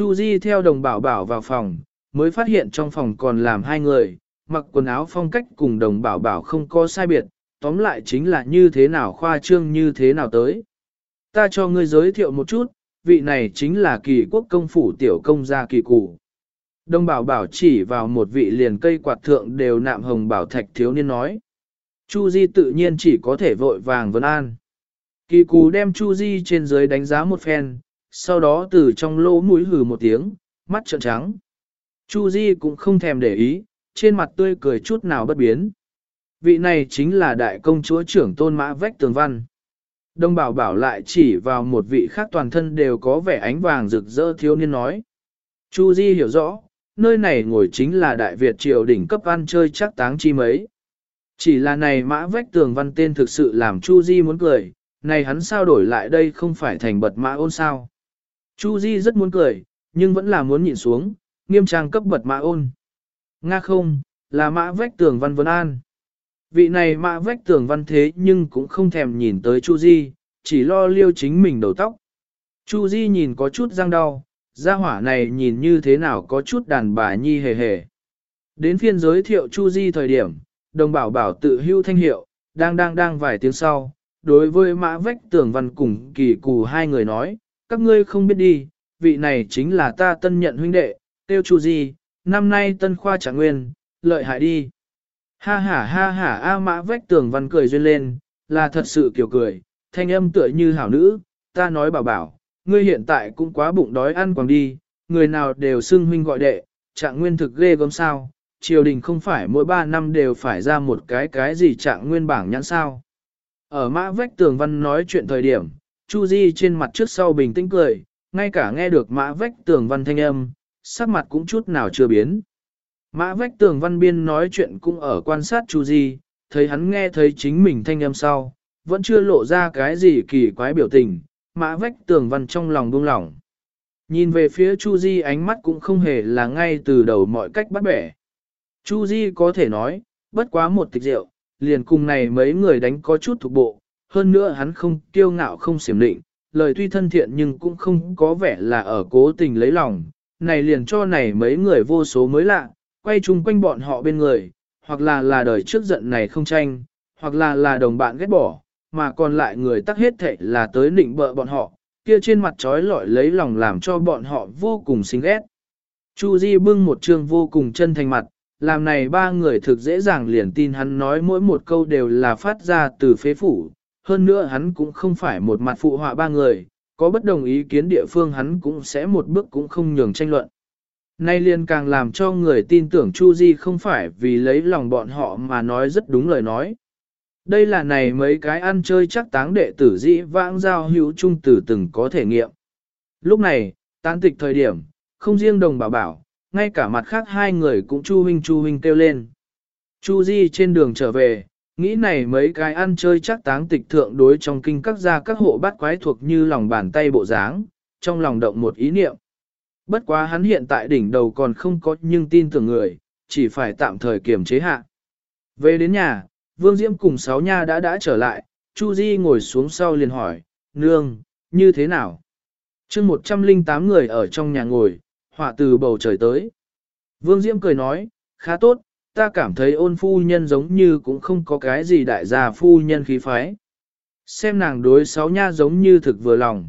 Chu Di theo đồng bảo bảo vào phòng, mới phát hiện trong phòng còn làm hai người, mặc quần áo phong cách cùng đồng bảo bảo không có sai biệt, tóm lại chính là như thế nào khoa trương như thế nào tới. Ta cho ngươi giới thiệu một chút, vị này chính là kỳ quốc công phủ tiểu công gia kỳ cụ. Đồng bảo bảo chỉ vào một vị liền cây quạt thượng đều nạm hồng bảo thạch thiếu niên nói. Chu Di tự nhiên chỉ có thể vội vàng vấn an. Kỳ cù đem Chu Di trên dưới đánh giá một phen, sau đó từ trong lỗ mũi hừ một tiếng, mắt trợn trắng. Chu Di cũng không thèm để ý, trên mặt tươi cười chút nào bất biến. Vị này chính là đại công chúa trưởng tôn mã vách tường văn. Đông bảo bảo lại chỉ vào một vị khác toàn thân đều có vẻ ánh vàng rực rỡ thiếu niên nói. Chu Di hiểu rõ, nơi này ngồi chính là Đại Việt triều đỉnh cấp ăn chơi chắc táng chi mấy. Chỉ là này mã vách tường văn tên thực sự làm Chu Di muốn cười, này hắn sao đổi lại đây không phải thành bật mã ôn sao. Chu Di rất muốn cười, nhưng vẫn là muốn nhìn xuống, nghiêm trang cấp bật mã ôn. Nga không, là mã vách tường văn vấn an. Vị này mã vách tường văn thế nhưng cũng không thèm nhìn tới Chu Di, chỉ lo liêu chính mình đầu tóc. Chu Di nhìn có chút răng đau, gia hỏa này nhìn như thế nào có chút đàn bà nhi hề hề. Đến phiên giới thiệu Chu Di thời điểm, đồng bảo bảo tự hưu thanh hiệu, đang đang đang vài tiếng sau, đối với mã vách tường văn cùng kỳ cù hai người nói, các ngươi không biết đi, vị này chính là ta tân nhận huynh đệ, tiêu Chu gì? năm nay tân khoa trạng nguyên, lợi hại đi. Ha ha ha ha a mã vách tường văn cười duyên lên, là thật sự kiểu cười, thanh âm tựa như hảo nữ, ta nói bảo bảo, ngươi hiện tại cũng quá bụng đói ăn quàng đi, người nào đều xưng huynh gọi đệ, trạng nguyên thực ghê gớm sao, triều đình không phải mỗi ba năm đều phải ra một cái cái gì trạng nguyên bảng nhãn sao. Ở mã vách tường văn nói chuyện thời điểm, Chu Di trên mặt trước sau bình tĩnh cười, ngay cả nghe được mã vách tường văn thanh âm, sắc mặt cũng chút nào chưa biến. Mã vách tường văn biên nói chuyện cũng ở quan sát Chu Di, thấy hắn nghe thấy chính mình thanh âm sau, vẫn chưa lộ ra cái gì kỳ quái biểu tình, mã vách tường văn trong lòng buông lỏng. Nhìn về phía Chu Di ánh mắt cũng không hề là ngay từ đầu mọi cách bắt bẻ. Chu Di có thể nói, bất quá một tịch rượu, liền cùng này mấy người đánh có chút thuộc bộ, hơn nữa hắn không kiêu ngạo không xiểm định, lời tuy thân thiện nhưng cũng không có vẻ là ở cố tình lấy lòng, này liền cho này mấy người vô số mới lạ, quay chung quanh bọn họ bên người, hoặc là là đời trước giận này không tranh, hoặc là là đồng bạn ghét bỏ, mà còn lại người tắc hết thệ là tới nịnh bợ bọn họ, kia trên mặt trói lọi lấy lòng làm cho bọn họ vô cùng xinh ghét. Chu Di bưng một trương vô cùng chân thành mặt, làm này ba người thực dễ dàng liền tin hắn nói mỗi một câu đều là phát ra từ phế phủ, hơn nữa hắn cũng không phải một mặt phụ họa ba người, có bất đồng ý kiến địa phương hắn cũng sẽ một bước cũng không nhường tranh luận. Nay liền càng làm cho người tin tưởng Chu Di không phải vì lấy lòng bọn họ mà nói rất đúng lời nói. Đây là này mấy cái ăn chơi chắc táng đệ tử dĩ vãng giao hữu trung tử từng có thể nghiệm. Lúc này, tán tịch thời điểm, không riêng đồng bảo bảo, ngay cả mặt khác hai người cũng chu huynh chu huynh kêu lên. Chu Di trên đường trở về, nghĩ này mấy cái ăn chơi chắc táng tịch thượng đối trong kinh các gia các hộ bát quái thuộc như lòng bàn tay bộ dáng, trong lòng động một ý niệm. Bất quá hắn hiện tại đỉnh đầu còn không có nhưng tin tưởng người, chỉ phải tạm thời kiềm chế hạ. Về đến nhà, Vương Diễm cùng sáu nha đã đã trở lại, Chu Di ngồi xuống sau liền hỏi, nương, như thế nào? chương 108 người ở trong nhà ngồi, họa từ bầu trời tới. Vương Diễm cười nói, khá tốt, ta cảm thấy ôn phu nhân giống như cũng không có cái gì đại gia phu nhân khí phái. Xem nàng đối sáu nha giống như thực vừa lòng.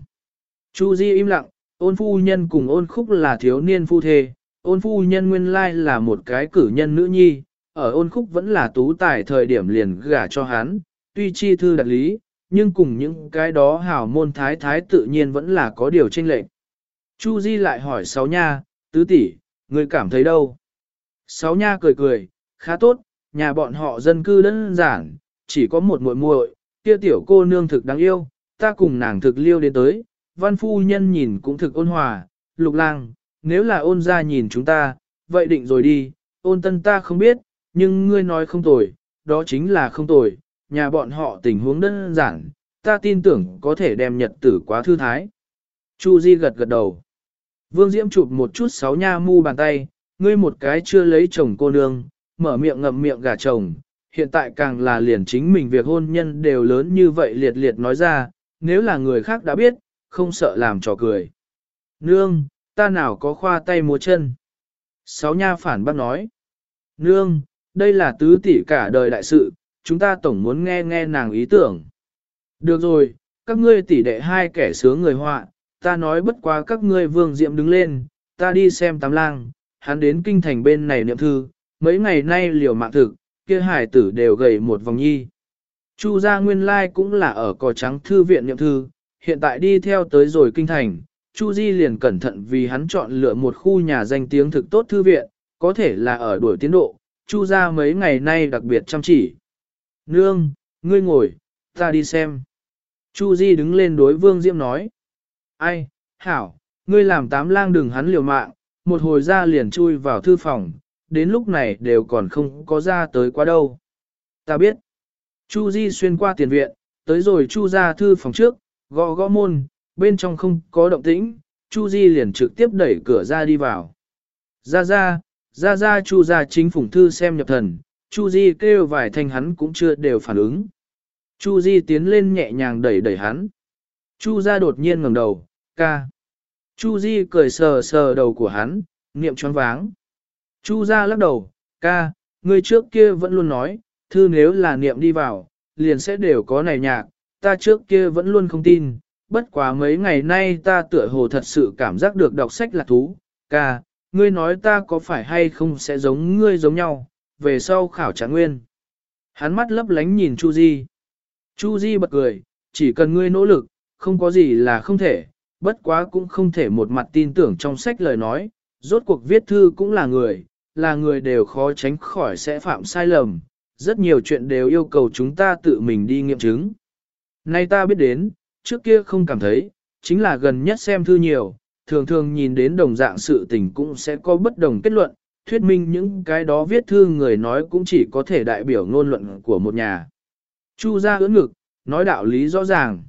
Chu Di im lặng, ôn phu nhân cùng ôn khúc là thiếu niên phu thê, ôn phu nhân nguyên lai là một cái cử nhân nữ nhi, ở ôn khúc vẫn là tú tài thời điểm liền gả cho hắn, tuy chi thư đặt lý, nhưng cùng những cái đó hảo môn thái thái tự nhiên vẫn là có điều tranh lệch. Chu Di lại hỏi sáu nha, tứ tỷ, ngươi cảm thấy đâu? Sáu nha cười cười, khá tốt, nhà bọn họ dân cư đơn giản, chỉ có một muội muội, kia tiểu cô nương thực đáng yêu, ta cùng nàng thực liêu đến tới, văn phu nhân nhìn cũng thực ôn hòa, lục lang, nếu là ôn gia nhìn chúng ta, vậy định rồi đi, ôn tân ta không biết, nhưng ngươi nói không tồi, đó chính là không tồi, nhà bọn họ tình huống đơn giản, ta tin tưởng có thể đem nhật tử quá thư thái. Chu Di gật gật đầu. Vương Diễm chụp một chút sáu nha mu bàn tay, ngươi một cái chưa lấy chồng cô nương, mở miệng ngậm miệng gả chồng, hiện tại càng là liền chính mình việc hôn nhân đều lớn như vậy liệt liệt nói ra, nếu là người khác đã biết, không sợ làm trò cười. Nương, Ta nào có khoa tay múa chân. Sáu nha phản bác nói. Nương, đây là tứ tỷ cả đời đại sự, chúng ta tổng muốn nghe nghe nàng ý tưởng. Được rồi, các ngươi tỷ đệ hai kẻ sướng người họa, ta nói bất quá các ngươi vương diệm đứng lên, ta đi xem tám lang, hắn đến kinh thành bên này niệm thư, mấy ngày nay liều mạng thực, kia hải tử đều gầy một vòng nhi. Chu gia nguyên lai cũng là ở cò trắng thư viện niệm thư, hiện tại đi theo tới rồi kinh thành, Chu Di liền cẩn thận vì hắn chọn lựa một khu nhà danh tiếng thực tốt thư viện, có thể là ở đuổi tiến độ, Chu gia mấy ngày nay đặc biệt chăm chỉ. Nương, ngươi ngồi, ta đi xem. Chu Di đứng lên đối Vương Diễm nói. Ai, hảo, ngươi làm tám lang đừng hắn liều mạng, một hồi ra liền chui vào thư phòng, đến lúc này đều còn không có ra tới quá đâu. Ta biết. Chu Di xuyên qua tiền viện, tới rồi Chu ra thư phòng trước, gõ gõ môn, bên trong không có động tĩnh, Chu Di liền trực tiếp đẩy cửa ra đi vào. Ra ra, ra ra Chu ra chính phủng thư xem nhập thần, Chu Di kêu vài thanh hắn cũng chưa đều phản ứng. Chu Di tiến lên nhẹ nhàng đẩy đẩy hắn. Chu ra đột nhiên ngẩng đầu, ca. Chu Di cười sờ sờ đầu của hắn, niệm choáng váng. Chu ra lắc đầu, ca, người trước kia vẫn luôn nói, thư nếu là niệm đi vào, liền sẽ đều có này nhạc, ta trước kia vẫn luôn không tin, bất quá mấy ngày nay ta tựa hồ thật sự cảm giác được đọc sách là thú, ca, ngươi nói ta có phải hay không sẽ giống ngươi giống nhau, về sau khảo trả nguyên. Hắn mắt lấp lánh nhìn Chu Di. Chu Di bật cười, chỉ cần ngươi nỗ lực, không có gì là không thể, bất quá cũng không thể một mặt tin tưởng trong sách lời nói, rốt cuộc viết thư cũng là người, là người đều khó tránh khỏi sẽ phạm sai lầm, rất nhiều chuyện đều yêu cầu chúng ta tự mình đi nghiệm chứng. Nay ta biết đến, trước kia không cảm thấy, chính là gần nhất xem thư nhiều, thường thường nhìn đến đồng dạng sự tình cũng sẽ có bất đồng kết luận, thuyết minh những cái đó viết thư người nói cũng chỉ có thể đại biểu ngôn luận của một nhà. Chu ra ưỡn ngực, nói đạo lý rõ ràng.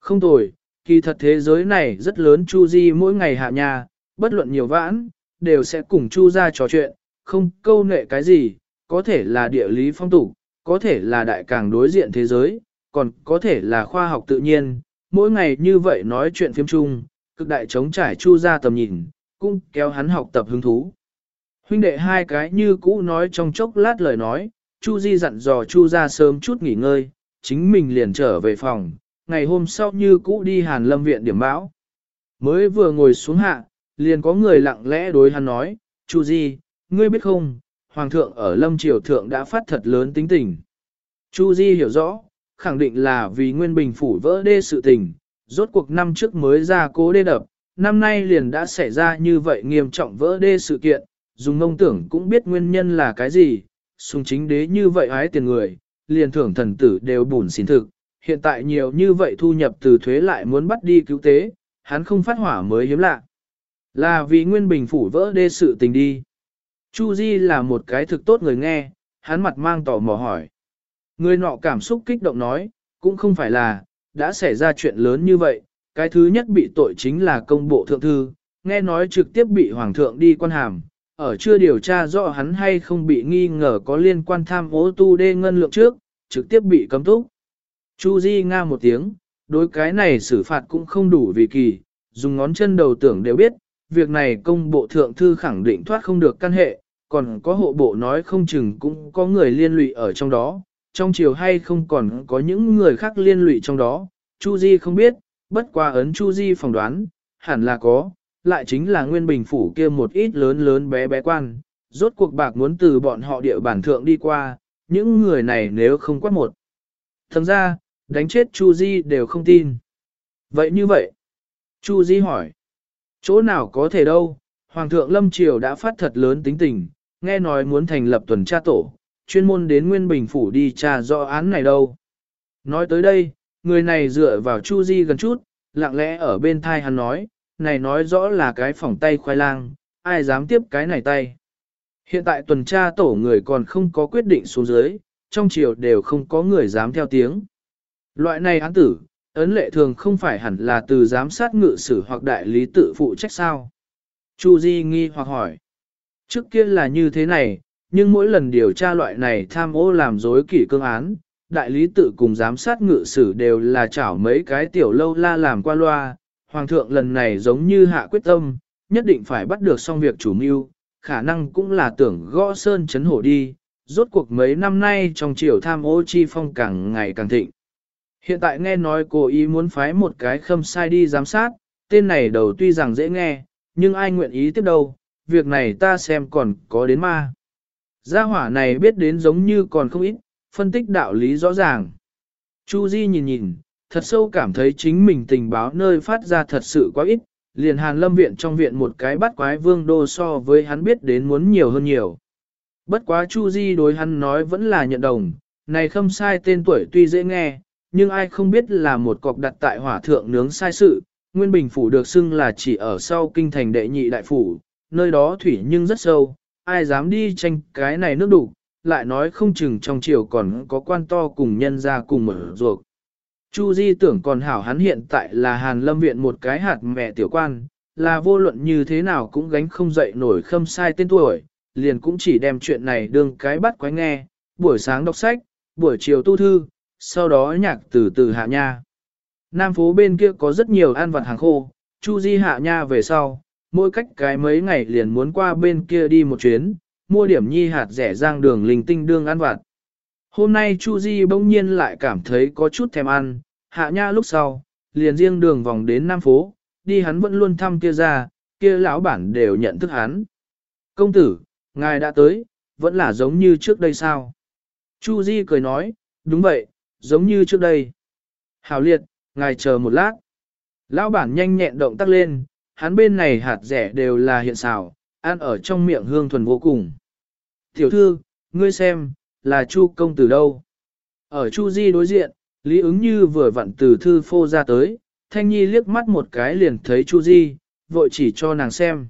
Không tồi, kỳ thật thế giới này rất lớn Chu Di mỗi ngày hạ nhà, bất luận nhiều vãn, đều sẽ cùng Chu ra trò chuyện, không câu nệ cái gì, có thể là địa lý phong tục, có thể là đại càng đối diện thế giới, còn có thể là khoa học tự nhiên, mỗi ngày như vậy nói chuyện phiếm chung, cực đại chống trải Chu ra tầm nhìn, cũng kéo hắn học tập hứng thú. Huynh đệ hai cái như cũ nói trong chốc lát lời nói, Chu Di dặn dò Chu ra sớm chút nghỉ ngơi, chính mình liền trở về phòng, ngày hôm sau như cũ đi Hàn Lâm viện điểm báo. Mới vừa ngồi xuống hạ, liền có người lặng lẽ đối hắn nói, Chu Di, ngươi biết không, Hoàng thượng ở Lâm Triều Thượng đã phát thật lớn tính tình. Chu Di hiểu rõ, khẳng định là vì Nguyên Bình phủ vỡ đê sự tình, rốt cuộc năm trước mới ra cố đê đập, năm nay liền đã xảy ra như vậy nghiêm trọng vỡ đê sự kiện, dùng ngông tưởng cũng biết nguyên nhân là cái gì, sung chính đế như vậy ái tiền người, liền thưởng thần tử đều bùn xin thực, hiện tại nhiều như vậy thu nhập từ thuế lại muốn bắt đi cứu tế, hắn không phát hỏa mới hiếm lạ. Là vì Nguyên Bình phủ vỡ đê sự tình đi. Chu Di là một cái thực tốt người nghe, hắn mặt mang tỏ mò hỏi. Người nọ cảm xúc kích động nói, cũng không phải là, đã xảy ra chuyện lớn như vậy, cái thứ nhất bị tội chính là công bộ thượng thư, nghe nói trực tiếp bị hoàng thượng đi quan hàm, ở chưa điều tra rõ hắn hay không bị nghi ngờ có liên quan tham ô tu đê ngân lượng trước, trực tiếp bị cấm túc. Chu Di nga một tiếng, đối cái này xử phạt cũng không đủ vì kỳ, dùng ngón chân đầu tưởng đều biết, việc này công bộ thượng thư khẳng định thoát không được căn hệ, còn có hộ bộ nói không chừng cũng có người liên lụy ở trong đó, trong chiều hay không còn có những người khác liên lụy trong đó, Chu Di không biết, bất qua ấn Chu Di phỏng đoán, hẳn là có, lại chính là nguyên bình phủ kia một ít lớn lớn bé bé quan, rốt cuộc bạc muốn từ bọn họ địa bản thượng đi qua, những người này nếu không quát một. Thật ra, đánh chết Chu Di đều không tin. Vậy như vậy? Chu Di hỏi. Chỗ nào có thể đâu, Hoàng thượng Lâm Triều đã phát thật lớn tính tình, nghe nói muốn thành lập tuần tra tổ, chuyên môn đến Nguyên Bình Phủ đi tra rõ án này đâu. Nói tới đây, người này dựa vào Chu Di gần chút, lặng lẽ ở bên thai hắn nói, này nói rõ là cái phỏng tay khoai lang, ai dám tiếp cái này tay. Hiện tại tuần tra tổ người còn không có quyết định xuống dưới, trong triều đều không có người dám theo tiếng. Loại này án tử, ấn lệ thường không phải hẳn là từ giám sát ngự sử hoặc đại lý tự phụ trách sao. Chu Di nghi hoặc hỏi. Trước kia là như thế này, nhưng mỗi lần điều tra loại này tham ô làm dối kỷ cương án, đại lý tự cùng giám sát ngự sử đều là chảo mấy cái tiểu lâu la làm qua loa, hoàng thượng lần này giống như hạ quyết tâm, nhất định phải bắt được xong việc chủ mưu, khả năng cũng là tưởng gõ sơn chấn hổ đi, rốt cuộc mấy năm nay trong triều tham ô chi phong càng ngày càng thịnh. Hiện tại nghe nói cô ý muốn phái một cái khâm sai đi giám sát, tên này đầu tuy rằng dễ nghe, nhưng ai nguyện ý tiếp đâu, việc này ta xem còn có đến ma. Gia hỏa này biết đến giống như còn không ít, phân tích đạo lý rõ ràng. Chu Di nhìn nhìn, thật sâu cảm thấy chính mình tình báo nơi phát ra thật sự quá ít, liền hàn lâm viện trong viện một cái bắt quái vương đô so với hắn biết đến muốn nhiều hơn nhiều. Bất quá Chu Di đối hắn nói vẫn là nhận đồng, này không sai tên tuổi tuy dễ nghe, nhưng ai không biết là một cọc đặt tại hỏa thượng nướng sai sự, Nguyên Bình Phủ được xưng là chỉ ở sau kinh thành đệ nhị đại phủ, nơi đó thủy nhưng rất sâu, ai dám đi tranh cái này nước đủ, lại nói không chừng trong triều còn có quan to cùng nhân ra cùng mở ruột. Chu Di tưởng còn hảo hắn hiện tại là Hàn Lâm Viện một cái hạt mẹ tiểu quan, là vô luận như thế nào cũng gánh không dậy nổi khâm sai tên tuổi, liền cũng chỉ đem chuyện này đương cái bắt quái nghe, buổi sáng đọc sách, buổi chiều tu thư, sau đó nhạc từ từ hạ nha. Nam phố bên kia có rất nhiều ăn vặt hàng khô, Chu Di hạ nha về sau, mỗi cách cái mấy ngày liền muốn qua bên kia đi một chuyến, mua điểm nhi hạt rẻ rang đường linh tinh đương ăn vặt. Hôm nay Chu Di bỗng nhiên lại cảm thấy có chút thèm ăn, hạ nha lúc sau, liền riêng đường vòng đến Nam phố, đi hắn vẫn luôn thăm kia ra, kia lão bản đều nhận thức hắn. Công tử, ngài đã tới, vẫn là giống như trước đây sao? Chu Di cười nói, đúng vậy, giống như trước đây. Hảo liệt, ngài chờ một lát. Lão bản nhanh nhẹn động tác lên, hắn bên này hạt rẻ đều là hiện xào, ăn ở trong miệng hương thuần vô cùng. Tiểu thư, ngươi xem, là Chu công từ đâu? Ở Chu Di đối diện, Lý ứng như vừa vặn từ thư phô ra tới, Thanh Nhi liếc mắt một cái liền thấy Chu Di, vội chỉ cho nàng xem.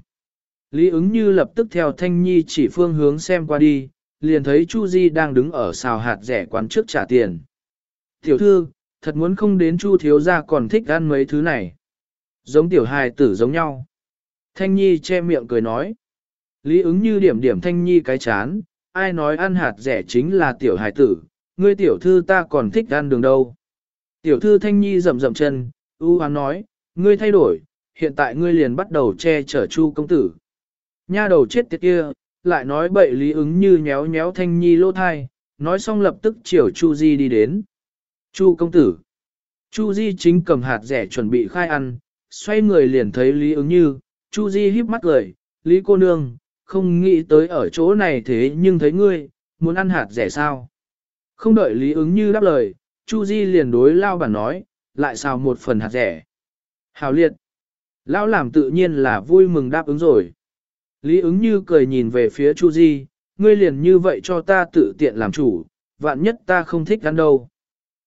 Lý ứng như lập tức theo Thanh Nhi chỉ phương hướng xem qua đi, liền thấy Chu Di đang đứng ở xào hạt rẻ quán trước trả tiền. Tiểu thư, thật muốn không đến Chu thiếu gia còn thích ăn mấy thứ này. Giống tiểu hài tử giống nhau. Thanh Nhi che miệng cười nói. Lý ứng như điểm điểm Thanh Nhi cái chán, ai nói ăn hạt rẻ chính là tiểu hài tử, ngươi tiểu thư ta còn thích ăn đường đâu. Tiểu thư Thanh Nhi rậm rậm chân, ưu hoán nói, ngươi thay đổi, hiện tại ngươi liền bắt đầu che chở Chu công tử. Nha đầu chết tiệt kia, lại nói bậy lý ứng như nhéo nhéo Thanh Nhi lỗ thai, nói xong lập tức chiều Chu Di đi đến. Chu công tử. Chu Di chính cầm hạt rẻ chuẩn bị khai ăn, xoay người liền thấy Lý ứng như, Chu Di híp mắt cười, Lý cô nương, không nghĩ tới ở chỗ này thế nhưng thấy ngươi, muốn ăn hạt rẻ sao? Không đợi Lý ứng như đáp lời, Chu Di liền đối lao bản nói, lại xào một phần hạt rẻ. Hào liệt. Lão làm tự nhiên là vui mừng đáp ứng rồi. Lý ứng như cười nhìn về phía Chu Di, ngươi liền như vậy cho ta tự tiện làm chủ, vạn nhất ta không thích ăn đâu.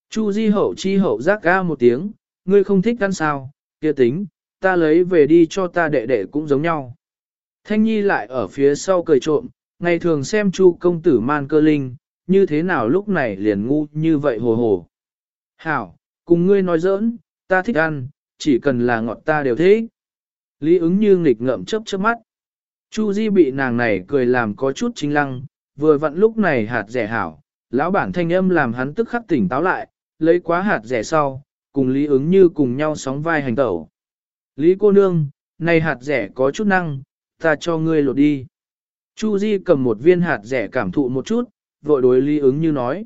Chu Di hậu chi hậu giác ga một tiếng, ngươi không thích ăn sao, kia tính, ta lấy về đi cho ta đệ đệ cũng giống nhau. Thanh Nhi lại ở phía sau cười trộm, ngày thường xem Chu công tử man cơ linh, như thế nào lúc này liền ngu như vậy hồ hồ. Hảo, cùng ngươi nói giỡn, ta thích ăn, chỉ cần là ngọt ta đều thế. Lý ứng như nghịch ngợm chớp chớp mắt. Chu Di bị nàng này cười làm có chút chính lăng, vừa vặn lúc này hạt rẻ hảo, lão bản thanh âm làm hắn tức khắc tỉnh táo lại, lấy quá hạt rẻ sau, cùng Lý ứng như cùng nhau sóng vai hành tẩu. Lý cô nương, này hạt rẻ có chút năng, ta cho ngươi lột đi. Chu Di cầm một viên hạt rẻ cảm thụ một chút, vội đối Lý ứng như nói.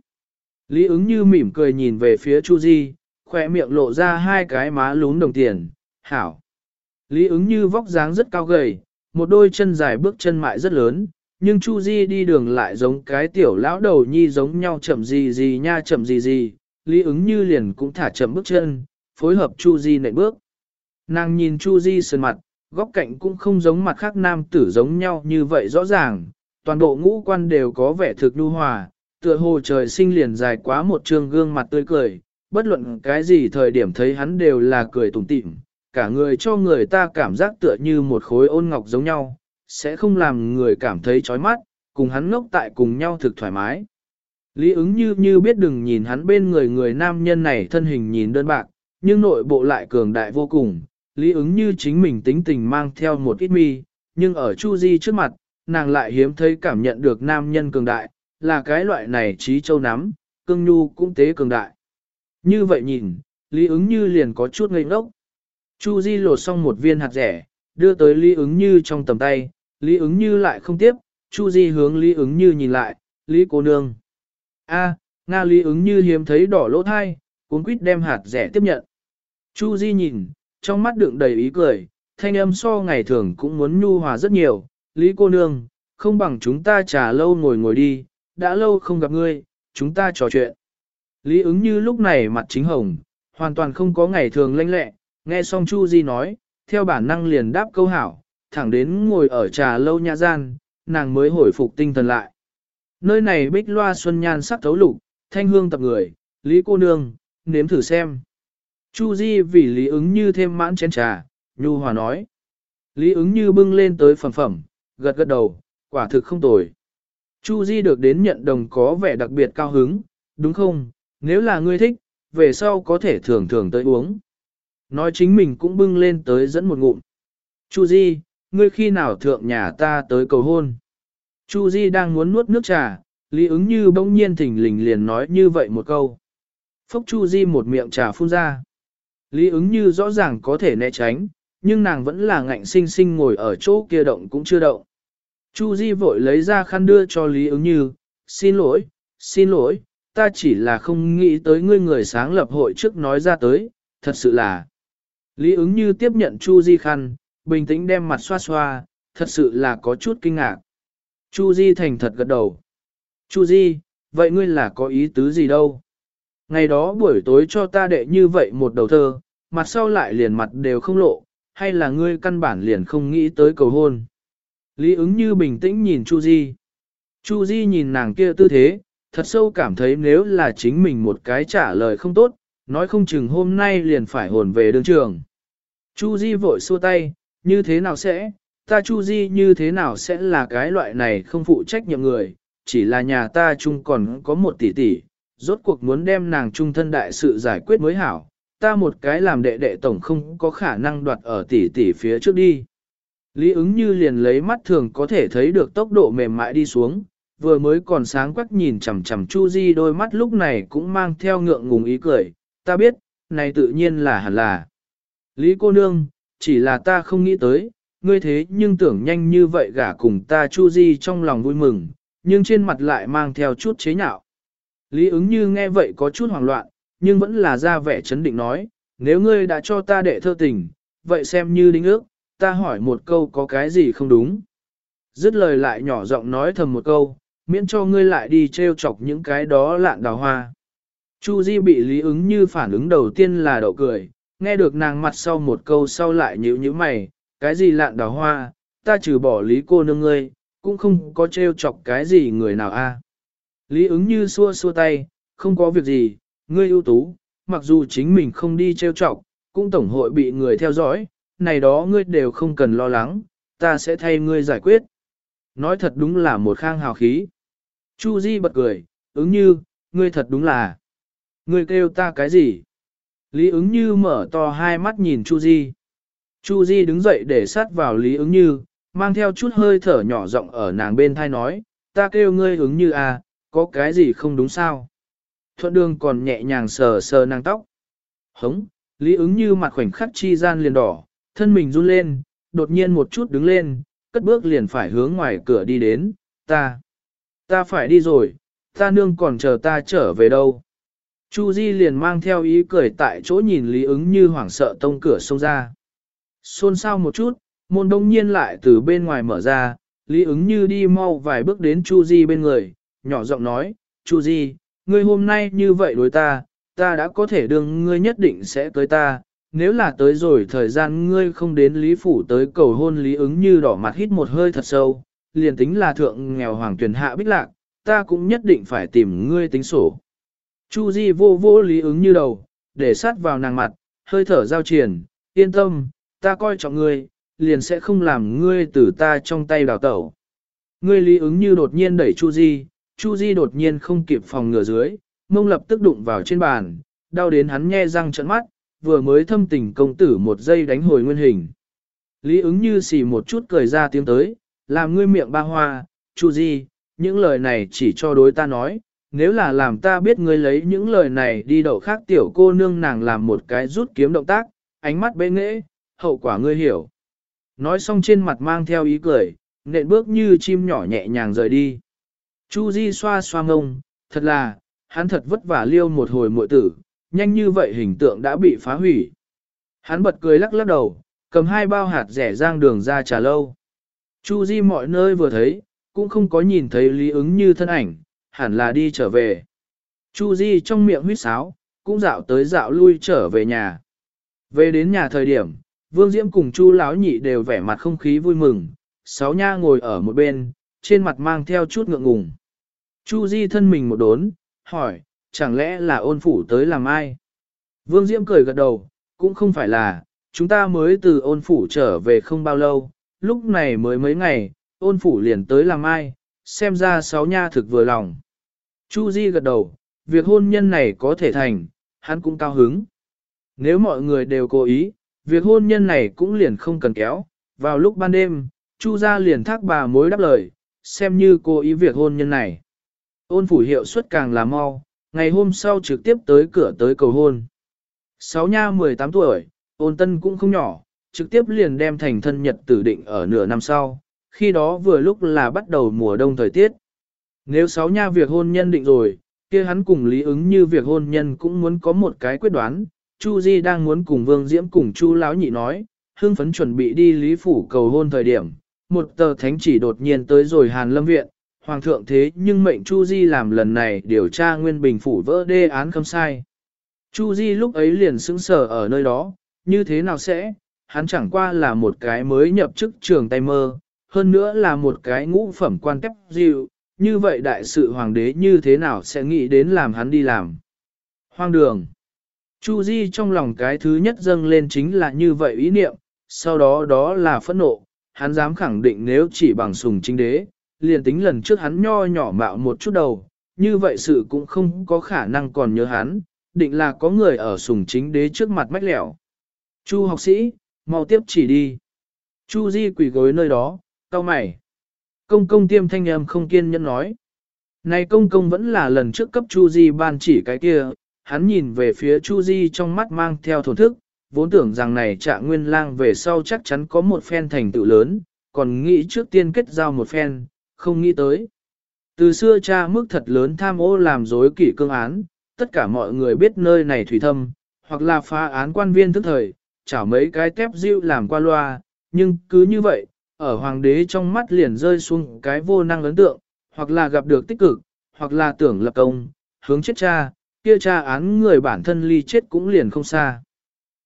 Lý ứng như mỉm cười nhìn về phía Chu Di, khỏe miệng lộ ra hai cái má lún đồng tiền, hảo. Lý ứng như vóc dáng rất cao gầy, một đôi chân dài bước chân mại rất lớn, nhưng Chu Di đi đường lại giống cái tiểu lão đầu nhi giống nhau chậm gì gì nha chậm gì gì, Lý ứng như liền cũng thả chậm bước chân, phối hợp Chu Di nệ bước. Nàng nhìn Chu Di sơn mặt, góc cạnh cũng không giống mặt khác nam tử giống nhau như vậy rõ ràng, toàn bộ ngũ quan đều có vẻ thực nhu hòa, tựa hồ trời sinh liền dài quá một trường gương mặt tươi cười, bất luận cái gì thời điểm thấy hắn đều là cười tủm tỉm, cả người cho người ta cảm giác tựa như một khối ôn ngọc giống nhau, sẽ không làm người cảm thấy chói mắt, cùng hắn ngốc tại cùng nhau thực thoải mái. Lý ứng như như biết đừng nhìn hắn bên người người nam nhân này thân hình nhìn đơn bạc, nhưng nội bộ lại cường đại vô cùng. Lý ứng như chính mình tính tình mang theo một ít mi, nhưng ở Chu Di trước mặt, nàng lại hiếm thấy cảm nhận được nam nhân cường đại, là cái loại này trí châu nắm, cương nhu cũng tế cường đại. Như vậy nhìn, Lý ứng như liền có chút ngây ngốc. Chu Di lột xong một viên hạt rẻ, đưa tới Lý ứng như trong tầm tay, Lý ứng như lại không tiếp, Chu Di hướng Lý ứng như nhìn lại, Lý cô nương. A, Nga Lý ứng như hiếm thấy đỏ lỗ thai, cuốn quýt đem hạt rẻ tiếp nhận. Chu Di nhìn, trong mắt đựng đầy ý cười, thanh âm so ngày thường cũng muốn nhu hòa rất nhiều, Lý cô nương, không bằng chúng ta trà lâu ngồi ngồi đi, đã lâu không gặp ngươi, chúng ta trò chuyện. Lý ứng như lúc này mặt chính hồng, hoàn toàn không có ngày thường lanh lẹ, nghe xong Chu Di nói, theo bản năng liền đáp câu hảo, thẳng đến ngồi ở trà lâu nhã gian, nàng mới hồi phục tinh thần lại. Nơi này bích loa xuân nhan sắc thấu lục, thanh hương tập người, Lý cô nương, nếm thử xem. Chu Di vì Lý ứng như thêm mãn chén trà, nhu hòa nói. Lý ứng như bưng lên tới phẩm phẩm, gật gật đầu, quả thực không tồi. Chu Di được đến nhận đồng có vẻ đặc biệt cao hứng, đúng không? Nếu là ngươi thích, về sau có thể thường thường tới uống. Nói chính mình cũng bưng lên tới dẫn một ngụm. Chu Di, ngươi khi nào thượng nhà ta tới cầu hôn? Chu Di đang muốn nuốt nước trà, Lý ứng như bỗng nhiên thỉnh lình liền nói như vậy một câu. Phúc Chu Di một miệng trà phun ra. Lý ứng như rõ ràng có thể né tránh, nhưng nàng vẫn là ngạnh sinh sinh ngồi ở chỗ kia động cũng chưa động. Chu Di vội lấy ra khăn đưa cho Lý ứng như, xin lỗi, xin lỗi, ta chỉ là không nghĩ tới ngươi người sáng lập hội trước nói ra tới, thật sự là. Lý ứng như tiếp nhận Chu Di khăn, bình tĩnh đem mặt xoa xoa, thật sự là có chút kinh ngạc. Chu Di thành thật gật đầu. Chu Di, vậy ngươi là có ý tứ gì đâu? Ngày đó buổi tối cho ta đệ như vậy một đầu thơ, mặt sau lại liền mặt đều không lộ, hay là ngươi căn bản liền không nghĩ tới cầu hôn? Lý ứng như bình tĩnh nhìn Chu Di. Chu Di nhìn nàng kia tư thế, thật sâu cảm thấy nếu là chính mình một cái trả lời không tốt, nói không chừng hôm nay liền phải hồn về đường trường. Chu Di vội xua tay, như thế nào sẽ, ta Chu Di như thế nào sẽ là cái loại này không phụ trách nhiệm người, chỉ là nhà ta chung còn có một tỷ tỷ, rốt cuộc muốn đem nàng trung thân đại sự giải quyết mới hảo, ta một cái làm đệ đệ tổng không có khả năng đoạt ở tỷ tỷ phía trước đi. Lý ứng như liền lấy mắt thường có thể thấy được tốc độ mềm mại đi xuống, vừa mới còn sáng quắc nhìn chằm chằm Chu Di đôi mắt lúc này cũng mang theo ngượng ngùng ý cười, ta biết, này tự nhiên là hẳn là. Lý cô nương, chỉ là ta không nghĩ tới, ngươi thế nhưng tưởng nhanh như vậy gả cùng ta Chu Di trong lòng vui mừng, nhưng trên mặt lại mang theo chút chế nhạo. Lý ứng như nghe vậy có chút hoảng loạn, nhưng vẫn là ra vẻ chấn định nói, nếu ngươi đã cho ta đệ thơ tình, vậy xem như đính ước, ta hỏi một câu có cái gì không đúng. Dứt lời lại nhỏ giọng nói thầm một câu, miễn cho ngươi lại đi treo chọc những cái đó lạn đào hoa. Chu Di bị lý ứng như phản ứng đầu tiên là đậu cười, nghe được nàng mặt sau một câu sau lại nhíu nhíu mày, cái gì lạn đào hoa, ta trừ bỏ lý cô nương ngươi, cũng không có treo chọc cái gì người nào a. Lý ứng như xua xua tay, không có việc gì, ngươi ưu tú, mặc dù chính mình không đi treo chọc, cũng tổng hội bị người theo dõi, này đó ngươi đều không cần lo lắng, ta sẽ thay ngươi giải quyết. Nói thật đúng là một khang hào khí. Chu Di bật cười, ứng như, ngươi thật đúng là. Ngươi kêu ta cái gì? Lý ứng như mở to hai mắt nhìn Chu Di. Chu Di đứng dậy để sát vào Lý ứng như, mang theo chút hơi thở nhỏ giọng ở nàng bên thai nói, ta kêu ngươi ứng như à, có cái gì không đúng sao? Thuận đường còn nhẹ nhàng sờ sờ nàng tóc. Hống, Lý ứng như mặt khoảnh khắc chi gian liền đỏ, thân mình run lên, đột nhiên một chút đứng lên, cất bước liền phải hướng ngoài cửa đi đến, ta, ta phải đi rồi, ta nương còn chờ ta trở về đâu. Chu Di liền mang theo ý cười tại chỗ nhìn Lý ứng như hoảng sợ tông cửa xông ra. Xôn xao một chút, môn đông nhiên lại từ bên ngoài mở ra, Lý ứng như đi mau vài bước đến Chu Di bên người, nhỏ giọng nói, Chu Di, ngươi hôm nay như vậy đối ta, ta đã có thể đương ngươi nhất định sẽ tới ta, nếu là tới rồi thời gian ngươi không đến Lý Phủ tới cầu hôn Lý ứng như đỏ mặt hít một hơi thật sâu, liền tính là thượng nghèo hoàng tuyển hạ bích lạc, ta cũng nhất định phải tìm ngươi tính sổ. Chu Di vô vô Lý ứng như đầu, để sát vào nàng mặt, hơi thở giao triển, yên tâm, ta coi trọng ngươi, liền sẽ không làm ngươi từ ta trong tay đào tẩu. Ngươi Lý ứng như đột nhiên đẩy Chu Di, Chu Di đột nhiên không kịp phòng ngừa dưới, mông lập tức đụng vào trên bàn, đau đến hắn nhe răng trợn mắt, vừa mới thâm tình công tử một giây đánh hồi nguyên hình. Lý ứng như xì một chút cười ra tiếng tới, làm ngươi miệng ba hoa, Chu Di, những lời này chỉ cho đối ta nói, nếu là làm ta biết ngươi lấy những lời này đi đậu khác tiểu cô nương nàng làm một cái rút kiếm động tác, ánh mắt bê nghệ, hậu quả ngươi hiểu. Nói xong trên mặt mang theo ý cười, nện bước như chim nhỏ nhẹ nhàng rời đi. Chu Di xoa xoa ngông, thật là, hắn thật vất vả liêu một hồi muội tử, nhanh như vậy hình tượng đã bị phá hủy. Hắn bật cười lắc lắc đầu, cầm hai bao hạt rẻ rang đường ra trà lâu. Chu Di mọi nơi vừa thấy, cũng không có nhìn thấy lý ứng như thân ảnh, hẳn là đi trở về. Chu Di trong miệng huyết sáo, cũng dạo tới dạo lui trở về nhà. Về đến nhà thời điểm, Vương Diễm cùng Chu Lão Nhị đều vẻ mặt không khí vui mừng, sáu nha ngồi ở một bên, trên mặt mang theo chút ngượng ngùng. Chu Di thân mình một đốn, hỏi, chẳng lẽ là ôn phủ tới làm ai? Vương Diễm cười gật đầu, cũng không phải là, chúng ta mới từ ôn phủ trở về không bao lâu, lúc này mới mấy ngày, ôn phủ liền tới làm ai, xem ra sáu nha thực vừa lòng. Chu Di gật đầu, việc hôn nhân này có thể thành, hắn cũng cao hứng. Nếu mọi người đều cố ý, việc hôn nhân này cũng liền không cần kéo, vào lúc ban đêm, Chu gia liền thác bà mối đáp lời, xem như cô ý việc hôn nhân này. Ôn phủ hiệu suất càng là mau, ngày hôm sau trực tiếp tới cửa tới cầu hôn. Sáu nha 18 tuổi, ôn tân cũng không nhỏ, trực tiếp liền đem thành thân nhật tử định ở nửa năm sau, khi đó vừa lúc là bắt đầu mùa đông thời tiết. Nếu sáu nha việc hôn nhân định rồi, kia hắn cùng lý ứng như việc hôn nhân cũng muốn có một cái quyết đoán, Chu Di đang muốn cùng Vương Diễm cùng Chu Lão Nhị nói, hương phấn chuẩn bị đi Lý Phủ cầu hôn thời điểm, một tờ thánh chỉ đột nhiên tới rồi Hàn Lâm Viện, Hoàng thượng thế nhưng mệnh Chu Di làm lần này điều tra nguyên bình phủ vỡ đê án không sai. Chu Di lúc ấy liền sững sờ ở nơi đó, như thế nào sẽ, hắn chẳng qua là một cái mới nhập chức trường tay mơ, hơn nữa là một cái ngũ phẩm quan kép dịu, như vậy đại sự hoàng đế như thế nào sẽ nghĩ đến làm hắn đi làm. Hoang đường. Chu Di trong lòng cái thứ nhất dâng lên chính là như vậy ý niệm, sau đó đó là phẫn nộ, hắn dám khẳng định nếu chỉ bằng sùng chính đế, liền tính lần trước hắn nho nhỏ mạo một chút đầu, như vậy sự cũng không có khả năng còn nhớ hắn, định là có người ở sùng chính đế trước mặt mách lẻo. Chu học sĩ, mau tiếp chỉ đi. Chu Di quỳ gối nơi đó, cau mày. Công công tiêm thanh âm không kiên nhẫn nói. Này công công vẫn là lần trước cấp Chu Di ban chỉ cái kia, hắn nhìn về phía Chu Di trong mắt mang theo thổn thức, vốn tưởng rằng này trạng nguyên lang về sau chắc chắn có một phen thành tựu lớn, còn nghĩ trước tiên kết giao một phen, không nghĩ tới. Từ xưa cha mức thật lớn tham ô làm dối kỷ cương án, tất cả mọi người biết nơi này thủy thâm, hoặc là phá án quan viên thức thời, chảo mấy cái tép diêu làm qua loa, nhưng cứ như vậy, ở hoàng đế trong mắt liền rơi xuống cái vô năng ấn tượng, hoặc là gặp được tích cực, hoặc là tưởng lập công, hướng chết cha, kia tra án người bản thân ly chết cũng liền không xa.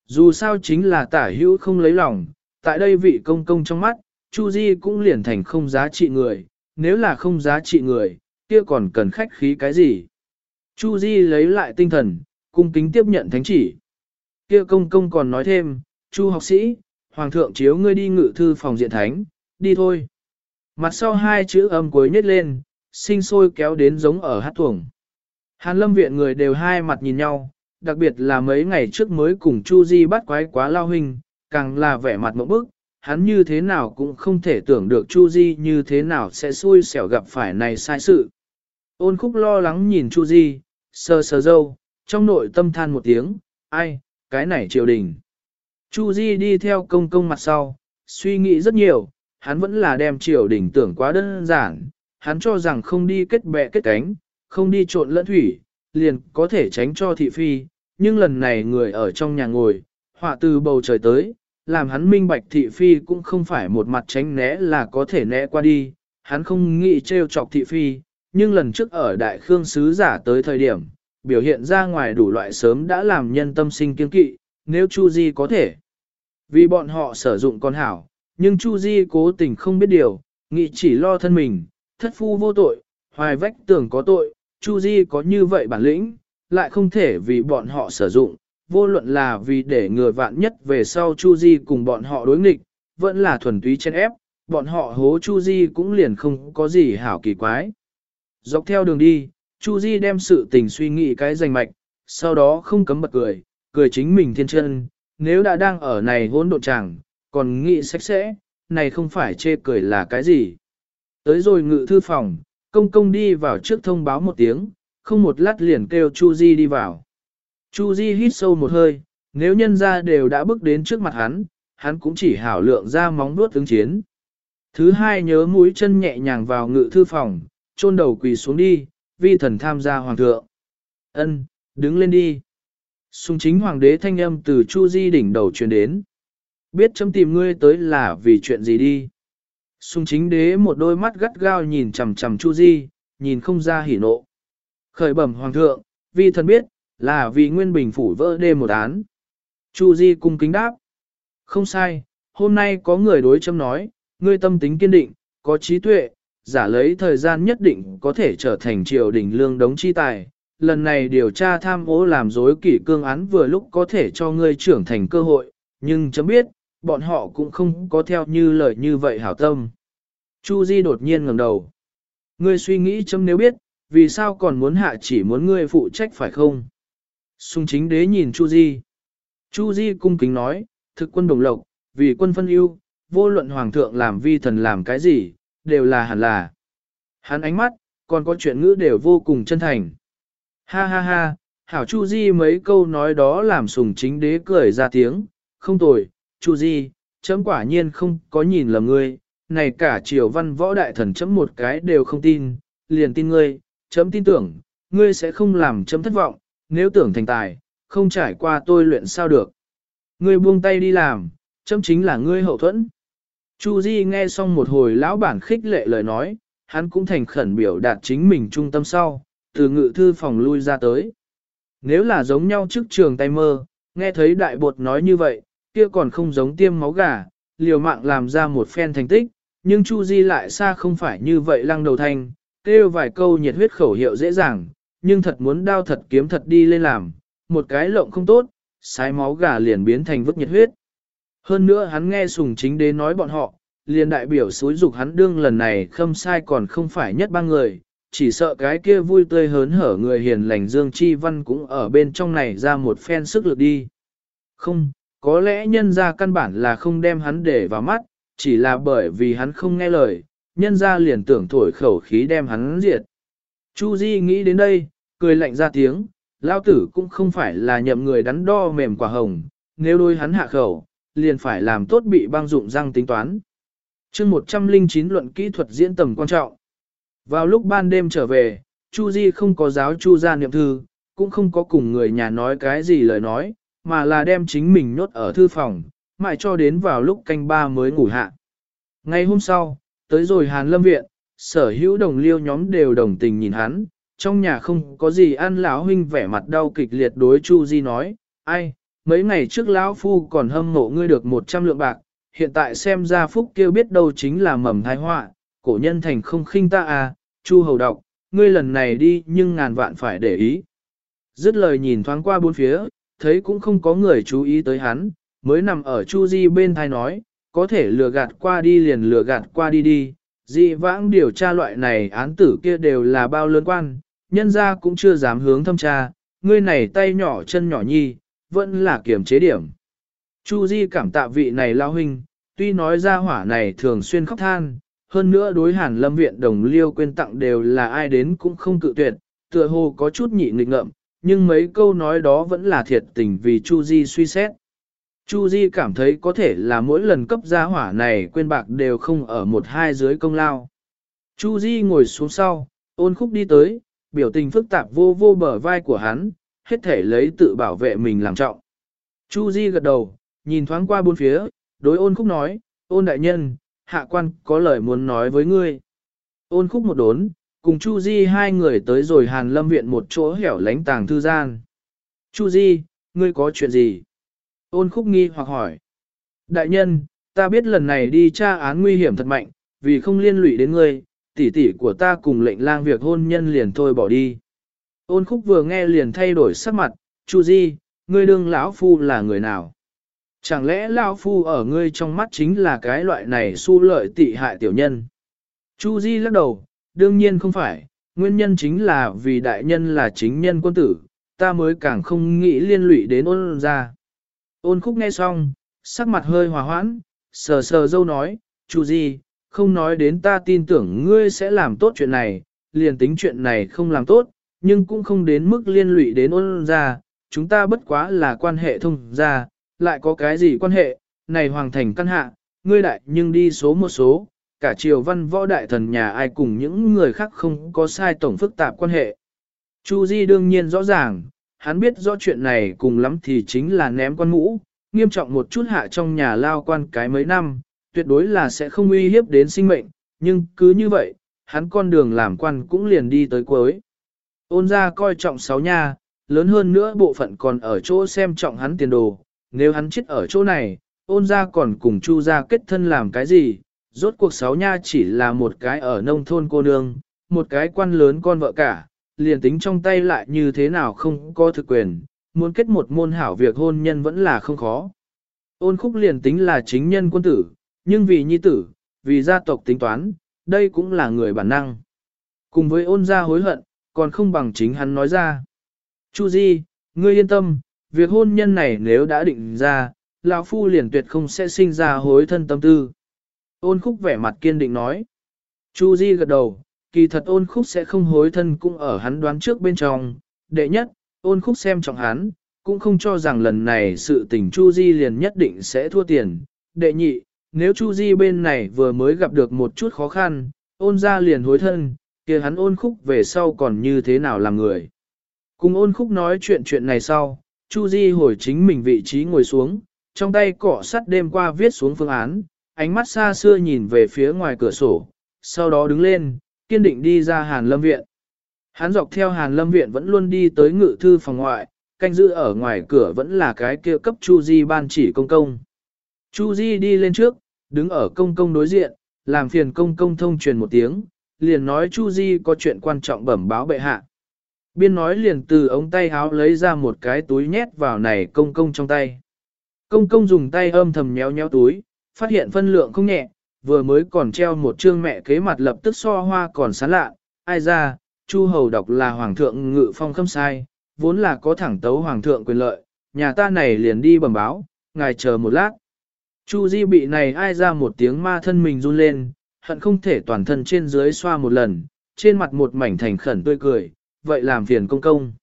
Dù sao chính là tả hữu không lấy lòng, tại đây vị công công trong mắt, Chu Di cũng liền thành không giá trị người, nếu là không giá trị người, kia còn cần khách khí cái gì. Chu Di lấy lại tinh thần, cung kính tiếp nhận thánh chỉ. Kia công công còn nói thêm, Chu học sĩ, Hoàng thượng chiếu ngươi đi ngự thư phòng diện thánh, đi thôi. Mặt sau hai chữ âm cuối nhất lên, sinh sôi kéo đến giống ở hát tuồng. Hàn lâm viện người đều hai mặt nhìn nhau, đặc biệt là mấy ngày trước mới cùng Chu Di bắt quái quá lao hình, càng là vẻ mặt mẫu bức, hắn như thế nào cũng không thể tưởng được Chu Di như thế nào sẽ xui xẻo gặp phải này sai sự. Ôn khúc lo lắng nhìn Chu Di, sờ sờ dâu, trong nội tâm than một tiếng, ai, cái này triều đình. Chu Di đi theo công công mặt sau, suy nghĩ rất nhiều, hắn vẫn là đem triều đình tưởng quá đơn giản, hắn cho rằng không đi kết bè kết cánh, không đi trộn lẫn thủy, liền có thể tránh cho thị phi, nhưng lần này người ở trong nhà ngồi, họa từ bầu trời tới, làm hắn minh bạch thị phi cũng không phải một mặt tránh né là có thể né qua đi, hắn không nghĩ trêu chọc thị phi, nhưng lần trước ở đại khương sứ giả tới thời điểm, biểu hiện ra ngoài đủ loại sớm đã làm nhân tâm sinh kiên kỵ, nếu Chu Di có thể. Vì bọn họ sử dụng con hảo, nhưng Chu Di cố tình không biết điều, nghĩ chỉ lo thân mình, thất phu vô tội, hoài vách tưởng có tội, Chu Di có như vậy bản lĩnh, lại không thể vì bọn họ sử dụng, vô luận là vì để ngừa vạn nhất về sau Chu Di cùng bọn họ đối nghịch, vẫn là thuần túy chen ép, bọn họ hố Chu Di cũng liền không có gì hảo kỳ quái. Dọc theo đường đi, Chu Di đem sự tình suy nghĩ cái rành mạch, sau đó không cấm bật cười, cười chính mình thiên chân, nếu đã đang ở này hỗn độn chẳng, còn nghĩ sạch sẽ, này không phải chê cười là cái gì. Tới rồi ngự thư phòng, công công đi vào trước thông báo một tiếng, không một lát liền kêu Chu Di đi vào. Chu Di hít sâu một hơi, nếu nhân ra đều đã bước đến trước mặt hắn, hắn cũng chỉ hảo lượng ra móng vuốt ứng chiến. Thứ hai nhớ mũi chân nhẹ nhàng vào ngự thư phòng, chôn đầu quỳ xuống đi, vi thần tham gia hoàng thượng. Ân, đứng lên đi. Sùng chính hoàng đế thanh âm từ Chu Di đỉnh đầu truyền đến. Biết chấm tìm ngươi tới là vì chuyện gì đi. Sùng chính đế một đôi mắt gắt gao nhìn chằm chằm Chu Di, nhìn không ra hỉ nộ. Khởi bẩm hoàng thượng, vi thần biết, là vì nguyên bình phủ vỡ đê một án. Chu Di cung kính đáp. Không sai, hôm nay có người đối châm nói, ngươi tâm tính kiên định, có trí tuệ, giả lấy thời gian nhất định có thể trở thành triều đình lương đống chi tài. Lần này điều tra tham ô làm dối kỷ cương án vừa lúc có thể cho ngươi trưởng thành cơ hội, nhưng chấm biết, bọn họ cũng không có theo như lời như vậy hảo tâm. Chu Di đột nhiên ngẩng đầu. Ngươi suy nghĩ chấm nếu biết, vì sao còn muốn hạ chỉ muốn ngươi phụ trách phải không? Sung chính đế nhìn Chu Di. Chu Di cung kính nói, thực quân đồng lộc, vì quân phân ưu, vô luận hoàng thượng làm vi thần làm cái gì, đều là hẳn là. Hắn ánh mắt, còn có chuyện ngữ đều vô cùng chân thành. Ha ha ha, hảo Chu Di mấy câu nói đó làm sùng chính đế cười ra tiếng, không tồi, Chu Di, chấm quả nhiên không có nhìn lầm ngươi, này cả triều văn võ đại thần chấm một cái đều không tin, liền tin ngươi, chấm tin tưởng, ngươi sẽ không làm chấm thất vọng, nếu tưởng thành tài, không trải qua tôi luyện sao được. Ngươi buông tay đi làm, chấm chính là ngươi hậu thuẫn. Chu Di nghe xong một hồi lão bản khích lệ lời nói, hắn cũng thành khẩn biểu đạt chính mình trung tâm sau, từ ngự thư phòng lui ra tới. Nếu là giống nhau trước trường tay mơ, nghe thấy đại bột nói như vậy, kia còn không giống tiêm máu gà, liều mạng làm ra một phen thành tích, nhưng Chu Di lại xa không phải như vậy lăng đầu thanh, kêu vài câu nhiệt huyết khẩu hiệu dễ dàng, nhưng thật muốn đao thật kiếm thật đi lên làm, một cái lộng không tốt, sái máu gà liền biến thành vứt nhiệt huyết. Hơn nữa hắn nghe sùng chính đế nói bọn họ, liền đại biểu xúi dục hắn đương lần này khâm sai còn không phải nhất ba người, chỉ sợ cái kia vui tươi hớn hở người hiền lành Dương Chi Văn cũng ở bên trong này ra một phen sức lực đi. Không, có lẽ nhân ra căn bản là không đem hắn để vào mắt, chỉ là bởi vì hắn không nghe lời, nhân ra liền tưởng thổi khẩu khí đem hắn diệt. Chu Di nghĩ đến đây, cười lạnh ra tiếng, lao tử cũng không phải là nhậm người đắn đo mềm quả hồng, nếu đôi hắn hạ khẩu, liền phải làm tốt bị băng dụng răng tính toán. chương 109 luận kỹ thuật diễn tầm quan trọng. Vào lúc ban đêm trở về, Chu Di không có giáo Chu gia niệm thư, cũng không có cùng người nhà nói cái gì lời nói, mà là đem chính mình nhốt ở thư phòng, mãi cho đến vào lúc canh ba mới ngủ hạ. Ngày hôm sau, tới rồi Hàn Lâm Viện, sở hữu đồng liêu nhóm đều đồng tình nhìn hắn, trong nhà không có gì ăn lão huynh vẻ mặt đau kịch liệt đối Chu Di nói, ai, mấy ngày trước lão phu còn hâm mộ ngươi được 100 lượng bạc, hiện tại xem ra phúc kêu biết đâu chính là mầm thái họa, cổ nhân thành không khinh ta à, Chu hầu đọc, ngươi lần này đi nhưng ngàn vạn phải để ý. Dứt lời nhìn thoáng qua bốn phía, thấy cũng không có người chú ý tới hắn, mới nằm ở Chu Di bên thai nói, có thể lừa gạt qua đi liền lừa gạt qua đi đi, dị vãng điều tra loại này án tử kia đều là bao lớn quan, nhân gia cũng chưa dám hướng thâm tra, ngươi này tay nhỏ chân nhỏ nhi, vẫn là kiểm chế điểm. Chu Di cảm tạ vị này lao huynh, tuy nói ra hỏa này thường xuyên khóc than, hơn nữa đối hàn lâm viện đồng liêu quên tặng đều là ai đến cũng không cự tuyệt, tựa hồ có chút nhị nghịch ngợm, nhưng mấy câu nói đó vẫn là thiệt tình vì Chu Di suy xét. Chu Di cảm thấy có thể là mỗi lần cấp gia hỏa này quên bạc đều không ở một hai dưới công lao. Chu Di ngồi xuống sau, ôn khúc đi tới, biểu tình phức tạp vô vô bờ vai của hắn, hết thể lấy tự bảo vệ mình làm trọng. Chu Di gật đầu, nhìn thoáng qua bốn phía, đối ôn khúc nói, ôn đại nhân, hạ quan có lời muốn nói với ngươi. Ôn khúc một đốn, cùng Chu Di hai người tới rồi Hàn Lâm Viện một chỗ hẻo lánh tàng thư gian. Chu Di, ngươi có chuyện gì? Ôn khúc nghi hoặc hỏi. Đại nhân, ta biết lần này đi tra án nguy hiểm thật mạnh, vì không liên lụy đến ngươi, tỷ tỷ của ta cùng lệnh lang việc hôn nhân liền thôi bỏ đi. Ôn khúc vừa nghe liền thay đổi sắc mặt, Chu Di, ngươi đương lão phu là người nào? Chẳng lẽ lão phu ở ngươi trong mắt chính là cái loại này su lợi tị hại tiểu nhân? Chu Di lắc đầu, đương nhiên không phải, nguyên nhân chính là vì đại nhân là chính nhân quân tử, ta mới càng không nghĩ liên lụy đến ôn ra. Ôn khúc nghe xong, sắc mặt hơi hòa hoãn, sờ sờ dâu nói, chú gì, không nói đến ta tin tưởng ngươi sẽ làm tốt chuyện này, liền tính chuyện này không làm tốt, nhưng cũng không đến mức liên lụy đến ôn ra, chúng ta bất quá là quan hệ thông ra, lại có cái gì quan hệ, này hoàng thành căn hạ, ngươi đại nhưng đi số một số, cả triều văn võ đại thần nhà ai cùng những người khác không có sai tổng phức tạp quan hệ. Chu Di đương nhiên rõ ràng, hắn biết rõ chuyện này cùng lắm thì chính là ném quan mũ, nghiêm trọng một chút hạ trong nhà lao quan cái mấy năm, tuyệt đối là sẽ không uy hiếp đến sinh mệnh, nhưng cứ như vậy, hắn con đường làm quan cũng liền đi tới cuối. Ôn gia coi trọng sáu nha, lớn hơn nữa bộ phận còn ở chỗ xem trọng hắn tiền đồ, nếu hắn chết ở chỗ này, ôn gia còn cùng chu gia kết thân làm cái gì, rốt cuộc sáu nha chỉ là một cái ở nông thôn cô nương, một cái quan lớn con vợ cả, liền tính trong tay lại như thế nào không có thực quyền, muốn kết một môn hảo việc hôn nhân vẫn là không khó. Ôn khúc liền tính là chính nhân quân tử, nhưng vì nhi tử, vì gia tộc tính toán, đây cũng là người bản năng. Cùng với ôn gia hối hận, còn không bằng chính hắn nói ra. Chu Di, ngươi yên tâm, việc hôn nhân này nếu đã định ra, lão phu liền tuyệt không sẽ sinh ra hối thân tâm tư. Ôn khúc vẻ mặt kiên định nói. Chu Di gật đầu, kỳ thật ôn khúc sẽ không hối thân cũng ở hắn đoán trước bên trong. Đệ nhất, ôn khúc xem trọng hắn, cũng không cho rằng lần này sự tình Chu Di liền nhất định sẽ thua tiền. Đệ nhị, nếu Chu Di bên này vừa mới gặp được một chút khó khăn, ôn ra liền hối thân, kia hắn ôn khúc về sau còn như thế nào làm người. Cùng ôn khúc nói chuyện chuyện này sau, Chu Di hồi chính mình vị trí ngồi xuống, trong tay cỏ sắt đêm qua viết xuống phương án, ánh mắt xa xưa nhìn về phía ngoài cửa sổ, sau đó đứng lên, kiên định đi ra Hàn Lâm Viện. Hắn dọc theo Hàn Lâm Viện vẫn luôn đi tới ngự thư phòng ngoại, canh giữ ở ngoài cửa vẫn là cái kia cấp Chu Di ban chỉ công công. Chu Di đi lên trước, đứng ở công công đối diện, làm phiền công công thông truyền một tiếng, liền nói Chu Di có chuyện quan trọng bẩm báo bệ hạ. Biên nói liền từ ống tay háo lấy ra một cái túi nhét vào này công công trong tay. Công công dùng tay âm thầm nhéo nhéo túi, phát hiện phân lượng không nhẹ, vừa mới còn treo một chương mẹ kế mặt lập tức so hoa còn sán lạ, ai ra, Chu Hầu đọc là Hoàng thượng ngự phong khâm sai, vốn là có thẳng tấu Hoàng thượng quyền lợi, nhà ta này liền đi bẩm báo, ngài chờ một lát. Chu Di bị này ai ra một tiếng ma thân mình run lên, hận không thể toàn thân trên dưới xoa một lần, trên mặt một mảnh thành khẩn tươi cười, vậy làm phiền công công.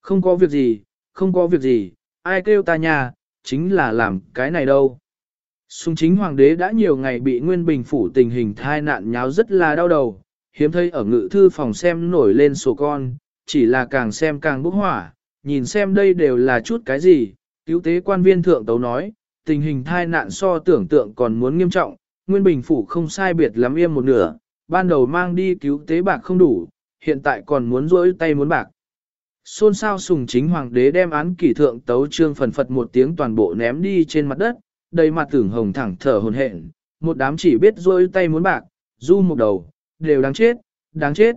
Không có việc gì, không có việc gì, ai kêu ta nhà, chính là làm cái này đâu. Sùng chính hoàng đế đã nhiều ngày bị Nguyên Bình phủ tình hình thai nạn nháo rất là đau đầu, hiếm thấy ở ngự thư phòng xem nổi lên sổ con, chỉ là càng xem càng bốc hỏa, nhìn xem đây đều là chút cái gì, cứu tế quan viên thượng tấu nói, tình hình thai nạn so tưởng tượng còn muốn nghiêm trọng, Nguyên Bình phủ không sai biệt lắm yên một nửa, ban đầu mang đi cứu tế bạc không đủ, hiện tại còn muốn rỗi tay muốn bạc. Xôn xao sùng chính hoàng đế đem án kỷ thượng tấu trương phần phật một tiếng toàn bộ ném đi trên mặt đất, đầy mặt tưởng hồng thẳng thở hồn hển, một đám chỉ biết rôi tay muốn bạc, du một đầu, đều đáng chết, đáng chết.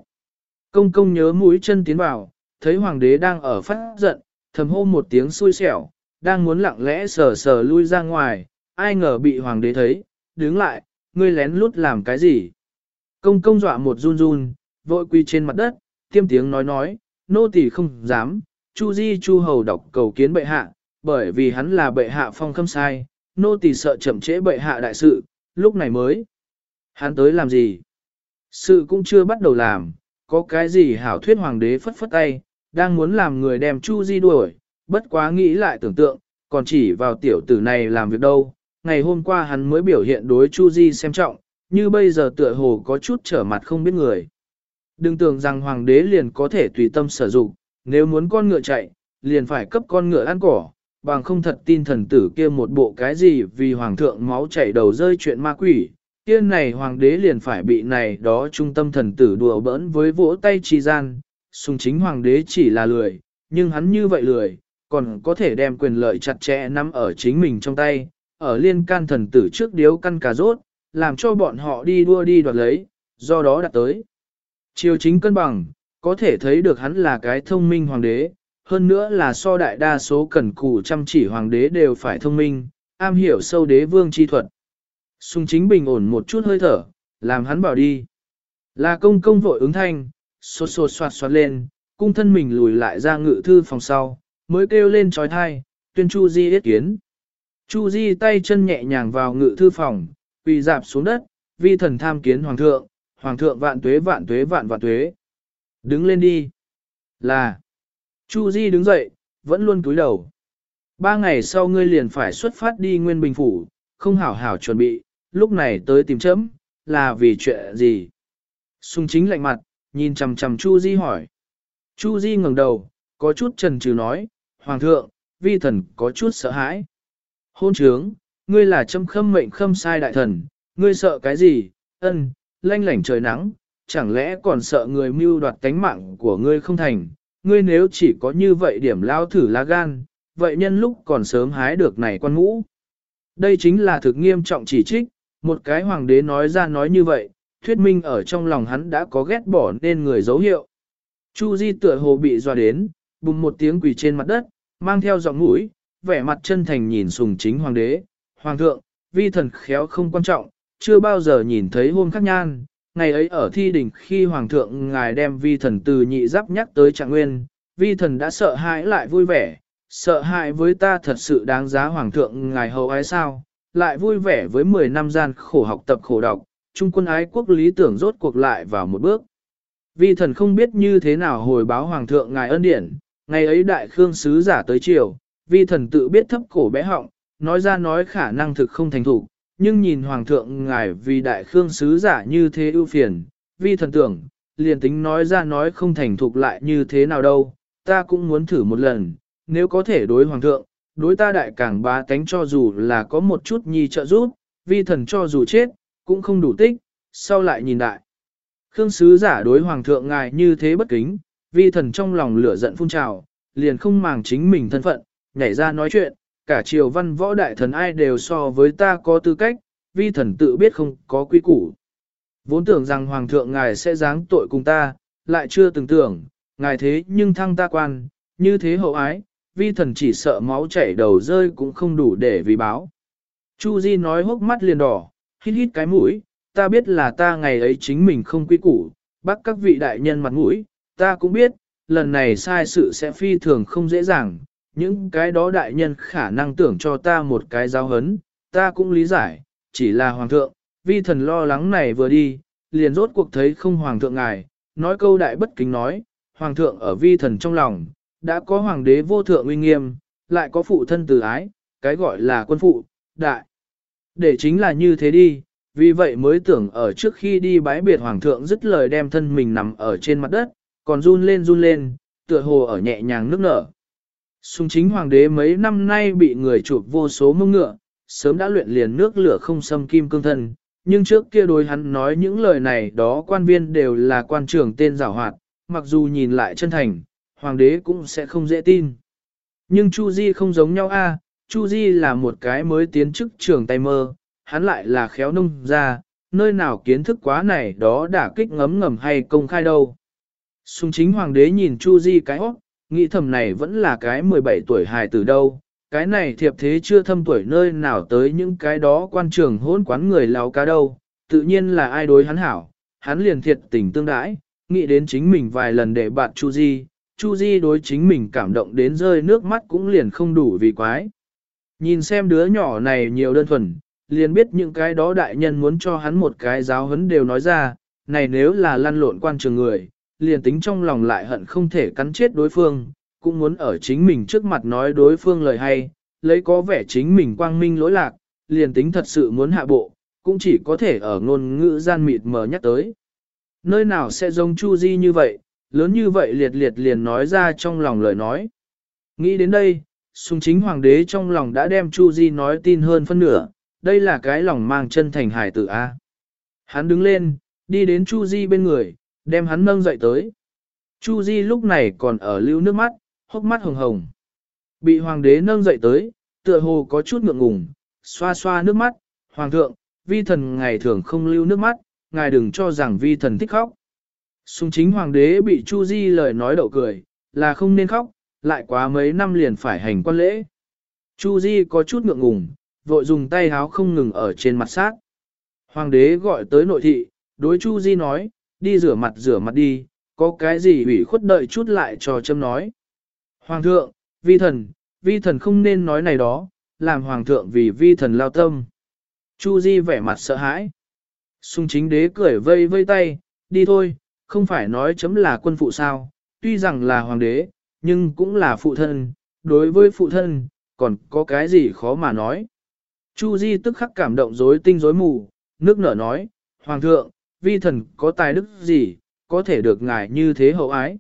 Công công nhớ mũi chân tiến vào, thấy hoàng đế đang ở phát giận, thầm hô một tiếng xui xẻo, đang muốn lặng lẽ sờ sờ lui ra ngoài, ai ngờ bị hoàng đế thấy, đứng lại, ngươi lén lút làm cái gì. Công công dọa một run run, vội quy trên mặt đất, tiêm tiếng nói nói, nô tỳ không dám, chu di chu hầu đọc cầu kiến bệ hạ, bởi vì hắn là bệ hạ phong khâm sai, nô tỳ sợ chậm trễ bệ hạ đại sự, lúc này mới. Hắn tới làm gì? Sự cũng chưa bắt đầu làm, có cái gì hảo thuyết hoàng đế phất phất tay, đang muốn làm người đem Chu Di đuổi, bất quá nghĩ lại tưởng tượng, còn chỉ vào tiểu tử này làm việc đâu. Ngày hôm qua hắn mới biểu hiện đối Chu Di xem trọng, như bây giờ tựa hồ có chút trở mặt không biết người. Đừng tưởng rằng hoàng đế liền có thể tùy tâm sử dụng, nếu muốn con ngựa chạy, liền phải cấp con ngựa ăn cỏ, bằng không thật tin thần tử kia một bộ cái gì vì hoàng thượng máu chảy đầu rơi chuyện ma quỷ, kia này hoàng đế liền phải bị này đó trung tâm thần tử đùa bỡn với vỗ tay trì gian, sùng chính hoàng đế chỉ là lười, nhưng hắn như vậy lười, còn có thể đem quyền lợi chặt chẽ nắm ở chính mình trong tay, ở liên can thần tử trước điếu căn cà rốt, làm cho bọn họ đi đua đi đoạt lấy, do đó đạt tới. Triều chính cân bằng, có thể thấy được hắn là cái thông minh hoàng đế, hơn nữa là so đại đa số cần cù chăm chỉ hoàng đế đều phải thông minh, am hiểu sâu đế vương chi thuật. Sùng chính bình ổn một chút hơi thở, làm hắn bảo đi. Là công công vội ứng thanh, sột sột soạt soạt lên, cung thân mình lùi lại ra ngự thư phòng sau, mới kêu lên trói thai, tuyên Chu Di yết kiến. Chu Di tay chân nhẹ nhàng vào ngự thư phòng, quỳ dạp xuống đất, vi thần tham kiến hoàng thượng, hoàng thượng vạn tuế vạn tuế vạn vạn tuế. Đứng lên đi. Là. Chu Di đứng dậy, vẫn luôn cúi đầu. Ba ngày sau ngươi liền phải xuất phát đi Nguyên Bình Phủ, không hảo hảo chuẩn bị, lúc này tới tìm chấm, là vì chuyện gì? Sung chính lạnh mặt, nhìn chằm chằm Chu Di hỏi. Chu Di ngẩng đầu, có chút chần chừ nói, Hoàng thượng, vi thần có chút sợ hãi. Hôn trướng, ngươi là châm khâm mệnh khâm sai đại thần, ngươi sợ cái gì, ân, lanh lảnh trời nắng, chẳng lẽ còn sợ người mưu đoạt tánh mạng của ngươi không thành, ngươi nếu chỉ có như vậy điểm lao thử lá gan, vậy nhân lúc còn sớm hái được này quan ngũ. Đây chính là thực nghiêm trọng chỉ trích, một cái hoàng đế nói ra nói như vậy, thuyết minh ở trong lòng hắn đã có ghét bỏ nên người dấu hiệu. Chu Di tựa hồ bị dọa đến, bùng một tiếng quỳ trên mặt đất, mang theo giọng mũi, vẻ mặt chân thành nhìn sùng chính hoàng đế. Hoàng thượng, vi thần khéo không quan trọng, chưa bao giờ nhìn thấy hôn khắc nhan. Ngày ấy ở thi đỉnh khi hoàng thượng ngài đem vi thần từ nhị giáp nhắc tới trạng nguyên, vi thần đã sợ hãi lại vui vẻ, sợ hãi với ta thật sự đáng giá hoàng thượng ngài hậu ái sao, lại vui vẻ với 10 năm gian khổ học tập khổ đọc, trung quân ái quốc lý tưởng rốt cuộc lại vào một bước. Vi thần không biết như thế nào hồi báo hoàng thượng ngài ân điển, ngày ấy đại khương sứ giả tới triều, vi thần tự biết thấp cổ bé họng, nói ra nói khả năng thực không thành thủ, nhưng nhìn hoàng thượng ngài vì đại khương sứ giả như thế ưu phiền, vi thần tưởng, liền tính nói ra nói không thành thục lại như thế nào đâu, ta cũng muốn thử một lần, nếu có thể đối hoàng thượng, đối ta đại càng bá tánh cho dù là có một chút nhi trợ giúp, vi thần cho dù chết, cũng không đủ tích, sau lại nhìn đại. Khương sứ giả đối hoàng thượng ngài như thế bất kính, vi thần trong lòng lửa giận phun trào, liền không màng chính mình thân phận, nhảy ra nói chuyện, cả triều văn võ đại thần ai đều so với ta có tư cách, vi thần tự biết không có quý củ. Vốn tưởng rằng hoàng thượng ngài sẽ giáng tội cùng ta, lại chưa từng tưởng, ngài thế nhưng thăng ta quan, như thế hậu ái, vi thần chỉ sợ máu chảy đầu rơi cũng không đủ để vì báo. Chu Di nói hốc mắt liền đỏ, hít hít cái mũi, ta biết là ta ngày ấy chính mình không quý củ, bắt các vị đại nhân mặt mũi, ta cũng biết, lần này sai sự sẽ phi thường không dễ dàng, những cái đó đại nhân khả năng tưởng cho ta một cái giáo hấn, ta cũng lý giải, chỉ là hoàng thượng, vi thần lo lắng này vừa đi, liền rốt cuộc thấy không hoàng thượng ngài, nói câu đại bất kính nói, hoàng thượng ở vi thần trong lòng, đã có hoàng đế vô thượng uy nghiêm, lại có phụ thân từ ái, cái gọi là quân phụ, đại. Để chính là như thế đi, vì vậy mới tưởng ở trước khi đi bái biệt hoàng thượng dứt lời đem thân mình nằm ở trên mặt đất, còn run lên run lên, tựa hồ ở nhẹ nhàng nước nở. Sùng chính hoàng đế mấy năm nay bị người chụp vô số mông ngựa, sớm đã luyện liền nước lửa không xâm kim cương thân, nhưng trước kia đối hắn nói những lời này đó quan viên đều là quan trưởng tên giảo hoạt, mặc dù nhìn lại chân thành, hoàng đế cũng sẽ không dễ tin. Nhưng Chu Di không giống nhau a, Chu Di là một cái mới tiến chức trưởng tay mơ, hắn lại là khéo nông ra, nơi nào kiến thức quá này đó đã kích ngấm ngầm hay công khai đâu. Sùng chính hoàng đế nhìn Chu Di cái hót, nghĩ thầm này vẫn là cái 17 tuổi hài từ đâu, cái này thiệp thế chưa thâm tuổi nơi nào tới những cái đó quan trường hỗn quán người láo cá đâu, tự nhiên là ai đối hắn hảo, hắn liền thiệt tình tương đãi, nghĩ đến chính mình vài lần để bạn Chu Di, Chu Di đối chính mình cảm động đến rơi nước mắt cũng liền không đủ vì quái. Nhìn xem đứa nhỏ này nhiều đơn thuần, liền biết những cái đó đại nhân muốn cho hắn một cái giáo huấn đều nói ra, này nếu là lăn lộn quan trường người, liền tính trong lòng lại hận không thể cắn chết đối phương, cũng muốn ở chính mình trước mặt nói đối phương lời hay, lấy có vẻ chính mình quang minh lỗi lạc, liền tính thật sự muốn hạ bộ, cũng chỉ có thể ở ngôn ngữ gian mịt mờ nhắc tới. Nơi nào sẽ giống Chu Di như vậy, lớn như vậy liệt liệt liền nói ra trong lòng lời nói. Nghĩ đến đây, sung chính hoàng đế trong lòng đã đem Chu Di nói tin hơn phân nửa, đây là cái lòng mang chân thành hải tử A. Hắn đứng lên, đi đến Chu Di bên người, đem hắn nâng dậy tới. Chu Di lúc này còn ở lưu nước mắt, hốc mắt hồng hồng. Bị hoàng đế nâng dậy tới, tựa hồ có chút ngượng ngùng, xoa xoa nước mắt, hoàng thượng, vi thần ngày thường không lưu nước mắt, ngài đừng cho rằng vi thần thích khóc. Sùng chính hoàng đế bị Chu Di lời nói đậu cười, là không nên khóc, lại quá mấy năm liền phải hành quan lễ. Chu Di có chút ngượng ngùng, vội dùng tay háo không ngừng ở trên mặt sát. Hoàng đế gọi tới nội thị, đối Chu Di nói, đi rửa mặt rửa mặt đi, có cái gì ủy khuất đợi chút lại cho châm nói. Hoàng thượng, vi thần, vi thần không nên nói này đó, làm hoàng thượng vì vi thần lao tâm. Chu Di vẻ mặt sợ hãi. Sung chính đế cười vây vây tay, đi thôi, không phải nói chấm là quân phụ sao, tuy rằng là hoàng đế, nhưng cũng là phụ thân, đối với phụ thân, còn có cái gì khó mà nói. Chu Di tức khắc cảm động rối tinh rối mù, nước nở nói, Hoàng thượng, vi thần có tài đức gì, có thể được ngài như thế hậu ái.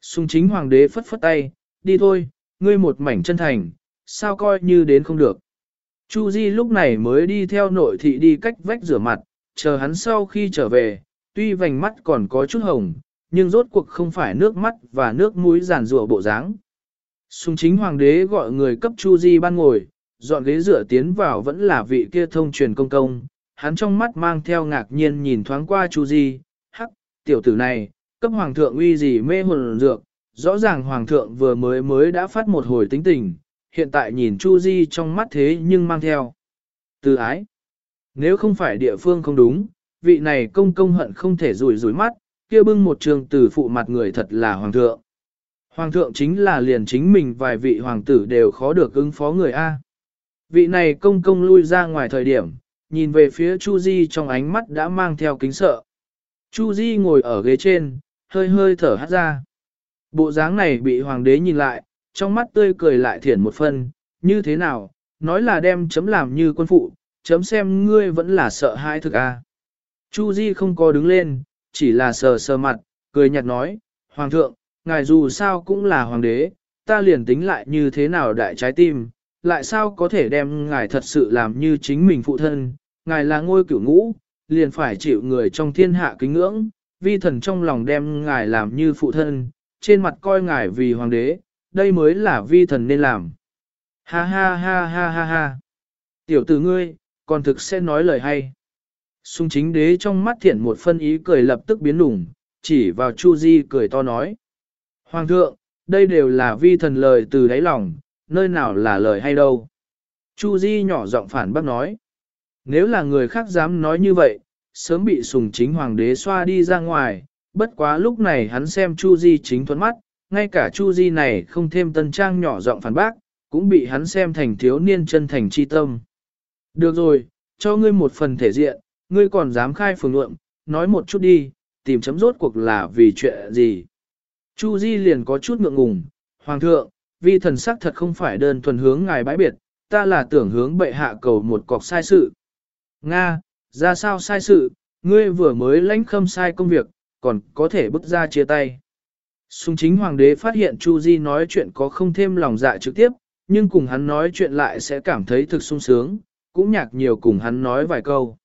Sùng chính hoàng đế phất phất tay, đi thôi, ngươi một mảnh chân thành, sao coi như đến không được. Chu Di lúc này mới đi theo nội thị đi cách vách rửa mặt, chờ hắn sau khi trở về, tuy vành mắt còn có chút hồng, nhưng rốt cuộc không phải nước mắt và nước mũi giàn rủa bộ dáng. Sùng chính hoàng đế gọi người cấp Chu Di ban ngồi, dọn ghế rửa tiến vào vẫn là vị kia thông truyền công công, hắn trong mắt mang theo ngạc nhiên nhìn thoáng qua Chu Di, hắc, tiểu tử này, cấp hoàng thượng uy gì mê hồn dược, rõ ràng hoàng thượng vừa mới mới đã phát một hồi tính tình, hiện tại nhìn Chu Di trong mắt thế nhưng mang theo. Từ ái, nếu không phải địa phương không đúng, vị này công công hận không thể rủi rủi mắt, kia bưng một trường từ phụ mặt người thật là hoàng thượng. Hoàng thượng chính là liền chính mình vài vị hoàng tử đều khó được ứng phó người A. Vị này công công lui ra ngoài thời điểm, nhìn về phía Chu Di trong ánh mắt đã mang theo kính sợ. Chu Di ngồi ở ghế trên, hơi hơi thở hắt ra. Bộ dáng này bị hoàng đế nhìn lại, trong mắt tươi cười lại thiển một phần, như thế nào, nói là đem chấm làm như quân phụ, chấm xem ngươi vẫn là sợ hai thực a. Chu Di không có đứng lên, chỉ là sờ sờ mặt, cười nhạt nói, Hoàng thượng, ngài dù sao cũng là hoàng đế, ta liền tính lại như thế nào đại trái tim, lại sao có thể đem ngài thật sự làm như chính mình phụ thân, ngài là ngôi cửu ngũ, liền phải chịu người trong thiên hạ kính ngưỡng, vi thần trong lòng đem ngài làm như phụ thân, trên mặt coi ngài vì hoàng đế, đây mới là vi thần nên làm. Ha ha ha ha ha ha. Tiểu tử ngươi, còn thực sẽ nói lời hay. Xung chính đế trong mắt thiện một phân ý cười lập tức biến đủng, chỉ vào Chu Di cười to nói. Hoàng thượng, đây đều là vi thần lời từ đáy lòng, nơi nào là lời hay đâu. Chu Di nhỏ giọng phản bác nói. Nếu là người khác dám nói như vậy, sớm bị sùng chính hoàng đế xoa đi ra ngoài, bất quá lúc này hắn xem Chu Di chính thuẫn mắt, ngay cả Chu Di này không thêm tân trang nhỏ giọng phản bác, cũng bị hắn xem thành thiếu niên chân thành chi tâm. Được rồi, cho ngươi một phần thể diện, ngươi còn dám khai phường luận, nói một chút đi, tìm chấm rốt cuộc là vì chuyện gì. Chu Di liền có chút ngượng ngùng, Hoàng thượng, vi thần sắc thật không phải đơn thuần hướng ngài bãi biệt, ta là tưởng hướng bệ hạ cầu một cọc sai sự. Nga, ra sao sai sự, ngươi vừa mới lãnh khâm sai công việc, còn có thể bước ra chia tay. Sùng chính hoàng đế phát hiện Chu Di nói chuyện có không thêm lòng dạ trực tiếp, nhưng cùng hắn nói chuyện lại sẽ cảm thấy thực sung sướng, cũng nhạc nhiều cùng hắn nói vài câu.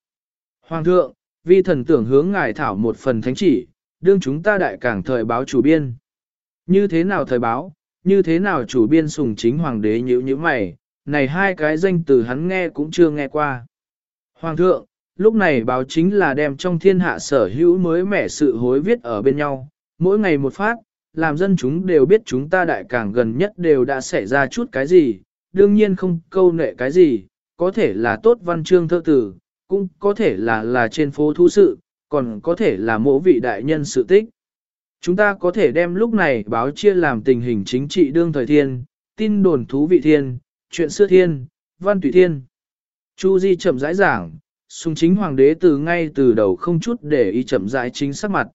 Hoàng thượng, vi thần tưởng hướng ngài thảo một phần thánh chỉ, đương chúng ta đại cảng thời báo chủ biên. Như thế nào thời báo, như thế nào chủ biên sùng chính hoàng đế nhữ như mày, này hai cái danh từ hắn nghe cũng chưa nghe qua. Hoàng thượng, lúc này báo chính là đem trong thiên hạ sở hữu mới mẻ sự hối viết ở bên nhau, mỗi ngày một phát, làm dân chúng đều biết chúng ta đại càng gần nhất đều đã xảy ra chút cái gì, đương nhiên không câu nệ cái gì, có thể là tốt văn chương thơ tử, cũng có thể là là trên phố thú sự, còn có thể là mỗ vị đại nhân sự tích. Chúng ta có thể đem lúc này báo chia làm tình hình chính trị đương thời thiên, tin đồn thú vị thiên, chuyện xưa thiên, văn tùy thiên. Chu Di chậm rãi giảng, sung chính hoàng đế từ ngay từ đầu không chút để ý chậm rãi chính sắc mặt.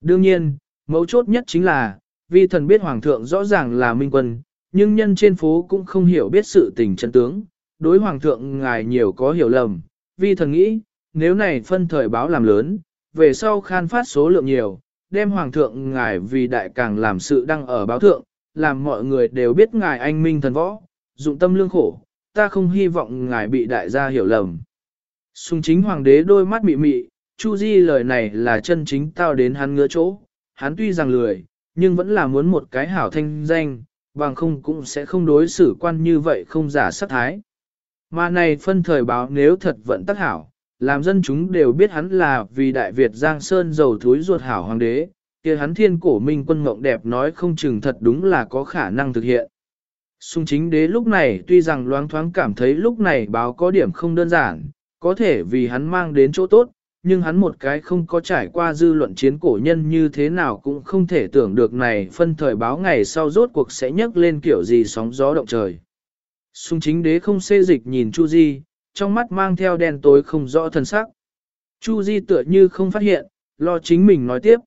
Đương nhiên, mấu chốt nhất chính là, vi thần biết hoàng thượng rõ ràng là minh quân, nhưng nhân trên phố cũng không hiểu biết sự tình chân tướng, đối hoàng thượng ngài nhiều có hiểu lầm, vi thần nghĩ, nếu này phân thời báo làm lớn, về sau khan phát số lượng nhiều, đem hoàng thượng ngài vì đại càng làm sự đăng ở báo thượng, làm mọi người đều biết ngài anh minh thần võ, dụng tâm lương khổ, ta không hy vọng ngài bị đại gia hiểu lầm. Sùng chính hoàng đế đôi mắt mị mị, Chu Di lời này là chân chính tao đến hắn ngứa chỗ, hắn tuy rằng lười, nhưng vẫn là muốn một cái hảo thanh danh, bằng không cũng sẽ không đối xử quan như vậy không giả sắc thái. Mà này phân thời báo nếu thật vẫn tắc hảo, làm dân chúng đều biết hắn là vì Đại Việt Giang Sơn giàu thúi ruột hảo hoàng đế, kia hắn thiên cổ minh quân mộng đẹp nói không chừng thật đúng là có khả năng thực hiện. Sung chính đế lúc này tuy rằng loáng thoáng cảm thấy lúc này báo có điểm không đơn giản, có thể vì hắn mang đến chỗ tốt, nhưng hắn một cái không có trải qua dư luận chiến cổ nhân như thế nào cũng không thể tưởng được này phân thời báo ngày sau rốt cuộc sẽ nhấc lên kiểu gì sóng gió động trời. Sung chính đế không xê dịch nhìn Chu Di, trong mắt mang theo đen tối không rõ thân sắc. Chu Di tựa như không phát hiện, lo chính mình nói tiếp.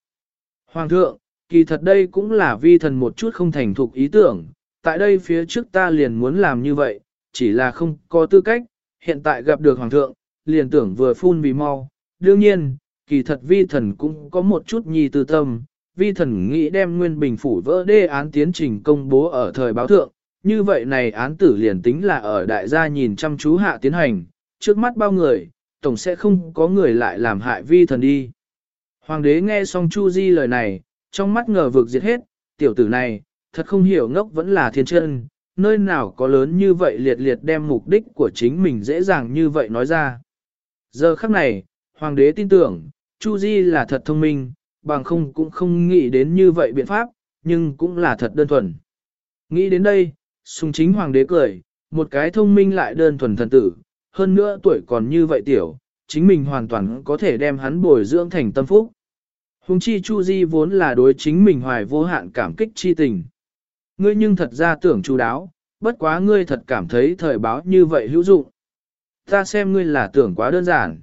Hoàng thượng, kỳ thật đây cũng là vi thần một chút không thành thục ý tưởng, tại đây phía trước ta liền muốn làm như vậy, chỉ là không có tư cách, hiện tại gặp được hoàng thượng, liền tưởng vừa phun vì mau. Đương nhiên, kỳ thật vi thần cũng có một chút nhi tư tâm, vi thần nghĩ đem nguyên bình phủ vỡ đê án tiến trình công bố ở thời báo thượng, như vậy này án tử liền tính là ở đại gia nhìn chăm chú hạ tiến hành, trước mắt bao người, tổng sẽ không có người lại làm hại vi thần đi. Hoàng đế nghe xong Chu Di lời này, trong mắt ngờ vực diệt hết, tiểu tử này, thật không hiểu ngốc vẫn là thiên chân, nơi nào có lớn như vậy liệt liệt đem mục đích của chính mình dễ dàng như vậy nói ra. Giờ khắc này, hoàng đế tin tưởng, Chu Di là thật thông minh, bằng không cũng không nghĩ đến như vậy biện pháp, nhưng cũng là thật đơn thuần. Nghĩ đến đây, sung chính hoàng đế cười, một cái thông minh lại đơn thuần thần tử, hơn nữa tuổi còn như vậy tiểu, chính mình hoàn toàn có thể đem hắn bồi dưỡng thành tâm phúc. Hùng chi Chu Di vốn là đối chính mình hoài vô hạn cảm kích chi tình. Ngươi nhưng thật ra tưởng chu đáo, bất quá ngươi thật cảm thấy thời báo như vậy hữu dụng. Ta xem ngươi là tưởng quá đơn giản.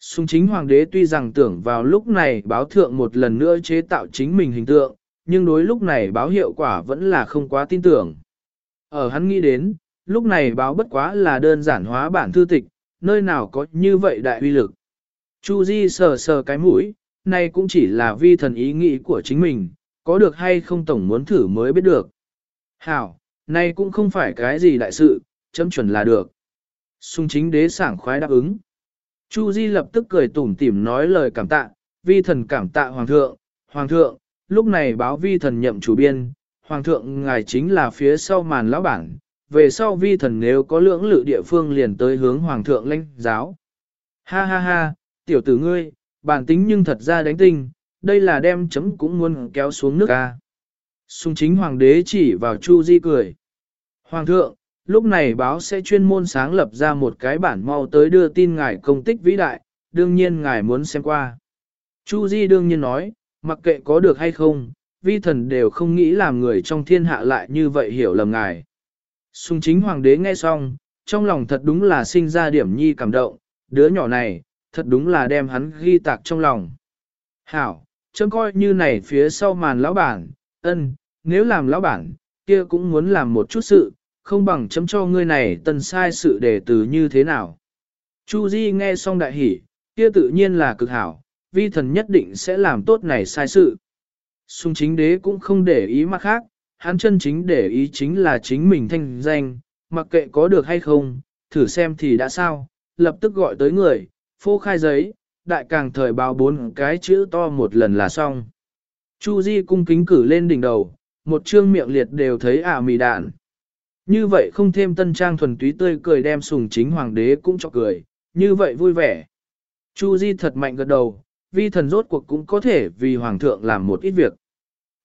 Sung chính hoàng đế tuy rằng tưởng vào lúc này báo thượng một lần nữa chế tạo chính mình hình tượng, nhưng đối lúc này báo hiệu quả vẫn là không quá tin tưởng. Ở hắn nghĩ đến, lúc này báo bất quá là đơn giản hóa bản thư tịch, nơi nào có như vậy đại uy lực. Chu Di sờ sờ cái mũi, này cũng chỉ là vi thần ý nghĩ của chính mình, có được hay không tổng muốn thử mới biết được. Hảo, này cũng không phải cái gì đại sự, chấm chuẩn là được. Sung chính đế sảng khoái đáp ứng. Chu Di lập tức cười tủm tỉm nói lời cảm tạ, vi thần cảm tạ hoàng thượng, hoàng thượng, lúc này báo vi thần nhậm chủ biên, hoàng thượng ngài chính là phía sau màn lão bản, về sau vi thần nếu có lưỡng lự địa phương liền tới hướng hoàng thượng lãnh giáo. Ha ha ha, tiểu tử ngươi, bản tính nhưng thật ra đánh tinh, đây là đem chấm cũng muốn kéo xuống nước ca. Sùng chính hoàng đế chỉ vào Chu Di cười. Hoàng thượng, lúc này báo sẽ chuyên môn sáng lập ra một cái bản mau tới đưa tin ngài công tích vĩ đại, đương nhiên ngài muốn xem qua. Chu Di đương nhiên nói, mặc kệ có được hay không, vi thần đều không nghĩ làm người trong thiên hạ lại như vậy hiểu lầm ngài. Sùng chính hoàng đế nghe xong, trong lòng thật đúng là sinh ra điểm nhi cảm động, đứa nhỏ này, thật đúng là đem hắn ghi tạc trong lòng. Hảo, chấm coi như này phía sau màn lão bản, ân, nếu làm lão bản, kia cũng muốn làm một chút sự, không bằng chấm cho ngươi này tần sai sự để từ như thế nào. Chu Di nghe xong đại hỉ, kia tự nhiên là cực hảo, vi thần nhất định sẽ làm tốt này sai sự. Xung chính đế cũng không để ý mặt khác, hắn chân chính để ý chính là chính mình thanh danh, mặc kệ có được hay không, thử xem thì đã sao, lập tức gọi tới người, phô khai giấy, đại càng thời báo bốn cái chữ to một lần là xong. Chu Di cung kính cử lên đỉnh đầu, một trương miệng liệt đều thấy ả mì đạn. Như vậy không thêm tân trang thuần túy tươi cười đem sùng chính hoàng đế cũng cho cười, như vậy vui vẻ. Chu Di thật mạnh gật đầu, vi thần rốt cuộc cũng có thể vì hoàng thượng làm một ít việc.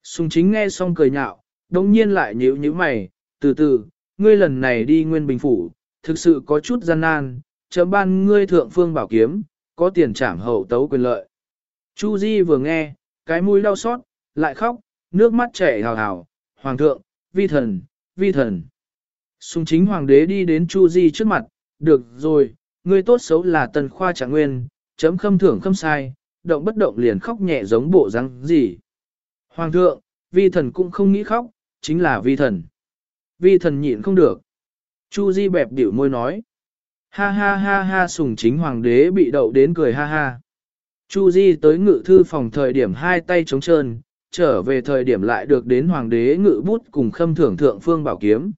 Sùng chính nghe xong cười nhạo, đồng nhiên lại nhíu nhíu mày, từ từ, ngươi lần này đi nguyên bình phủ, thực sự có chút gian nan, chấm ban ngươi thượng phương bảo kiếm, có tiền trảm hậu tấu quyền lợi. Chu Di vừa nghe, cái mũi đau xót, lại khóc, nước mắt chảy hào hào, hoàng thượng, vi thần, vi thần. Sùng chính hoàng đế đi đến Chu Di trước mặt, được rồi, ngươi tốt xấu là tần khoa trạng nguyên, chấm khâm thưởng khâm sai, động bất động liền khóc nhẹ giống bộ răng gì. Hoàng thượng, vi thần cũng không nghĩ khóc, chính là vi thần. Vi thần nhịn không được. Chu Di bẹp biểu môi nói. Ha ha ha ha sùng chính hoàng đế bị đậu đến cười ha ha. Chu Di tới ngự thư phòng thời điểm hai tay trống trơn, trở về thời điểm lại được đến hoàng đế ngự bút cùng khâm thưởng thượng phương bảo kiếm.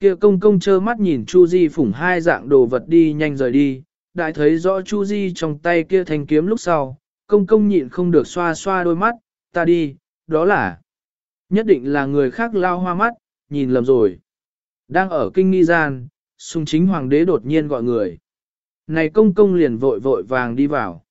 Kia công công trơ mắt nhìn Chu Di phủng hai dạng đồ vật đi nhanh rời đi, đại thấy rõ Chu Di trong tay kia thanh kiếm lúc sau, công công nhịn không được xoa xoa đôi mắt, ta đi, đó là, nhất định là người khác lao hoa mắt, nhìn lầm rồi. Đang ở kinh nghi gian, sung chính hoàng đế đột nhiên gọi người. Này công công liền vội vội vàng đi vào.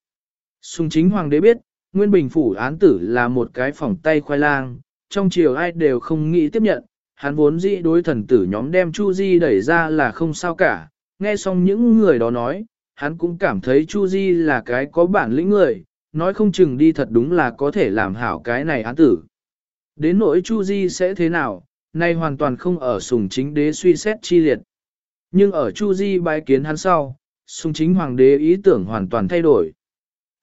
Sung chính hoàng đế biết, Nguyên Bình Phủ án tử là một cái phòng tay khoai lang, trong chiều ai đều không nghĩ tiếp nhận, hắn vốn dĩ đối thần tử nhóm đem Chu Di đẩy ra là không sao cả, nghe xong những người đó nói, hắn cũng cảm thấy Chu Di là cái có bản lĩnh người, nói không chừng đi thật đúng là có thể làm hảo cái này án tử. Đến nỗi Chu Di sẽ thế nào, nay hoàn toàn không ở sùng chính đế suy xét chi liệt. Nhưng ở Chu Di bái kiến hắn sau, sung chính hoàng đế ý tưởng hoàn toàn thay đổi.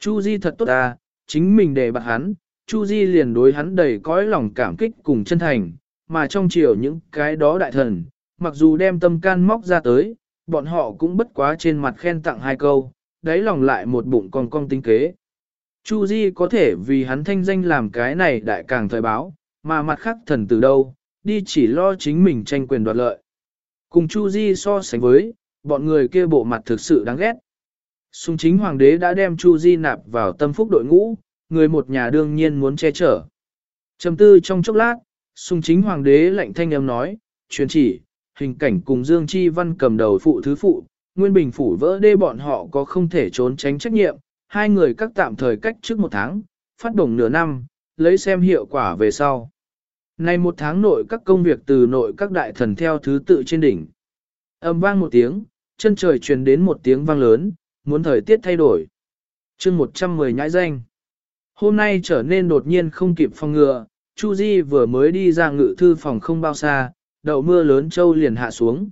Chu Di thật tốt ta, chính mình để bạc hắn, Chu Di liền đối hắn đầy cõi lòng cảm kích cùng chân thành, mà trong chiều những cái đó đại thần, mặc dù đem tâm can móc ra tới, bọn họ cũng bất quá trên mặt khen tặng hai câu, đáy lòng lại một bụng con cong tinh kế. Chu Di có thể vì hắn thanh danh làm cái này đại càng thời báo, mà mặt khác thần từ đâu, đi chỉ lo chính mình tranh quyền đoạt lợi. Cùng Chu Di so sánh với, bọn người kia bộ mặt thực sự đáng ghét. Sùng chính hoàng đế đã đem Chu Di nạp vào tâm phúc đội ngũ, người một nhà đương nhiên muốn che chở. Trầm tư trong chốc lát, sùng chính hoàng đế lạnh thanh âm nói, truyền chỉ, hình cảnh cùng Dương Chi Văn cầm đầu phụ thứ phụ, Nguyên Bình phủ vỡ đê bọn họ có không thể trốn tránh trách nhiệm, hai người các tạm thời cách trước một tháng, phát động nửa năm, lấy xem hiệu quả về sau. Nay một tháng nội các công việc từ nội các đại thần theo thứ tự trên đỉnh. Âm vang một tiếng, chân trời truyền đến một tiếng vang lớn, muốn thời tiết thay đổi. chương 110 nhãi danh. Hôm nay trở nên đột nhiên không kịp phòng ngừa, Chu Di vừa mới đi ra ngự thư phòng không bao xa, đậu mưa lớn châu liền hạ xuống.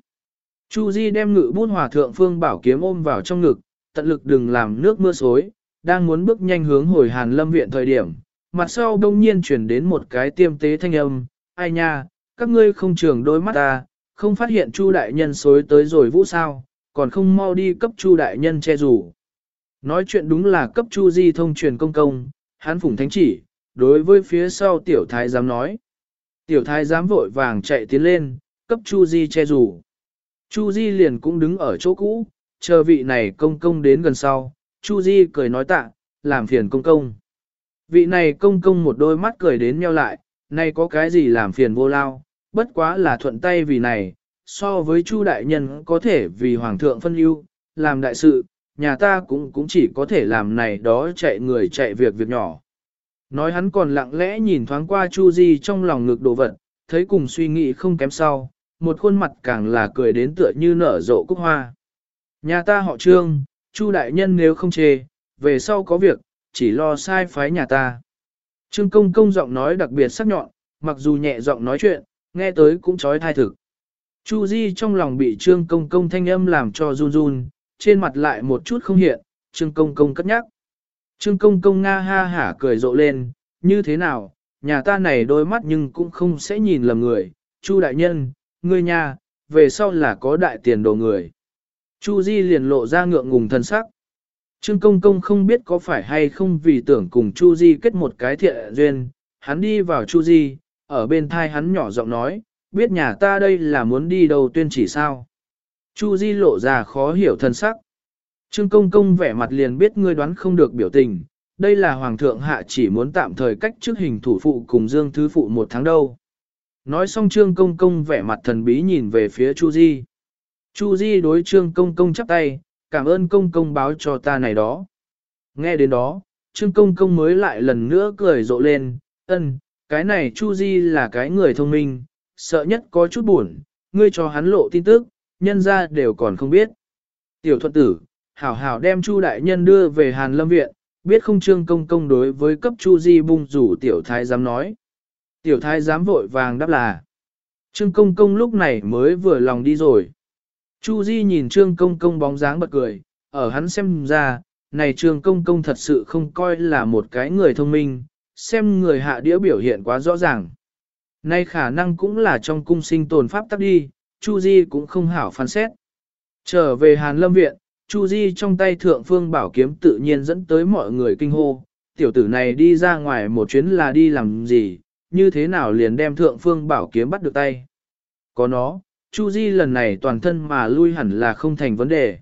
Chu Di đem ngự bút hòa thượng phương bảo kiếm ôm vào trong ngực, tận lực đừng làm nước mưa xối, đang muốn bước nhanh hướng hồi Hàn Lâm viện thời điểm, mặt sau đông nhiên chuyển đến một cái tiêm tế thanh âm, ai nha, các ngươi không trường đôi mắt ta, không phát hiện Chu đại nhân xối tới rồi vũ sao, còn không mau đi cấp Chu đại nhân che rủ. Nói chuyện đúng là cấp Chu Di thông truyền công công, hắn phủng thánh chỉ, đối với phía sau tiểu thái giám nói. Tiểu thái giám vội vàng chạy tiến lên, cấp Chu Di che rủ. Chu Di liền cũng đứng ở chỗ cũ, chờ vị này công công đến gần sau, Chu Di cười nói tạ, làm phiền công công. Vị này công công một đôi mắt cười đến nheo lại, nay có cái gì làm phiền vô lao, bất quá là thuận tay vì này, so với Chu đại nhân có thể vì hoàng thượng phân ưu, làm đại sự, nhà ta cũng cũng chỉ có thể làm này đó chạy người chạy việc việc nhỏ. Nói hắn còn lặng lẽ nhìn thoáng qua Chu Di trong lòng ngực đồ vật, thấy cùng suy nghĩ không kém sau, một khuôn mặt càng là cười đến tựa như nở rộ cúc hoa. Nhà ta họ trương, Chu đại nhân nếu không chê, về sau có việc, chỉ lo sai phái nhà ta. Trương công công giọng nói đặc biệt sắc nhọn, mặc dù nhẹ giọng nói chuyện, nghe tới cũng trói thai thực. Chu Di trong lòng bị trương công công thanh âm làm cho run run, trên mặt lại một chút không hiện, trương công công cất nhắc. Trương công công nga ha hả cười rộ lên, như thế nào, nhà ta này đôi mắt nhưng cũng không sẽ nhìn lầm người, Chu đại nhân, ngươi nhà, về sau là có đại tiền đồ người. Chu Di liền lộ ra ngượng ngùng thân sắc. Trương Công Công không biết có phải hay không vì tưởng cùng Chu Di kết một cái thiện duyên, hắn đi vào Chu Di, ở bên thai hắn nhỏ giọng nói, biết nhà ta đây là muốn đi đâu tuyên chỉ sao. Chu Di lộ ra khó hiểu thân sắc. Trương Công Công vẻ mặt liền biết ngươi đoán không được biểu tình, đây là Hoàng thượng hạ chỉ muốn tạm thời cách trước hình thủ phụ cùng Dương Thứ Phụ một tháng đâu. Nói xong Trương Công Công vẻ mặt thần bí nhìn về phía Chu Di. Chu Di đối Trương Công Công chắp tay, cảm ơn Công Công báo cho ta này đó. Nghe đến đó, Trương Công Công mới lại lần nữa cười rộ lên, ân, cái này Chu Di là cái người thông minh, sợ nhất có chút buồn, ngươi cho hắn lộ tin tức, nhân ra đều còn không biết. Tiểu thuận tử, hảo hảo đem Chu đại nhân đưa về Hàn Lâm Viện, biết không Trương Công Công đối với cấp Chu Di bung rủ tiểu thái dám nói. Tiểu thái dám vội vàng đáp là. Trương Công Công lúc này mới vừa lòng đi rồi. Chu Di nhìn Trương Công Công bóng dáng bật cười, ở hắn xem ra, này Trương Công Công thật sự không coi là một cái người thông minh, xem người hạ đĩa biểu hiện quá rõ ràng. Nay khả năng cũng là trong cung sinh tồn pháp tắc đi, Chu Di cũng không hảo phán xét. Trở về Hàn Lâm Viện, Chu Di trong tay thượng phương bảo kiếm tự nhiên dẫn tới mọi người kinh hô, tiểu tử này đi ra ngoài một chuyến là đi làm gì, như thế nào liền đem thượng phương bảo kiếm bắt được tay. Có nó, Chu Di lần này toàn thân mà lui hẳn là không thành vấn đề.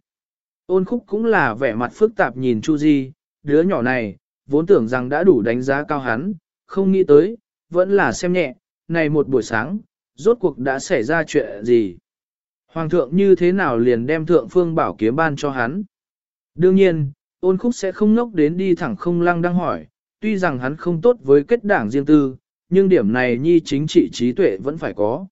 Ôn khúc cũng là vẻ mặt phức tạp nhìn Chu Di, đứa nhỏ này, vốn tưởng rằng đã đủ đánh giá cao hắn, không nghĩ tới, vẫn là xem nhẹ, này một buổi sáng, rốt cuộc đã xảy ra chuyện gì. Hoàng thượng như thế nào liền đem thượng phương bảo kiếm ban cho hắn. Đương nhiên, ôn khúc sẽ không ngốc đến đi thẳng không lăng đang hỏi, tuy rằng hắn không tốt với kết đảng riêng tư, nhưng điểm này nhi chính trị trí tuệ vẫn phải có.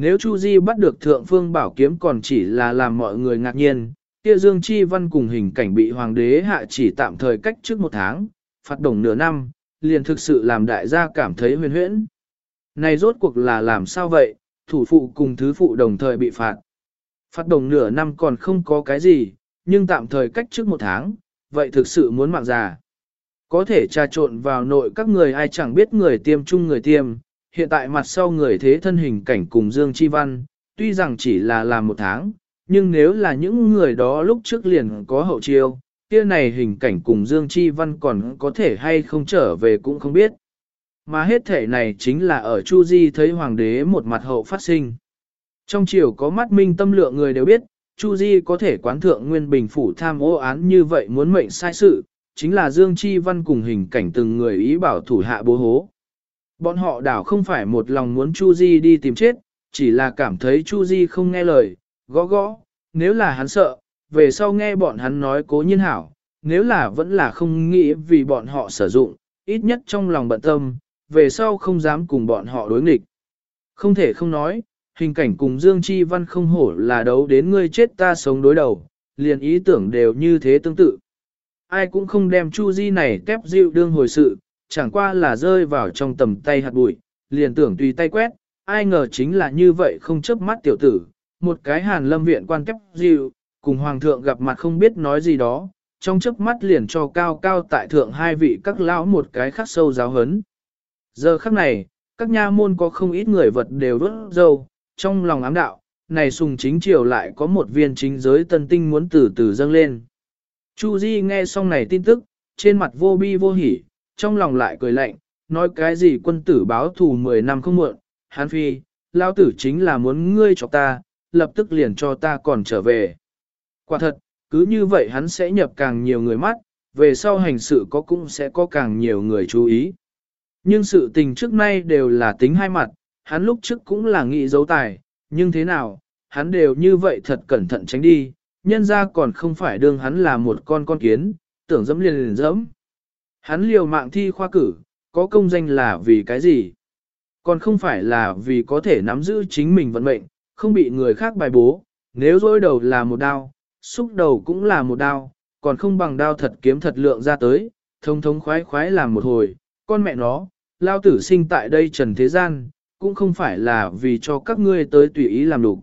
Nếu Chu Di bắt được thượng phương bảo kiếm còn chỉ là làm mọi người ngạc nhiên, kia Dương Chi Văn cùng hình cảnh bị hoàng đế hạ chỉ tạm thời cách trước một tháng, phạt đồng nửa năm, liền thực sự làm đại gia cảm thấy huyền huyễn. Này rốt cuộc là làm sao vậy, thủ phụ cùng thứ phụ đồng thời bị phạt. Phạt đồng nửa năm còn không có cái gì, nhưng tạm thời cách trước một tháng, vậy thực sự muốn mạng già. Có thể trà trộn vào nội các người ai chẳng biết người tiêm chung người tiêm, hiện tại mặt sau người thế thân hình cảnh cùng Dương Chi Văn, tuy rằng chỉ là làm một tháng, nhưng nếu là những người đó lúc trước liền có hậu chiêu, kia này hình cảnh cùng Dương Chi Văn còn có thể hay không trở về cũng không biết. Mà hết thể này chính là ở Chu Di thấy hoàng đế một mặt hậu phát sinh. Trong triều có mắt minh tâm lượng người đều biết, Chu Di có thể quán thượng nguyên bình phủ tham ô án như vậy muốn mệnh sai sự, chính là Dương Chi Văn cùng hình cảnh từng người ý bảo thủ hạ bố hố. Bọn họ đảo không phải một lòng muốn Chu Di đi tìm chết, chỉ là cảm thấy Chu Di không nghe lời, gõ gõ, nếu là hắn sợ, về sau nghe bọn hắn nói cố nhiên hảo, nếu là vẫn là không nghĩ vì bọn họ sử dụng, ít nhất trong lòng bận tâm, về sau không dám cùng bọn họ đối nghịch. Không thể không nói, hình cảnh cùng Dương Chi Văn không hổ là đấu đến ngươi chết ta sống đối đầu, liền ý tưởng đều như thế tương tự. Ai cũng không đem Chu Di này tép dịu đương hồi sự, chẳng qua là rơi vào trong tầm tay hạt bụi, liền tưởng tùy tay quét, ai ngờ chính là như vậy không chớp mắt tiểu tử, một cái hàn lâm viện quan kép dịu, cùng hoàng thượng gặp mặt không biết nói gì đó, trong chớp mắt liền cho cao cao tại thượng hai vị các lão một cái khắc sâu giáo hấn. Giờ khắc này, các nha môn có không ít người vật đều đốt dâu, trong lòng ám đạo, này sùng chính triều lại có một viên chính giới tân tinh muốn từ từ dâng lên. Chu Di nghe xong này tin tức, trên mặt vô bi vô hỉ, trong lòng lại cười lạnh, nói cái gì quân tử báo thù 10 năm không muộn, hán phi, lao tử chính là muốn ngươi cho ta, lập tức liền cho ta còn trở về. Quả thật, cứ như vậy hắn sẽ nhập càng nhiều người mắt, về sau hành sự có cũng sẽ có càng nhiều người chú ý. Nhưng sự tình trước nay đều là tính hai mặt, hắn lúc trước cũng là nghĩ dấu tài, nhưng thế nào, hắn đều như vậy thật cẩn thận tránh đi, nhân ra còn không phải đương hắn là một con con kiến, tưởng dẫm liền liền dẫm. Hắn liều mạng thi khoa cử, có công danh là vì cái gì? Còn không phải là vì có thể nắm giữ chính mình vận mệnh, không bị người khác bài bố, nếu dối đầu là một đao, xúc đầu cũng là một đao, còn không bằng đao thật kiếm thật lượng ra tới, thông thống khoái khoái làm một hồi, con mẹ nó, lao tử sinh tại đây trần thế gian, cũng không phải là vì cho các ngươi tới tùy ý làm đủ.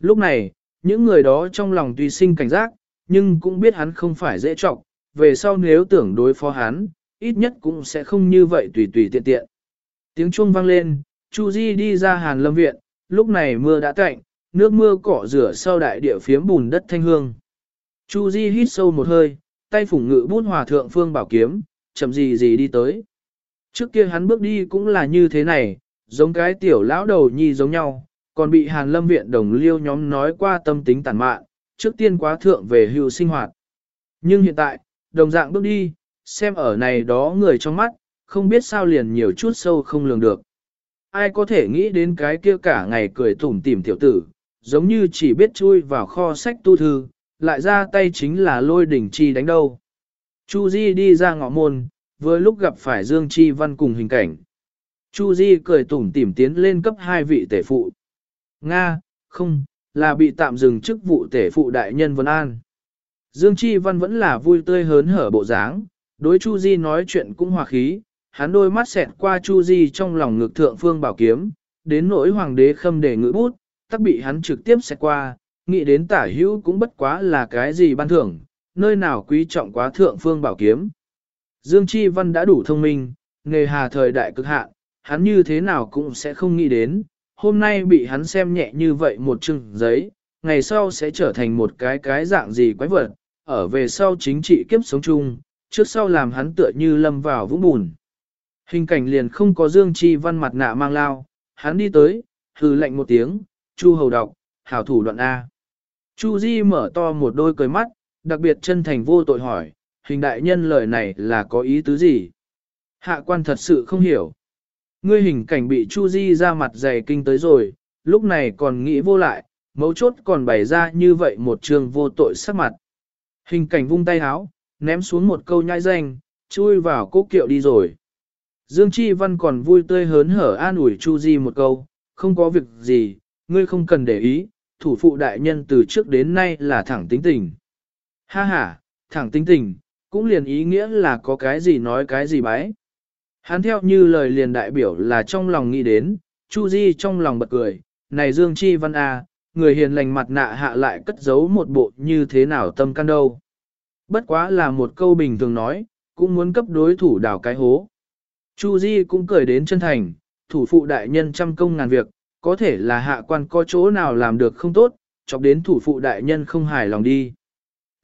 Lúc này, những người đó trong lòng tùy sinh cảnh giác, nhưng cũng biết hắn không phải dễ trọng, về sau nếu tưởng đối phó hắn, ít nhất cũng sẽ không như vậy tùy tùy tiện tiện. Tiếng chuông vang lên, Chu Di đi ra hàn lâm viện, lúc này mưa đã cạnh, nước mưa cỏ rửa sau đại địa phiếm bùn đất thanh hương. Chu Di hít sâu một hơi, tay phủng ngự bút hòa thượng phương bảo kiếm, chậm gì gì đi tới. Trước kia hắn bước đi cũng là như thế này, giống cái tiểu lão đầu nhi giống nhau, còn bị Hàn Lâm viện đồng liêu nhóm nói qua tâm tính tàn mạn, trước tiên quá thượng về hưu sinh hoạt. Nhưng hiện tại, đồng dạng bước đi, xem ở này đó người trong mắt, không biết sao liền nhiều chút sâu không lường được. Ai có thể nghĩ đến cái kia cả ngày cười tủm tỉm tiểu tử, giống như chỉ biết chui vào kho sách tu thư, lại ra tay chính là lôi đỉnh chi đánh đâu. Chu Di đi ra ngõ môn, vừa lúc gặp phải Dương Chi Văn cùng hình cảnh. Chu Di cười tủm tỉm tiến lên cấp hai vị tể phụ. Nga, không, là bị tạm dừng chức vụ tể phụ đại nhân Vân An. Dương Chi Văn vẫn là vui tươi hớn hở bộ dáng, đối Chu Di nói chuyện cũng hòa khí, hắn đôi mắt xẹt qua Chu Di trong lòng ngực thượng phương bảo kiếm, đến nỗi hoàng đế khâm để ngữ bút, tắc bị hắn trực tiếp xẹt qua, nghĩ đến tả hữu cũng bất quá là cái gì ban thưởng, nơi nào quý trọng quá thượng phương bảo kiếm. Dương Chi Văn đã đủ thông minh, nghề hà thời đại cực hạn, hắn như thế nào cũng sẽ không nghĩ đến, hôm nay bị hắn xem nhẹ như vậy một chừng giấy, ngày sau sẽ trở thành một cái cái dạng gì quái vật, ở về sau chính trị kiếp sống chung, trước sau làm hắn tựa như lâm vào vũng bùn. Hình cảnh liền không có Dương Chi Văn mặt nạ mang lao, hắn đi tới, hừ lạnh một tiếng, Chu hầu đọc, hảo thủ đoạn A. Chu Di mở to một đôi cười mắt, đặc biệt chân thành vô tội hỏi, hình đại nhân lời này là có ý tứ gì? Hạ quan thật sự không hiểu. Ngươi hình cảnh bị Chu Di ra mặt dày kinh tới rồi, lúc này còn nghĩ vô lại, mấu chốt còn bày ra như vậy một trường vô tội sắc mặt. Hình cảnh vung tay háo, ném xuống một câu nhai danh, chui vào cố kiệu đi rồi. Dương Chi Văn còn vui tươi hớn hở an ủi Chu Di một câu, không có việc gì, ngươi không cần để ý, thủ phụ đại nhân từ trước đến nay là thẳng tính tình. Ha ha, thẳng tính tình, cũng liền ý nghĩa là có cái gì nói cái gì bái. Hắn theo như lời liền đại biểu là trong lòng nghĩ đến, Chu Di trong lòng bật cười, này Dương Chi Văn A, người hiền lành mặt nạ hạ lại cất giấu một bộ như thế nào tâm can đâu. Bất quá là một câu bình thường nói, cũng muốn cấp đối thủ đảo cái hố. Chu Di cũng cười đến chân thành, thủ phụ đại nhân trăm công ngàn việc, có thể là hạ quan có chỗ nào làm được không tốt, chọc đến thủ phụ đại nhân không hài lòng đi.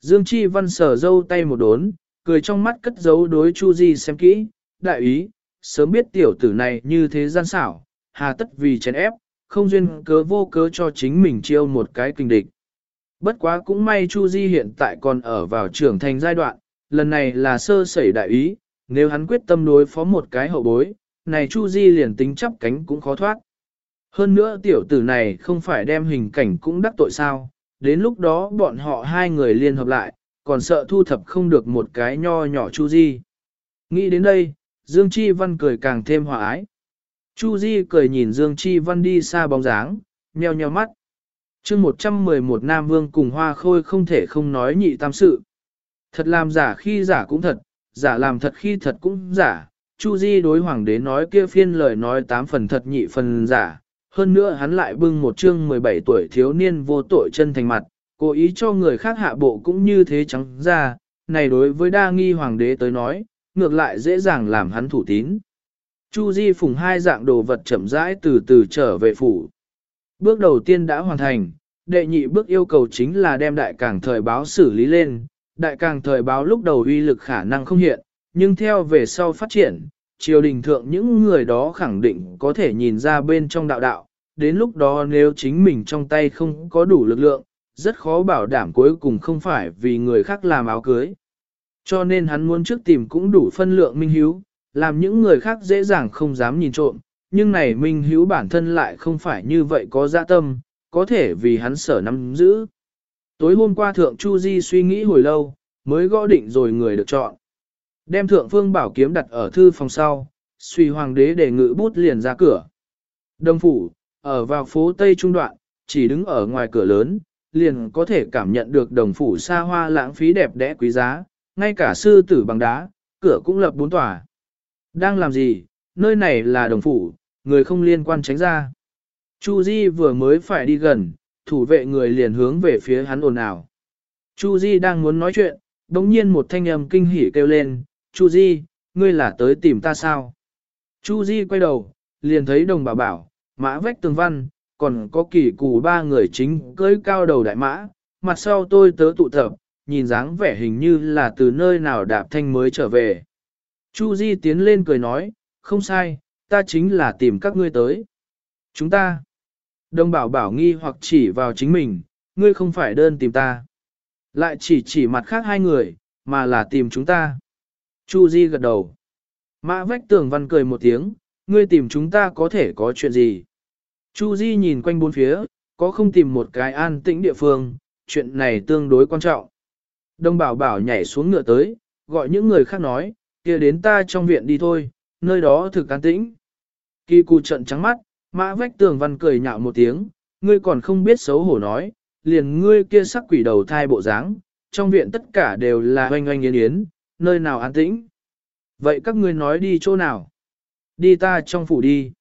Dương Chi Văn sờ dâu tay một đốn, cười trong mắt cất giấu đối Chu Di xem kỹ, đại ý, sớm biết tiểu tử này như thế gian xảo, hà tất vì chén ép, không duyên cớ vô cớ cho chính mình chiêu một cái kinh địch. Bất quá cũng may Chu Di hiện tại còn ở vào trưởng thành giai đoạn, lần này là sơ sẩy đại ý, nếu hắn quyết tâm đối phó một cái hậu bối, này Chu Di liền tính chắp cánh cũng khó thoát. Hơn nữa tiểu tử này không phải đem hình cảnh cũng đắc tội sao, đến lúc đó bọn họ hai người liên hợp lại, còn sợ thu thập không được một cái nho nhỏ Chu Di. Nghĩ đến đây, Dương Chi Văn cười càng thêm hòa ái. Chu Di cười nhìn Dương Chi Văn đi xa bóng dáng, nheo nheo mắt. chương 111 Nam Vương cùng Hoa Khôi không thể không nói nhị tam sự. Thật làm giả khi giả cũng thật, giả làm thật khi thật cũng giả. Chu Di đối hoàng đế nói kia phiên lời nói tám phần thật nhị phần giả. Hơn nữa hắn lại bưng một chương 17 tuổi thiếu niên vô tội chân thành mặt, cố ý cho người khác hạ bộ cũng như thế trắng ra. Này đối với đa nghi hoàng đế tới nói, ngược lại dễ dàng làm hắn thủ tín. Chu Di phùng hai dạng đồ vật chậm rãi từ từ trở về phủ. Bước đầu tiên đã hoàn thành, đệ nhị bước yêu cầu chính là đem đại càng thời báo xử lý lên. Đại càng thời báo lúc đầu uy lực khả năng không hiện, nhưng theo về sau phát triển, triều đình thượng những người đó khẳng định có thể nhìn ra bên trong đạo đạo. Đến lúc đó nếu chính mình trong tay không có đủ lực lượng, rất khó bảo đảm cuối cùng không phải vì người khác làm áo cưới. Cho nên hắn muốn trước tìm cũng đủ phân lượng minh hiếu, làm những người khác dễ dàng không dám nhìn trộm, nhưng này minh Hữu bản thân lại không phải như vậy có dạ tâm, có thể vì hắn sở nắm giữ. Tối hôm qua Thượng Chu Di suy nghĩ hồi lâu, mới gõ định rồi người được chọn. Đem Thượng Phương Bảo kiếm đặt ở thư phòng sau, suy hoàng đế để ngự bút liền ra cửa. Đông phủ, ở vào phố Tây Trung Đoạn, chỉ đứng ở ngoài cửa lớn, liền có thể cảm nhận được đồng phủ xa hoa lãng phí đẹp đẽ quý giá, ngay cả sư tử bằng đá, cửa cũng lập bốn tòa. Đang làm gì, nơi này là đồng phủ, người không liên quan tránh ra. Chu Di vừa mới phải đi gần, thủ vệ người liền hướng về phía hắn ồn ào. Chu Di đang muốn nói chuyện, đống nhiên một thanh âm kinh hỉ kêu lên, Chu Di, ngươi là tới tìm ta sao? Chu Di quay đầu, liền thấy đồng bảo bảo, mã vách tường văn, còn có kỳ cù ba người chính cưỡi cao đầu đại mã, mặt sau tôi tớ tụ tập, nhìn dáng vẻ hình như là từ nơi nào đạp thanh mới trở về. Chu Di tiến lên cười nói, không sai, ta chính là tìm các ngươi tới. Chúng ta. Đông bảo bảo nghi hoặc chỉ vào chính mình, ngươi không phải đơn tìm ta. Lại chỉ chỉ mặt khác hai người, mà là tìm chúng ta. Chu Di gật đầu. Mã vách tường văn cười một tiếng, ngươi tìm chúng ta có thể có chuyện gì. Chu Di nhìn quanh bốn phía, có không tìm một cái an tĩnh địa phương, chuyện này tương đối quan trọng. Đông bảo bảo nhảy xuống ngựa tới, gọi những người khác nói, kia đến ta trong viện đi thôi, nơi đó thực an tĩnh. Kỳ cụ trận trắng mắt, mã vách tường văn cười nhạo một tiếng, ngươi còn không biết xấu hổ nói, liền ngươi kia sắc quỷ đầu thai bộ dáng, trong viện tất cả đều là oanh oanh yến yến, nơi nào an tĩnh. Vậy các ngươi nói đi chỗ nào? Đi ta trong phủ đi.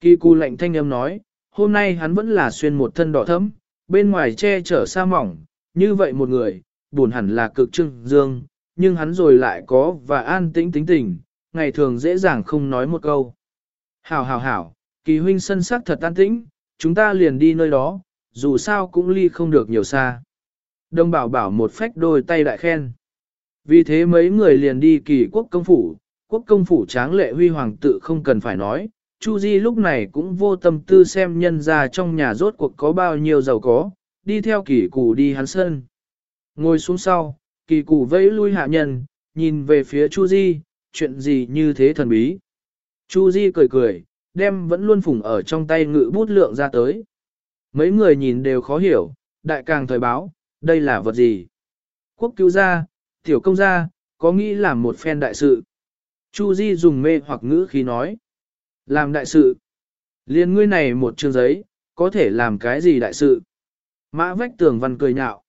Kỳ cụ lạnh thanh âm nói, hôm nay hắn vẫn là xuyên một thân đỏ thẫm, bên ngoài che chở sa mỏng, như vậy một người, buồn hẳn là cực trưng dương, nhưng hắn rồi lại có và an tĩnh tính tình, ngày thường dễ dàng không nói một câu. Hảo hảo hảo, kỳ huynh sân sắc thật an tĩnh, chúng ta liền đi nơi đó, dù sao cũng ly không được nhiều xa. Đông bảo bảo một phách đôi tay đại khen. Vì thế mấy người liền đi kỳ quốc công phủ, quốc công phủ tráng lệ huy hoàng tự không cần phải nói, Chu Di lúc này cũng vô tâm tư xem nhân ra trong nhà rốt cuộc có bao nhiêu giàu có, đi theo kỳ cụ đi hắn sân. Ngồi xuống sau, kỳ cụ vẫy lui hạ nhân, nhìn về phía Chu Di, chuyện gì như thế thần bí. Chu Di cười cười, đem vẫn luôn phủng ở trong tay ngự bút lượng ra tới. Mấy người nhìn đều khó hiểu, đại càng thời báo, đây là vật gì? Quốc cứu gia, tiểu công gia, có nghĩ làm một phen đại sự. Chu Di dùng mê hoặc ngữ khí nói. Làm đại sự. Liên ngươi này một chương giấy, có thể làm cái gì đại sự? Mã vách tường văn cười nhạo.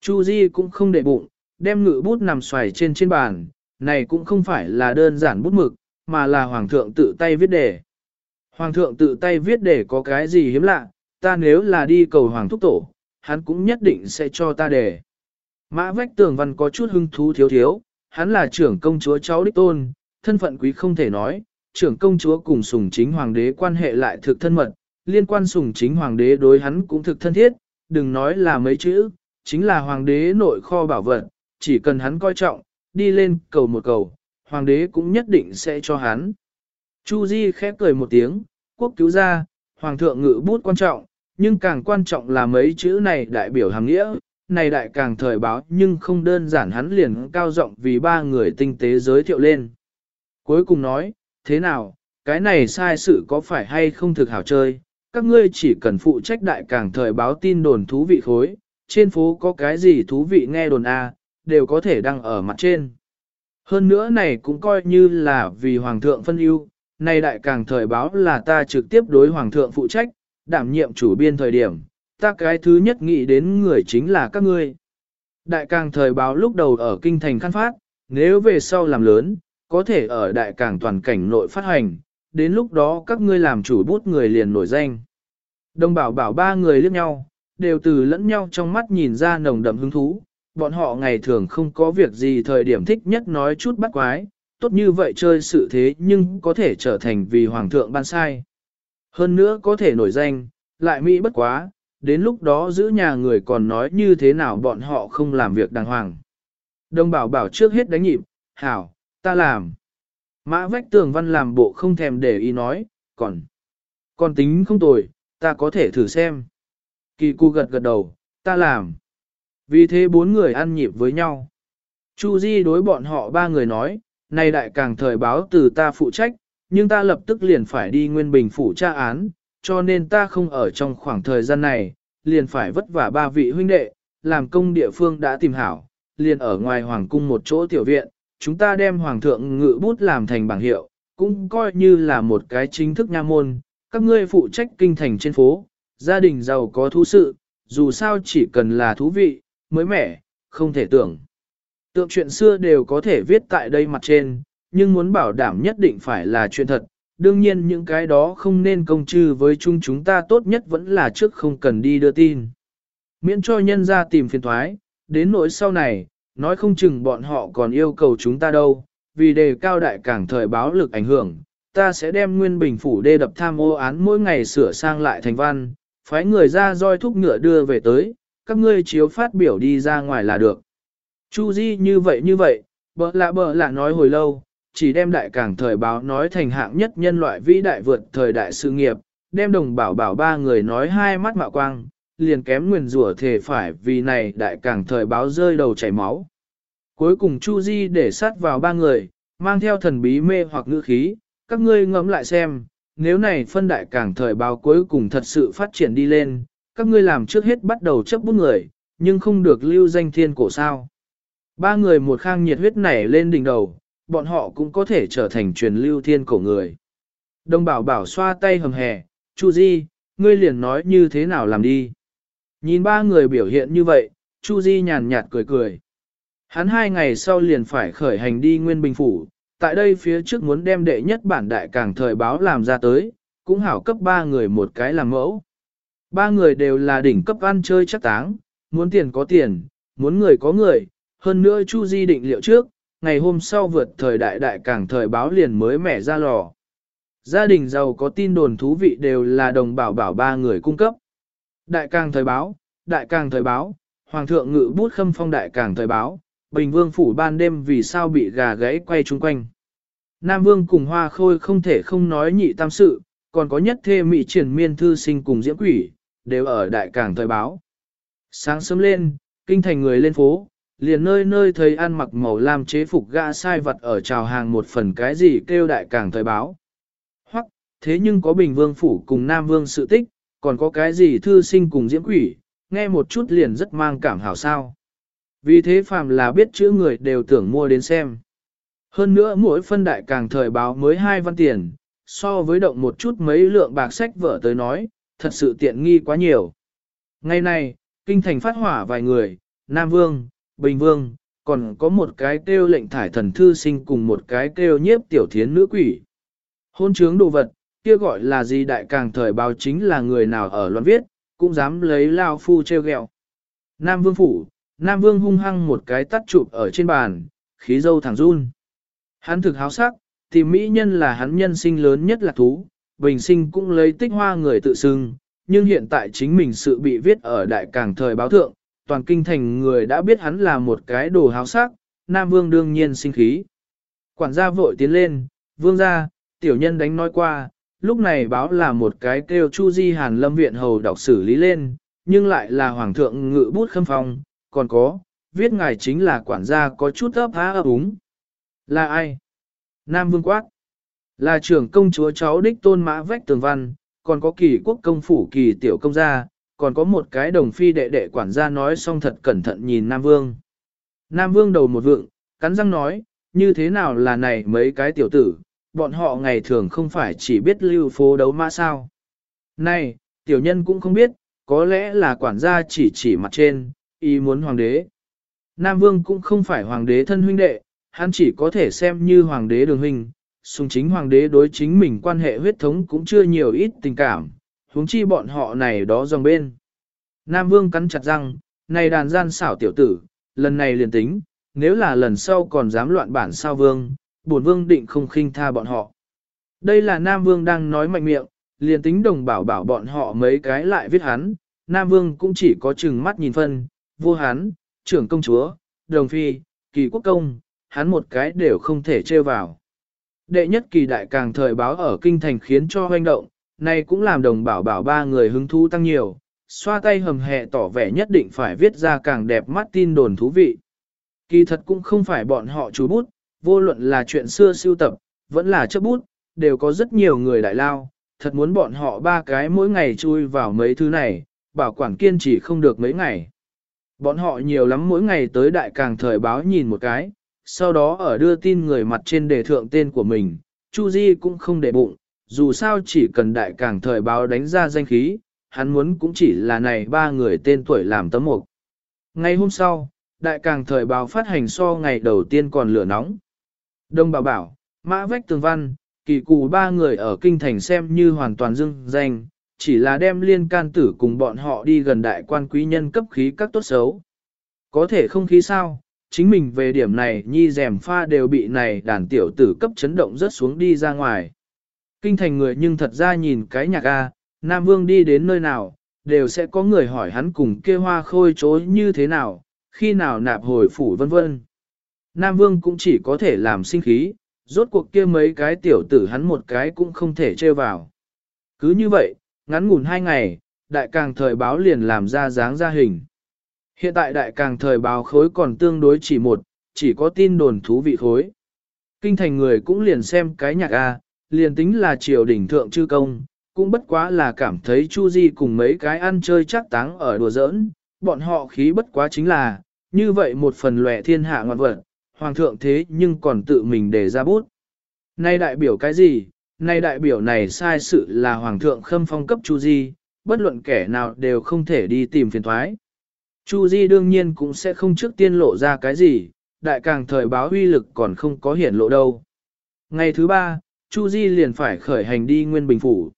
Chu Di cũng không để bụng, đem ngự bút nằm xoài trên trên bàn, này cũng không phải là đơn giản bút mực, mà là hoàng thượng tự tay viết đề. Hoàng thượng tự tay viết đề có cái gì hiếm lạ, ta nếu là đi cầu hoàng thúc tổ, hắn cũng nhất định sẽ cho ta đề. Mã vách tường văn có chút hưng thú thiếu thiếu, hắn là trưởng công chúa cháu đích tôn, thân phận quý không thể nói, trưởng công chúa cùng sùng chính hoàng đế quan hệ lại thực thân mật, liên quan sùng chính hoàng đế đối hắn cũng thực thân thiết, đừng nói là mấy chữ, chính là hoàng đế nội kho bảo vật, chỉ cần hắn coi trọng, đi lên cầu một cầu, hoàng đế cũng nhất định sẽ cho hắn. Chu Di khẽ cười một tiếng, quốc cứu gia, hoàng thượng ngự bút quan trọng, nhưng càng quan trọng là mấy chữ này đại biểu hàng nghĩa, này đại càng thời báo nhưng không đơn giản hắn liền cao rộng vì ba người tinh tế giới thiệu lên. Cuối cùng nói, thế nào, cái này sai sự có phải hay không thực hảo chơi, các ngươi chỉ cần phụ trách đại càng thời báo tin đồn thú vị khối, trên phố có cái gì thú vị nghe đồn A, đều có thể đăng ở mặt trên. Hơn nữa này cũng coi như là vì Hoàng thượng phân ưu, nay đại càng thời báo là ta trực tiếp đối Hoàng thượng phụ trách, đảm nhiệm chủ biên thời điểm, ta cái thứ nhất nghĩ đến người chính là các ngươi. Đại càng thời báo lúc đầu ở kinh thành khăn phát, nếu về sau làm lớn, có thể ở đại càng toàn cảnh nội phát hành, đến lúc đó các ngươi làm chủ bút người liền nổi danh. Đồng bảo bảo ba người liếc nhau, đều từ lẫn nhau trong mắt nhìn ra nồng đậm hứng thú, bọn họ ngày thường không có việc gì thời điểm thích nhất nói chút bắt quái, tốt như vậy chơi sự thế nhưng có thể trở thành vì hoàng thượng ban sai. Hơn nữa có thể nổi danh, lại mỹ bất quá, đến lúc đó giữ nhà người còn nói như thế nào bọn họ không làm việc đàng hoàng. Đồng bảo bảo trước hết đánh nhịp, hảo, ta làm. Mã vách tường văn làm bộ không thèm để ý nói, còn, còn tính không tồi, ta có thể thử xem. Kỳ cu gật gật đầu, ta làm. Vì thế bốn người ăn nhịp với nhau. Chu Di đối bọn họ ba người nói, nay đại càng thời báo từ ta phụ trách, nhưng ta lập tức liền phải đi Nguyên Bình phủ tra án, cho nên ta không ở trong khoảng thời gian này, liền phải vất vả ba vị huynh đệ, làm công địa phương đã tìm hảo, liền ở ngoài hoàng cung một chỗ tiểu viện, chúng ta đem hoàng thượng ngự bút làm thành bảng hiệu, cũng coi như là một cái chính thức nha môn, các ngươi phụ trách kinh thành trên phố, gia đình giàu có thú sự, dù sao chỉ cần là thú vị, mới mẻ, không thể tưởng. Tượng chuyện xưa đều có thể viết tại đây mặt trên, nhưng muốn bảo đảm nhất định phải là chuyện thật, đương nhiên những cái đó không nên công chư với chung chúng ta tốt nhất vẫn là trước không cần đi đưa tin. Miễn cho nhân ra tìm phiền thoái, đến nỗi sau này, nói không chừng bọn họ còn yêu cầu chúng ta đâu, vì đề cao đại cảng thời báo lực ảnh hưởng, ta sẽ đem nguyên bình phủ đê đập tham ô án mỗi ngày sửa sang lại thành văn, phái người ra roi thúc ngựa đưa về tới, các ngươi chiếu phát biểu đi ra ngoài là được. Chu Di như vậy như vậy, bỡ lạ bỡ lạ nói hồi lâu, chỉ đem đại cảng thời báo nói thành hạng nhất nhân loại vĩ đại vượt thời đại sự nghiệp, đem đồng bảo bảo ba người nói hai mắt mạo quang, liền kém nguyền rủa thể phải vì này đại cảng thời báo rơi đầu chảy máu. Cuối cùng Chu Di để sát vào ba người, mang theo thần bí mê hoặc ngữ khí, các ngươi ngẫm lại xem, nếu này phân đại cảng thời báo cuối cùng thật sự phát triển đi lên, các ngươi làm trước hết bắt đầu chấp bút người, nhưng không được lưu danh thiên cổ sao. Ba người một khang nhiệt huyết nảy lên đỉnh đầu, bọn họ cũng có thể trở thành truyền lưu thiên cổ người. Đồng bảo bảo xoa tay hầm hè, Chu Di, ngươi liền nói như thế nào làm đi. Nhìn ba người biểu hiện như vậy, Chu Di nhàn nhạt cười cười. Hắn hai ngày sau liền phải khởi hành đi Nguyên Bình Phủ, tại đây phía trước muốn đem đệ nhất bản đại càng thời báo làm ra tới, cũng hảo cấp ba người một cái làm mẫu. Ba người đều là đỉnh cấp ăn chơi chắc táng, muốn tiền có tiền, muốn người có người, hơn nữa Chu Di định liệu trước, ngày hôm sau vượt thời đại đại càng thời báo liền mới mẻ ra lò. Gia đình giàu có tin đồn thú vị đều là đồng bảo bảo ba người cung cấp. Đại càng thời báo, đại càng thời báo, hoàng thượng ngự bút khâm phong đại càng thời báo, bình vương phủ ban đêm vì sao bị gà gãy quay chung quanh. Nam vương cùng hoa khôi không thể không nói nhị tam sự, còn có nhất thê mỹ triển miên thư sinh cùng diễm quỷ, đều ở đại cảng thời báo. Sáng sớm lên, kinh thành người lên phố, liền nơi nơi thấy ăn mặc màu lam chế phục gã sai vật ở chào hàng một phần cái gì kêu đại cảng thời báo. Hoặc, thế nhưng có bình vương phủ cùng nam vương sự tích, còn có cái gì thư sinh cùng diễm quỷ, nghe một chút liền rất mang cảm hảo sao. Vì thế phàm là biết chữ người đều tưởng mua đến xem. Hơn nữa mỗi phân đại càng thời báo mới hai văn tiền, so với động một chút mấy lượng bạc sách vở tới nói, thật sự tiện nghi quá nhiều. Ngày nay, kinh thành phát hỏa vài người, Nam Vương, Bình Vương, còn có một cái kêu lệnh thải thần thư sinh cùng một cái kêu nhiếp tiểu thiến nữ quỷ. Hôn trướng đồ vật, kia gọi là gì đại càng thời báo chính là người nào ở loạn viết, cũng dám lấy lao phu treo gẹo. Nam Vương Phủ, Nam Vương hung hăng một cái tắt chụp ở trên bàn, khí dâu thẳng run. Hắn thực háo sắc, tìm mỹ nhân là hắn nhân sinh lớn nhất là thú, bình sinh cũng lấy tích hoa người tự xưng, nhưng hiện tại chính mình sự bị viết ở đại cảng thời báo thượng, toàn kinh thành người đã biết hắn là một cái đồ háo sắc, Nam Vương đương nhiên sinh khí. Quản gia vội tiến lên, Vương ra, tiểu nhân đánh nói qua, lúc này báo là một cái kêu Chu Di Hàn Lâm Viện Hầu đọc xử lý lên, nhưng lại là Hoàng thượng ngự bút khâm phong, còn có, viết ngài chính là quản gia có chút ấp há ấp úng. Là ai? Nam Vương Quát. Là trưởng công chúa cháu đích tôn mã vách tường văn, còn có kỳ quốc công phủ kỳ tiểu công gia, còn có một cái đồng phi đệ đệ quản gia nói xong thật cẩn thận nhìn Nam Vương. Nam Vương đầu một vượng, cắn răng nói, như thế nào là này mấy cái tiểu tử, bọn họ ngày thường không phải chỉ biết lưu phố đấu mã sao. Này, tiểu nhân cũng không biết, có lẽ là quản gia chỉ chỉ mặt trên, ý muốn hoàng đế. Nam Vương cũng không phải hoàng đế thân huynh đệ, hắn chỉ có thể xem như hoàng đế đường huynh, sùng chính hoàng đế đối chính mình quan hệ huyết thống cũng chưa nhiều ít tình cảm, huống chi bọn họ này đó dòng bên. Nam Vương cắn chặt răng, này đàn gian xảo tiểu tử, lần này liền tính, nếu là lần sau còn dám loạn bản sao Vương, bổn Vương định không khinh tha bọn họ. Đây là Nam Vương đang nói mạnh miệng, liền tính đồng bảo bảo bọn họ mấy cái lại viết hắn, Nam Vương cũng chỉ có chừng mắt nhìn phân, vua hắn, trưởng công chúa, đồng phi, kỳ quốc công, hắn một cái đều không thể trêu vào. Đệ nhất kỳ đại càng thời báo ở kinh thành khiến cho hoành động, này cũng làm đồng bảo bảo ba người hứng thú tăng nhiều, xoa tay hầm hẹ tỏ vẻ nhất định phải viết ra càng đẹp mắt tin đồn thú vị. Kỳ thật cũng không phải bọn họ chú bút, vô luận là chuyện xưa siêu tập, vẫn là chấp bút, đều có rất nhiều người đại lao, thật muốn bọn họ ba cái mỗi ngày chui vào mấy thứ này, bảo quản kiên trì không được mấy ngày. Bọn họ nhiều lắm mỗi ngày tới đại càng thời báo nhìn một cái, sau đó ở đưa tin người mặt trên đề thượng tên của mình, Chu Di cũng không để bụng, dù sao chỉ cần đại càng thời báo đánh ra danh khí, hắn muốn cũng chỉ là này ba người tên tuổi làm tấm mục. Ngày hôm sau, đại càng thời báo phát hành so ngày đầu tiên còn lửa nóng. Đông bảo bảo, mã vách tường văn, kỳ cụ ba người ở kinh thành xem như hoàn toàn dưng danh, chỉ là đem liên can tử cùng bọn họ đi gần đại quan quý nhân cấp khí các tốt xấu. Có thể không khí sao, chính mình về điểm này nhi rèm pha đều bị này đàn tiểu tử cấp chấn động rất xuống đi ra ngoài. Kinh thành người nhưng thật ra nhìn cái nhạc A, Nam Vương đi đến nơi nào, đều sẽ có người hỏi hắn cùng kia hoa khôi chối như thế nào, khi nào nạp hồi phủ vân vân. Nam Vương cũng chỉ có thể làm sinh khí, rốt cuộc kia mấy cái tiểu tử hắn một cái cũng không thể trêu vào. Cứ như vậy, ngắn ngủn hai ngày, đại càng thời báo liền làm ra dáng ra hình. Hiện tại đại càng thời báo khối còn tương đối chỉ một, chỉ có tin đồn thú vị khối. Kinh thành người cũng liền xem cái nhạc A, liền tính là triều đỉnh thượng chư công, cũng bất quá là cảm thấy Chu Di cùng mấy cái ăn chơi chắc táng ở đùa giỡn, bọn họ khí bất quá chính là, như vậy một phần lệ thiên hạ ngọt vật, hoàng thượng thế nhưng còn tự mình để ra bút. Nay đại biểu cái gì? Nay đại biểu này sai sự là hoàng thượng khâm phong cấp Chu Di, bất luận kẻ nào đều không thể đi tìm phiền thoái. Chu Di đương nhiên cũng sẽ không trước tiên lộ ra cái gì, đại càng thời báo uy lực còn không có hiển lộ đâu. Ngày thứ ba, Chu Di liền phải khởi hành đi Nguyên Bình Phủ.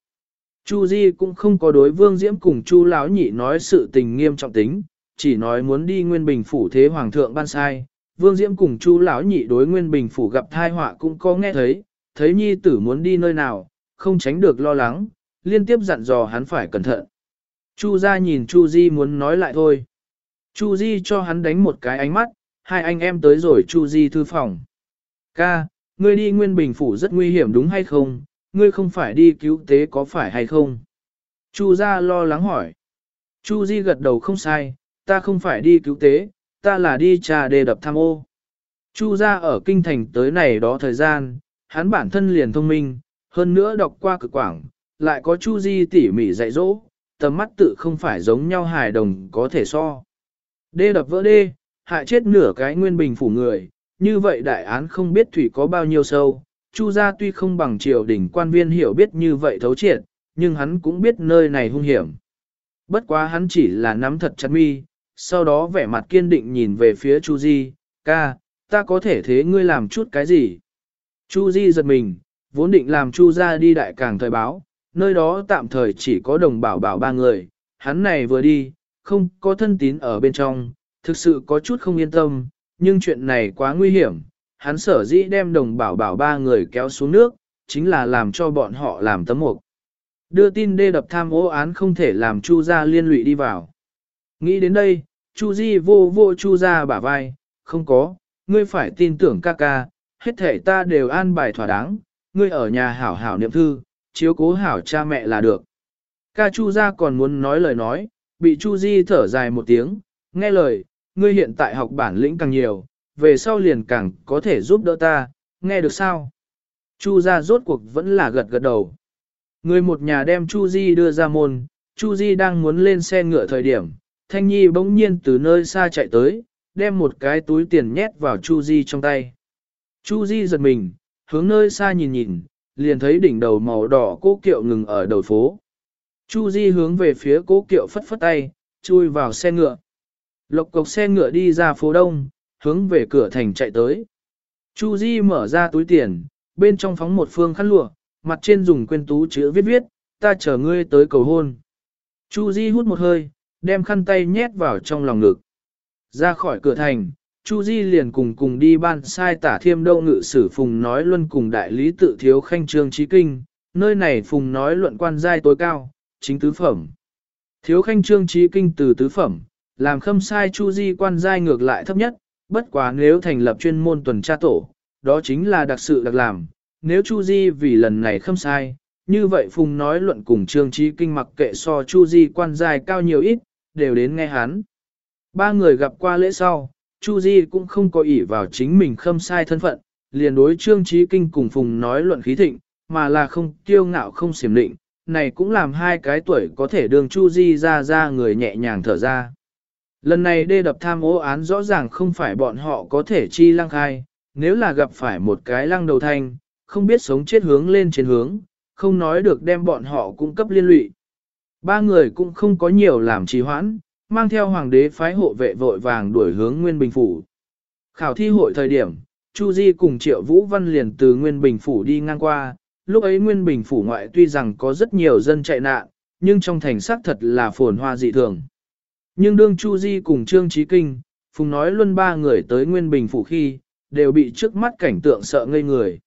Chu Di cũng không có đối Vương Diễm cùng Chu Lão Nhị nói sự tình nghiêm trọng tính, chỉ nói muốn đi Nguyên Bình Phủ thế Hoàng thượng ban sai. Vương Diễm cùng Chu Lão Nhị đối Nguyên Bình Phủ gặp tai họa cũng có nghe thấy, thấy Nhi tử muốn đi nơi nào, không tránh được lo lắng, liên tiếp dặn dò hắn phải cẩn thận. Chu gia nhìn Chu Di muốn nói lại thôi. Chu Di cho hắn đánh một cái ánh mắt, hai anh em tới rồi Chu Di thư phòng. Ca, ngươi đi Nguyên Bình Phủ rất nguy hiểm đúng hay không, ngươi không phải đi cứu tế có phải hay không? Chu gia lo lắng hỏi. Chu Di gật đầu không sai, ta không phải đi cứu tế, ta là đi trà đề đập tham ô. Chu gia ở kinh thành tới này đó thời gian, hắn bản thân liền thông minh, hơn nữa đọc qua cực quảng, lại có Chu Di tỉ mỉ dạy dỗ, tầm mắt tự không phải giống nhau hài đồng có thể so. Đê đập vỡ đê, hại chết nửa cái nguyên bình phủ người, như vậy đại án không biết thủy có bao nhiêu sâu. Chu gia tuy không bằng triều đỉnh quan viên hiểu biết như vậy thấu triệt, nhưng hắn cũng biết nơi này hung hiểm. Bất quá hắn chỉ là nắm thật chặt mi, sau đó vẻ mặt kiên định nhìn về phía Chu Di, ca, ta có thể thế ngươi làm chút cái gì? Chu Di giật mình, vốn định làm Chu gia đi đại càng thời báo, nơi đó tạm thời chỉ có đồng bảo bảo ba người, hắn này vừa đi, không có thân tín ở bên trong, thực sự có chút không yên tâm, nhưng chuyện này quá nguy hiểm, hắn sở dĩ đem đồng bảo bảo ba người kéo xuống nước, chính là làm cho bọn họ làm tấm mục. Đưa tin đê đập tham ô án không thể làm Chu gia liên lụy đi vào. Nghĩ đến đây, Chu Di vô vô Chu gia bả vai, không có, ngươi phải tin tưởng ca ca, hết thể ta đều an bài thỏa đáng, ngươi ở nhà hảo hảo niệm thư, chiếu cố hảo cha mẹ là được. Ca Chu gia còn muốn nói lời nói, bị Chu Di thở dài một tiếng, nghe lời, ngươi hiện tại học bản lĩnh càng nhiều, về sau liền càng có thể giúp đỡ ta, nghe được sao? Chu gia rốt cuộc vẫn là gật gật đầu. Người một nhà đem Chu Di đưa ra môn, Chu Di đang muốn lên xe ngựa thời điểm, Thanh Nhi bỗng nhiên từ nơi xa chạy tới, đem một cái túi tiền nhét vào Chu Di trong tay. Chu Di giật mình, hướng nơi xa nhìn nhìn, liền thấy đỉnh đầu màu đỏ cố kiệu ngừng ở đầu phố. Chu Di hướng về phía cố kiệu phất phất tay, chui vào xe ngựa. Lộc cộc xe ngựa đi ra phố đông, hướng về cửa thành chạy tới. Chu Di mở ra túi tiền, bên trong phóng một phương khăn lụa, mặt trên dùng quên tú chữ viết viết, ta chờ ngươi tới cầu hôn. Chu Di hút một hơi, đem khăn tay nhét vào trong lòng ngực. Ra khỏi cửa thành, Chu Di liền cùng cùng đi ban sai tả thiêm đâu ngự sử phùng nói luân cùng đại lý tự thiếu khanh trương trí kinh, nơi này phùng nói luận quan giai tối cao, chính tứ phẩm. Thiếu khanh trương trí kinh từ tứ phẩm, làm khâm sai Chu Di quan giai ngược lại thấp nhất, bất quá nếu thành lập chuyên môn tuần tra tổ, đó chính là đặc sự đặc làm, nếu Chu Di vì lần này khâm sai, như vậy Phùng nói luận cùng Trương Trí Kinh mặc kệ so Chu Di quan giai cao nhiều ít, đều đến nghe hắn. Ba người gặp qua lễ sau, Chu Di cũng không có ỷ vào chính mình khâm sai thân phận, liền đối Trương Trí Kinh cùng Phùng nói luận khí thịnh, mà là không kiêu ngạo không xiểm định, này cũng làm hai cái tuổi có thể đường Chu Di ra ra người nhẹ nhàng thở ra. Lần này đê đập tham ô án rõ ràng không phải bọn họ có thể chi lăng khai, nếu là gặp phải một cái lăng đầu thanh, không biết sống chết hướng lên trên hướng, không nói được đem bọn họ cung cấp liên lụy. Ba người cũng không có nhiều làm trì hoãn, mang theo hoàng đế phái hộ vệ vội vàng đuổi hướng Nguyên Bình Phủ. Khảo thi hội thời điểm, Chu Di cùng Triệu Vũ Văn liền từ Nguyên Bình Phủ đi ngang qua, lúc ấy Nguyên Bình Phủ ngoại tuy rằng có rất nhiều dân chạy nạn, nhưng trong thành xác thật là phồn hoa dị thường. Nhưng đương Chu Di cùng Trương chí Kinh, Phùng nói luôn ba người tới Nguyên Bình Phủ khi, đều bị trước mắt cảnh tượng sợ ngây người.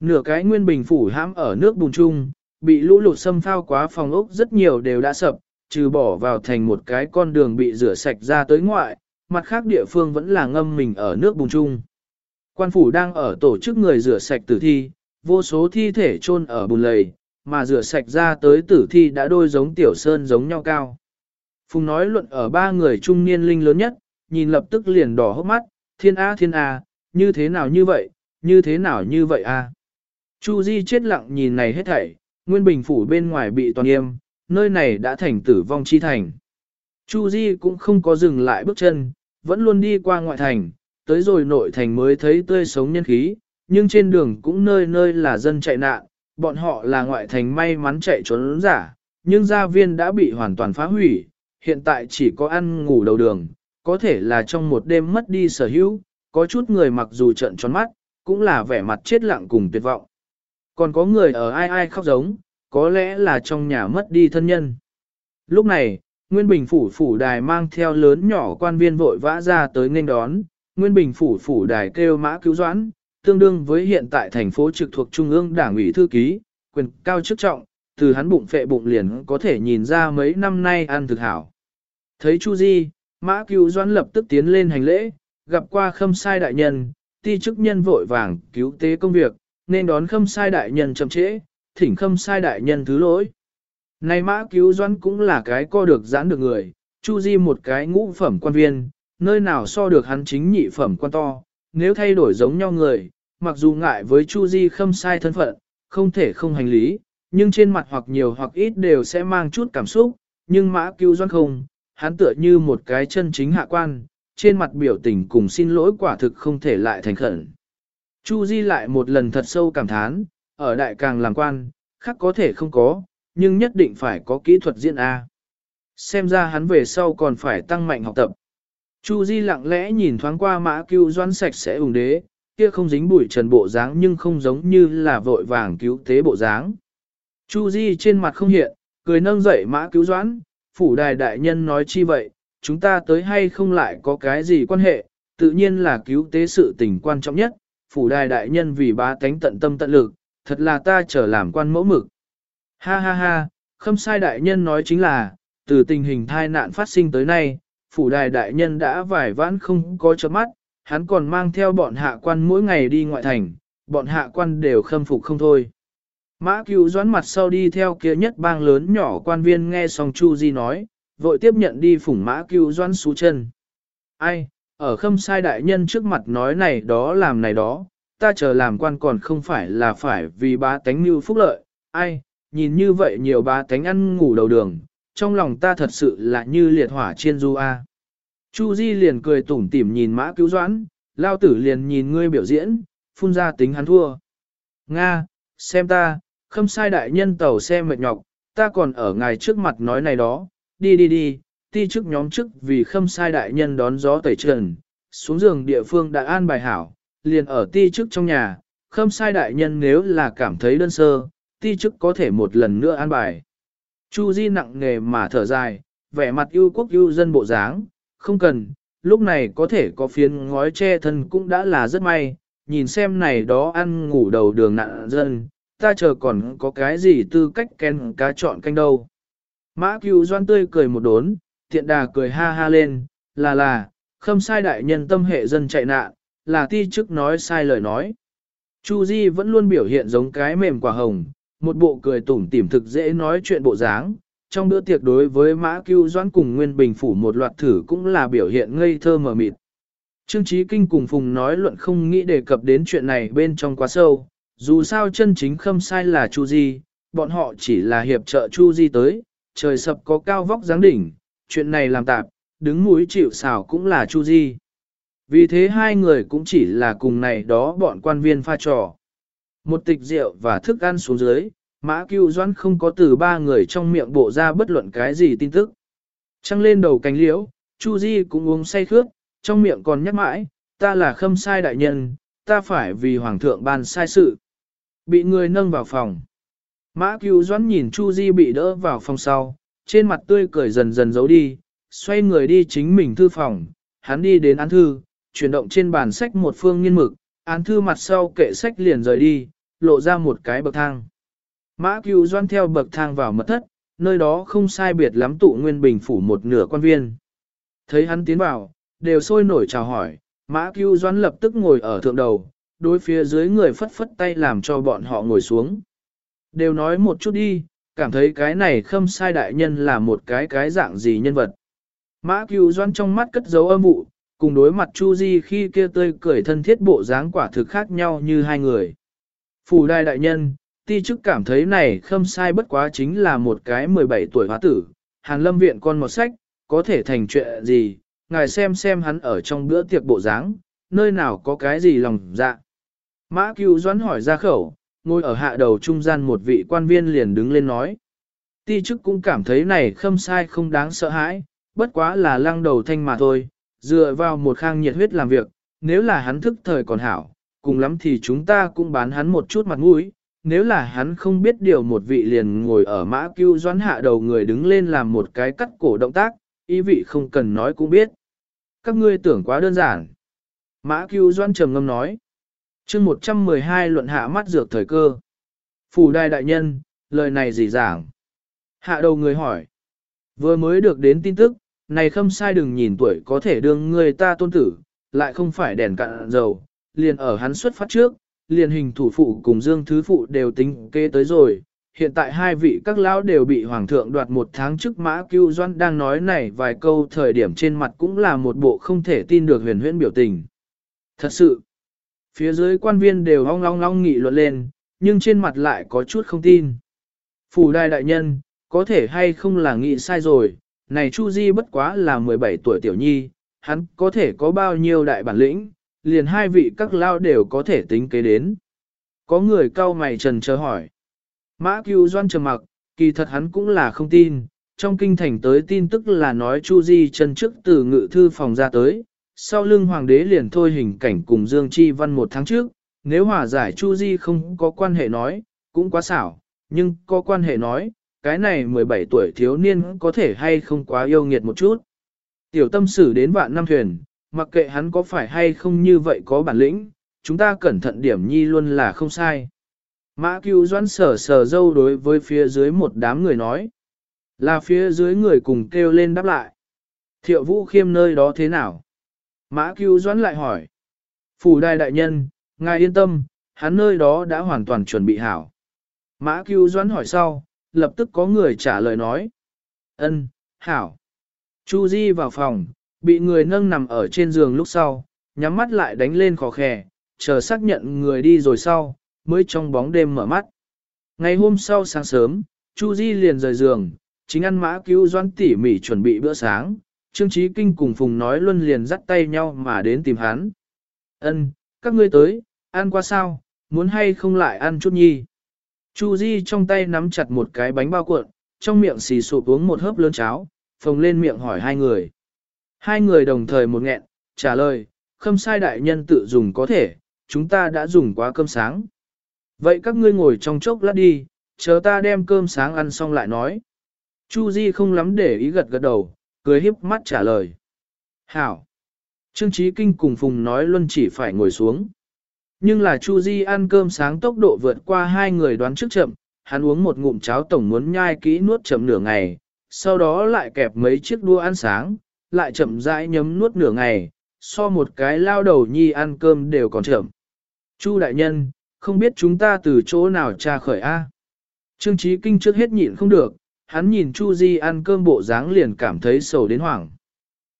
Nửa cái nguyên bình phủ hãm ở nước bùn chung, bị lũ lụt xâm phao quá phòng ốc rất nhiều đều đã sập, trừ bỏ vào thành một cái con đường bị rửa sạch ra tới ngoại, mặt khác địa phương vẫn là ngâm mình ở nước bùn chung. Quan phủ đang ở tổ chức người rửa sạch tử thi, vô số thi thể chôn ở bùn lầy, mà rửa sạch ra tới tử thi đã đôi giống tiểu sơn giống nhau cao. Phùng nói luận ở ba người trung niên linh lớn nhất, nhìn lập tức liền đỏ hốc mắt, thiên a thiên a, như thế nào như vậy, như thế nào như vậy a. Chu Di chết lặng nhìn này hết thảy, nguyên bình phủ bên ngoài bị toàn yêm, nơi này đã thành tử vong chi thành. Chu Di cũng không có dừng lại bước chân, vẫn luôn đi qua ngoại thành, tới rồi nội thành mới thấy tươi sống nhân khí, nhưng trên đường cũng nơi nơi là dân chạy nạn, bọn họ là ngoại thành may mắn chạy trốn giả, nhưng gia viên đã bị hoàn toàn phá hủy, hiện tại chỉ có ăn ngủ đầu đường, có thể là trong một đêm mất đi sở hữu, có chút người mặc dù trận tròn mắt, cũng là vẻ mặt chết lặng cùng tuyệt vọng. Còn có người ở ai ai khóc giống, có lẽ là trong nhà mất đi thân nhân. Lúc này, Nguyên Bình Phủ Phủ Đài mang theo lớn nhỏ quan viên vội vã ra tới nghênh đón, Nguyên Bình Phủ Phủ Đài kêu mã cứu doãn, tương đương với hiện tại thành phố trực thuộc Trung ương Đảng ủy Thư ký, quyền cao chức trọng, từ hắn bụng phệ bụng liền có thể nhìn ra mấy năm nay ăn thực hảo. Thấy Chu Di, mã cứu doãn lập tức tiến lên hành lễ, gặp qua khâm sai đại nhân, ti chức nhân vội vàng cứu tế công việc, nên đón khâm sai đại nhân chậm trễ, thỉnh khâm sai đại nhân thứ lỗi. Này mã cứu doãn cũng là cái co được giãn được người, chu di một cái ngũ phẩm quan viên, nơi nào so được hắn chính nhị phẩm quan to, nếu thay đổi giống nhau người, mặc dù ngại với chu di khâm sai thân phận, không thể không hành lý, nhưng trên mặt hoặc nhiều hoặc ít đều sẽ mang chút cảm xúc, nhưng mã cứu doãn không, hắn tựa như một cái chân chính hạ quan, trên mặt biểu tình cùng xin lỗi quả thực không thể lại thành khẩn. Chu Di lại một lần thật sâu cảm thán, ở đại càng làm quan, khác có thể không có, nhưng nhất định phải có kỹ thuật diễn A. Xem ra hắn về sau còn phải tăng mạnh học tập. Chu Di lặng lẽ nhìn thoáng qua mã cứu doan sạch sẽ ủng đế, kia không dính bụi trần bộ dáng nhưng không giống như là vội vàng cứu tế bộ dáng. Chu Di trên mặt không hiện, cười nâng dậy mã cứu doãn, phủ đài đại nhân nói chi vậy, chúng ta tới hay không lại có cái gì quan hệ, tự nhiên là cứu tế sự tình quan trọng nhất, phủ đài đại nhân vì bá tánh tận tâm tận lực, thật là ta trở làm quan mẫu mực. Ha ha ha, khâm sai đại nhân nói chính là, từ tình hình tai nạn phát sinh tới nay, phủ đài đại nhân đã vải vãn không có chớp mắt, hắn còn mang theo bọn hạ quan mỗi ngày đi ngoại thành, bọn hạ quan đều khâm phục không thôi. Mã cứu doãn mặt sau đi theo kia nhất bang lớn nhỏ quan viên nghe xong Chu Di nói, vội tiếp nhận đi phủng mã cứu doãn xú chân. Ai, ở khâm sai đại nhân trước mặt nói này đó làm này đó, ta chờ làm quan còn không phải là phải vì bá tánh như phúc lợi, ai, nhìn như vậy nhiều bá tánh ăn ngủ đầu đường, trong lòng ta thật sự là như liệt hỏa chiên du a. Chu Di liền cười tủm tỉm nhìn mã cứu doãn, lao tử liền nhìn ngươi biểu diễn, phun ra tính hắn thua. Nga, xem ta, khâm sai đại nhân tàu xe mệt nhọc, ta còn ở ngài trước mặt nói này đó, đi đi đi, ti trước nhóm chức vì khâm sai đại nhân đón gió tẩy trần, xuống giường địa phương đã an bài hảo, liền ở ti trước trong nhà, khâm sai đại nhân nếu là cảm thấy đơn sơ, ti chức có thể một lần nữa an bài. Chu Di nặng nghề mà thở dài, vẻ mặt yêu quốc yêu dân bộ dáng, không cần, lúc này có thể có phiến ngói che thân cũng đã là rất may, nhìn xem này đó ăn ngủ đầu đường nạn dân, ta chờ còn có cái gì tư cách ken cá chọn canh đâu. Mã cựu doan tươi cười một đốn, thiện đà cười ha ha lên, là là, khâm sai đại nhân tâm hệ dân chạy nạn, là ti chức nói sai lời nói. Chu Di vẫn luôn biểu hiện giống cái mềm quả hồng, một bộ cười tủm tỉm thực dễ nói chuyện bộ dáng. Trong bữa tiệc đối với Mã Cưu Doãn cùng Nguyên Bình phủ một loạt thử cũng là biểu hiện ngây thơ mờ mịt. Trương Chí Kinh cùng Phùng nói luận không nghĩ đề cập đến chuyện này bên trong quá sâu, dù sao chân chính khâm sai là Chu Di, bọn họ chỉ là hiệp trợ Chu Di tới, trời sập có cao vóc dáng đỉnh, chuyện này làm tạp, đứng mũi chịu xào cũng là Chu Di. Vì thế hai người cũng chỉ là cùng này đó bọn quan viên pha trò. Một tịch rượu và thức ăn xuống dưới, mã cưu doãn không có từ ba người trong miệng bộ ra bất luận cái gì tin tức. Trăng lên đầu cánh liễu, Chu Di cũng uống say khước, trong miệng còn nhắc mãi, ta là khâm sai đại nhân, ta phải vì hoàng thượng ban sai sự. Bị người nâng vào phòng. Mã cưu doãn nhìn Chu Di bị đỡ vào phòng sau, trên mặt tươi cười dần dần giấu đi, xoay người đi chính mình thư phòng, hắn đi đến án thư, chuyển động trên bàn sách một phương nghiên mực, án thư mặt sau kệ sách liền rời đi, lộ ra một cái bậc thang. Mã cứu doan theo bậc thang vào mật thất, nơi đó không sai biệt lắm tụ nguyên bình phủ một nửa quan viên. Thấy hắn tiến vào, đều sôi nổi chào hỏi, mã cứu doan lập tức ngồi ở thượng đầu, đối phía dưới người phất phất tay làm cho bọn họ ngồi xuống. Đều nói một chút đi, cảm thấy cái này khâm sai đại nhân là một cái cái dạng gì nhân vật. Mã cứu doan trong mắt cất dấu âm vụ, cùng đối mặt Chu Di khi kia tươi cười thân thiết bộ dáng quả thực khác nhau như hai người. Phủ đài đại nhân, ti chức cảm thấy này khâm sai bất quá chính là một cái 17 tuổi hóa tử, hàn lâm viện con một sách, có thể thành chuyện gì, ngài xem xem hắn ở trong bữa tiệc bộ dáng, nơi nào có cái gì lòng dạ. Mã cựu doãn hỏi ra khẩu, ngồi ở hạ đầu trung gian một vị quan viên liền đứng lên nói. Ti chức cũng cảm thấy này khâm sai không đáng sợ hãi, bất quá là lăng đầu thanh mà thôi, dựa vào một khang nhiệt huyết làm việc, nếu là hắn thức thời còn hảo, cùng lắm thì chúng ta cũng bán hắn một chút mặt mũi. Nếu là hắn không biết điều một vị liền ngồi ở mã cưu doãn hạ đầu người đứng lên làm một cái cắt cổ động tác, ý vị không cần nói cũng biết. Các ngươi tưởng quá đơn giản. Mã cưu doãn trầm ngâm nói. chương 112 luận hạ mắt dược thời cơ. Phủ đài đại nhân, lời này gì giảng? Hạ đầu người hỏi. Vừa mới được đến tin tức, này không sai đừng nhìn tuổi có thể đương người ta tôn tử, lại không phải đèn cạn dầu, liền ở hắn xuất phát trước, liền hình thủ phụ cùng dương thứ phụ đều tính kê tới rồi. Hiện tại hai vị các lão đều bị hoàng thượng đoạt một tháng trước mã cưu doan đang nói này vài câu thời điểm trên mặt cũng là một bộ không thể tin được huyền huyễn biểu tình. Thật sự, phía dưới quan viên đều hong long long nghị luận lên, nhưng trên mặt lại có chút không tin. Phủ đài đại nhân, có thể hay không là nghị sai rồi, này Chu Di bất quá là 17 tuổi tiểu nhi, hắn có thể có bao nhiêu đại bản lĩnh, liền hai vị các lao đều có thể tính kế đến. Có người cao mày trần chờ hỏi. Mã Cưu Doan trầm mặc, kỳ thật hắn cũng là không tin, trong kinh thành tới tin tức là nói Chu Di chân trước từ ngự thư phòng ra tới, sau lưng hoàng đế liền thôi hình cảnh cùng Dương Chi Văn một tháng trước, nếu hòa giải Chu Di không có quan hệ nói, cũng quá xảo, nhưng có quan hệ nói, cái này 17 tuổi thiếu niên có thể hay không quá yêu nghiệt một chút. Tiểu tâm sử đến vạn năm thuyền, mặc kệ hắn có phải hay không như vậy có bản lĩnh, chúng ta cẩn thận điểm nhi luôn là không sai. Mã cứu doãn sở sở dâu đối với phía dưới một đám người nói. Là phía dưới người cùng kêu lên đáp lại. Thiệu vũ khiêm nơi đó thế nào? Mã cứu doãn lại hỏi. Phủ đài đại nhân, ngài yên tâm, hắn nơi đó đã hoàn toàn chuẩn bị hảo. Mã cứu doãn hỏi sau, lập tức có người trả lời nói. ân, hảo. Chu Di vào phòng, bị người nâng nằm ở trên giường lúc sau, nhắm mắt lại đánh lên khó khè, chờ xác nhận người đi rồi sau, mới trong bóng đêm mở mắt. Ngày hôm sau sáng sớm, Chu Di liền rời giường, chính ăn mã cứu doan tỉ mỉ chuẩn bị bữa sáng, Trương Chí Kinh cùng Phùng nói luôn liền dắt tay nhau mà đến tìm hắn. Ân, các ngươi tới, ăn qua sao, muốn hay không lại ăn chút nhi. Chu Di trong tay nắm chặt một cái bánh bao cuộn, trong miệng xì sụp uống một hớp lớn cháo, phồng lên miệng hỏi hai người. Hai người đồng thời một nghẹn, trả lời, khâm sai đại nhân tự dùng có thể, chúng ta đã dùng quá cơm sáng. Vậy các ngươi ngồi trong chốc lát đi, chờ ta đem cơm sáng ăn xong lại nói. Chu Di không lắm để ý gật gật đầu, cười hiếp mắt trả lời. Hảo! Trương Chí Kinh cùng Phùng nói luôn chỉ phải ngồi xuống. Nhưng là Chu Di ăn cơm sáng tốc độ vượt qua hai người đoán trước chậm, hắn uống một ngụm cháo tổng muốn nhai kỹ nuốt chậm nửa ngày, sau đó lại kẹp mấy chiếc đua ăn sáng, lại chậm rãi nhấm nuốt nửa ngày, so một cái lao đầu nhi ăn cơm đều còn chậm. Chu đại nhân, không biết chúng ta từ chỗ nào tra khởi A. Trương Chí Kinh trước hết nhịn không được, hắn nhìn Chu Di ăn cơm bộ dáng liền cảm thấy sầu đến hoảng.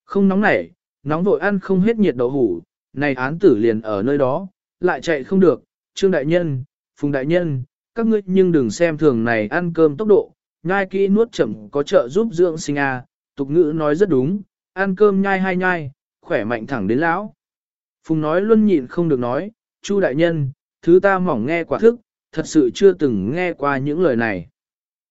Không nóng nảy, nóng vội ăn không hết nhiệt đậu hủ, này án tử liền ở nơi đó, lại chạy không được, Trương Đại Nhân, Phùng Đại Nhân, các ngươi nhưng đừng xem thường này ăn cơm tốc độ, nhai kỹ nuốt chậm có trợ giúp dưỡng sinh a. tục ngữ nói rất đúng, ăn cơm nhai hai nhai, khỏe mạnh thẳng đến lão. Phùng nói luôn nhịn không được nói, Chu Đại Nhân, thứ ta mỏng nghe quả thức, thật sự chưa từng nghe qua những lời này.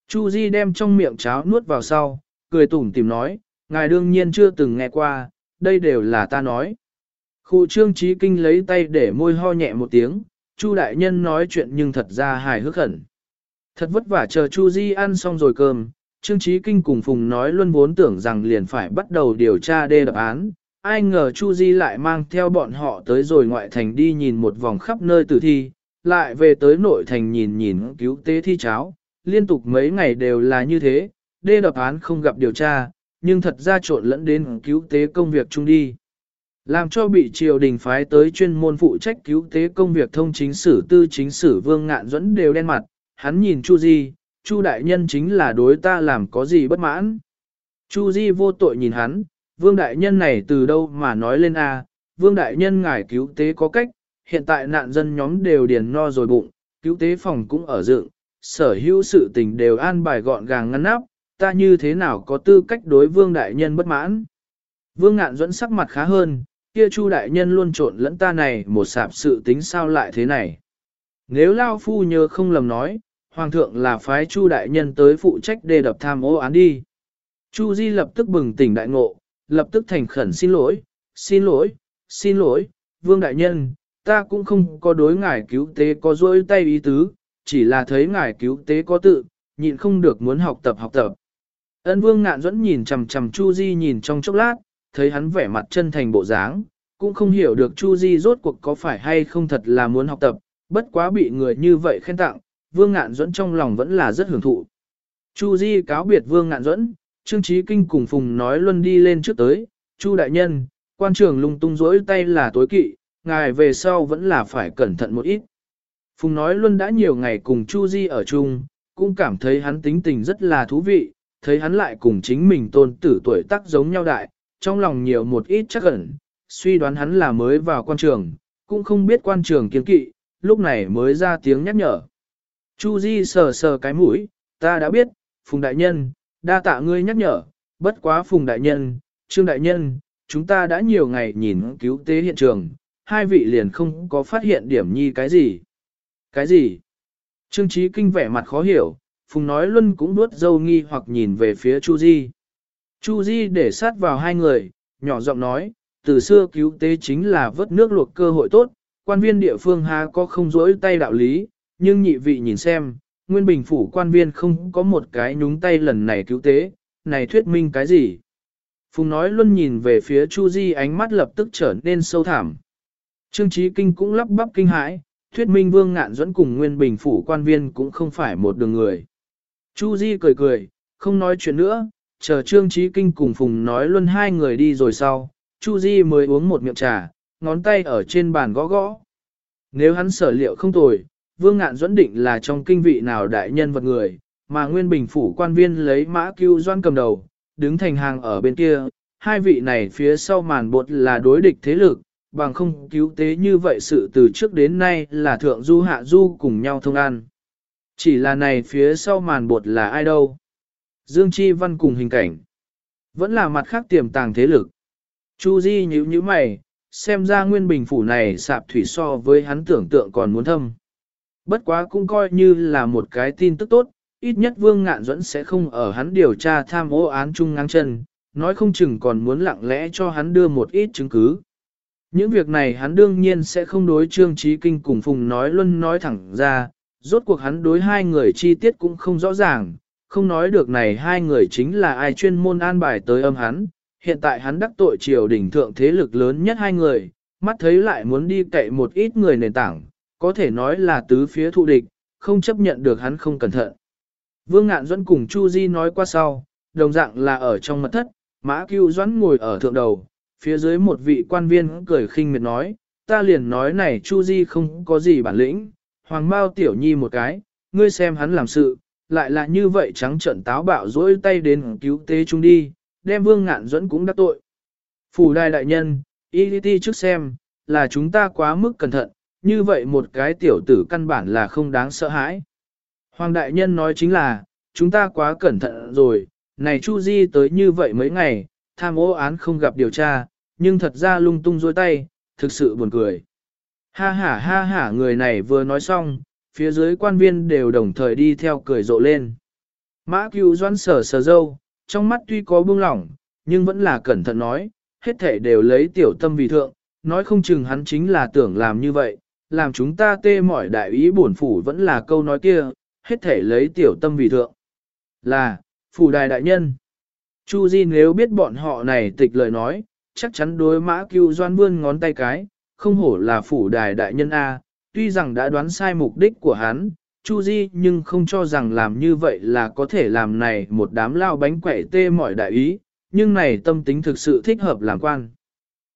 Chu Di đem trong miệng cháo nuốt vào sau, cười tủm tỉm nói, ngài đương nhiên chưa từng nghe qua, đây đều là ta nói. Khu trương trí kinh lấy tay để môi ho nhẹ một tiếng, Chu đại nhân nói chuyện nhưng thật ra hài hước hẳn. Thật vất vả chờ Chu Di ăn xong rồi cơm, Trương Chí Kinh cùng Phùng nói luôn vốn tưởng rằng liền phải bắt đầu điều tra đê đập án, ai ngờ Chu Di lại mang theo bọn họ tới rồi ngoại thành đi nhìn một vòng khắp nơi tử thi, lại về tới nội thành nhìn nhìn cứu tế thi cháo, liên tục mấy ngày đều là như thế, đê đập án không gặp điều tra, nhưng thật ra trộn lẫn đến cứu tế công việc chung đi. Làm cho bị triều đình phái tới chuyên môn phụ trách cứu tế công việc thông chính sử tư chính sử vương ngạn dẫn đều đen mặt, hắn nhìn Chu Di, Chu đại nhân chính là đối ta làm có gì bất mãn. Chu Di vô tội nhìn hắn, vương đại nhân này từ đâu mà nói lên a? vương đại nhân ngài cứu tế có cách, hiện tại nạn dân nhóm đều điền no rồi bụng, cứu tế phòng cũng ở dựng, sở hữu sự tình đều an bài gọn gàng ngăn nắp, ta như thế nào có tư cách đối vương đại nhân bất mãn. Vương ngạn dẫn sắc mặt khá hơn, kia chu đại nhân luôn trộn lẫn ta này một sạp sự tính sao lại thế này. Nếu Lao Phu nhớ không lầm nói, Hoàng thượng là phái chu đại nhân tới phụ trách đề đập tham ô án đi. Chu Di lập tức bừng tỉnh đại ngộ, lập tức thành khẩn xin lỗi, xin lỗi, xin lỗi, Vương đại nhân, ta cũng không có đối ngài cứu tế có dối tay ý tứ, chỉ là thấy ngài cứu tế có tự, nhịn không được muốn học tập học tập. Ân vương ngạn dẫn nhìn chằm chằm Chu Di nhìn trong chốc lát, thấy hắn vẻ mặt chân thành bộ dáng, cũng không hiểu được Chu Di rốt cuộc có phải hay không thật là muốn học tập, bất quá bị người như vậy khen tặng, vương ngạn dẫn trong lòng vẫn là rất hưởng thụ. Chu Di cáo biệt vương ngạn dẫn, Trương Chí Kinh cùng Phùng nói luân đi lên trước tới, Chu đại nhân, quan trưởng lung tung rỗi tay là tối kỵ, ngài về sau vẫn là phải cẩn thận một ít. Phùng nói luân đã nhiều ngày cùng Chu Di ở chung, cũng cảm thấy hắn tính tình rất là thú vị, thấy hắn lại cùng chính mình tôn tử tuổi tác giống nhau đại, trong lòng nhiều một ít chắc ẩn, suy đoán hắn là mới vào quan trường, cũng không biết quan trường kiến kỵ, lúc này mới ra tiếng nhắc nhở. Chu Di sờ sờ cái mũi, ta đã biết, Phùng Đại Nhân, đa tạ ngươi nhắc nhở, bất quá Phùng Đại Nhân, Trương Đại Nhân, chúng ta đã nhiều ngày nhìn cứu tế hiện trường, hai vị liền không có phát hiện điểm nhi cái gì. Cái gì? Trương Chí Kinh vẻ mặt khó hiểu, Phùng nói Luân cũng nuốt dâu nghi hoặc nhìn về phía Chu Di. Chu Di để sát vào hai người, nhỏ giọng nói, từ xưa cứu tế chính là vớt nước luộc cơ hội tốt, quan viên địa phương há có không dỗi tay đạo lý, nhưng nhị vị nhìn xem, nguyên bình phủ quan viên không có một cái nhúng tay lần này cứu tế, này thuyết minh cái gì? Phùng nói luôn nhìn về phía Chu Di ánh mắt lập tức trở nên sâu thẳm. Trương Chí Kinh cũng lắp bắp kinh hãi, thuyết minh vương ngạn dẫn cùng nguyên bình phủ quan viên cũng không phải một đường người. Chu Di cười cười, không nói chuyện nữa, chờ Trương Trí Kinh cùng Phùng nói luôn hai người đi rồi sau, Chu Di mới uống một miệng trà, ngón tay ở trên bàn gõ gõ. Nếu hắn sở liệu không tồi, Vương Ngạn Duẫn định là trong kinh vị nào đại nhân vật người, mà Nguyên Bình phủ quan viên lấy mã cứu doan cầm đầu, đứng thành hàng ở bên kia, hai vị này phía sau màn bột là đối địch thế lực, bằng không cứu tế như vậy sự từ trước đến nay là thượng du hạ du cùng nhau thông an. Chỉ là này phía sau màn bột là ai đâu? Dương Chi Văn cùng hình cảnh. Vẫn là mặt khác tiềm tàng thế lực. Chu Di nhíu nhíu mày, xem ra nguyên bình phủ này sạp thủy so với hắn tưởng tượng còn muốn thâm. Bất quá cũng coi như là một cái tin tức tốt, ít nhất Vương Ngạn Duẫn sẽ không ở hắn điều tra tham ô án chung ngang chân, nói không chừng còn muốn lặng lẽ cho hắn đưa một ít chứng cứ. Những việc này hắn đương nhiên sẽ không đối Trương Trí Kinh cùng Phùng nói luôn nói thẳng ra, rốt cuộc hắn đối hai người chi tiết cũng không rõ ràng, không nói được này hai người chính là ai chuyên môn an bài tới âm hắn, hiện tại hắn đắc tội triều đỉnh thượng thế lực lớn nhất hai người, mắt thấy lại muốn đi cậy một ít người nền tảng, có thể nói là tứ phía thụ địch, không chấp nhận được hắn không cẩn thận. Vương Ngạn Duẫn cùng Chu Di nói qua sau, đồng dạng là ở trong mật thất, Mã Cưu Duẫn ngồi ở thượng đầu, phía dưới một vị quan viên cười khinh miệt nói, ta liền nói này Chu Di không có gì bản lĩnh, Hoàng Mao Tiểu Nhi một cái, ngươi xem hắn làm sự, lại là như vậy trắng trợn táo bạo dỗi tay đến cứu tế chúng đi, đem Vương Ngạn Duẫn cũng đắc tội. Phủ đài đại nhân, y đi trước xem, là chúng ta quá mức cẩn thận, như vậy một cái tiểu tử căn bản là không đáng sợ hãi. Hoàng đại nhân nói chính là, chúng ta quá cẩn thận rồi, này Chu Di tới như vậy mấy ngày, tham ô án không gặp điều tra, nhưng thật ra lung tung dối tay, thực sự buồn cười. Ha ha ha ha người này vừa nói xong, phía dưới quan viên đều đồng thời đi theo cười rộ lên. Mã cứu doan sở sờ dâu, trong mắt tuy có buông lỏng, nhưng vẫn là cẩn thận nói, hết thể đều lấy tiểu tâm vì thượng, nói không chừng hắn chính là tưởng làm như vậy, làm chúng ta tê mỏi đại ý bổn phủ vẫn là câu nói kia, hết thể lấy tiểu tâm vì thượng. Là, phủ đài đại nhân. Chu Di nếu biết bọn họ này tịch lời nói, chắc chắn đối mã cưu doan vươn ngón tay cái, không hổ là phủ đài đại nhân A, tuy rằng đã đoán sai mục đích của hắn, Chu Di nhưng không cho rằng làm như vậy là có thể làm này một đám lao bánh quẩy tê mọi đại ý, nhưng này tâm tính thực sự thích hợp làm quan.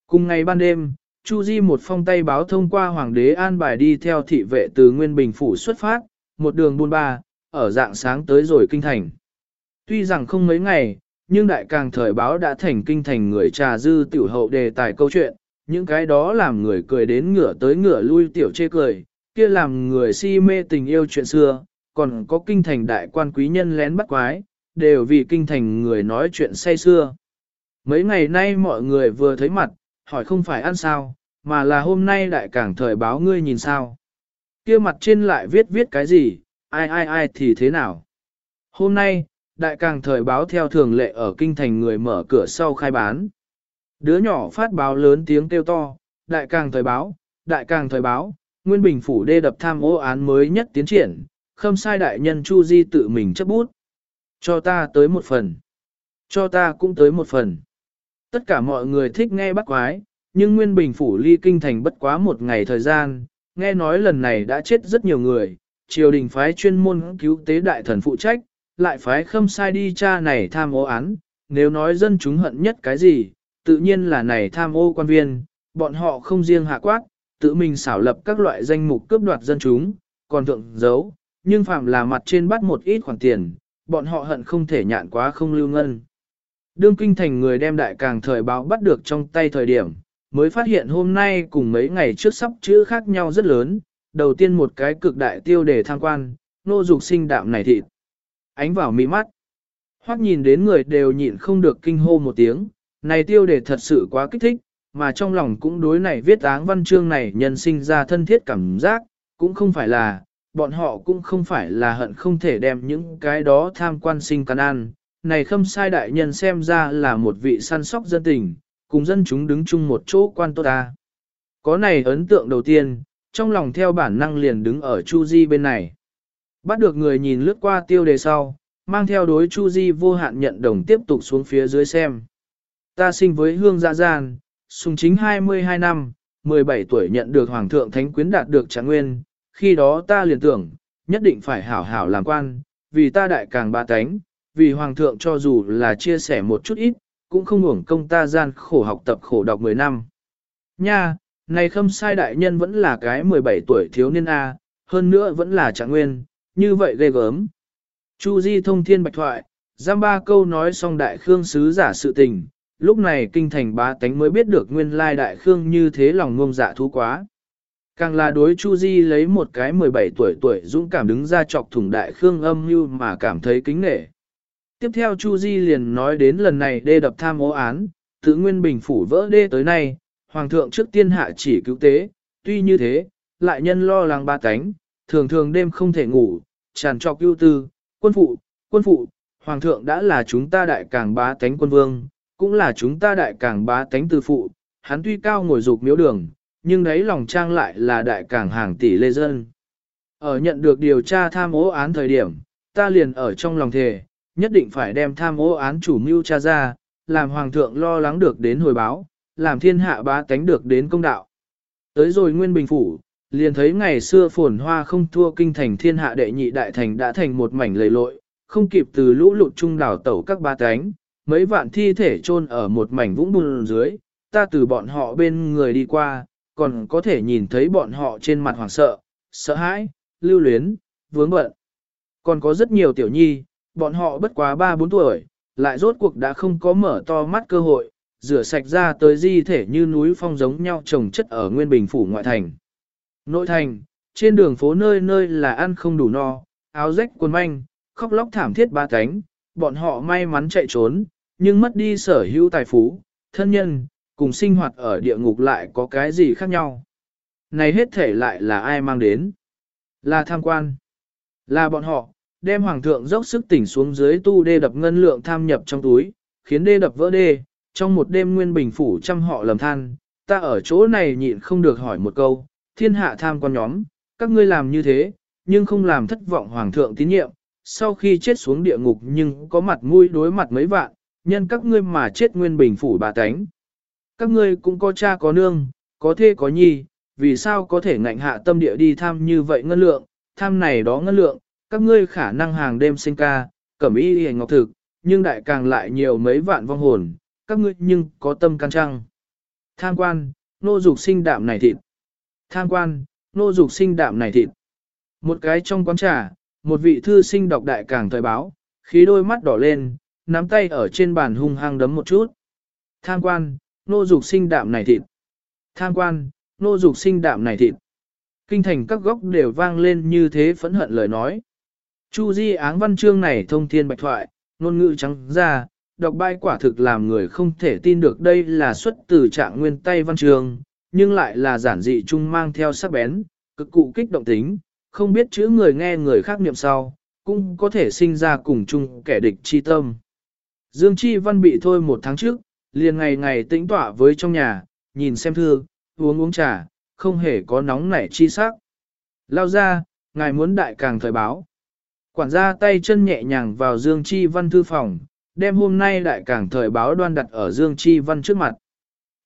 Cùng ngày ban đêm, Chu Di một phong tay báo thông qua Hoàng đế an bài đi theo thị vệ từ Nguyên Bình Phủ xuất phát, một đường buôn ba, ở dạng sáng tới rồi kinh thành. Tuy rằng không mấy ngày, nhưng đại càng thời báo đã thành kinh thành người trà dư tiểu hậu đề tài câu chuyện, những cái đó làm người cười đến ngửa tới ngửa lui tiểu chê cười, kia làm người si mê tình yêu chuyện xưa, còn có kinh thành đại quan quý nhân lén bắt quái, đều vì kinh thành người nói chuyện say xưa. Mấy ngày nay mọi người vừa thấy mặt, hỏi không phải ăn sao, mà là hôm nay đại cảng thời báo ngươi nhìn sao. kia mặt trên lại viết viết cái gì, ai ai ai thì thế nào. Hôm nay, đại càng thời báo theo thường lệ ở kinh thành người mở cửa sau khai bán. Đứa nhỏ phát báo lớn tiếng kêu to, đại càng thời báo, đại càng thời báo, Nguyên Bình Phủ đê đập tham ô án mới nhất tiến triển, khâm sai đại nhân Chu Di tự mình chấp bút. Cho ta tới một phần. Cho ta cũng tới một phần. Tất cả mọi người thích nghe bắt quái, nhưng Nguyên Bình Phủ ly kinh thành bất quá một ngày thời gian, nghe nói lần này đã chết rất nhiều người, triều đình phái chuyên môn cứu tế đại thần phụ trách, lại phái khâm sai đi cha này tham ô án, nếu nói dân chúng hận nhất cái gì, tự nhiên là này tham ô quan viên, bọn họ không riêng hạ quát, tự mình xảo lập các loại danh mục cướp đoạt dân chúng, còn thượng giấu, nhưng phạm là mặt trên bắt một ít khoản tiền, bọn họ hận không thể nhạn quá không lưu ngân. Đương kinh thành người đem đại càng thời báo bắt được trong tay thời điểm, mới phát hiện hôm nay cùng mấy ngày trước sắp chữ khác nhau rất lớn, đầu tiên một cái cực đại tiêu đề tham quan, nô dục sinh đạm này thịt. Ánh vào mi mắt. Hoắc nhìn đến người đều nhịn không được kinh hô một tiếng, này tiêu đề thật sự quá kích thích, mà trong lòng cũng đối này viết áng văn chương này nhân sinh ra thân thiết cảm giác, cũng không phải là, bọn họ cũng không phải là hận không thể đem những cái đó tham quan sinh căn ăn. Này khâm sai đại nhân xem ra là một vị săn sóc dân tình, cùng dân chúng đứng chung một chỗ quan tốt ta. Có này ấn tượng đầu tiên, trong lòng theo bản năng liền đứng ở Chu Di bên này. Bắt được người nhìn lướt qua tiêu đề sau, mang theo đối Chu Di vô hạn nhận đồng tiếp tục xuống phía dưới xem. Ta sinh với hương dạ gian, sùng chính 22 năm, 17 tuổi nhận được Hoàng thượng Thánh Quyến đạt được trạng nguyên, khi đó ta liền tưởng, nhất định phải hảo hảo làm quan, vì ta đại càng ba tánh, vì hoàng thượng cho dù là chia sẻ một chút ít, cũng không hưởng công ta gian khổ học tập khổ đọc 10 năm. Nha, này khâm sai đại nhân vẫn là cái 17 tuổi thiếu niên A, hơn nữa vẫn là trạng nguyên, như vậy ghê gớm. Chu Di thông thiên bạch thoại, giam ba câu nói xong đại khương sứ giả sự tình, lúc này kinh thành bá tánh mới biết được nguyên lai đại khương như thế lòng ngông dạ thú quá. Càng là đối Chu Di lấy một cái 17 tuổi tuổi dũng cảm đứng ra chọc thủng đại khương âm như mà cảm thấy kính nể. Tiếp theo Chu Di liền nói đến lần này đê đập tham ô án, tự nguyên bình phủ vỡ đê tới nay, hoàng thượng trước tiên hạ chỉ cứu tế, tuy như thế, lại nhân lo lắng ba cánh, thường thường đêm không thể ngủ, tràn trọc ưu tư, quân phụ, quân phụ, hoàng thượng đã là chúng ta đại càng bá tánh quân vương, cũng là chúng ta đại càng bá tánh tư phụ, hắn tuy cao ngồi dục miếu đường, nhưng đấy lòng trang lại là đại càng hàng tỷ lê dân. Ở nhận được điều tra tham ô án thời điểm, ta liền ở trong lòng thề, nhất định phải đem tham ô án chủ mưu tra ra, làm hoàng thượng lo lắng được đến hồi báo, làm thiên hạ bá tánh được đến công đạo. Tới rồi nguyên bình phủ, liền thấy ngày xưa phồn hoa không thua kinh thành thiên hạ đệ nhị đại thành đã thành một mảnh lầy lội, không kịp từ lũ lụt trung đảo tẩu các bá tánh, mấy vạn thi thể chôn ở một mảnh vũng bùn dưới, ta từ bọn họ bên người đi qua, còn có thể nhìn thấy bọn họ trên mặt hoảng sợ, sợ hãi, lưu luyến, vướng bận. Còn có rất nhiều tiểu nhi, bọn họ bất quá 3-4 tuổi, lại rốt cuộc đã không có mở to mắt cơ hội, rửa sạch ra tới di thể như núi phong giống nhau trồng chất ở nguyên bình phủ ngoại thành. Nội thành, trên đường phố nơi nơi là ăn không đủ no, áo rách quần manh, khóc lóc thảm thiết ba cánh, bọn họ may mắn chạy trốn, nhưng mất đi sở hữu tài phú, thân nhân, cùng sinh hoạt ở địa ngục lại có cái gì khác nhau. Này hết thể lại là ai mang đến? Là tham quan. Là bọn họ, đem hoàng thượng dốc sức tỉnh xuống dưới tu đê đập ngân lượng tham nhập trong túi, khiến đê đập vỡ đê, trong một đêm nguyên bình phủ trăm họ lầm than, ta ở chỗ này nhịn không được hỏi một câu, thiên hạ tham quan nhóm, các ngươi làm như thế, nhưng không làm thất vọng hoàng thượng tín nhiệm, sau khi chết xuống địa ngục nhưng có mặt mũi đối mặt mấy vạn, nhân các ngươi mà chết nguyên bình phủ bà tánh. Các ngươi cũng có cha có nương, có thê có nhi, vì sao có thể ngạnh hạ tâm địa đi tham như vậy ngân lượng, tham này đó ngân lượng, các ngươi khả năng hàng đêm sinh ca, cẩm y hề ngọc thực, nhưng đại càng lại nhiều mấy vạn vong hồn, các ngươi nhưng có tâm can trăng. Tham quan, nô dục sinh đạm này thịt. Tham quan, nô dục sinh đạm này thịt. Một cái trong quán trà, một vị thư sinh đọc đại càng thời báo, khí đôi mắt đỏ lên, nắm tay ở trên bàn hung hăng đấm một chút. Tham quan, nô dục sinh đạm này thịt. Tham quan, nô dục sinh đạm này thịt. Kinh thành các góc đều vang lên như thế phẫn hận lời nói. Chu Di áng văn chương này thông thiên bạch thoại, ngôn ngữ trắng ra, đọc bài quả thực làm người không thể tin được đây là xuất từ trạng nguyên tay văn chương, nhưng lại là giản dị chung mang theo sắc bén, cực cụ kích động tính, không biết chữ người nghe người khác niệm sau, cũng có thể sinh ra cùng chung kẻ địch chi tâm. Dương Chi Văn bị thôi một tháng trước, liền ngày ngày tĩnh tọa với trong nhà, nhìn xem thư, uống uống trà, không hề có nóng nảy chi sắc. Lao ra, ngài muốn đại càng thời báo. Quản gia tay chân nhẹ nhàng vào Dương Chi Văn thư phòng, đem hôm nay đại càng thời báo đoan đặt ở Dương Chi Văn trước mặt.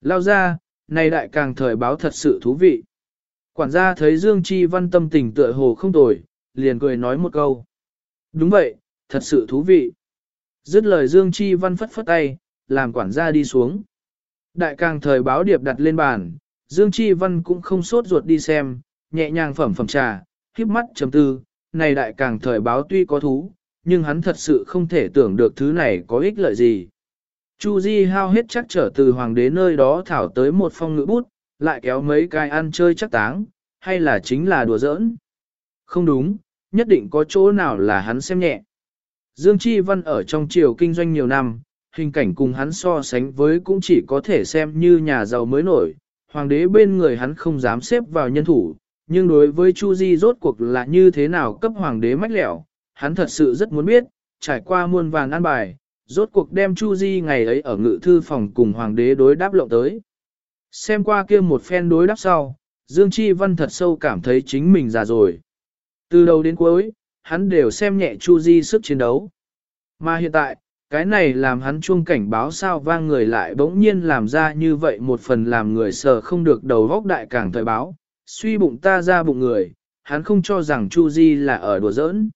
Lao ra, này đại càng thời báo thật sự thú vị. Quản gia thấy Dương Chi Văn tâm tình tựa hồ không tồi, liền cười nói một câu. Đúng vậy, thật sự thú vị. Dứt lời Dương Chi Văn phất phất tay, làm quản gia đi xuống. Đại càng thời báo điệp đặt lên bàn, Dương Chi Văn cũng không sốt ruột đi xem, nhẹ nhàng phẩm phẩm trà, khiếp mắt chấm tư, này đại càng thời báo tuy có thú, nhưng hắn thật sự không thể tưởng được thứ này có ích lợi gì. Chu Di hao hết chắc trở từ hoàng đế nơi đó thảo tới một phong ngữ bút, lại kéo mấy cái ăn chơi chắc táng, hay là chính là đùa giỡn. Không đúng, nhất định có chỗ nào là hắn xem nhẹ. Dương Chi Văn ở trong triều kinh doanh nhiều năm, hình cảnh cùng hắn so sánh với cũng chỉ có thể xem như nhà giàu mới nổi, hoàng đế bên người hắn không dám xếp vào nhân thủ, nhưng đối với Chu Di rốt cuộc là như thế nào cấp hoàng đế mách lẻo, hắn thật sự rất muốn biết, trải qua muôn vàng an bài, rốt cuộc đem Chu Di ngày ấy ở ngự thư phòng cùng hoàng đế đối đáp lộng tới. Xem qua kia một phen đối đáp sau, Dương Chi Văn thật sâu cảm thấy chính mình già rồi. Từ đầu đến cuối, hắn đều xem nhẹ Chu Di sức chiến đấu. Mà hiện tại, cái này làm hắn chuông cảnh báo sao vang người lại bỗng nhiên làm ra như vậy một phần làm người sợ không được đầu góc đại càng thời báo, suy bụng ta ra bụng người, hắn không cho rằng Chu Di là ở đùa giỡn.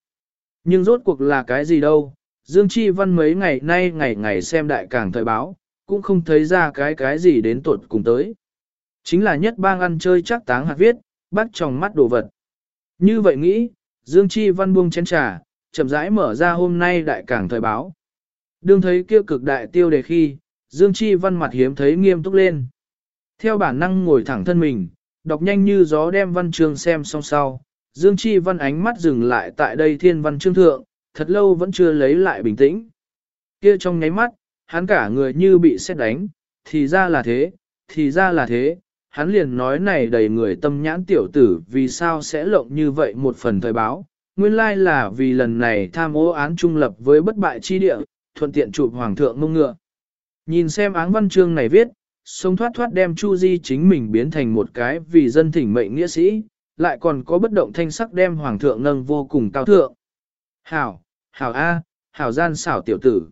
Nhưng rốt cuộc là cái gì đâu, Dương Chi Văn mấy ngày nay ngày ngày xem đại cảng thời báo, cũng không thấy ra cái cái gì đến tuột cùng tới. Chính là nhất bang ăn chơi chắc táng hạt viết, bắt trong mắt đồ vật. Như vậy nghĩ, Dương Chi Văn buông chén trà, chậm rãi mở ra hôm nay đại cảng thời báo. Đương thấy kia cực đại tiêu đề khi, Dương Chi Văn mặt hiếm thấy nghiêm túc lên. Theo bản năng ngồi thẳng thân mình, đọc nhanh như gió đem văn chương xem xong sau, Dương Chi Văn ánh mắt dừng lại tại đây thiên văn chương thượng, thật lâu vẫn chưa lấy lại bình tĩnh. Kia trong nháy mắt, hắn cả người như bị xét đánh, thì ra là thế, thì ra là thế, hắn liền nói này đầy người tâm nhãn tiểu tử vì sao sẽ lộng như vậy một phần thời báo. Nguyên lai là vì lần này tham ô án trung lập với bất bại chi địa, thuận tiện chụp hoàng thượng mông ngựa. Nhìn xem áng văn chương này viết, sống thoát thoát đem Chu Di chính mình biến thành một cái vì dân thỉnh mệnh nghĩa sĩ, lại còn có bất động thanh sắc đem hoàng thượng nâng vô cùng cao thượng. Hảo, hảo A, hảo gian xảo tiểu tử.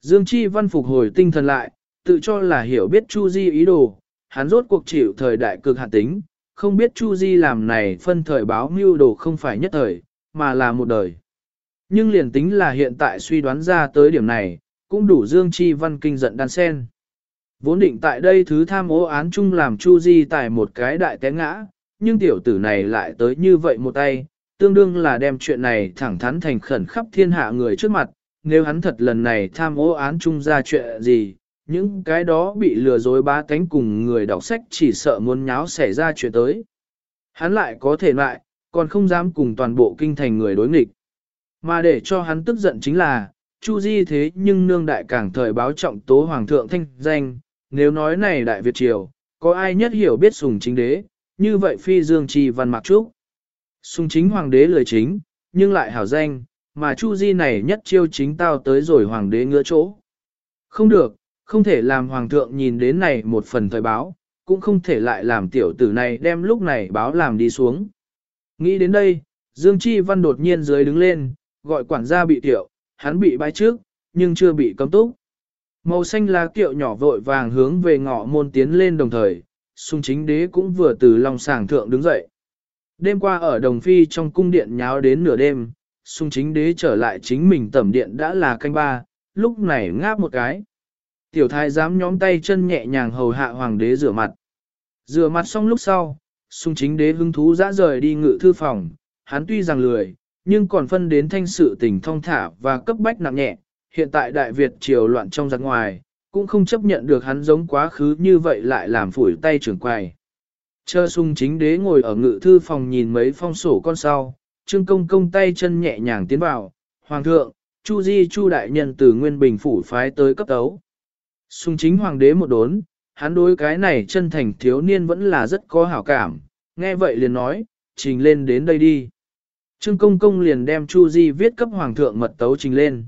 Dương Chi văn phục hồi tinh thần lại, tự cho là hiểu biết Chu Di ý đồ, hắn rốt cuộc chịu thời đại cực hạn tính, không biết Chu Di làm này phân thời báo mưu đồ không phải nhất thời, mà là một đời. Nhưng liền tính là hiện tại suy đoán ra tới điểm này, cũng đủ Dương Chi Văn kinh giận đan sen. Vốn định tại đây thứ tham ô án chung làm Chu Di tài một cái đại té ngã, nhưng tiểu tử này lại tới như vậy một tay, tương đương là đem chuyện này thẳng thắn thành khẩn khắp thiên hạ người trước mặt, nếu hắn thật lần này tham ô án chung ra chuyện gì, những cái đó bị lừa dối ba cánh cùng người đọc sách chỉ sợ muốn nháo xảy ra chuyện tới. Hắn lại có thể lại, còn không dám cùng toàn bộ kinh thành người đối nghịch. Mà để cho hắn tức giận chính là, Chu Di thế nhưng nương đại càng thời báo trọng tố hoàng thượng thanh danh, nếu nói này đại Việt triều, có ai nhất hiểu biết sùng chính đế, như vậy phi dương trì văn mặc trúc. Sùng chính hoàng đế lời chính, nhưng lại hảo danh, mà Chu Di này nhất chiêu chính tao tới rồi hoàng đế ngựa chỗ. Không được, không thể làm hoàng thượng nhìn đến này một phần thời báo, cũng không thể lại làm tiểu tử này đem lúc này báo làm đi xuống. Nghĩ đến đây, Dương Chi Văn đột nhiên dưới đứng lên, gọi quản gia bị tiểu, hắn bị bãi trước, nhưng chưa bị cấm túc. Màu xanh lá kiệu nhỏ vội vàng hướng về ngõ môn tiến lên đồng thời, sung chính đế cũng vừa từ lòng sàng thượng đứng dậy. Đêm qua ở Đồng Phi trong cung điện nháo đến nửa đêm, sung chính đế trở lại chính mình tẩm điện đã là canh ba, lúc này ngáp một cái. Tiểu thái dám nhóm tay chân nhẹ nhàng hầu hạ hoàng đế rửa mặt. Rửa mặt xong lúc sau, sung chính đế hứng thú dã rời đi ngự thư phòng, hắn tuy rằng lười, nhưng còn phân đến thanh sự tình thong thả và cấp bách nặng nhẹ, hiện tại Đại Việt triều loạn trong giặc ngoài, cũng không chấp nhận được hắn giống quá khứ như vậy lại làm phủi tay trưởng quài. Chờ sung chính đế ngồi ở ngự thư phòng nhìn mấy phong sổ con sau, trương công công tay chân nhẹ nhàng tiến vào, Hoàng thượng, Chu Di Chu đại nhân từ Nguyên Bình phủ phái tới cấp tấu. Sung chính hoàng đế một đốn, hắn đối cái này chân thành thiếu niên vẫn là rất có hảo cảm, nghe vậy liền nói, trình lên đến đây đi. Trương Công Công liền đem Chu Di viết cấp hoàng thượng mật tấu trình lên.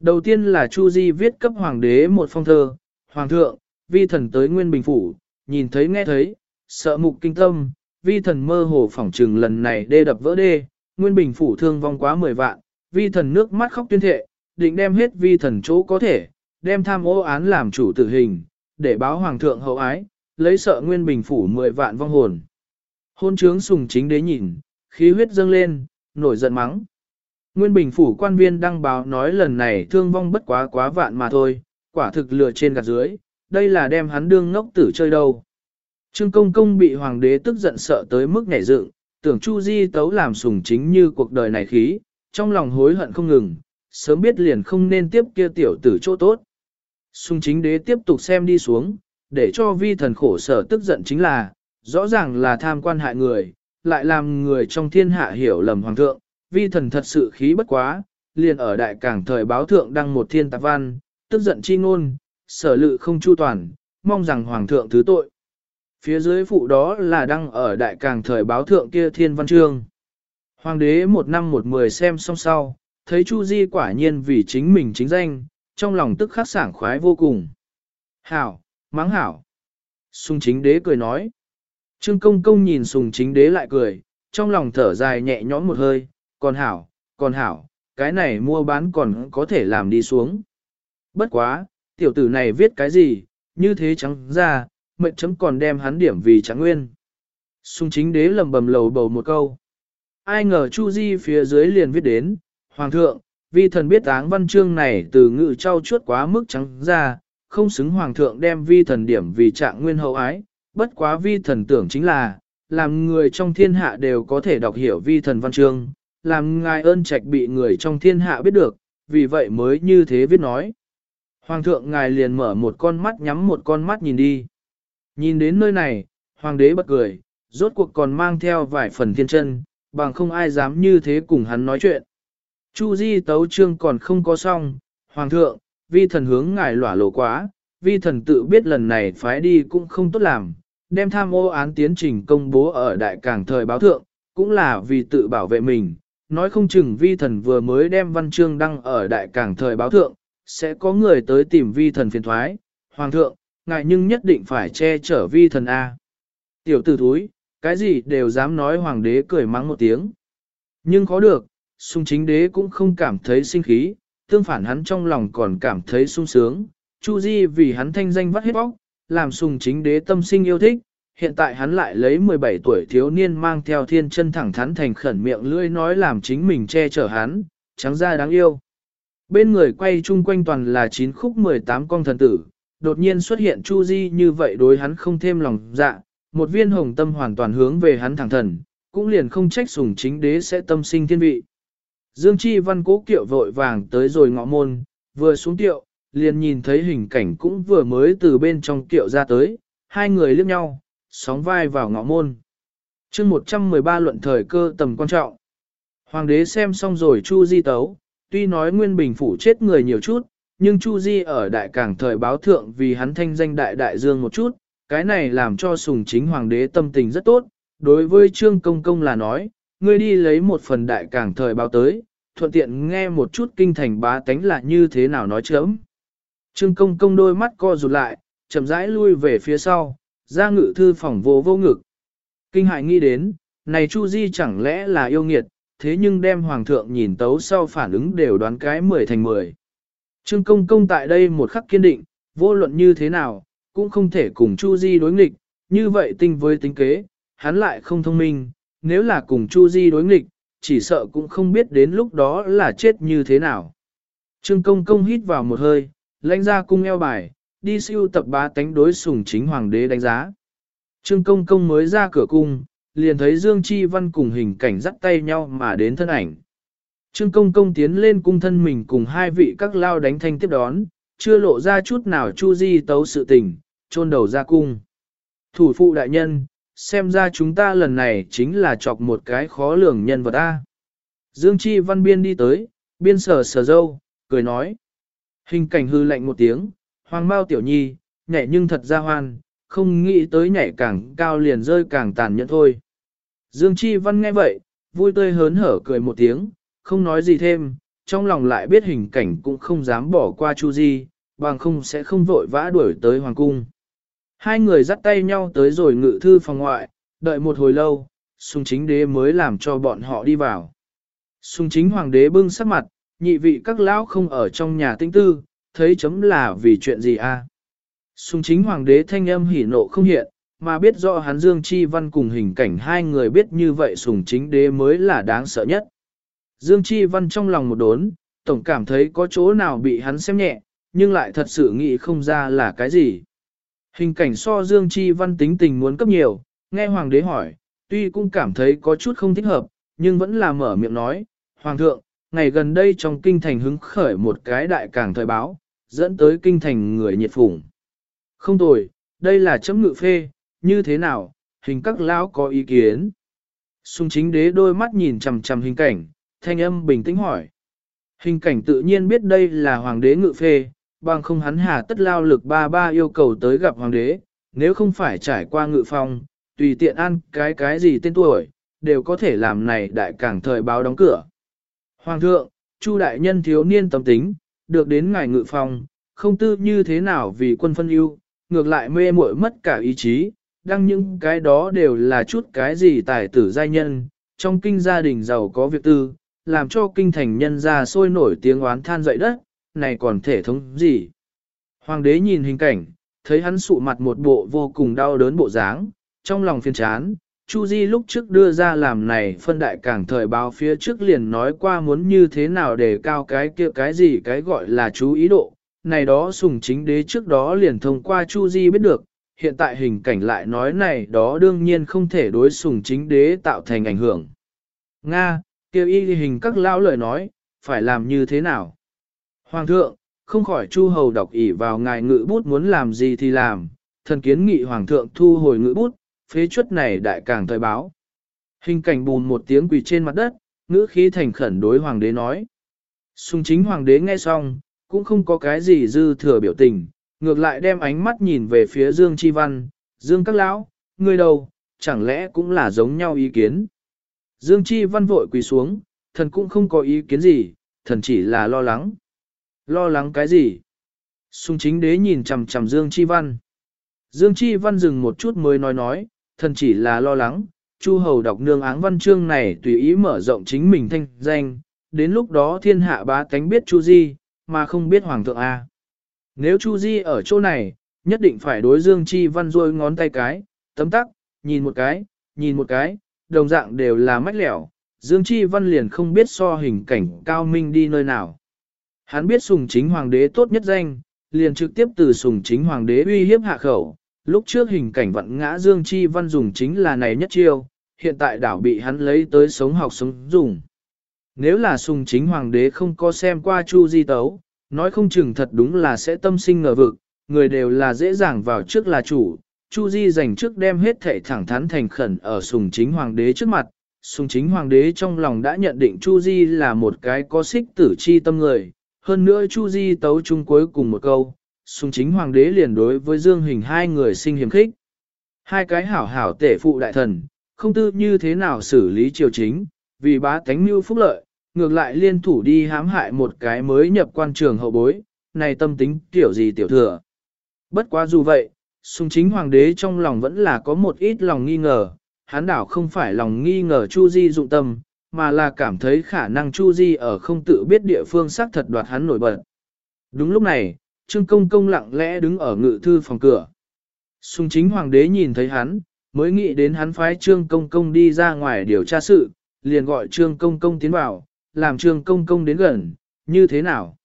Đầu tiên là Chu Di viết cấp hoàng đế một phong thơ, Hoàng thượng, vi thần tới Nguyên Bình Phủ, nhìn thấy nghe thấy, sợ mục kinh tâm, vi thần mơ hồ phỏng trừng lần này đê đập vỡ đê, Nguyên Bình Phủ thương vong quá 10 vạn, vi thần nước mắt khóc tuyên thệ, định đem hết vi thần chỗ có thể, đem tham ô án làm chủ tử hình, để báo Hoàng thượng hậu ái, lấy sợ Nguyên Bình Phủ 10 vạn vong hồn. Hôn trướng sùng chính đế nhìn, khí huyết dâng lên, nổi giận mắng. Nguyên Bình phủ quan viên đăng báo nói lần này thương vong bất quá quá vạn mà thôi, quả thực lừa trên gạt dưới, đây là đem hắn đương ngốc tử chơi đâu. Trương Công Công bị hoàng đế tức giận sợ tới mức nhảy dựng, tưởng Chu Di tấu làm sùng chính như cuộc đời này khí, trong lòng hối hận không ngừng, sớm biết liền không nên tiếp kia tiểu tử chỗ tốt. Sùng chính đế tiếp tục xem đi xuống, để cho vi thần khổ sở tức giận chính là, rõ ràng là tham quan hại người, lại làm người trong thiên hạ hiểu lầm hoàng thượng, vi thần thật sự khí bất quá, liền ở đại cảng thời báo thượng đăng một thiên tạp văn, tức giận chi ngôn, sở lự không chu toàn, mong rằng hoàng thượng thứ tội. Phía dưới phụ đó là đăng ở đại cảng thời báo thượng kia thiên văn chương. Hoàng đế một năm một mười xem xong sau, thấy Chu Di quả nhiên vì chính mình chính danh, trong lòng tức khắc sảng khoái vô cùng. Hảo, mắng hảo. Sùng chính đế cười nói. Trương công công nhìn sùng chính đế lại cười, trong lòng thở dài nhẹ nhõm một hơi, còn hảo, còn hảo, cái này mua bán còn có thể làm đi xuống. Bất quá, tiểu tử này viết cái gì, như thế trắng ra, mệnh chấm còn đem hắn điểm vì trắng nguyên. Sung chính đế lầm bầm lầu bầu một câu. ai ngờ Chu Di phía dưới liền viết đến, Hoàng thượng, vi thần biết áng văn chương này từ ngự trau chuốt quá mức trắng ra, không xứng Hoàng thượng đem vi thần điểm vì trạng nguyên hậu ái, bất quá vi thần tưởng chính là, làm người trong thiên hạ đều có thể đọc hiểu vi thần văn chương, làm ngài ơn trạch bị người trong thiên hạ biết được, vì vậy mới như thế viết nói. Hoàng thượng ngài liền mở một con mắt nhắm một con mắt nhìn đi. Nhìn đến nơi này, hoàng đế bật cười, rốt cuộc còn mang theo vài phần thiên chân, bằng không ai dám như thế cùng hắn nói chuyện. Chu di tấu trương còn không có xong, hoàng thượng, vi thần hướng ngài lỏa lộ quá, vi thần tự biết lần này phái đi cũng không tốt làm, đem tham ô án tiến trình công bố ở đại cảng thời báo thượng, cũng là vì tự bảo vệ mình, nói không chừng vi thần vừa mới đem văn chương đăng ở đại cảng thời báo thượng, sẽ có người tới tìm vi thần phiền thoái. Hoàng thượng, ngại nhưng nhất định phải che chở vi thần A. Tiểu tử thúi, cái gì đều dám nói hoàng đế cười mắng một tiếng. Nhưng có được, sung chính đế cũng không cảm thấy sinh khí, tương phản hắn trong lòng còn cảm thấy sung sướng. Chu Di vì hắn thanh danh vắt hết bóc, làm sung chính đế tâm sinh yêu thích, hiện tại hắn lại lấy 17 tuổi thiếu niên mang theo thiên chân thẳng thắn thành khẩn miệng lưỡi nói làm chính mình che chở hắn, trắng ra đáng yêu. Bên người quay chung quanh toàn là 9 khúc 18 con thần tử, đột nhiên xuất hiện Chu Di như vậy đối hắn không thêm lòng dạ, một viên hồng tâm hoàn toàn hướng về hắn thẳng thần, cũng liền không trách sùng chính đế sẽ tâm sinh thiên vị. Dương Chi Văn cố kiệu vội vàng tới rồi ngõ môn, vừa xuống kiệu, liền nhìn thấy hình cảnh cũng vừa mới từ bên trong kiệu ra tới, hai người liếc nhau, sóng vai vào ngõ môn. chương 113 luận thời cơ tầm quan trọng. Hoàng đế xem xong rồi Chu Di tấu, tuy nói Nguyên Bình phủ chết người nhiều chút, nhưng Chu Di ở đại cảng thời báo thượng vì hắn thanh danh đại đại dương một chút, cái này làm cho sùng chính hoàng đế tâm tình rất tốt. Đối với Trương Công Công là nói, ngươi đi lấy một phần đại cảng thời báo tới, thuận tiện nghe một chút kinh thành bá tánh là như thế nào nói chớm. Trương Công Công đôi mắt co rụt lại, chậm rãi lui về phía sau, ra ngự thư phòng vô vô ngực. Kinh hại nghĩ đến, này Chu Di chẳng lẽ là yêu nghiệt, thế nhưng đem hoàng thượng nhìn tấu sau phản ứng đều đoán cái 10 thành 10. Trương công công tại đây một khắc kiên định, vô luận như thế nào, cũng không thể cùng Chu Di đối nghịch, như vậy tinh với tính kế, hắn lại không thông minh, nếu là cùng Chu Di đối nghịch, chỉ sợ cũng không biết đến lúc đó là chết như thế nào. Trương công công hít vào một hơi, lãnh ra cung eo bài, đi siêu tập bá tánh đối sùng chính hoàng đế đánh giá. Trương công công mới ra cửa cung, liền thấy Dương Chi Văn cùng hình cảnh dắt tay nhau mà đến thân ảnh. Trương công công tiến lên cung thân mình cùng hai vị các lao đánh thanh tiếp đón, chưa lộ ra chút nào chu di tấu sự tình, trôn đầu ra cung. Thủ phụ đại nhân, xem ra chúng ta lần này chính là chọc một cái khó lường nhân vật a Dương Chi Văn Biên đi tới, biên sở sở dâu, cười nói. Hình cảnh hư lạnh một tiếng, hoàng Mao tiểu nhi, nhảy nhưng thật ra hoan, không nghĩ tới nhảy càng cao liền rơi càng tàn nhẫn thôi. Dương Chi Văn nghe vậy, vui tươi hớn hở cười một tiếng, không nói gì thêm, trong lòng lại biết hình cảnh cũng không dám bỏ qua Chu Di, bằng không sẽ không vội vã đuổi tới Hoàng Cung. Hai người dắt tay nhau tới rồi ngự thư phòng ngoại, đợi một hồi lâu, sung chính đế mới làm cho bọn họ đi vào. Sung chính hoàng đế bưng sắc mặt, nhị vị các lão không ở trong nhà tinh tư, thấy chấm là vì chuyện gì a? À? Chính hoàng đế thanh âm hỉ nộ không hiện, mà biết rõ hắn Dương Chi Văn cùng hình cảnh hai người biết như vậy sùng chính đế mới là đáng sợ nhất. Dương Chi Văn trong lòng một đốn, tổng cảm thấy có chỗ nào bị hắn xem nhẹ, nhưng lại thật sự nghĩ không ra là cái gì. Hình cảnh so Dương Chi Văn tính tình muốn cấp nhiều, nghe Hoàng đế hỏi, tuy cũng cảm thấy có chút không thích hợp, nhưng vẫn là mở miệng nói, Hoàng thượng, ngày gần đây trong kinh thành hứng khởi một cái đại càng thời báo, dẫn tới kinh thành người nhiệt phủng. Không tồi, đây là chấm ngự phê, như thế nào, hình các lão có ý kiến. Xung chính đế đôi mắt nhìn chằm chằm hình cảnh, thanh âm bình tĩnh hỏi. Hình cảnh tự nhiên biết đây là hoàng đế ngự phê, bằng không hắn hà tất lao lực ba ba yêu cầu tới gặp hoàng đế, nếu không phải trải qua ngự phong, tùy tiện ăn cái cái gì tên tuổi, đều có thể làm này đại cảng thời báo đóng cửa. Hoàng thượng, Chu đại nhân thiếu niên tâm tính, được đến ngài ngự phòng, không tư như thế nào vì quân phân ưu, ngược lại mê muội mất cả ý chí, đăng những cái đó đều là chút cái gì tài tử giai nhân, trong kinh gia đình giàu có việc tư, làm cho kinh thành nhân ra sôi nổi tiếng oán than dậy đất, này còn thể thống gì. Hoàng đế nhìn hình cảnh, thấy hắn sụ mặt một bộ vô cùng đau đớn bộ dáng, trong lòng phiền chán, Chu Di lúc trước đưa ra làm này phân đại cảng thời báo phía trước liền nói qua muốn như thế nào để cao cái kia cái gì cái gọi là chú ý độ, này đó sùng chính đế trước đó liền thông qua Chu Di biết được, hiện tại hình cảnh lại nói này đó đương nhiên không thể đối sùng chính đế tạo thành ảnh hưởng. Nga, kêu y hình các lão lời nói, phải làm như thế nào? Hoàng thượng, không khỏi Chu Hầu đọc ỉ vào ngài ngự bút muốn làm gì thì làm, thần kiến nghị Hoàng thượng thu hồi ngự bút, phế chuất này đại càng thời báo. Hình cảnh bùn một tiếng quỳ trên mặt đất, ngữ khí thành khẩn đối Hoàng đế nói. Sùng chính Hoàng đế nghe xong, cũng không có cái gì dư thừa biểu tình, ngược lại đem ánh mắt nhìn về phía Dương Chi Văn, Dương các lão, người đâu, chẳng lẽ cũng là giống nhau ý kiến. Dương Chi Văn vội quỳ xuống, thần cũng không có ý kiến gì, thần chỉ là lo lắng. Lo lắng cái gì? Sung chính đế nhìn chằm chằm Dương Chi Văn. Dương Chi Văn dừng một chút mới nói nói, thần chỉ là lo lắng, Chu Hầu đọc nương áng văn chương này tùy ý mở rộng chính mình thanh danh, đến lúc đó thiên hạ bá tánh biết Chu Di, mà không biết Hoàng thượng A. Nếu Chu Di ở chỗ này, nhất định phải đối Dương Chi Văn rôi ngón tay cái, tấm tắc, nhìn một cái, nhìn một cái, đồng dạng đều là mách lẻo, Dương Chi Văn liền không biết so hình cảnh cao minh đi nơi nào. Hắn biết sùng chính hoàng đế tốt nhất danh, liền trực tiếp từ sùng chính hoàng đế uy hiếp hạ khẩu. Lúc trước hình cảnh vận ngã Dương Chi Văn dùng chính là này nhất chiêu, hiện tại đảo bị hắn lấy tới sống học sống dùng. Nếu là sùng chính hoàng đế không có xem qua Chu Di Tấu, nói không chừng thật đúng là sẽ tâm sinh ngờ vực, người đều là dễ dàng vào trước là chủ. Chu Di dành trước đem hết thể thẳng thắn thành khẩn ở sùng chính hoàng đế trước mặt, sùng chính hoàng đế trong lòng đã nhận định Chu Di là một cái có xích tử chi tâm người, hơn nữa Chu Di tấu chung cuối cùng một câu, sùng chính hoàng đế liền đối với Dương Hình hai người sinh hiểm khích. Hai cái hảo hảo tể phụ đại thần, không tư như thế nào xử lý triều chính, vì bá tánh mưu phúc lợi, ngược lại liên thủ đi hãm hại một cái mới nhập quan trường hậu bối, này tâm tính tiểu gì tiểu thừa. Bất quá dù vậy, sùng chính hoàng đế trong lòng vẫn là có một ít lòng nghi ngờ, hắn đảo không phải lòng nghi ngờ Chu Di dụng tâm, mà là cảm thấy khả năng Chu Di ở không tự biết địa phương xác thật đoạt hắn nổi bật. Đúng lúc này, Trương Công Công lặng lẽ đứng ở ngự thư phòng cửa. Sùng chính hoàng đế nhìn thấy hắn, mới nghĩ đến hắn phái Trương Công Công đi ra ngoài điều tra sự, liền gọi Trương Công Công tiến vào, làm Trương Công Công đến gần, như thế nào?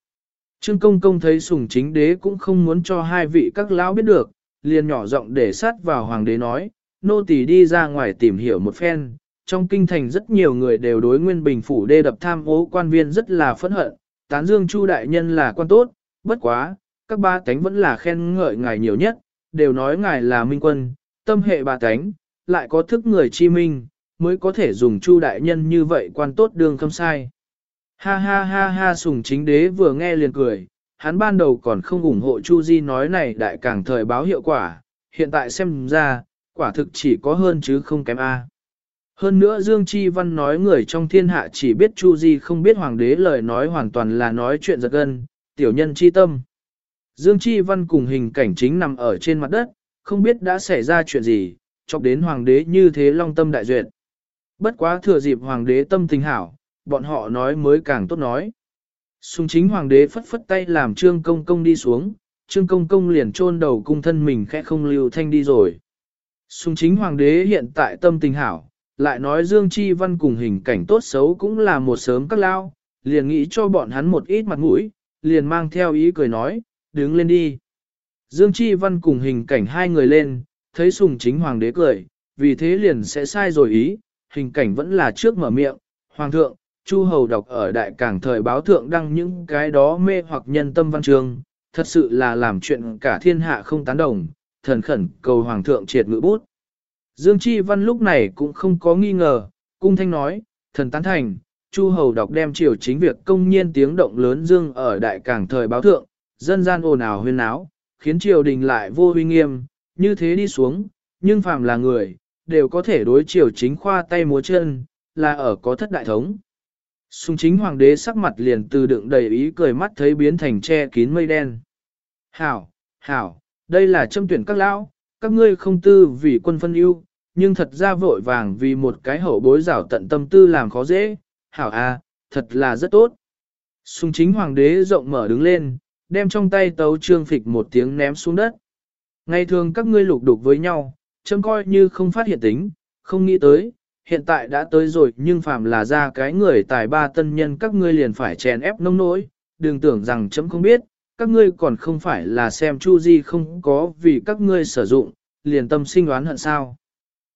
Trương Công Công thấy sùng chính đế cũng không muốn cho hai vị các lão biết được, liền nhỏ giọng để sát vào hoàng đế nói, nô tỳ đi ra ngoài tìm hiểu một phen, trong kinh thành rất nhiều người đều đối nguyên bình phủ đê đập tham ô quan viên rất là phẫn hận, tán dương chu đại nhân là quan tốt, bất quá, các ba tánh vẫn là khen ngợi ngài nhiều nhất, đều nói ngài là minh quân, tâm hệ ba tánh, lại có thức người chi minh, mới có thể dùng chu đại nhân như vậy quan tốt đường không sai. Ha ha ha ha sùng chính đế vừa nghe liền cười, hắn ban đầu còn không ủng hộ Chu Di nói này đại càng thời báo hiệu quả, hiện tại xem ra, quả thực chỉ có hơn chứ không kém A. Hơn nữa Dương Chi Văn nói người trong thiên hạ chỉ biết Chu Di không biết hoàng đế lời nói hoàn toàn là nói chuyện giật gân, tiểu nhân chi tâm. Dương Chi Văn cùng hình cảnh chính nằm ở trên mặt đất, không biết đã xảy ra chuyện gì, chọc đến hoàng đế như thế long tâm đại duyệt. Bất quá thừa dịp hoàng đế tâm tình hảo, bọn họ nói mới càng tốt nói. Sùng chính hoàng đế phất phất tay làm trương công công đi xuống, trương công công liền chôn đầu cung thân mình khẽ không lưu thanh đi rồi. Sùng chính hoàng đế hiện tại tâm tình hảo, lại nói Dương Chi Văn cùng hình cảnh tốt xấu cũng là một sớm các lao, liền nghĩ cho bọn hắn một ít mặt mũi, liền mang theo ý cười nói, đứng lên đi. Dương Chi Văn cùng hình cảnh hai người lên, thấy sùng chính hoàng đế cười, vì thế liền sẽ sai rồi ý, hình cảnh vẫn là trước mở miệng, hoàng thượng, Chu Hầu đọc ở đại cảng thời báo thượng đăng những cái đó mê hoặc nhân tâm văn chương, thật sự là làm chuyện cả thiên hạ không tán đồng, thần khẩn cầu hoàng thượng triệt ngự bút. Dương Chi Văn lúc này cũng không có nghi ngờ, cung thanh nói, thần tán thành, Chu Hầu đọc đem triều chính việc công nhiên tiếng động lớn dương ở đại cảng thời báo thượng, dân gian ồn ào huyên náo, khiến triều đình lại vô huy nghiêm, như thế đi xuống, nhưng phàm là người, đều có thể đối triều chính khoa tay múa chân, là ở có thất đại thống. Sùng chính hoàng đế sắc mặt liền từ đựng đầy ý cười mắt thấy biến thành che kín mây đen. Hảo, hảo, đây là châm tuyển các lão, các ngươi không tư vì quân phân ưu, nhưng thật ra vội vàng vì một cái hậu bối rảo tận tâm tư làm khó dễ, hảo a, thật là rất tốt. Sùng chính hoàng đế rộng mở đứng lên, đem trong tay tấu trương phịch một tiếng ném xuống đất. Ngày thường các ngươi lục đục với nhau, châm coi như không phát hiện tính, không nghĩ tới, hiện tại đã tới rồi nhưng phàm là ra cái người tài ba tân nhân các ngươi liền phải chèn ép nông nỗi, đừng tưởng rằng chấm không biết, các ngươi còn không phải là xem Chu Di không có vì các ngươi sử dụng, liền tâm sinh đoán hận sao.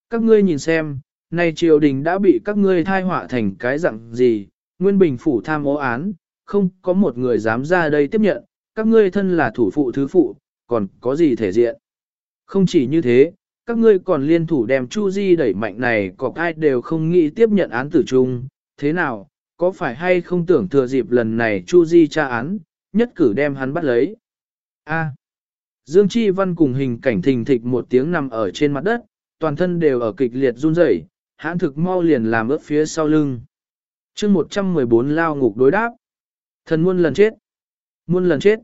Các ngươi nhìn xem, nay triều đình đã bị các ngươi thai họa thành cái dạng gì, nguyên bình phủ tham ô án, không có một người dám ra đây tiếp nhận, các ngươi thân là thủ phụ thứ phụ, còn có gì thể diện. Không chỉ như thế, các ngươi còn liên thủ đem Chu Di đẩy mạnh này cọp ai đều không nghĩ tiếp nhận án tử chung, thế nào, có phải hay không tưởng thừa dịp lần này Chu Di tra án, nhất cử đem hắn bắt lấy. A. À. Dương Chi Văn cùng hình cảnh thình thịch một tiếng nằm ở trên mặt đất, toàn thân đều ở kịch liệt run rẩy, hãn thực mau liền làm ướt phía sau lưng. chương 114 lao ngục đối đáp. Thần muôn lần chết. Muôn lần chết.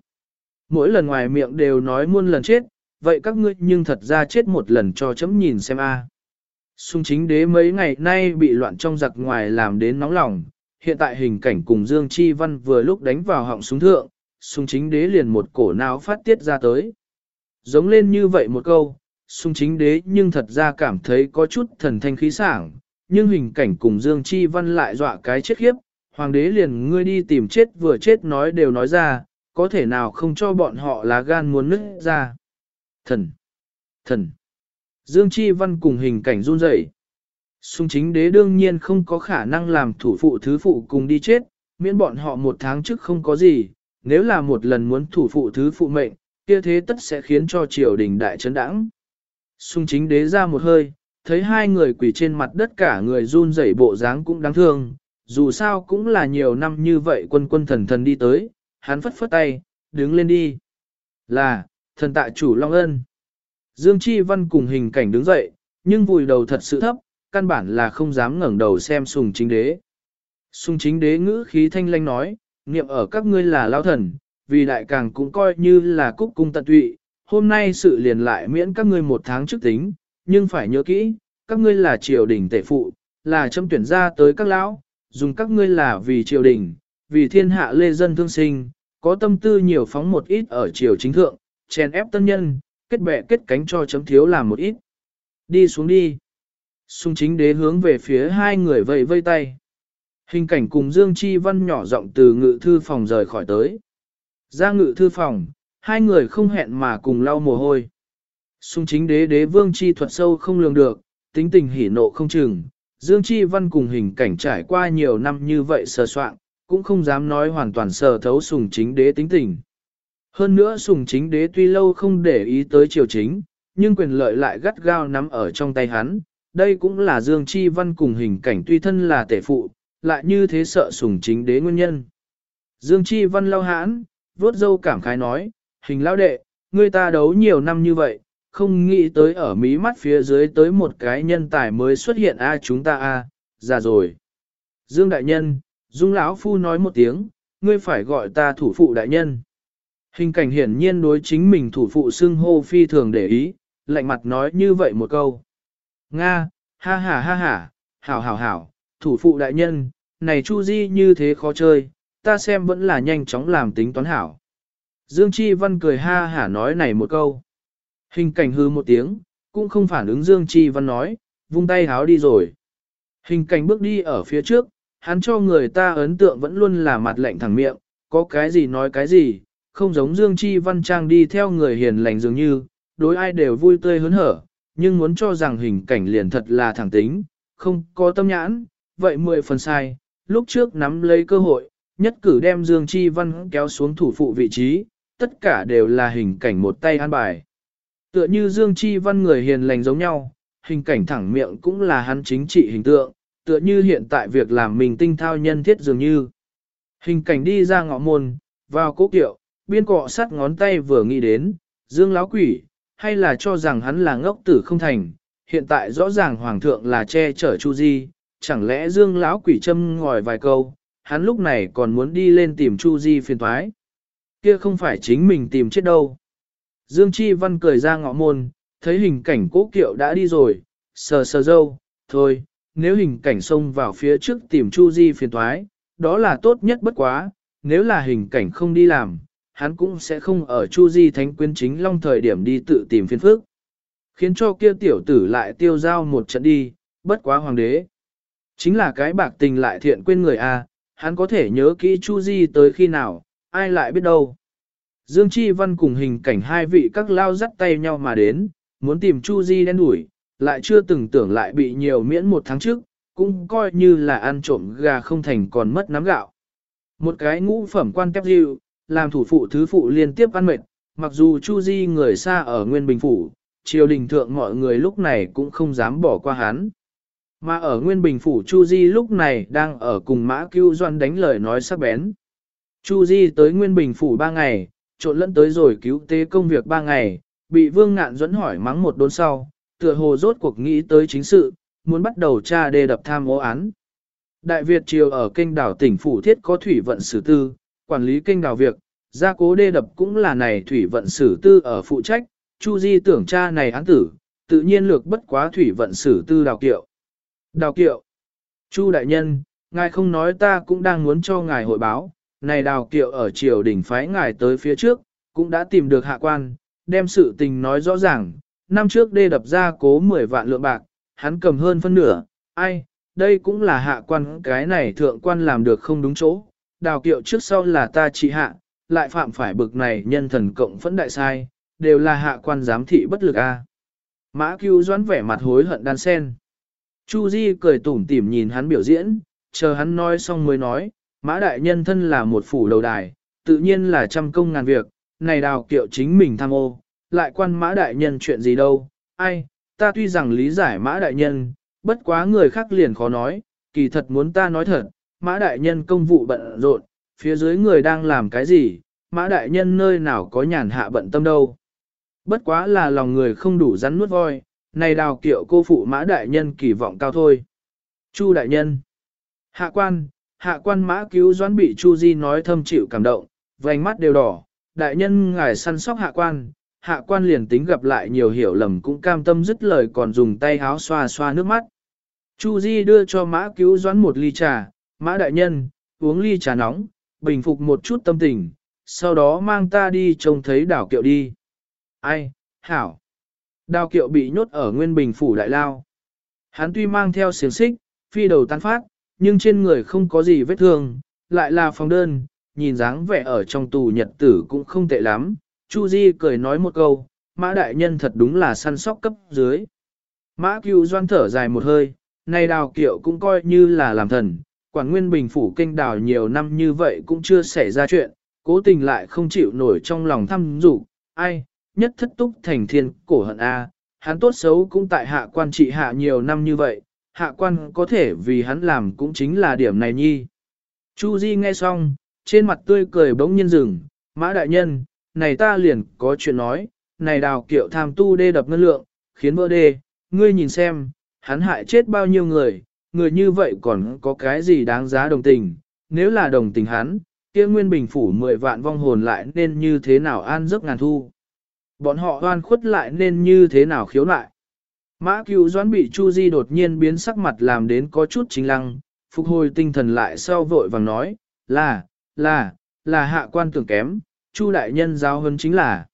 Mỗi lần ngoài miệng đều nói muôn lần chết, vậy các ngươi nhưng thật ra chết một lần cho chấm nhìn xem a. À. Xung chính đế mấy ngày nay bị loạn trong giặc ngoài làm đến nóng lòng, hiện tại hình cảnh cùng Dương Chi Văn vừa lúc đánh vào họng súng thượng, xung chính đế liền một cổ não phát tiết ra tới. Giống lên như vậy một câu, xung chính đế nhưng thật ra cảm thấy có chút thần thanh khí sảng, nhưng hình cảnh cùng Dương Chi Văn lại dọa cái chết khiếp, hoàng đế liền ngươi đi tìm chết vừa chết nói đều nói ra, có thể nào không cho bọn họ là gan muốn nứt ra. Thần! Thần! Dương Chi Văn cùng hình cảnh run rẩy. Xung chính đế đương nhiên không có khả năng làm thủ phụ thứ phụ cùng đi chết, miễn bọn họ một tháng trước không có gì, nếu là một lần muốn thủ phụ thứ phụ mệnh, kia thế tất sẽ khiến cho triều đình đại chấn đãng. Xung chính đế ra một hơi, thấy hai người quỳ trên mặt đất cả người run rẩy bộ dáng cũng đáng thương, dù sao cũng là nhiều năm như vậy quân quân thần thần đi tới, hắn phất phất tay, đứng lên đi. Là, thần tạ chủ Long Ân. Dương Chi Văn cùng hình cảnh đứng dậy, nhưng vùi đầu thật sự thấp, căn bản là không dám ngẩng đầu xem sùng chính đế. Sùng chính đế ngữ khí thanh lanh nói, niệm ở các ngươi là lao thần, vì đại càng cũng coi như là cúc cung tận tụy, hôm nay sự liền lại miễn các ngươi một tháng trước tính, nhưng phải nhớ kỹ, các ngươi là triều đình tể phụ, là châm tuyển ra tới các lão, dùng các ngươi là vì triều đình, vì thiên hạ lê dân thương sinh, có tâm tư nhiều phóng một ít ở triều chính thượng, chèn ép tân nhân, kết bè kết cánh cho chấm thiếu làm một ít. Đi xuống đi. Xung chính đế hướng về phía hai người vẫy vây tay. Hình cảnh cùng Dương Chi Văn nhỏ giọng từ ngự thư phòng rời khỏi tới. Ra ngự thư phòng, hai người không hẹn mà cùng lau mồ hôi. Xung chính đế đế vương chi thuật sâu không lường được, tính tình hỉ nộ không chừng. Dương Chi Văn cùng hình cảnh trải qua nhiều năm như vậy sờ soạn, cũng không dám nói hoàn toàn sở thấu sùng chính đế tính tình. Hơn nữa sùng chính đế tuy lâu không để ý tới triều chính, nhưng quyền lợi lại gắt gao nắm ở trong tay hắn. Đây cũng là Dương Chi Văn cùng hình cảnh tuy thân là tể phụ, lại như thế sợ sùng chính đế nguyên nhân. Dương Chi Văn lao hãn, vuốt dâu cảm khái nói, hình lão đệ, người ta đấu nhiều năm như vậy, không nghĩ tới ở mí mắt phía dưới tới một cái nhân tài mới xuất hiện a chúng ta a già rồi. Dương đại nhân, Dung lão phu nói một tiếng, ngươi phải gọi ta thủ phụ đại nhân. Hình cảnh hiển nhiên đối chính mình thủ phụ xưng hô phi thường để ý, lạnh mặt nói như vậy một câu. Nga, ha ha ha ha, hảo hảo hảo, thủ phụ đại nhân, này Chu Di như thế khó chơi, ta xem vẫn là nhanh chóng làm tính toán hảo. Dương Chi Văn cười ha hả nói này một câu. Hình cảnh hư một tiếng, cũng không phản ứng Dương Chi Văn nói, vung tay háo đi rồi. Hình cảnh bước đi ở phía trước, hắn cho người ta ấn tượng vẫn luôn là mặt lạnh thẳng miệng, có cái gì nói cái gì, không giống Dương Chi Văn Trang đi theo người hiền lành dường như, đối ai đều vui tươi hớn hở, nhưng muốn cho rằng hình cảnh liền thật là thẳng tính, không có tâm nhãn, vậy mười phần sai, lúc trước nắm lấy cơ hội, nhất cử đem Dương Chi Văn kéo xuống thủ phụ vị trí, tất cả đều là hình cảnh một tay an bài. Tựa như Dương Chi Văn người hiền lành giống nhau, hình cảnh thẳng miệng cũng là hắn chính trị hình tượng, tựa như hiện tại việc làm mình tinh thao nhân thiết dường như. Hình cảnh đi ra ngõ môn, vào cố kiệu, biên cọ sắt ngón tay vừa nghĩ đến, dương láo quỷ, hay là cho rằng hắn là ngốc tử không thành, hiện tại rõ ràng hoàng thượng là che chở chu di, chẳng lẽ dương láo quỷ châm ngòi vài câu, hắn lúc này còn muốn đi lên tìm chu di phiền thoái. Kia không phải chính mình tìm chết đâu. Dương Chi Văn cười ra ngõ môn, thấy hình cảnh cố kiệu đã đi rồi, sờ sờ dâu, thôi, nếu hình cảnh xông vào phía trước tìm Chu Di phiền toái, đó là tốt nhất bất quá, nếu là hình cảnh không đi làm, hắn cũng sẽ không ở Chu Di Thánh Quyến chính long thời điểm đi tự tìm phiền phức. Khiến cho kia tiểu tử lại tiêu giao một trận đi, bất quá hoàng đế. Chính là cái bạc tình lại thiện quên người a, hắn có thể nhớ kỹ Chu Di tới khi nào, ai lại biết đâu. Dương Chi Văn cùng hình cảnh hai vị các lao dắt tay nhau mà đến, muốn tìm Chu Di đen đuổi, lại chưa từng tưởng lại bị nhiều miễn một tháng trước, cũng coi như là ăn trộm gà không thành còn mất nắm gạo. Một cái ngũ phẩm quan kép dịu, làm thủ phụ thứ phụ liên tiếp ăn mệt, mặc dù Chu Di người xa ở Nguyên Bình Phủ, triều đình thượng mọi người lúc này cũng không dám bỏ qua hắn. Mà ở Nguyên Bình Phủ Chu Di lúc này đang ở cùng Mã Cưu Doan đánh lời nói sắc bén. Chu Di tới Nguyên Bình Phủ ba ngày, trộn lẫn tới rồi cứu tế công việc ba ngày, bị Vương Ngạn dẫn hỏi mắng một đốn sau, tựa hồ rốt cuộc nghĩ tới chính sự, muốn bắt đầu tra đề đập tham ô án. Đại Việt triều ở kênh đảo tỉnh Phủ Thiết có thủy vận sử tư, quản lý kênh đảo việc, gia cố đê đập cũng là này thủy vận sử tư ở phụ trách, Chu Di tưởng cha này án tử, tự nhiên lược bất quá thủy vận sử tư đào kiệu. Đào kiệu. Chu đại nhân, ngài không nói ta cũng đang muốn cho ngài hội báo, này đào kiệu ở triều đỉnh phái ngài tới phía trước, cũng đã tìm được hạ quan, đem sự tình nói rõ ràng, năm trước đê đập ra cố 10 vạn lượng bạc, hắn cầm hơn phân nửa, ai, đây cũng là hạ quan cái này thượng quan làm được không đúng chỗ, đào kiệu trước sau là ta trị hạ, lại phạm phải bực này nhân thần cộng phẫn đại sai, đều là hạ quan giám thị bất lực a. Mã cứu doãn vẻ mặt hối hận đan sen. Chu Di cười tủm tỉm nhìn hắn biểu diễn, chờ hắn nói xong mới nói, mã đại nhân thân là một phủ đầu đài, tự nhiên là trăm công ngàn việc, này đào kiệu chính mình tham ô, lại quan mã đại nhân chuyện gì đâu, ai, ta tuy rằng lý giải mã đại nhân, bất quá người khác liền khó nói, kỳ thật muốn ta nói thật, mã đại nhân công vụ bận rộn, phía dưới người đang làm cái gì, mã đại nhân nơi nào có nhàn hạ bận tâm đâu. Bất quá là lòng người không đủ rắn nuốt voi, này đào kiệu cô phụ mã đại nhân kỳ vọng cao thôi. Chu đại nhân. Hạ quan, hạ quan mã cứu doãn bị Chu Di nói thâm chịu cảm động, vành mắt đều đỏ, đại nhân ngài săn sóc hạ quan, hạ quan liền tính gặp lại nhiều hiểu lầm cũng cam tâm dứt lời còn dùng tay háo xoa xoa nước mắt. Chu Di đưa cho mã cứu doãn một ly trà, mã đại nhân, uống ly trà nóng, bình phục một chút tâm tình, sau đó mang ta đi trông thấy đảo kiệu đi. Ai, hảo. Đào kiệu bị nhốt ở nguyên bình phủ đại lao. Hắn tuy mang theo xiềng xích, phi đầu tan phát, nhưng trên người không có gì vết thương, lại là phòng đơn, nhìn dáng vẻ ở trong tù nhật tử cũng không tệ lắm. Chu Di cười nói một câu, mã đại nhân thật đúng là săn sóc cấp dưới. Mã cựu doan thở dài một hơi, này đào kiệu cũng coi như là làm thần, quản nguyên bình phủ kinh đào nhiều năm như vậy cũng chưa xảy ra chuyện, cố tình lại không chịu nổi trong lòng thăm dụ, ai, nhất thất túc thành thiên cổ hận A, hắn tốt xấu cũng tại hạ quan trị hạ nhiều năm như vậy, hạ quan có thể vì hắn làm cũng chính là điểm này nhi. Chu Di nghe xong, trên mặt tươi cười bỗng nhiên dừng, mã đại nhân, này ta liền có chuyện nói, này đào kiệu tham tu đê đập ngân lượng, khiến vỡ đê, ngươi nhìn xem, hắn hại chết bao nhiêu người, người như vậy còn có cái gì đáng giá đồng tình, nếu là đồng tình hắn, kia nguyên bình phủ 10 vạn vong hồn lại nên như thế nào an giấc ngàn thu. Bọn họ oan khuất lại nên như thế nào khiếu lại Mã cựu doãn bị Chu Di đột nhiên biến sắc mặt làm đến có chút chính lăng, phục hồi tinh thần lại sau vội vàng nói, là, là, là hạ quan tưởng kém, Chu đại nhân giáo hơn chính là.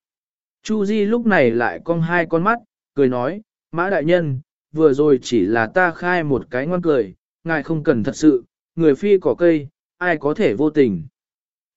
Chu Di lúc này lại cong hai con mắt, cười nói, Mã đại nhân, vừa rồi chỉ là ta khai một cái ngoan cười, ngài không cần thật sự, người phi cỏ cây, ai có thể vô tình.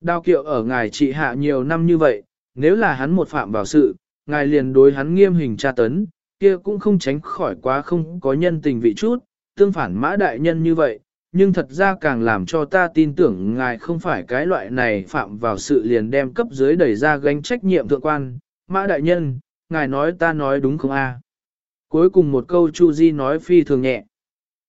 Đao kiệu ở ngài trị hạ nhiều năm như vậy, nếu là hắn một phạm vào sự, ngài liền đối hắn nghiêm hình tra tấn, kia cũng không tránh khỏi quá không có nhân tình vị chút, tương phản mã đại nhân như vậy, nhưng thật ra càng làm cho ta tin tưởng ngài không phải cái loại này phạm vào sự liền đem cấp dưới đẩy ra gánh trách nhiệm thượng quan, mã đại nhân, ngài nói ta nói đúng không a? À? Cuối cùng một câu Chu Di nói phi thường nhẹ,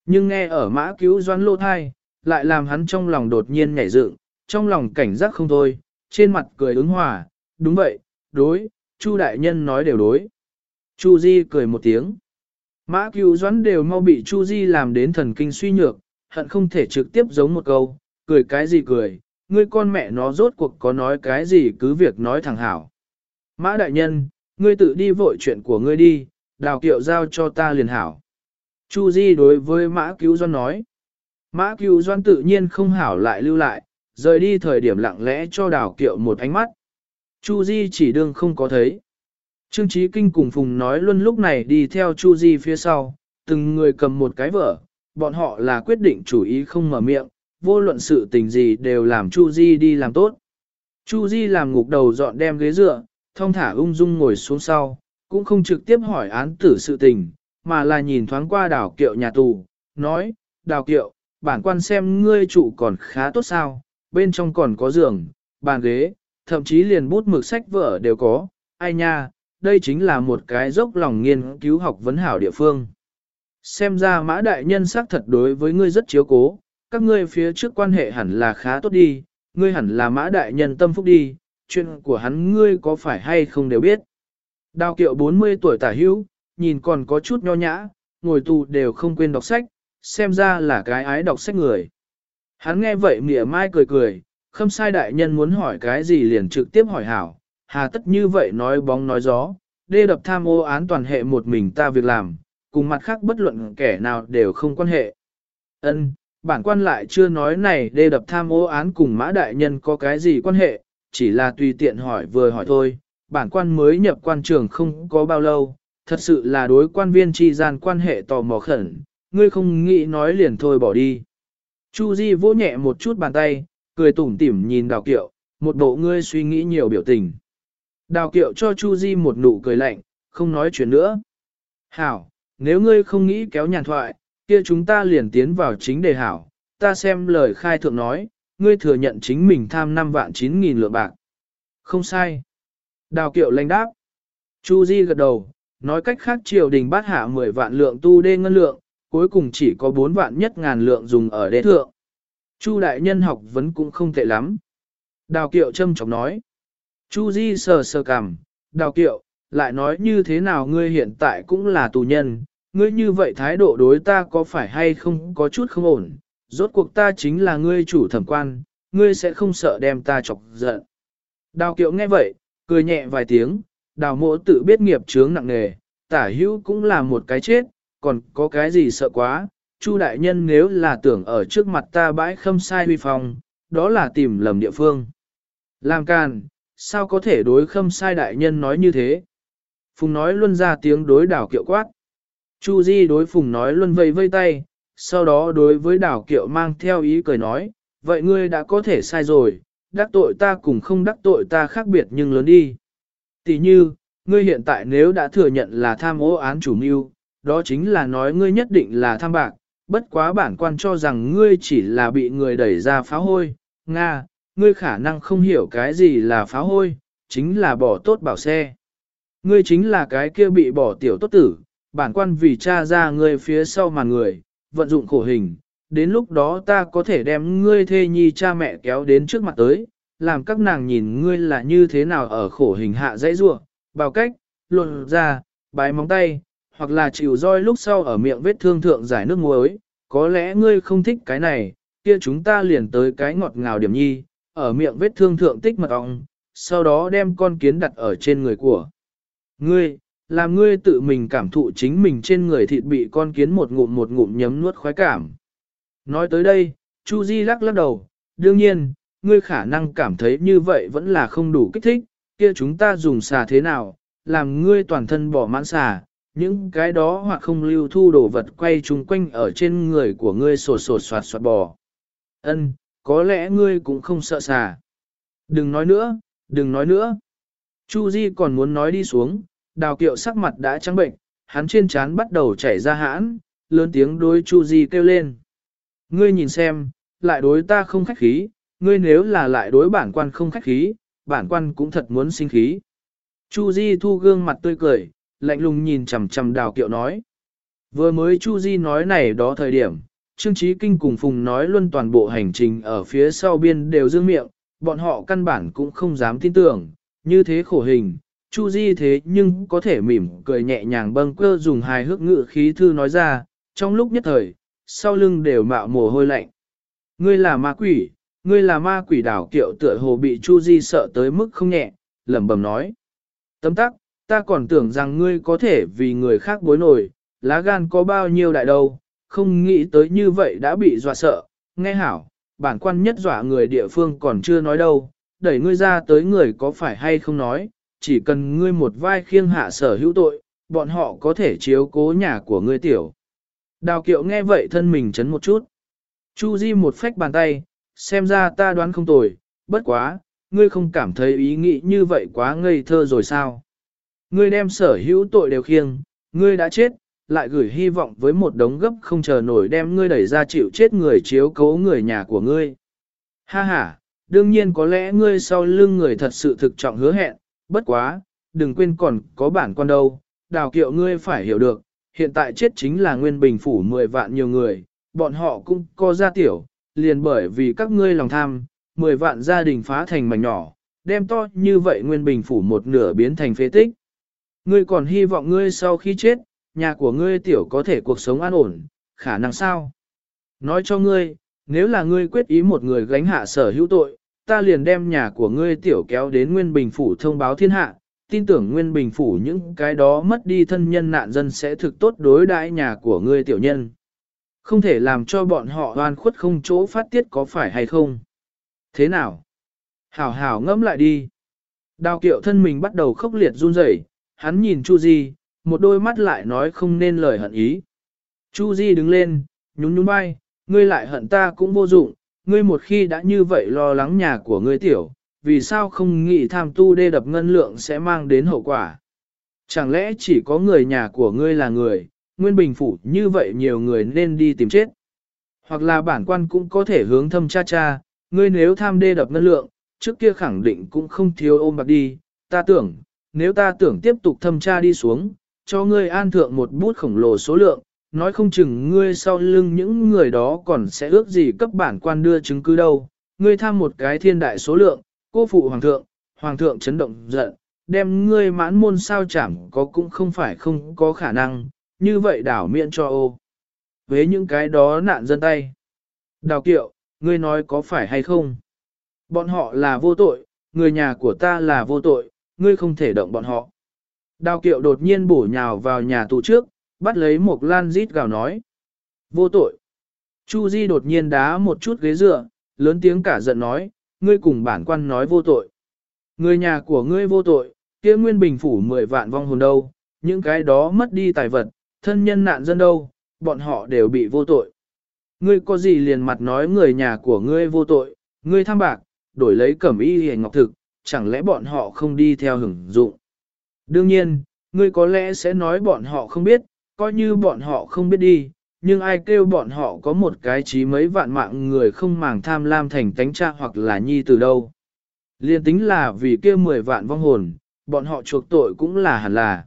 nhưng nghe ở mã cứu doan lô thai, lại làm hắn trong lòng đột nhiên nhảy dựng, trong lòng cảnh giác không thôi, trên mặt cười ứng hòa, đúng vậy, đối, Chu đại nhân nói đều đối. Chu Di cười một tiếng. Mã cứu doãn đều mau bị Chu Di làm đến thần kinh suy nhược, hận không thể trực tiếp giống một câu, cười cái gì cười, ngươi con mẹ nó rốt cuộc có nói cái gì cứ việc nói thẳng hảo. Mã đại nhân, ngươi tự đi vội chuyện của ngươi đi, đào kiệu giao cho ta liền hảo. Chu Di đối với Mã Cứu Doan nói. Mã Cứu Doan tự nhiên không hảo lại lưu lại, rời đi thời điểm lặng lẽ cho đào kiệu một ánh mắt. Chu Di chỉ đương không có thấy. Trương Chí Kinh cùng Phùng nói luôn lúc này đi theo Chu Di phía sau, từng người cầm một cái vở, bọn họ là quyết định chủ ý không mở miệng, vô luận sự tình gì đều làm Chu Di đi làm tốt. Chu Di làm ngục đầu dọn đem ghế dựa, thông thả ung dung ngồi xuống sau, cũng không trực tiếp hỏi án tử sự tình, mà là nhìn thoáng qua đảo kiệu nhà tù, nói, đào kiệu, bản quan xem ngươi trụ còn khá tốt sao, bên trong còn có giường, bàn ghế, thậm chí liền bút mực sách vở đều có, ai nha, đây chính là một cái dốc lòng nghiên cứu học vấn hảo địa phương. Xem ra mã đại nhân xác thật đối với ngươi rất chiếu cố, các ngươi phía trước quan hệ hẳn là khá tốt đi, ngươi hẳn là mã đại nhân tâm phúc đi, chuyện của hắn ngươi có phải hay không đều biết. Đào kiệu 40 tuổi tả hữu, nhìn còn có chút nho nhã, ngồi tù đều không quên đọc sách, xem ra là cái ái đọc sách người. Hắn nghe vậy mỉa mai cười cười, khâm sai đại nhân muốn hỏi cái gì liền trực tiếp hỏi hảo, hà tất như vậy nói bóng nói gió, đê đập tham ô án toàn hệ một mình ta việc làm, cùng mặt khác bất luận kẻ nào đều không quan hệ. Ân, bản quan lại chưa nói này đê đập tham ô án cùng mã đại nhân có cái gì quan hệ, chỉ là tùy tiện hỏi vừa hỏi thôi, bản quan mới nhập quan trường không có bao lâu, thật sự là đối quan viên tri gian quan hệ tò mò khẩn, ngươi không nghĩ nói liền thôi bỏ đi. Chu Di vỗ nhẹ một chút bàn tay, cười tủm tỉm nhìn đào kiệu, một bộ ngươi suy nghĩ nhiều biểu tình. Đào kiệu cho Chu Di một nụ cười lạnh, không nói chuyện nữa. Hảo, nếu ngươi không nghĩ kéo nhàn thoại, kia chúng ta liền tiến vào chính đề hảo, ta xem lời khai thượng nói, ngươi thừa nhận chính mình tham 5 vạn 9 nghìn lượng bạc. Không sai. Đào kiệu lãnh đáp. Chu Di gật đầu, nói cách khác triều đình bát hạ 10 vạn lượng tu đê ngân lượng, cuối cùng chỉ có 4 vạn nhất ngàn lượng dùng ở đế thượng. Chu đại nhân học vấn cũng không tệ lắm. Đào kiệu châm chọc nói. Chu Di sờ sờ cằm, đào kiệu, lại nói như thế nào ngươi hiện tại cũng là tù nhân, ngươi như vậy thái độ đối ta có phải hay không có chút không ổn, rốt cuộc ta chính là ngươi chủ thẩm quan, ngươi sẽ không sợ đem ta chọc giận. Đào kiệu nghe vậy, cười nhẹ vài tiếng, đào mộ tự biết nghiệp chướng nặng nề, tả hữu cũng là một cái chết, còn có cái gì sợ quá, Chu đại nhân nếu là tưởng ở trước mặt ta bãi khâm sai huy phòng, đó là tìm lầm địa phương. Làm càn, sao có thể đối khâm sai đại nhân nói như thế? Phùng nói luôn ra tiếng đối đảo kiệu quát. Chu Di đối Phùng nói luôn vây vây tay, sau đó đối với đảo kiệu mang theo ý cười nói, vậy ngươi đã có thể sai rồi, đắc tội ta cùng không đắc tội ta khác biệt nhưng lớn đi. Tỷ như, ngươi hiện tại nếu đã thừa nhận là tham ô án chủ mưu, đó chính là nói ngươi nhất định là tham bạc, bất quá bản quan cho rằng ngươi chỉ là bị người đẩy ra phá hôi, Nga, ngươi khả năng không hiểu cái gì là phá hôi, chính là bỏ tốt bảo xe. Ngươi chính là cái kia bị bỏ tiểu tốt tử, bản quan vì cha ra ngươi phía sau màn người, vận dụng khổ hình, đến lúc đó ta có thể đem ngươi thê nhi cha mẹ kéo đến trước mặt tới, làm các nàng nhìn ngươi là như thế nào ở khổ hình hạ dãy ruộng, bào cách, luồn ra, bái móng tay, hoặc là chịu roi lúc sau ở miệng vết thương thượng giải nước muối, có lẽ ngươi không thích cái này, kia chúng ta liền tới cái ngọt ngào điểm nhi, ở miệng vết thương thượng tích mật ong, sau đó đem con kiến đặt ở trên người của ngươi, làm ngươi tự mình cảm thụ chính mình trên người thịt bị con kiến một ngụm một ngụm nhấm nuốt khoái cảm. Nói tới đây, Chu Di lắc lắc đầu, đương nhiên, ngươi khả năng cảm thấy như vậy vẫn là không đủ kích thích, kia chúng ta dùng xà thế nào, làm ngươi toàn thân bỏ mãn xà, những cái đó hoặc không lưu thu đồ vật quay chung quanh ở trên người của ngươi sột sột soạt soạt bò. Ân, có lẽ ngươi cũng không sợ xà. Đừng nói nữa, đừng nói nữa. Chu Di còn muốn nói đi xuống, đào kiệu sắc mặt đã trắng bệnh, hắn trên trán bắt đầu chảy ra hãn, lớn tiếng đối Chu Di kêu lên. Ngươi nhìn xem, lại đối ta không khách khí, ngươi nếu là lại đối bản quan không khách khí, bản quan cũng thật muốn sinh khí. Chu Di thu gương mặt tươi cười, lạnh lùng nhìn chằm chằm đào kiệu nói. Vừa mới Chu Di nói này đó thời điểm, Trương Chí Kinh cùng Phùng nói luôn toàn bộ hành trình ở phía sau biên đều dương miệng, bọn họ căn bản cũng không dám tin tưởng, như thế khổ hình, Chu Di thế nhưng có thể mỉm cười nhẹ nhàng bâng cơ dùng hài hước ngự khí thư nói ra, trong lúc nhất thời, sau lưng đều mạo mồ hôi lạnh. Ngươi là ma quỷ, ngươi là ma quỷ đảo kiệu tựa hồ bị Chu Di sợ tới mức không nhẹ, lẩm bẩm nói. Tấm tắc, ta còn tưởng rằng ngươi có thể vì người khác bối nổi, lá gan có bao nhiêu đại đâu, không nghĩ tới như vậy đã bị dọa sợ, nghe hảo, bản quan nhất dọa người địa phương còn chưa nói đâu, đẩy ngươi ra tới người có phải hay không nói, chỉ cần ngươi một vai khiêng hạ sở hữu tội, bọn họ có thể chiếu cố nhà của ngươi tiểu. Đào kiệu nghe vậy thân mình chấn một chút. Chu Di một phách bàn tay, xem ra ta đoán không tồi, bất quá, ngươi không cảm thấy ý nghĩ như vậy quá ngây thơ rồi sao? Ngươi đem sở hữu tội đều khiêng, ngươi đã chết, lại gửi hy vọng với một đống gấp không chờ nổi đem ngươi đẩy ra chịu chết người chiếu cố người nhà của ngươi. Ha ha, đương nhiên có lẽ ngươi sau lưng người thật sự thực trọng hứa hẹn, bất quá, đừng quên còn có bản quan đâu, đào kiệu ngươi phải hiểu được, hiện tại chết chính là nguyên bình phủ 10 vạn nhiều người, bọn họ cũng có gia tiểu, liền bởi vì các ngươi lòng tham, 10 vạn gia đình phá thành mảnh nhỏ, đem to như vậy nguyên bình phủ một nửa biến thành phế tích. Ngươi còn hy vọng ngươi sau khi chết, nhà của ngươi tiểu có thể cuộc sống an ổn, khả năng sao? Nói cho ngươi, nếu là ngươi quyết ý một người gánh hạ sở hữu tội, ta liền đem nhà của ngươi tiểu kéo đến Nguyên Bình Phủ thông báo thiên hạ, tin tưởng Nguyên Bình Phủ những cái đó mất đi thân nhân nạn dân sẽ thực tốt đối đãi nhà của ngươi tiểu nhân. Không thể làm cho bọn họ oan khuất không chỗ phát tiết có phải hay không? Thế nào? Hảo hảo ngẫm lại đi. Đào kiệu thân mình bắt đầu khốc liệt run rẩy, hắn nhìn Chu Di, một đôi mắt lại nói không nên lời hận ý. Chu Di đứng lên, nhún nhún vai, ngươi lại hận ta cũng vô dụng, ngươi một khi đã như vậy lo lắng nhà của ngươi tiểu, vì sao không nghĩ tham tu đê đập ngân lượng sẽ mang đến hậu quả? Chẳng lẽ chỉ có người nhà của ngươi là người, nguyên bình phủ như vậy nhiều người nên đi tìm chết? Hoặc là bản quan cũng có thể hướng thâm cha cha, ngươi nếu tham đê đập ngân lượng, trước kia khẳng định cũng không thiếu ôm bạc đi, ta tưởng, nếu ta tưởng tiếp tục thâm tra đi xuống, cho ngươi an thượng một bút khổng lồ số lượng, nói không chừng ngươi sau lưng những người đó còn sẽ ước gì cấp bản quan đưa chứng cứ đâu. Ngươi tham một cái thiên đại số lượng, cô phụ hoàng thượng, hoàng thượng chấn động giận, đem ngươi mãn môn sao chảm có cũng không phải không có khả năng, như vậy đảo miệng cho ô. Với những cái đó nạn dân tay. Đào kiệu, ngươi nói có phải hay không? Bọn họ là vô tội, người nhà của ta là vô tội, ngươi không thể động bọn họ. Đào kiệu đột nhiên bổ nhào vào nhà tù trước, bắt lấy một lan rít gào nói. Vô tội. Chu Di đột nhiên đá một chút ghế dựa, lớn tiếng cả giận nói, ngươi cùng bản quan nói vô tội. Người nhà của ngươi vô tội, kia nguyên bình phủ mười vạn vong hồn đâu, những cái đó mất đi tài vật, thân nhân nạn dân đâu, bọn họ đều bị vô tội. Ngươi có gì liền mặt nói người nhà của ngươi vô tội, ngươi tham bạc, đổi lấy cẩm y hề ngọc thực, chẳng lẽ bọn họ không đi theo hưởng dụng. Đương nhiên, ngươi có lẽ sẽ nói bọn họ không biết, coi như bọn họ không biết đi, nhưng ai kêu bọn họ có một cái trí mấy vạn mạng người không màng tham lam thành tánh cha hoặc là nhi từ đâu. Liên tính là vì kia mười vạn vong hồn, bọn họ chuộc tội cũng là hẳn là.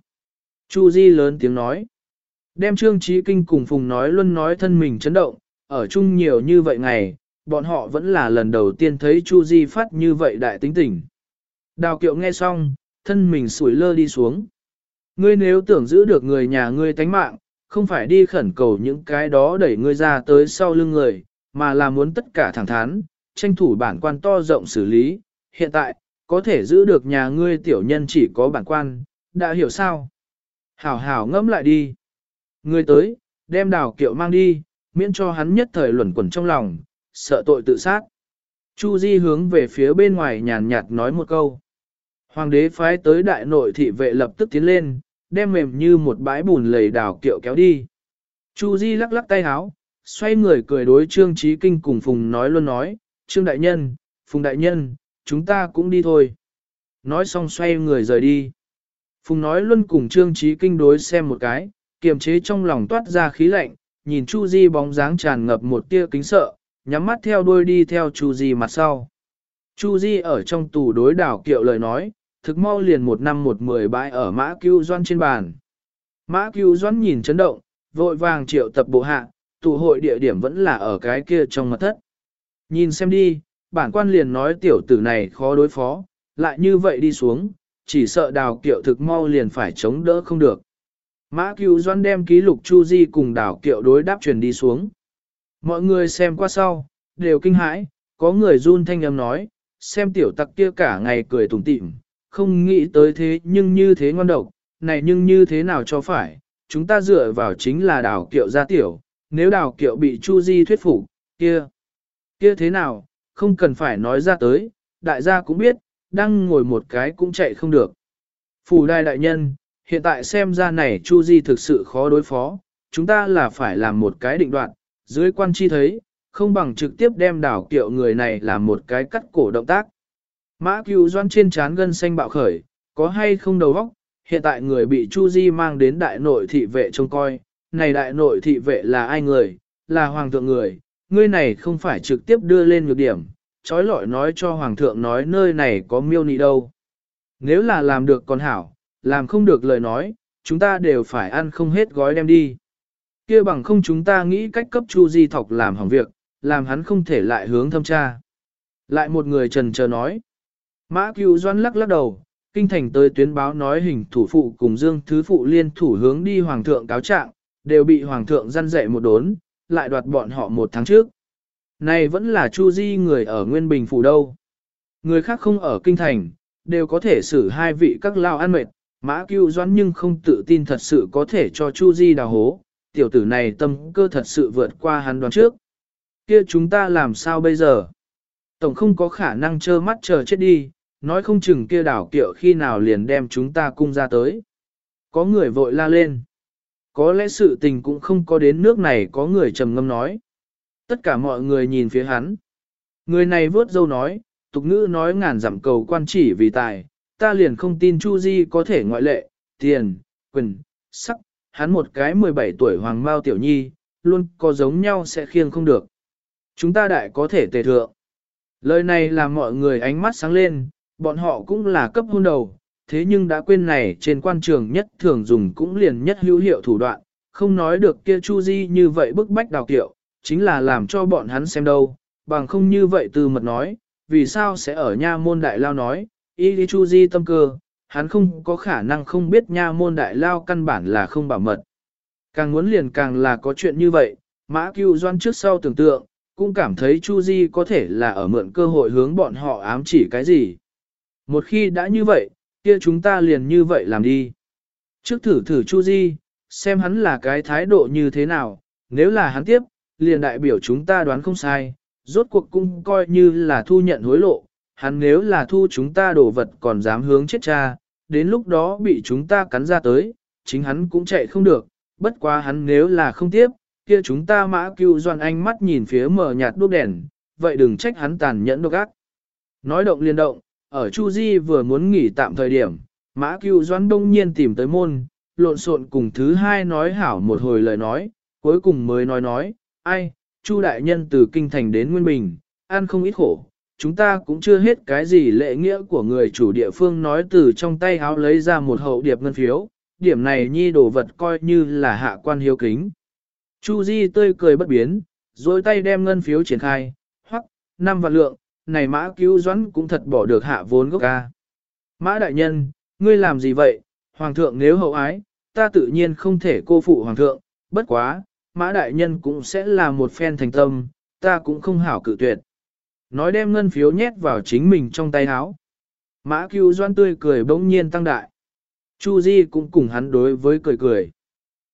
Chu Di lớn tiếng nói. Đem Trương Trí Kinh cùng Phùng nói luôn nói thân mình chấn động, ở chung nhiều như vậy ngày, bọn họ vẫn là lần đầu tiên thấy Chu Di phát như vậy đại tính tình. Đào kiệu nghe xong, thân mình sủi lơ đi xuống. Ngươi nếu tưởng giữ được người nhà ngươi tánh mạng, không phải đi khẩn cầu những cái đó đẩy ngươi ra tới sau lưng người, mà là muốn tất cả thẳng thắn, tranh thủ bản quan to rộng xử lý. Hiện tại, có thể giữ được nhà ngươi tiểu nhân chỉ có bản quan, đã hiểu sao? Hảo hảo ngẫm lại đi. Ngươi tới, đem đào kiệu mang đi, miễn cho hắn nhất thời luẩn quẩn trong lòng, sợ tội tự sát. Chu Di hướng về phía bên ngoài nhàn nhạt nói một câu. Hoàng đế phái tới đại nội thị vệ lập tức tiến lên, đem mềm như một bãi bùn lầy đào kiệu kéo đi. Chu Di lắc lắc tay háo, xoay người cười đối Trương Trí Kinh cùng Phùng nói luôn nói, Trương Đại Nhân, Phùng Đại Nhân, chúng ta cũng đi thôi. Nói xong xoay người rời đi. Phùng nói luôn cùng Trương Trí Kinh đối xem một cái, kiềm chế trong lòng toát ra khí lạnh, nhìn Chu Di bóng dáng tràn ngập một tia kính sợ, nhắm mắt theo đuôi đi theo Chu Di mặt sau. Chu Di ở trong tù đối đảo kiệu lời nói, thực mau liền một năm một mười bãi ở mã cứu doan trên bàn. Mã cứu doan nhìn chấn động, vội vàng triệu tập bộ hạ, tụ hội địa điểm vẫn là ở cái kia trong mật thất. Nhìn xem đi, bản quan liền nói tiểu tử này khó đối phó, lại như vậy đi xuống, chỉ sợ đào kiệu thực mau liền phải chống đỡ không được. Mã cứu doan đem ký lục Chu Di cùng đào kiệu đối đáp truyền đi xuống. Mọi người xem qua sau, đều kinh hãi, có người run thanh âm nói, xem tiểu tặc kia cả ngày cười tủm tỉm, không nghĩ tới thế nhưng như thế ngon độc, này nhưng như thế nào cho phải, chúng ta dựa vào chính là đào kiệu gia tiểu, nếu đào kiệu bị Chu Di thuyết phục, kia, kia thế nào, không cần phải nói ra tới, đại gia cũng biết, đang ngồi một cái cũng chạy không được. Phủ đài đại nhân, hiện tại xem ra này Chu Di thực sự khó đối phó, chúng ta là phải làm một cái định đoạn, dưới quan chi thấy, không bằng trực tiếp đem đảo kiệu người này làm một cái cắt cổ động tác. Mã cửu doan trên trán gân xanh bạo khởi, có hay không đầu óc, hiện tại người bị Chu Di mang đến đại nội thị vệ trông coi, này đại nội thị vệ là ai người, là hoàng thượng người, ngươi này không phải trực tiếp đưa lên nhược điểm, trói lọi nói cho hoàng thượng nói nơi này có miêu nị đâu. Nếu là làm được còn hảo, làm không được lời nói, chúng ta đều phải ăn không hết gói đem đi. kia bằng không chúng ta nghĩ cách cấp Chu Di Thọc làm hỏng việc, làm hắn không thể lại hướng thâm tra. Lại một người trần chờ nói. Mã cựu doan lắc lắc đầu, kinh thành tới tuyến báo nói hình thủ phụ cùng dương thứ phụ liên thủ hướng đi hoàng thượng cáo trạng, đều bị hoàng thượng răn dạy một đốn, lại đoạt bọn họ một tháng trước. Này vẫn là Chu Di người ở Nguyên Bình phủ đâu. Người khác không ở kinh thành, đều có thể xử hai vị các lao ăn mệt, mã cưu doãn nhưng không tự tin thật sự có thể cho Chu Di đào hố, tiểu tử này tâm cơ thật sự vượt qua hắn đoán trước. Kia chúng ta làm sao bây giờ? Tổng không có khả năng trơ mắt chờ chết đi, nói không chừng kia đảo kiệu khi nào liền đem chúng ta cung ra tới. Có người vội la lên. Có lẽ sự tình cũng không có đến nước này có người trầm ngâm nói. Tất cả mọi người nhìn phía hắn. Người này vớt dâu nói, tục ngữ nói ngàn dặm cầu quan chỉ vì tài, ta liền không tin Chu Di có thể ngoại lệ, tiền, quyền, sắc, hắn một cái 17 tuổi hoàng mao tiểu nhi, luôn có giống nhau sẽ khiêng không được. Chúng ta đại có thể tề thượng. Lời này làm mọi người ánh mắt sáng lên, bọn họ cũng là cấp hôn đầu, thế nhưng đã quên này trên quan trường nhất thường dùng cũng liền nhất hữu hiệu thủ đoạn, không nói được kia Chu Di như vậy bức bách đào kiệu, chính là làm cho bọn hắn xem đâu, bằng không như vậy từ mật nói, vì sao sẽ ở nha môn đại lao nói, y đi Chu Di tâm cơ, hắn không có khả năng không biết nha môn đại lao căn bản là không bảo mật. Càng muốn liền càng là có chuyện như vậy, mã cưu doan trước sau tưởng tượng, cũng cảm thấy Chu Di có thể là ở mượn cơ hội hướng bọn họ ám chỉ cái gì. Một khi đã như vậy, kia chúng ta liền như vậy làm đi. Trước thử thử Chu Di, xem hắn là cái thái độ như thế nào, nếu là hắn tiếp, liền đại biểu chúng ta đoán không sai, rốt cuộc cũng coi như là thu nhận hối lộ, hắn nếu là thu chúng ta đổ vật còn dám hướng chết cha, đến lúc đó bị chúng ta cắn ra tới, chính hắn cũng chạy không được, bất quá hắn nếu là không tiếp, kia chúng ta mã cưu doan anh mắt nhìn phía mở nhạt đuốc đèn, vậy đừng trách hắn tàn nhẫn độc ác. Nói động liên động, ở Chu Di vừa muốn nghỉ tạm thời điểm, mã cưu Doãn đông nhiên tìm tới môn, lộn xộn cùng thứ hai nói hảo một hồi lời nói, cuối cùng mới nói nói, ai, Chu đại nhân từ kinh thành đến Nguyên Bình, ăn không ít khổ, chúng ta cũng chưa hết cái gì lệ nghĩa của người chủ địa phương nói từ trong tay háo lấy ra một hậu điệp ngân phiếu, điểm này nhi đồ vật coi như là hạ quan hiếu kính. Chu Di tươi cười bất biến, rồi tay đem ngân phiếu triển khai, hoắc, năm vạn lượng, này mã cứu doãn cũng thật bỏ được hạ vốn gốc ca. Mã đại nhân, ngươi làm gì vậy, hoàng thượng nếu hậu ái, ta tự nhiên không thể cô phụ hoàng thượng, bất quá, mã đại nhân cũng sẽ là một phen thành tâm, ta cũng không hảo cự tuyệt. Nói đem ngân phiếu nhét vào chính mình trong tay áo. Mã cứu doan tươi cười bỗng nhiên tăng đại. Chu Di cũng cùng hắn đối với cười cười.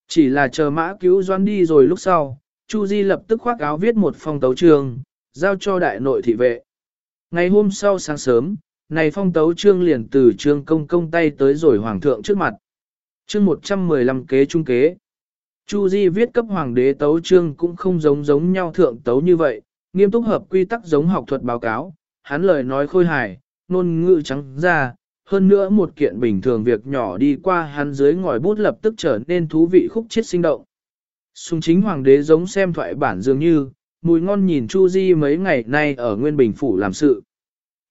Chỉ là chờ mã cứu doan đi rồi lúc sau, Chu Di lập tức khoác áo viết một phong tấu trường, giao cho đại nội thị vệ. Ngày hôm sau sáng sớm, này phong tấu trương liền từ trương công công tay tới rồi hoàng thượng trước mặt. Chương 115 kế trung kế. Chu Di viết cấp hoàng đế tấu trương cũng không giống giống nhau thượng tấu như vậy, nghiêm túc hợp quy tắc giống học thuật báo cáo, hắn lời nói khôi hài, ngôn ngữ trắng ra, hơn nữa một kiện bình thường việc nhỏ đi qua hắn dưới ngòi bút lập tức trở nên thú vị khúc chiết sinh động. Sùng chính hoàng đế giống xem thoại bản dường như, mùi ngon nhìn Chu Di mấy ngày nay ở Nguyên Bình Phủ làm sự.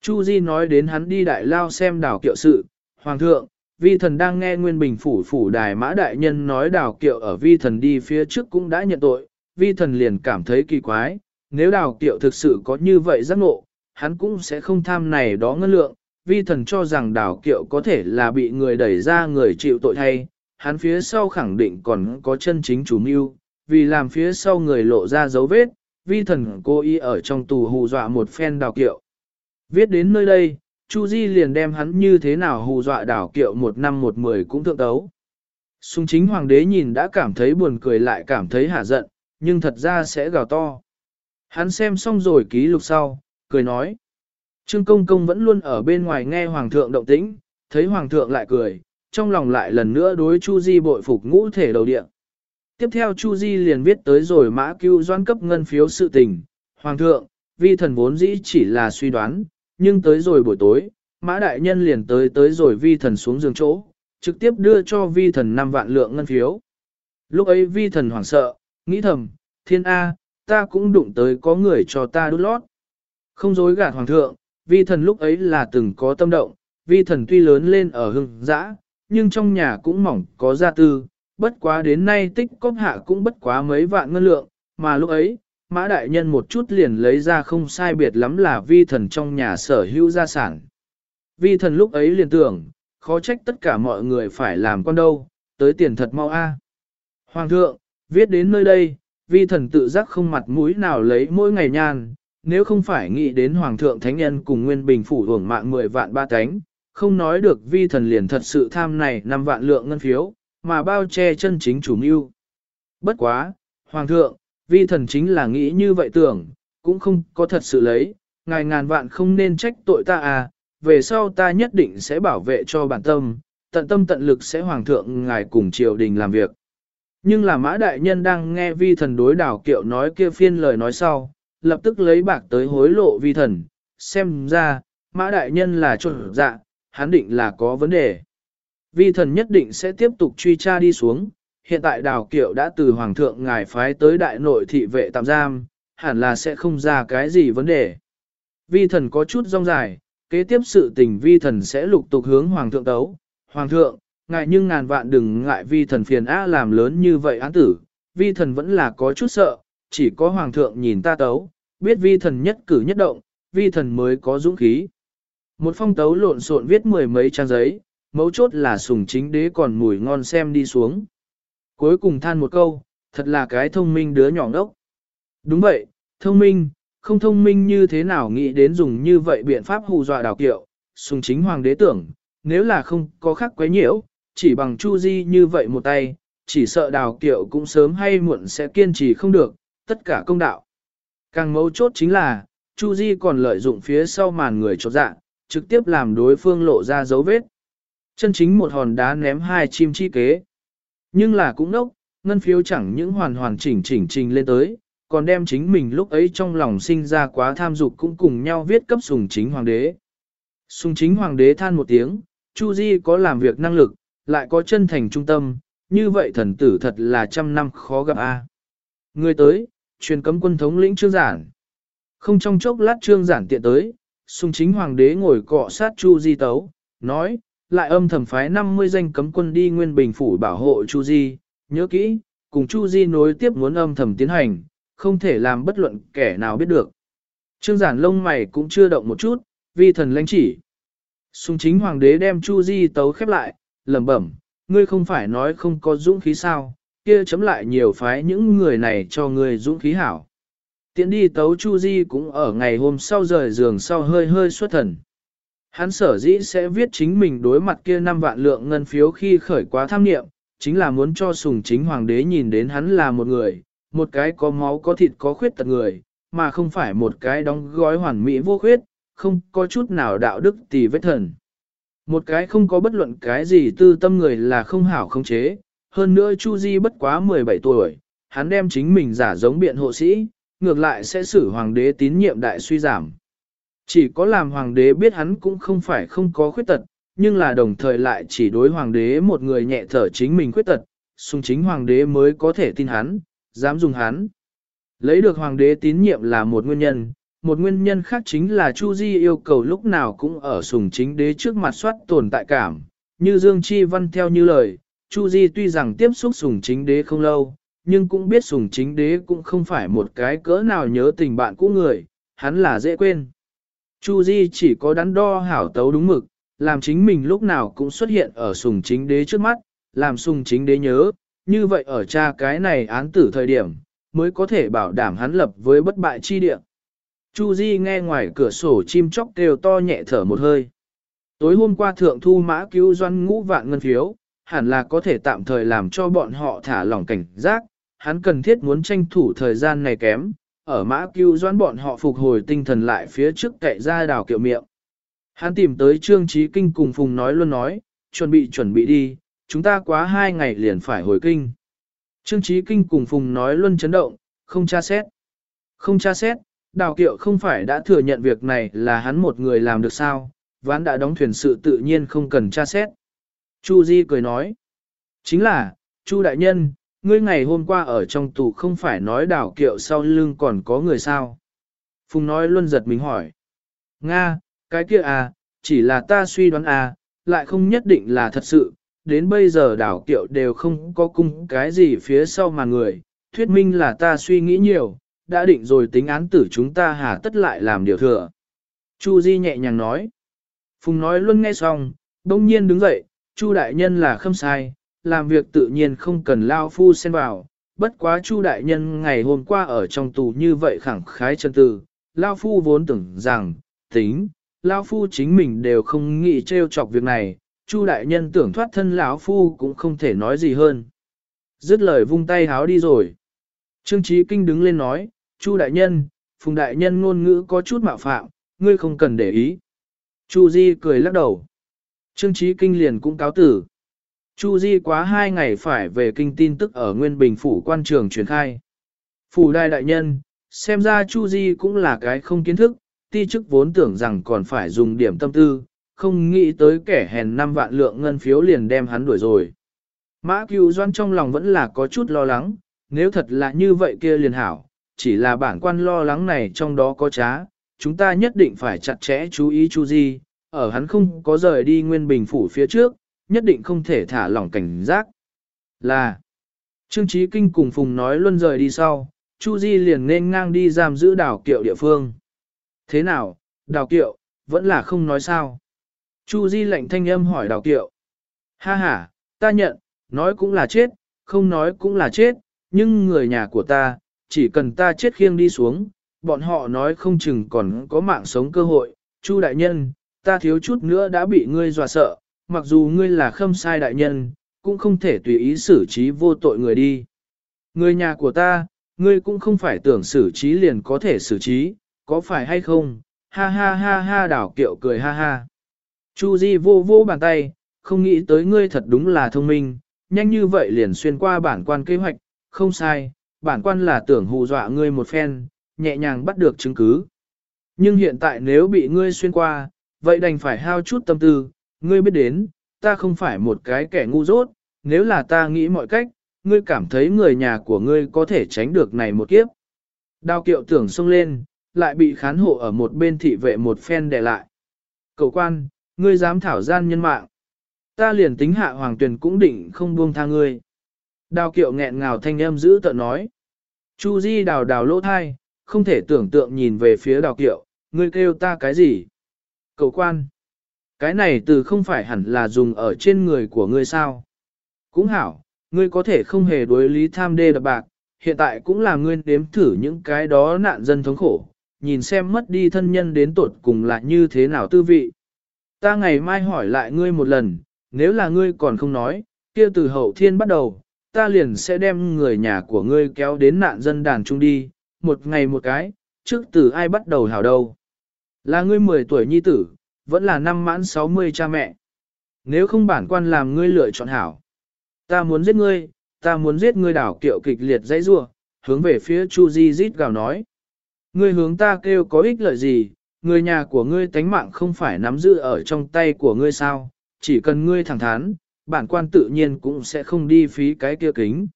Chu Di nói đến hắn đi đại lao xem đảo kiệu sự, hoàng thượng, vi thần đang nghe Nguyên Bình Phủ Phủ đài mã đại nhân nói đảo kiệu ở vi thần đi phía trước cũng đã nhận tội, vi thần liền cảm thấy kỳ quái, nếu đào kiệu thực sự có như vậy giác ngộ, hắn cũng sẽ không tham này đó ngân lượng, vi thần cho rằng đào kiệu có thể là bị người đẩy ra người chịu tội thay, hắn phía sau khẳng định còn có chân chính chủ mưu, vì làm phía sau người lộ ra dấu vết, vi thần cô y ở trong tù hù dọa một phen đào kiệu. Viết đến nơi đây, Chu Di liền đem hắn như thế nào hù dọa đào kiệu một năm một mười cũng thượng tấu. Xung chính hoàng đế nhìn đã cảm thấy buồn cười lại cảm thấy hả giận, nhưng thật ra sẽ gào to. Hắn xem xong rồi ký lục sau, cười nói. Trương Công Công vẫn luôn ở bên ngoài nghe Hoàng thượng động tĩnh, thấy Hoàng thượng lại cười, trong lòng lại lần nữa đối Chu Di bội phục ngũ thể đầu địa. Tiếp theo Chu Di liền viết tới rồi mã cứu doan cấp ngân phiếu sự tình. Hoàng thượng, vi thần vốn dĩ chỉ là suy đoán, nhưng tới rồi buổi tối, mã đại nhân liền tới tới rồi vi thần xuống giường chỗ, trực tiếp đưa cho vi thần 5 vạn lượng ngân phiếu. Lúc ấy vi thần hoảng sợ, nghĩ thầm, thiên A, ta cũng đụng tới có người cho ta đút lót. Không dối gạt hoàng thượng, vi thần lúc ấy là từng có tâm động, vi thần tuy lớn lên ở hưng dã, nhưng trong nhà cũng mỏng có gia tư, bất quá đến nay tích cóp hạ cũng bất quá mấy vạn ngân lượng, mà lúc ấy, mã đại nhân một chút liền lấy ra không sai biệt lắm là vi thần trong nhà sở hữu gia sản. Vi thần lúc ấy liền tưởng, khó trách tất cả mọi người phải làm con đâu, tới tiền thật mau a. Hoàng thượng, viết đến nơi đây, vi thần tự giác không mặt mũi nào lấy mỗi ngày nhan, nếu không phải nghĩ đến Hoàng thượng Thánh Nhân cùng Nguyên Bình phủ hưởng mạng 10 vạn ba cánh, không nói được vi thần liền thật sự tham này 5 vạn lượng ngân phiếu, mà bao che chân chính chủ mưu. Bất quá, Hoàng thượng, vi thần chính là nghĩ như vậy tưởng, cũng không có thật sự lấy, ngài ngàn vạn không nên trách tội ta à, về sau ta nhất định sẽ bảo vệ cho bản tâm, tận tâm tận lực sẽ Hoàng thượng ngài cùng triều đình làm việc. Nhưng là mã đại nhân đang nghe vi thần đối đảo kiệu nói kia phiên lời nói sau, lập tức lấy bạc tới hối lộ vi thần, xem ra, mã đại nhân là trộn dạ, hắn định là có vấn đề. Vi thần nhất định sẽ tiếp tục truy tra đi xuống, hiện tại đào kiệu đã từ hoàng thượng ngài phái tới đại nội thị vệ tạm giam, hẳn là sẽ không ra cái gì vấn đề. Vi thần có chút rong dài, kế tiếp sự tình vi thần sẽ lục tục hướng hoàng thượng tấu. Hoàng thượng, ngại nhưng ngàn vạn đừng ngại vi thần phiền á làm lớn như vậy án tử, vi thần vẫn là có chút sợ, chỉ có hoàng thượng nhìn ta tấu, biết vi thần nhất cử nhất động, vi thần mới có dũng khí. Một phong tấu lộn xộn viết mười mấy trang giấy, mấu chốt là sùng chính đế còn mùi ngon xem đi xuống. Cuối cùng than một câu, thật là cái thông minh đứa nhỏ ngốc. Đúng vậy, thông minh, không thông minh như thế nào nghĩ đến dùng như vậy biện pháp hù dọa đào kiệu, sùng chính hoàng đế tưởng, nếu là không có khác quấy nhiễu, chỉ bằng chu di như vậy một tay, chỉ sợ đào kiệu cũng sớm hay muộn sẽ kiên trì không được, tất cả công đạo. Càng mấu chốt chính là, chu di còn lợi dụng phía sau màn người chột dạ, trực tiếp làm đối phương lộ ra dấu vết. Chân chính một hòn đá ném hai chim chi kế. Nhưng là cũng nốc, ngân phiếu chẳng những hoàn hoàn chỉnh chỉnh trình lên tới, còn đem chính mình lúc ấy trong lòng sinh ra quá tham dục cũng cùng nhau viết cấp sùng chính hoàng đế. Sùng chính hoàng đế than một tiếng, Chu Di có làm việc năng lực, lại có chân thành trung tâm, như vậy thần tử thật là trăm năm khó gặp a. Người tới, truyền cấm quân thống lĩnh trương giản. Không trong chốc lát trương giản tiện tới, sùng chính hoàng đế ngồi cọ sát Chu Di tấu, nói, lại âm thầm phái 50 danh cấm quân đi nguyên bình phủ bảo hộ Chu Di, nhớ kỹ, cùng Chu Di nối tiếp muốn âm thầm tiến hành, không thể làm bất luận kẻ nào biết được. Trương giản lông mày cũng chưa động một chút, vi thần lãnh chỉ. Sùng chính hoàng đế đem Chu Di tấu khép lại, lẩm bẩm, ngươi không phải nói không có dũng khí sao, kia chấm lại nhiều phái những người này cho ngươi dũng khí hảo. Tiện đi tấu Chu Di cũng ở ngày hôm sau rời giường sau hơi hơi xuất thần. Hắn sở dĩ sẽ viết chính mình đối mặt kia năm vạn lượng ngân phiếu khi khởi quá tham niệm, chính là muốn cho sùng chính hoàng đế nhìn đến hắn là một người, một cái có máu có thịt có khuyết tật người, mà không phải một cái đóng gói hoàn mỹ vô khuyết, không có chút nào đạo đức tì vết thần. Một cái không có bất luận cái gì tư tâm người là không hảo không chế, hơn nữa Chu Di bất quá 17 tuổi, hắn đem chính mình giả giống biện hộ sĩ, ngược lại sẽ xử hoàng đế tín nhiệm đại suy giảm. Chỉ có làm hoàng đế biết hắn cũng không phải không có khuyết tật, nhưng là đồng thời lại chỉ đối hoàng đế một người nhẹ thở chính mình khuyết tật, xung chính hoàng đế mới có thể tin hắn, dám dùng hắn. Lấy được hoàng đế tín nhiệm là một nguyên nhân, một nguyên nhân khác chính là Chu Di yêu cầu lúc nào cũng ở sùng chính đế trước mặt soát tồn tại cảm. Như Dương Chi Văn theo như lời, Chu Di tuy rằng tiếp xúc sùng chính đế không lâu, nhưng cũng biết sùng chính đế cũng không phải một cái cỡ nào nhớ tình bạn cũ người, hắn là dễ quên. Chu Di chỉ có đắn đo hảo tấu đúng mực, làm chính mình lúc nào cũng xuất hiện ở sùng chính đế trước mắt, làm sùng chính đế nhớ, như vậy ở cha cái này án tử thời điểm, mới có thể bảo đảm hắn lập với bất bại chi địa. Chu Di nghe ngoài cửa sổ chim chóc kêu to nhẹ thở một hơi. Tối hôm qua thượng thu mã cứu doanh ngũ vạn ngân phiếu, hẳn là có thể tạm thời làm cho bọn họ thả lỏng cảnh giác, hắn cần thiết muốn tranh thủ thời gian này kém, ở mã cứu doãn bọn họ phục hồi tinh thần lại phía trước cậy ra đào kiệu miệng. Hắn tìm tới Trương Trí Kinh cùng Phùng nói luôn nói, chuẩn bị chuẩn bị đi, chúng ta quá hai ngày liền phải hồi kinh. Trương Trí Kinh cùng Phùng nói luôn chấn động, không tra xét. Không tra xét, đào kiệu không phải đã thừa nhận việc này là hắn một người làm được sao, ván đã đóng thuyền sự tự nhiên không cần tra xét. Chu Di cười nói, chính là, Chu Đại Nhân, ngươi ngày hôm qua ở trong tù không phải nói đảo kiệu sau lưng còn có người sao. Phùng nói luôn giật mình hỏi, Nga, cái kia à, chỉ là ta suy đoán à, lại không nhất định là thật sự, đến bây giờ đảo kiệu đều không có cung cái gì phía sau mà người, thuyết minh là ta suy nghĩ nhiều, đã định rồi tính án tử chúng ta hà tất lại làm điều thừa. Chu Di nhẹ nhàng nói. Phùng nói luôn nghe xong, đông nhiên đứng dậy, Chu đại nhân là không sai, làm việc tự nhiên không cần lao phu xen vào, bất quá Chu đại nhân ngày hôm qua ở trong tù như vậy khẳng khái chân từ, lao phu vốn tưởng rằng, tính, lao phu chính mình đều không nghĩ trêu chọc việc này, Chu đại nhân tưởng thoát thân lão phu cũng không thể nói gì hơn. Dứt lời vung tay háo đi rồi. Trương Chí Kinh đứng lên nói, Chu đại nhân, Phùng đại nhân ngôn ngữ có chút mạo phạm, ngươi không cần để ý. Chu Di cười lắc đầu. Trương Chí Kinh liền cũng cáo tử. Chu Di quá hai ngày phải về kinh tin tức ở Nguyên Bình Phủ quan trường truyền khai. Phủ đại đại nhân, xem ra Chu Di cũng là cái không kiến thức, ti chức vốn tưởng rằng còn phải dùng điểm tâm tư, không nghĩ tới kẻ hèn năm vạn lượng ngân phiếu liền đem hắn đuổi rồi. Mã Cửu doan trong lòng vẫn là có chút lo lắng, nếu thật là như vậy kia liền hảo, chỉ là bản quan lo lắng này trong đó có trá, chúng ta nhất định phải chặt chẽ chú ý Chu Di, ở hắn không có rời đi nguyên bình phủ phía trước, nhất định không thể thả lỏng cảnh giác. Là, Trương Trí Kinh cùng Phùng nói luân rời đi sau, Chu Di liền nên ngang đi giam giữ đảo kiệu địa phương. Thế nào, đào kiệu, vẫn là không nói sao. Chu Di lệnh thanh âm hỏi đào kiệu. Ha ha, ta nhận, nói cũng là chết, không nói cũng là chết, nhưng người nhà của ta, chỉ cần ta chết khiêng đi xuống, bọn họ nói không chừng còn có mạng sống cơ hội. Chu đại nhân, ta thiếu chút nữa đã bị ngươi dọa sợ, mặc dù ngươi là khâm sai đại nhân, cũng không thể tùy ý xử trí vô tội người đi. Người nhà của ta, ngươi cũng không phải tưởng xử trí liền có thể xử trí, có phải hay không? Ha ha ha ha đảo kiệu cười ha ha. Chu Di vô vô bàn tay, không nghĩ tới ngươi thật đúng là thông minh, nhanh như vậy liền xuyên qua bản quan kế hoạch, không sai, bản quan là tưởng hù dọa ngươi một phen, nhẹ nhàng bắt được chứng cứ. Nhưng hiện tại nếu bị ngươi xuyên qua, vậy đành phải hao chút tâm tư, ngươi biết đến, ta không phải một cái kẻ ngu dốt, nếu là ta nghĩ mọi cách, ngươi cảm thấy người nhà của ngươi có thể tránh được này một kiếp. Đao kiệu tưởng xông lên, lại bị khán hộ ở một bên thị vệ một phen đè lại. Cầu quan, ngươi dám thảo gian nhân mạng. Ta liền tính hạ hoàng tuyển cũng định không buông tha ngươi. Đào kiệu nghẹn ngào thanh âm giữ tợn nói. Chu Di đào đào lỗ thai, không thể tưởng tượng nhìn về phía đào kiệu, ngươi kêu ta cái gì? Cầu quan. Cái này từ không phải hẳn là dùng ở trên người của ngươi sao? Cũng hảo, ngươi có thể không hề đối lý tham đê đập bạc, hiện tại cũng là ngươi đếm thử những cái đó nạn dân thống khổ, nhìn xem mất đi thân nhân đến tột cùng là như thế nào tư vị. Ta ngày mai hỏi lại ngươi một lần, nếu là ngươi còn không nói, kia từ hậu thiên bắt đầu, ta liền sẽ đem người nhà của ngươi kéo đến nạn dân đàn trung đi, một ngày một cái, trước từ ai bắt đầu hảo đâu. Là ngươi 10 tuổi nhi tử, vẫn là năm mãn 60 cha mẹ. Nếu không bản quan làm ngươi lựa chọn hảo. Ta muốn giết ngươi, ta muốn giết ngươi đảo kiệu kịch liệt dãy rua, hướng về phía Chu Di rít gào nói. Ngươi hướng ta kêu có ích lợi gì, người nhà của ngươi tánh mạng không phải nắm giữ ở trong tay của ngươi sao, chỉ cần ngươi thẳng thắn, bản quan tự nhiên cũng sẽ không đi phí cái kia kính.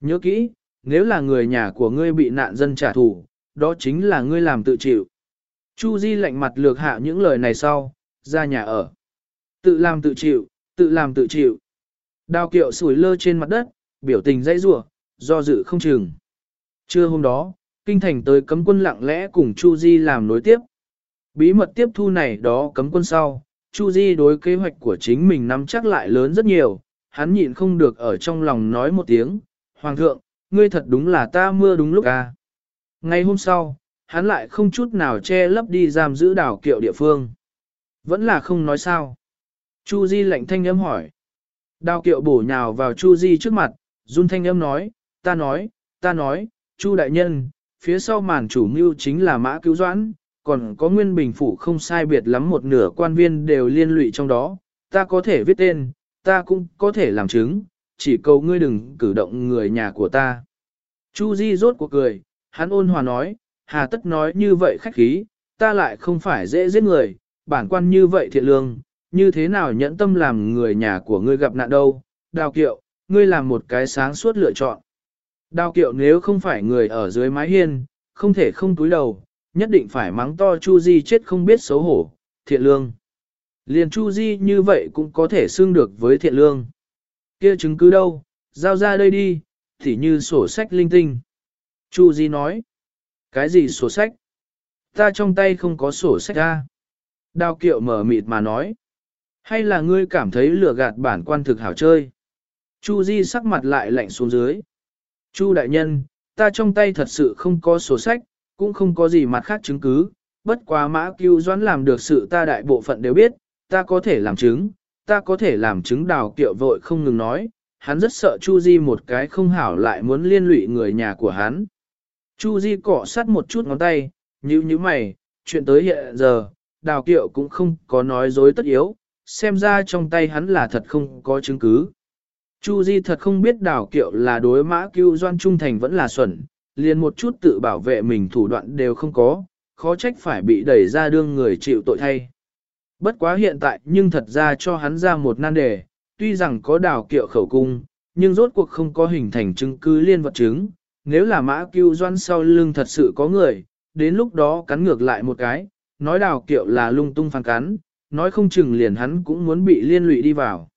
Nhớ kỹ, nếu là người nhà của ngươi bị nạn dân trả thù, đó chính là ngươi làm tự chịu. Chu Di lạnh mặt lược hạ những lời này sau, ra nhà ở. Tự làm tự chịu, tự làm tự chịu. Đào kiệu sủi lơ trên mặt đất, biểu tình dãy rủa, do dự không chừng. Trưa hôm đó, kinh thành tới cấm quân lặng lẽ cùng Chu Di làm nối tiếp. Bí mật tiếp thu này đó cấm quân sau, Chu Di đối kế hoạch của chính mình nắm chắc lại lớn rất nhiều, hắn nhịn không được ở trong lòng nói một tiếng, Hoàng thượng, ngươi thật đúng là ta mưa đúng lúc à. Ngày hôm sau, hắn lại không chút nào che lấp đi giam giữ đảo kiệu địa phương. Vẫn là không nói sao. Chu Di lạnh thanh âm hỏi. Đào kiệu bổ nhào vào Chu Di trước mặt, run thanh âm nói, ta nói, ta nói, Chu đại nhân, phía sau màn chủ mưu chính là mã cứu doãn, còn có nguyên bình phủ không sai biệt lắm một nửa quan viên đều liên lụy trong đó, ta có thể viết tên, ta cũng có thể làm chứng, chỉ cầu ngươi đừng cử động người nhà của ta. Chu Di rốt cuộc cười, hắn ôn hòa nói, hà tất nói như vậy khách khí, ta lại không phải dễ giết người, bản quan như vậy thiện lương, như thế nào nhẫn tâm làm người nhà của ngươi gặp nạn đâu, đào kiệu, ngươi làm một cái sáng suốt lựa chọn. Đào kiệu nếu không phải người ở dưới mái hiên, không thể không túi đầu, nhất định phải mắng to Chu Di chết không biết xấu hổ, thiện lương. Liền Chu Di như vậy cũng có thể xưng được với thiện lương. Kia chứng cứ đâu, giao ra đây đi, thì như sổ sách linh tinh. Chu Di nói, cái gì sổ sách? Ta trong tay không có sổ sách ra. Đào kiệu mở mịt mà nói, hay là ngươi cảm thấy lừa gạt bản quan thực hảo chơi? Chu Di sắc mặt lại lạnh xuống dưới. Chu đại nhân, ta trong tay thật sự không có sổ sách, cũng không có gì mặt khác chứng cứ, bất quá mã cứu doãn làm được sự ta đại bộ phận đều biết, ta có thể làm chứng, ta có thể làm chứng đào kiệu vội không ngừng nói, hắn rất sợ Chu Di một cái không hảo lại muốn liên lụy người nhà của hắn. Chu Di cọ sát một chút ngón tay, như như mày, chuyện tới hiện giờ, đào kiệu cũng không có nói dối tất yếu, xem ra trong tay hắn là thật không có chứng cứ. Chu Di thật không biết đào kiệu là đối mã cứu doan trung thành vẫn là xuẩn, liền một chút tự bảo vệ mình thủ đoạn đều không có, khó trách phải bị đẩy ra đương người chịu tội thay. Bất quá hiện tại nhưng thật ra cho hắn ra một nan đề, tuy rằng có đào kiệu khẩu cung, nhưng rốt cuộc không có hình thành chứng cứ liên vật chứng. Nếu là mã cưu doan sau lưng thật sự có người, đến lúc đó cắn ngược lại một cái, nói đào kiệu là lung tung phản cắn, nói không chừng liền hắn cũng muốn bị liên lụy đi vào.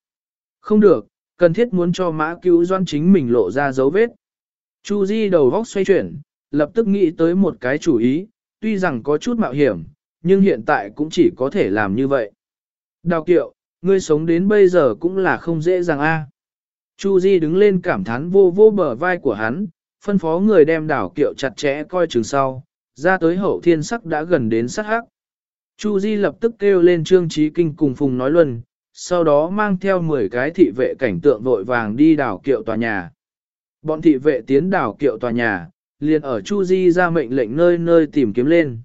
Không được, cần thiết muốn cho mã cứu doan chính mình lộ ra dấu vết. Chu Di đầu góc xoay chuyển, lập tức nghĩ tới một cái chủ ý, tuy rằng có chút mạo hiểm, nhưng hiện tại cũng chỉ có thể làm như vậy. Đào kiệu, ngươi sống đến bây giờ cũng là không dễ dàng a. Chu Di đứng lên cảm thán vô vô bờ vai của hắn, phân phó người đem đảo kiệu chặt chẽ coi chừng sau, ra tới hậu thiên sắc đã gần đến sát hắc. Chu Di lập tức kêu lên Trương Trí Kinh cùng Phùng nói luân, sau đó mang theo 10 cái thị vệ cảnh tượng vội vàng đi đảo kiệu tòa nhà. Bọn thị vệ tiến đảo kiệu tòa nhà, liền ở Chu Di ra mệnh lệnh nơi nơi tìm kiếm lên.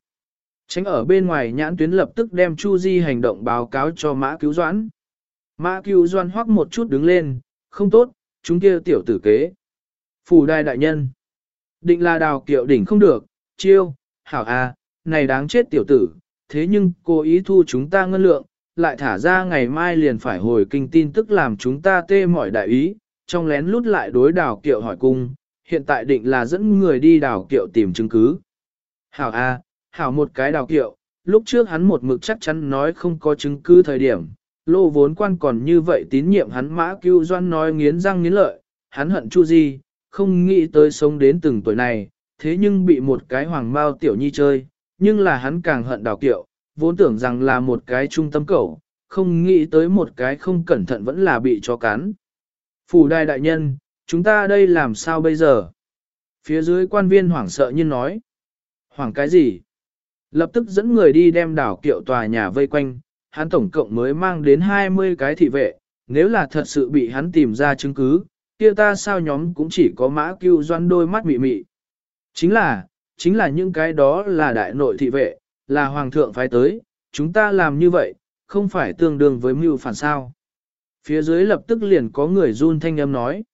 Tránh ở bên ngoài nhãn tuyến lập tức đem Chu Di hành động báo cáo cho Mã Cứu Doãn. Mã Cứu Doãn hoắc một chút đứng lên, không tốt, chúng kia tiểu tử kế. Phủ đài đại nhân. Định là đào kiệu đỉnh không được, chiêu, hảo a, này đáng chết tiểu tử, thế nhưng cố ý thu chúng ta ngân lượng, lại thả ra ngày mai liền phải hồi kinh tin tức làm chúng ta tê mọi đại ý, trong lén lút lại đối đào kiệu hỏi cung, hiện tại định là dẫn người đi đào kiệu tìm chứng cứ. Hảo A, hảo một cái đào kiệu, lúc trước hắn một mực chắc chắn nói không có chứng cứ thời điểm, lô vốn quan còn như vậy tín nhiệm hắn mã cứu doan nói nghiến răng nghiến lợi, hắn hận chu gì, không nghĩ tới sống đến từng tuổi này, thế nhưng bị một cái hoàng mao tiểu nhi chơi, nhưng là hắn càng hận đào kiệu, vốn tưởng rằng là một cái trung tâm cẩu, không nghĩ tới một cái không cẩn thận vẫn là bị cho cắn. Phủ đài đại nhân, chúng ta đây làm sao bây giờ? Phía dưới quan viên hoảng sợ nhiên nói. Hoảng cái gì? Lập tức dẫn người đi đem đảo kiệu tòa nhà vây quanh, hắn tổng cộng mới mang đến 20 cái thị vệ, nếu là thật sự bị hắn tìm ra chứng cứ, kia ta sao nhóm cũng chỉ có mã cưu doan đôi mắt mị mị. Chính là, chính là những cái đó là đại nội thị vệ, là hoàng thượng phái tới, chúng ta làm như vậy, không phải tương đương với mưu phản sao. Phía dưới lập tức liền có người run thanh âm nói.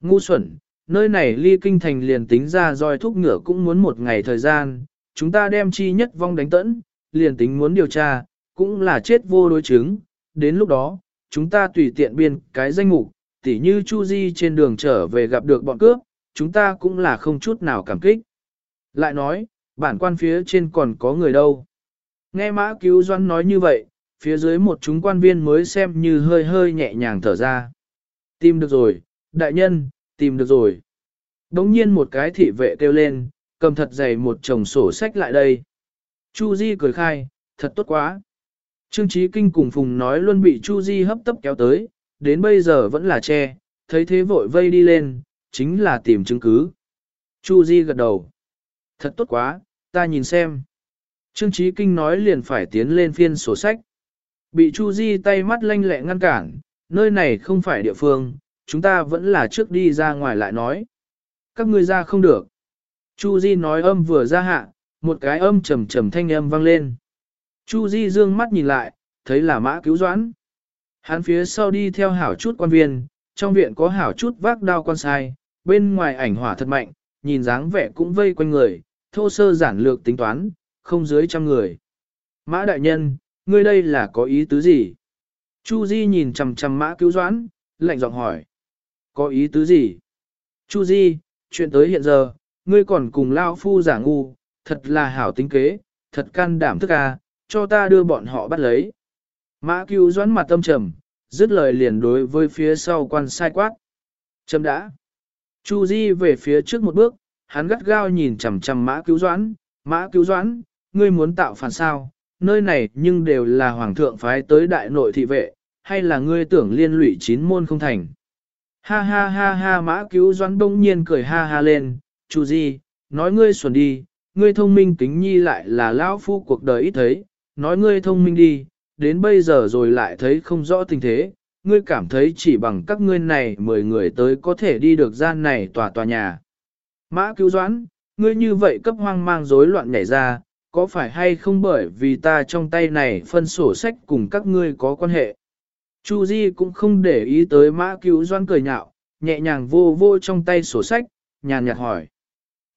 Ngu xuẩn, nơi này ly kinh thành liền tính ra roi thúc ngựa cũng muốn một ngày thời gian, chúng ta đem chi nhất vong đánh tẫn, liền tính muốn điều tra, cũng là chết vô đối chứng. Đến lúc đó, chúng ta tùy tiện biên cái danh mục, tỉ như Chu Di trên đường trở về gặp được bọn cướp, chúng ta cũng là không chút nào cảm kích. Lại nói, bản quan phía trên còn có người đâu. Nghe mã cứu doan nói như vậy, phía dưới một chúng quan viên mới xem như hơi hơi nhẹ nhàng thở ra. Tìm được rồi, đại nhân, tìm được rồi. Đống nhiên một cái thị vệ kêu lên, cầm thật dày một chồng sổ sách lại đây. Chu Di cười khai, thật tốt quá. Trương Chí Kinh cùng Phùng nói luôn bị Chu Di hấp tấp kéo tới, đến bây giờ vẫn là che, thấy thế vội vây đi lên, chính là tìm chứng cứ. Chu Di gật đầu. Thật tốt quá, ta nhìn xem. Trương Chí Kinh nói liền phải tiến lên phiên sổ sách. Bị Chu Di tay mắt lanh lẹ ngăn cản, nơi này không phải địa phương, chúng ta vẫn là trước đi ra ngoài lại nói. Các ngươi ra không được. Chu Di nói âm vừa ra hạ, một cái âm trầm trầm thanh âm vang lên. Chu Di dương mắt nhìn lại, thấy là mã cứu doãn. Hắn phía sau đi theo hảo chút quan viên, trong viện có hảo chút vác đao quan sai, bên ngoài ảnh hỏa thật mạnh, nhìn dáng vẻ cũng vây quanh người, thô sơ giản lược tính toán, không dưới trăm người. Mã đại nhân, ngươi đây là có ý tứ gì? Chu Di nhìn chằm chằm mã cứu doãn, lạnh giọng hỏi. Có ý tứ gì? Chu Di, chuyện tới hiện giờ, ngươi còn cùng lao phu giả ngu, thật là hảo tính kế, thật can đảm thức à, cho ta đưa bọn họ bắt lấy. Mã cứu doãn mặt tâm trầm, dứt lời liền đối với phía sau quan sai quát. Châm đã. Chu Di về phía trước một bước, hắn gắt gao nhìn chằm chằm mã cứu doãn, mã cứu doãn, ngươi muốn tạo phản sao, nơi này nhưng đều là hoàng thượng phái tới đại nội thị vệ, hay là ngươi tưởng liên lụy chín môn không thành. Ha ha ha ha mã cứu doãn đông nhiên cười ha ha lên, Chu Di, nói ngươi xuẩn đi, ngươi thông minh kính nhi lại là lão phu cuộc đời ít thấy, nói ngươi thông minh đi, đến bây giờ rồi lại thấy không rõ tình thế, ngươi cảm thấy chỉ bằng các ngươi này 10 người tới có thể đi được gian này tòa tòa nhà. Mã cứu doãn, ngươi như vậy cấp hoang mang rối loạn nhảy ra, có phải hay không bởi vì ta trong tay này phân sổ sách cùng các ngươi có quan hệ. Chu Di cũng không để ý tới mã cứu doãn cười nhạo, nhẹ nhàng vô vô trong tay sổ sách, nhàn nhạt hỏi.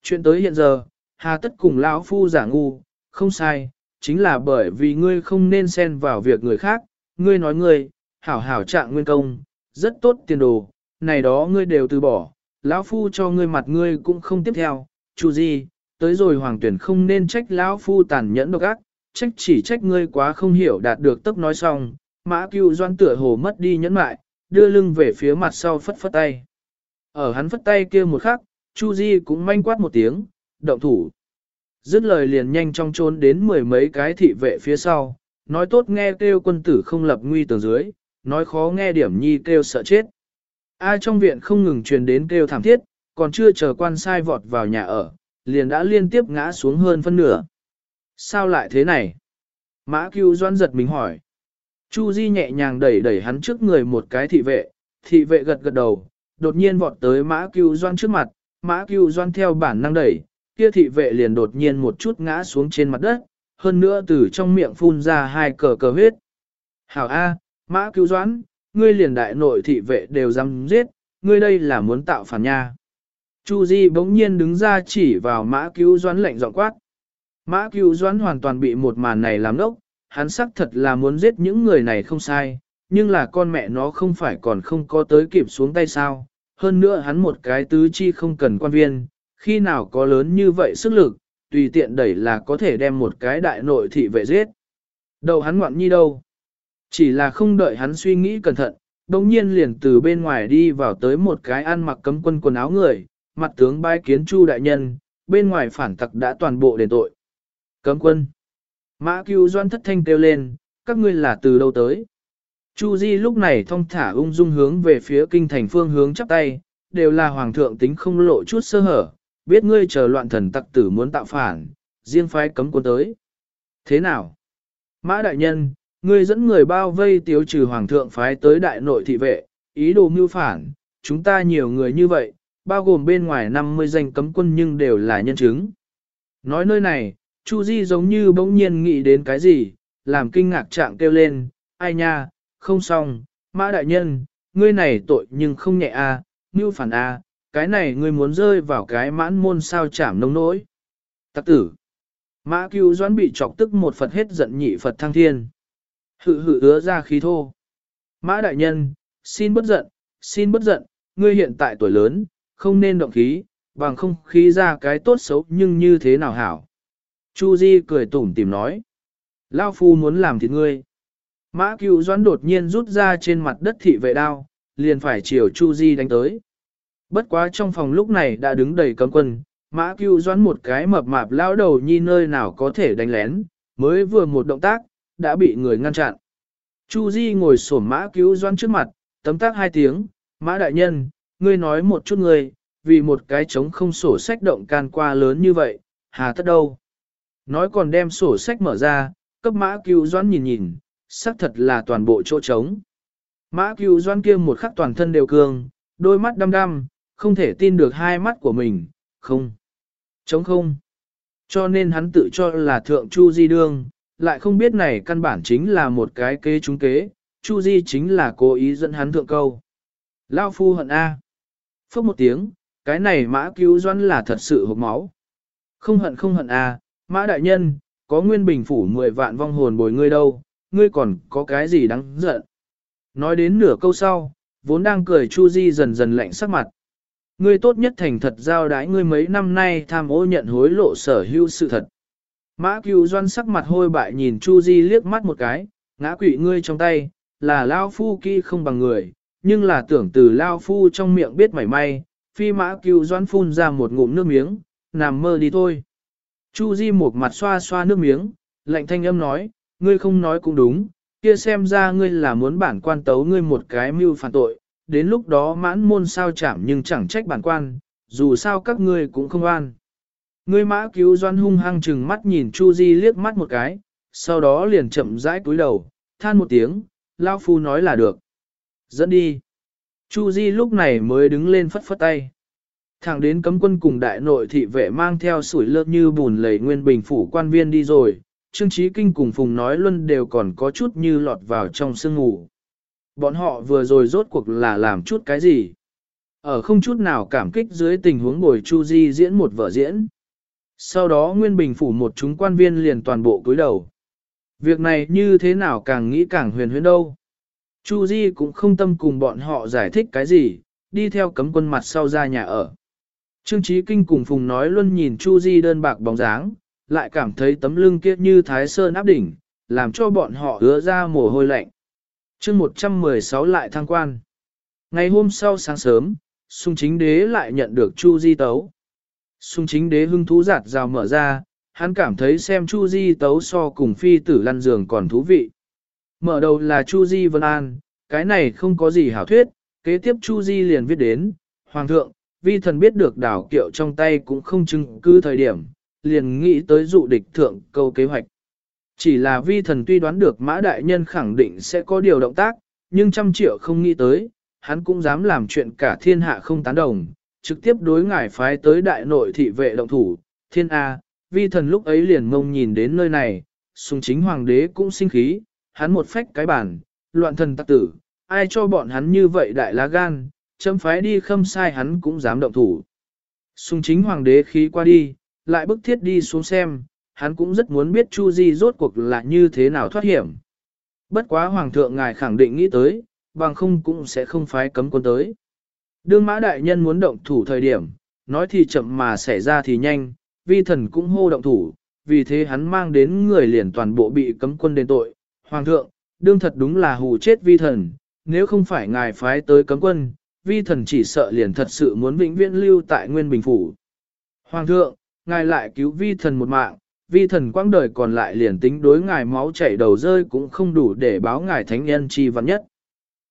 Chuyện tới hiện giờ, hà tất cùng lão phu giả ngu, không sai, chính là bởi vì ngươi không nên xen vào việc người khác, ngươi nói ngươi, hảo hảo trạng nguyên công, rất tốt tiền đồ, này đó ngươi đều từ bỏ, lão phu cho ngươi mặt ngươi cũng không tiếp theo, chu gì, tới rồi hoàng tuyển không nên trách lão phu tàn nhẫn độc ác, trách chỉ trách ngươi quá không hiểu đạt được tốc nói xong, mã cưu doan tựa hồ mất đi nhẫn mại, đưa lưng về phía mặt sau phất phất tay. Ở hắn phất tay kia một khắc, Chu Di cũng manh quát một tiếng, động thủ. Dứt lời liền nhanh trong trốn đến mười mấy cái thị vệ phía sau, nói tốt nghe kêu quân tử không lập nguy tường dưới, nói khó nghe điểm nhi kêu sợ chết. Ai trong viện không ngừng truyền đến kêu thảm thiết, còn chưa chờ quan sai vọt vào nhà ở, liền đã liên tiếp ngã xuống hơn phân nửa. Sao lại thế này? Mã Cưu Doan giật mình hỏi. Chu Di nhẹ nhàng đẩy đẩy hắn trước người một cái thị vệ, thị vệ gật gật đầu, đột nhiên vọt tới Mã Cưu Doan trước mặt, Mã Cưu Doan theo bản năng đẩy, kia thị vệ liền đột nhiên một chút ngã xuống trên mặt đất, hơn nữa từ trong miệng phun ra hai cờ cờ huyết. Hảo A, Mã cứu doãn, ngươi liền đại nội thị vệ đều dám giết, ngươi đây là muốn tạo phản nha. Chu Di bỗng nhiên đứng ra chỉ vào Mã Cứu Doãn lệnh giọng quát. Mã Cứu Doãn hoàn toàn bị một màn này làm nốc, hắn xác thật là muốn giết những người này không sai, nhưng là con mẹ nó không phải còn không có tới kịp xuống tay sao. Hơn nữa hắn một cái tứ chi không cần quan viên, khi nào có lớn như vậy sức lực, tùy tiện đẩy là có thể đem một cái đại nội thị vệ giết. Đầu hắn ngoạn nhi đâu? Chỉ là không đợi hắn suy nghĩ cẩn thận, đồng nhiên liền từ bên ngoài đi vào tới một cái ăn mặc cấm quân quần áo người, mặt tướng bái kiến chu đại nhân, bên ngoài phản tặc đã toàn bộ đền tội. Cấm quân. Mã cứu doan thất thanh kêu lên, các ngươi là từ đâu tới? Chu Di lúc này thong thả ung dung hướng về phía kinh thành phương hướng chắp tay, đều là hoàng thượng tính không lộ chút sơ hở, biết ngươi chờ loạn thần tặc tử muốn tạo phản, riêng phái cấm quân tới. Thế nào? Mã đại nhân, ngươi dẫn người bao vây tiêu trừ hoàng thượng phái tới đại nội thị vệ, ý đồ mưu phản, chúng ta nhiều người như vậy, bao gồm bên ngoài 50 danh cấm quân nhưng đều là nhân chứng. Nói nơi này, Chu Di giống như bỗng nhiên nghĩ đến cái gì, làm kinh ngạc trạng kêu lên, ai nha, không xong, mã đại nhân, ngươi này tội nhưng không nhẹ a, à, phản a, à, cái này ngươi muốn rơi vào cái mãn môn sao chảm nông nỗi. Tắc tử, mã cứu doãn bị chọc tức một Phật hết giận nhị Phật thăng thiên. Hự hự ứa ra khí thô. Mã đại nhân, xin bất giận, xin bất giận, ngươi hiện tại tuổi lớn, không nên động khí, bằng không khí ra cái tốt xấu nhưng như thế nào hảo. Chu Di cười tủm tỉm nói. Lao phu muốn làm thịt ngươi. Mã cựu doãn đột nhiên rút ra trên mặt đất thị vệ đao, liền phải chiều Chu Di đánh tới. Bất quá trong phòng lúc này đã đứng đầy cấm quân, mã Cưu doãn một cái mập mạp lao đầu nhi nơi nào có thể đánh lén, mới vừa một động tác, đã bị người ngăn chặn. Chu Di ngồi sổm mã cứu doãn trước mặt, tấm tác hai tiếng, mã đại nhân, ngươi nói một chút ngươi, vì một cái trống không sổ sách động can qua lớn như vậy, hà tất đâu. Nói còn đem sổ sách mở ra, cấp mã cứu doãn nhìn nhìn, xác thật là toàn bộ chỗ trống. Mã cứu doãn kia một khắc toàn thân đều cương, đôi mắt đăm đăm, không thể tin được hai mắt của mình, không. chống không. Cho nên hắn tự cho là thượng chu di đương, lại không biết này căn bản chính là một cái kế trúng kế, chu di chính là cố ý dẫn hắn thượng câu. Lao phu hận A. Phước một tiếng, cái này mã cứu doan là thật sự hộp máu. Không hận không hận A, mã đại nhân, có nguyên bình phủ 10 vạn vong hồn bồi ngươi đâu, ngươi còn có cái gì đáng giận. Nói đến nửa câu sau, vốn đang cười Chu Di dần dần lạnh sắc mặt. Ngươi tốt nhất thành thật giao đái ngươi mấy năm nay tham ô nhận hối lộ sở hữu sự thật. Mã cửu doan sắc mặt hôi bại nhìn Chu Di liếc mắt một cái, ngã quỵ ngươi trong tay, là Lao Phu kỳ không bằng người, nhưng là tưởng từ Lao Phu trong miệng biết mảy may, phi mã cửu doan phun ra một ngụm nước miếng, nằm mơ đi thôi. Chu Di một mặt xoa xoa nước miếng, lạnh thanh âm nói, ngươi không nói cũng đúng, kia xem ra ngươi là muốn bản quan tấu ngươi một cái mưu phản tội, đến lúc đó mãn môn sao chảm nhưng chẳng trách bản quan, dù sao các ngươi cũng không an. Ngươi mã cứu doan hung hăng chừng mắt nhìn Chu Di liếc mắt một cái, sau đó liền chậm rãi cúi đầu, than một tiếng, Lao Phu nói là được. Dẫn đi. Chu Di lúc này mới đứng lên phất phất tay. Thẳng đến cấm quân cùng đại nội thị vệ mang theo sủi lơ như bùn lầy nguyên bình phủ quan viên đi rồi, Trương Trí Kinh cùng Phùng nói luôn đều còn có chút như lọt vào trong sương ngủ. Bọn họ vừa rồi rốt cuộc là làm chút cái gì? Ở không chút nào cảm kích dưới tình huống bồi Chu Di diễn một vở diễn. Sau đó Nguyên Bình phủ một chúng quan viên liền toàn bộ cúi đầu. Việc này như thế nào càng nghĩ càng huyền huyễn đâu. Chu Di cũng không tâm cùng bọn họ giải thích cái gì, đi theo cấm quân mặt sau ra nhà ở. Trương Chí Kinh cùng Phùng nói luôn nhìn Chu Di đơn bạc bóng dáng, lại cảm thấy tấm lưng kia như thái sơn áp đỉnh, làm cho bọn họ hứa ra mồ hôi lạnh chương 116 lại thăng quan. Ngày hôm sau sáng sớm, Sung chính đế lại nhận được Chu Di tấu. Sung chính đế hưng thú giạt rào mở ra, hắn cảm thấy xem Chu Di tấu so cùng phi tử lăn giường còn thú vị. Mở đầu là Chu Di Vân An, cái này không có gì hảo thuyết, kế tiếp Chu Di liền viết đến, Hoàng thượng, vi thần biết được đảo kiệu trong tay cũng không chứng cứ thời điểm, liền nghĩ tới dụ địch thượng câu kế hoạch. Chỉ là vi thần tuy đoán được mã đại nhân khẳng định sẽ có điều động tác, nhưng trăm triệu không nghĩ tới, hắn cũng dám làm chuyện cả thiên hạ không tán đồng, trực tiếp đối ngải phái tới đại nội thị vệ động thủ, thiên A, vi thần lúc ấy liền ngông nhìn đến nơi này, sùng chính hoàng đế cũng sinh khí, hắn một phách cái bản, loạn thần tắc tử, ai cho bọn hắn như vậy đại lá gan, châm phái đi khâm sai hắn cũng dám động thủ. Sùng chính hoàng đế khí qua đi, lại bức thiết đi xuống xem, hắn cũng rất muốn biết Chu Di rốt cuộc là như thế nào thoát hiểm. Bất quá hoàng thượng ngài khẳng định nghĩ tới, bằng không cũng sẽ không phái cấm quân tới. Đương mã đại nhân muốn động thủ thời điểm, nói thì chậm mà xảy ra thì nhanh, vi thần cũng hô động thủ, vì thế hắn mang đến người liền toàn bộ bị cấm quân đền tội. Hoàng thượng, đương thật đúng là hù chết vi thần, nếu không phải ngài phái tới cấm quân, vi thần chỉ sợ liền thật sự muốn vĩnh viễn lưu tại Nguyên Bình Phủ. Hoàng thượng, ngài lại cứu vi thần một mạng, vi thần quãng đời còn lại liền tính đối ngài máu chảy đầu rơi cũng không đủ để báo ngài thánh nhân chi văn nhất.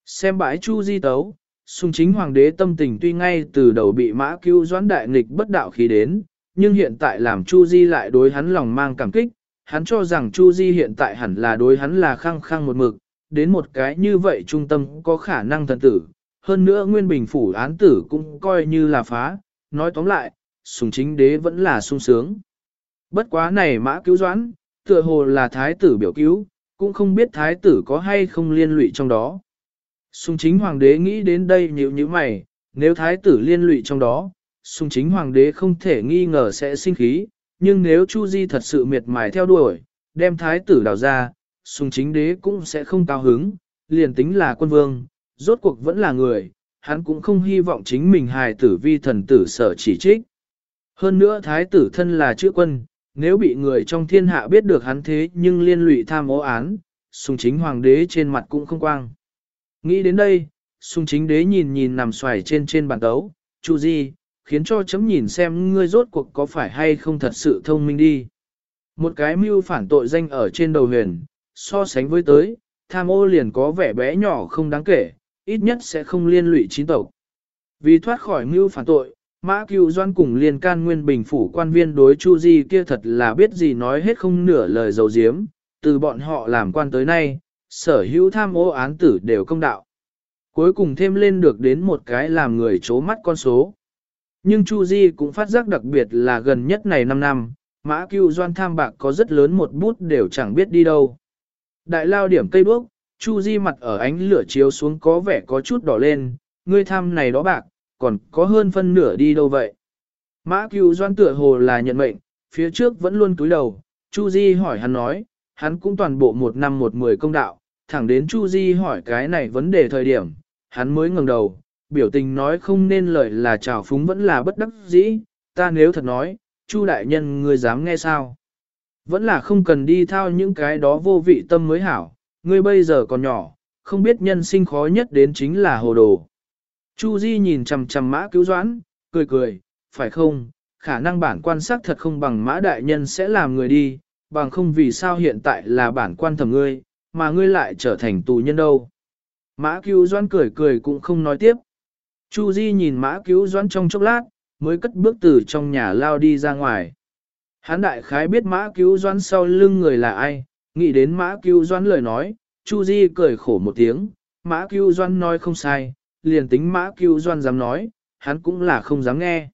Xem bãi chu di tấu, sung chính hoàng đế tâm tình tuy ngay từ đầu bị mã cứu doãn đại nghịch bất đạo khí đến, nhưng hiện tại làm chu di lại đối hắn lòng mang cảm kích, hắn cho rằng chu di hiện tại hẳn là đối hắn là khăng khăng một mực, đến một cái như vậy trung tâm có khả năng thần tử, hơn nữa nguyên bình phủ án tử cũng coi như là phá, nói tóm lại, sùng chính đế vẫn là sung sướng. Bất quá này mã cứu doãn, tựa hồ là thái tử biểu cứu, cũng không biết thái tử có hay không liên lụy trong đó. Sùng chính hoàng đế nghĩ đến đây nhíu như mày, nếu thái tử liên lụy trong đó, sùng chính hoàng đế không thể nghi ngờ sẽ sinh khí, nhưng nếu Chu Di thật sự miệt mài theo đuổi, đem thái tử đào ra, sùng chính đế cũng sẽ không cao hứng, liền tính là quân vương, rốt cuộc vẫn là người, hắn cũng không hy vọng chính mình hài tử vi thần tử sở chỉ trích. Hơn nữa thái tử thân là chữ quân, nếu bị người trong thiên hạ biết được hắn thế nhưng liên lụy tham ô án, sùng chính hoàng đế trên mặt cũng không quang. Nghĩ đến đây, sùng chính đế nhìn nhìn nằm xoài trên trên bàn tấu, chu di, khiến cho chấm nhìn xem ngươi rốt cuộc có phải hay không thật sự thông minh đi. Một cái mưu phản tội danh ở trên đầu huyền, so sánh với tới, tham ô liền có vẻ bé nhỏ không đáng kể, ít nhất sẽ không liên lụy chính tộc. Vì thoát khỏi mưu phản tội, Mã Cựu Doan cùng liên can nguyên bình phủ quan viên đối Chu Di kia thật là biết gì nói hết không nửa lời dầu diếm, từ bọn họ làm quan tới nay, sở hữu tham ô án tử đều công đạo. Cuối cùng thêm lên được đến một cái làm người chố mắt con số. Nhưng Chu Di cũng phát giác đặc biệt là gần nhất này 5 năm, Mã Cựu Doan tham bạc có rất lớn một bút đều chẳng biết đi đâu. Đại lao điểm cây đuốc, Chu Di mặt ở ánh lửa chiếu xuống có vẻ có chút đỏ lên, ngươi tham này đó bạc, còn có hơn phân nửa đi đâu vậy? Mã cửu doan tựa hồ là nhận mệnh, phía trước vẫn luôn túi đầu, Chu Di hỏi hắn nói, hắn cũng toàn bộ một năm một mười công đạo, thẳng đến Chu Di hỏi cái này vấn đề thời điểm, hắn mới ngẩng đầu, biểu tình nói không nên lời là trào phúng vẫn là bất đắc dĩ, ta nếu thật nói, Chu đại nhân ngươi dám nghe sao? Vẫn là không cần đi thao những cái đó vô vị tâm mới hảo, ngươi bây giờ còn nhỏ, không biết nhân sinh khó nhất đến chính là hồ đồ. Chu Di nhìn chằm chằm mã cứu doãn, cười cười, phải không, khả năng bản quan sát thật không bằng mã đại nhân sẽ làm người đi, bằng không vì sao hiện tại là bản quan thẩm ngươi, mà ngươi lại trở thành tù nhân đâu. Mã cứu doãn cười cười cũng không nói tiếp. Chu Di nhìn mã cứu doãn trong chốc lát, mới cất bước từ trong nhà lao đi ra ngoài. Hán đại khái biết mã cứu doãn sau lưng người là ai, nghĩ đến mã cứu doãn lời nói, Chu Di cười khổ một tiếng, mã cứu doãn nói không sai, liền tính mã cứu doan dám nói, hắn cũng là không dám nghe.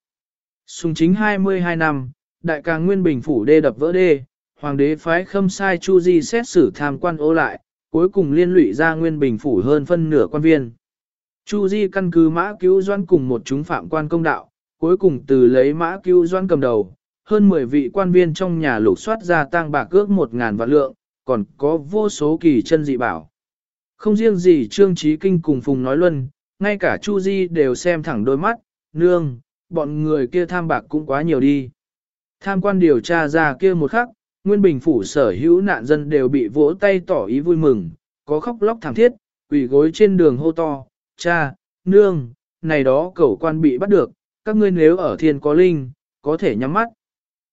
Sùng chính 22 năm, đại càng nguyên bình phủ đê đập vỡ đê, hoàng đế phái khâm sai Chu Di xét xử tham quan ô lại, cuối cùng liên lụy ra nguyên bình phủ hơn phân nửa quan viên. Chu Di căn cứ mã cứu doan cùng một chúng phạm quan công đạo, cuối cùng từ lấy mã cứu doan cầm đầu, hơn 10 vị quan viên trong nhà lục soát ra tang bạc ước 1.000 vạn lượng, còn có vô số kỳ chân dị bảo. Không riêng gì Trương Trí Kinh cùng Phùng nói luân, ngay cả Chu Di đều xem thẳng đôi mắt, nương, bọn người kia tham bạc cũng quá nhiều đi. Tham quan điều tra ra kia một khắc, Nguyên Bình phủ sở hữu nạn dân đều bị vỗ tay tỏ ý vui mừng, có khóc lóc thảm thiết, quỳ gối trên đường hô to, cha, nương, này đó cẩu quan bị bắt được, các ngươi nếu ở thiên có linh, có thể nhắm mắt.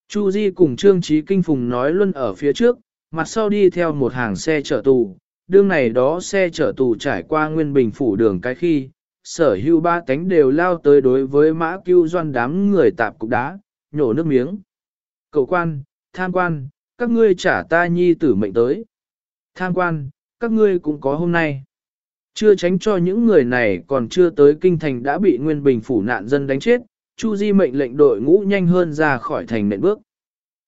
Chu Di cùng Trương Chí Kinh Phùng nói luôn ở phía trước, mặt sau đi theo một hàng xe chở tù, đương này đó xe chở tù trải qua Nguyên Bình phủ đường cái khi, sở hữu ba tánh đều lao tới đối với mã cưu doan đám người tạp cục đá, nhổ nước miếng. Cầu quan, tham quan, các ngươi trả ta nhi tử mệnh tới. Tham quan, các ngươi cũng có hôm nay. Chưa tránh cho những người này còn chưa tới kinh thành đã bị Nguyên Bình phủ nạn dân đánh chết, Chu Di mệnh lệnh đội ngũ nhanh hơn ra khỏi thành nện bước.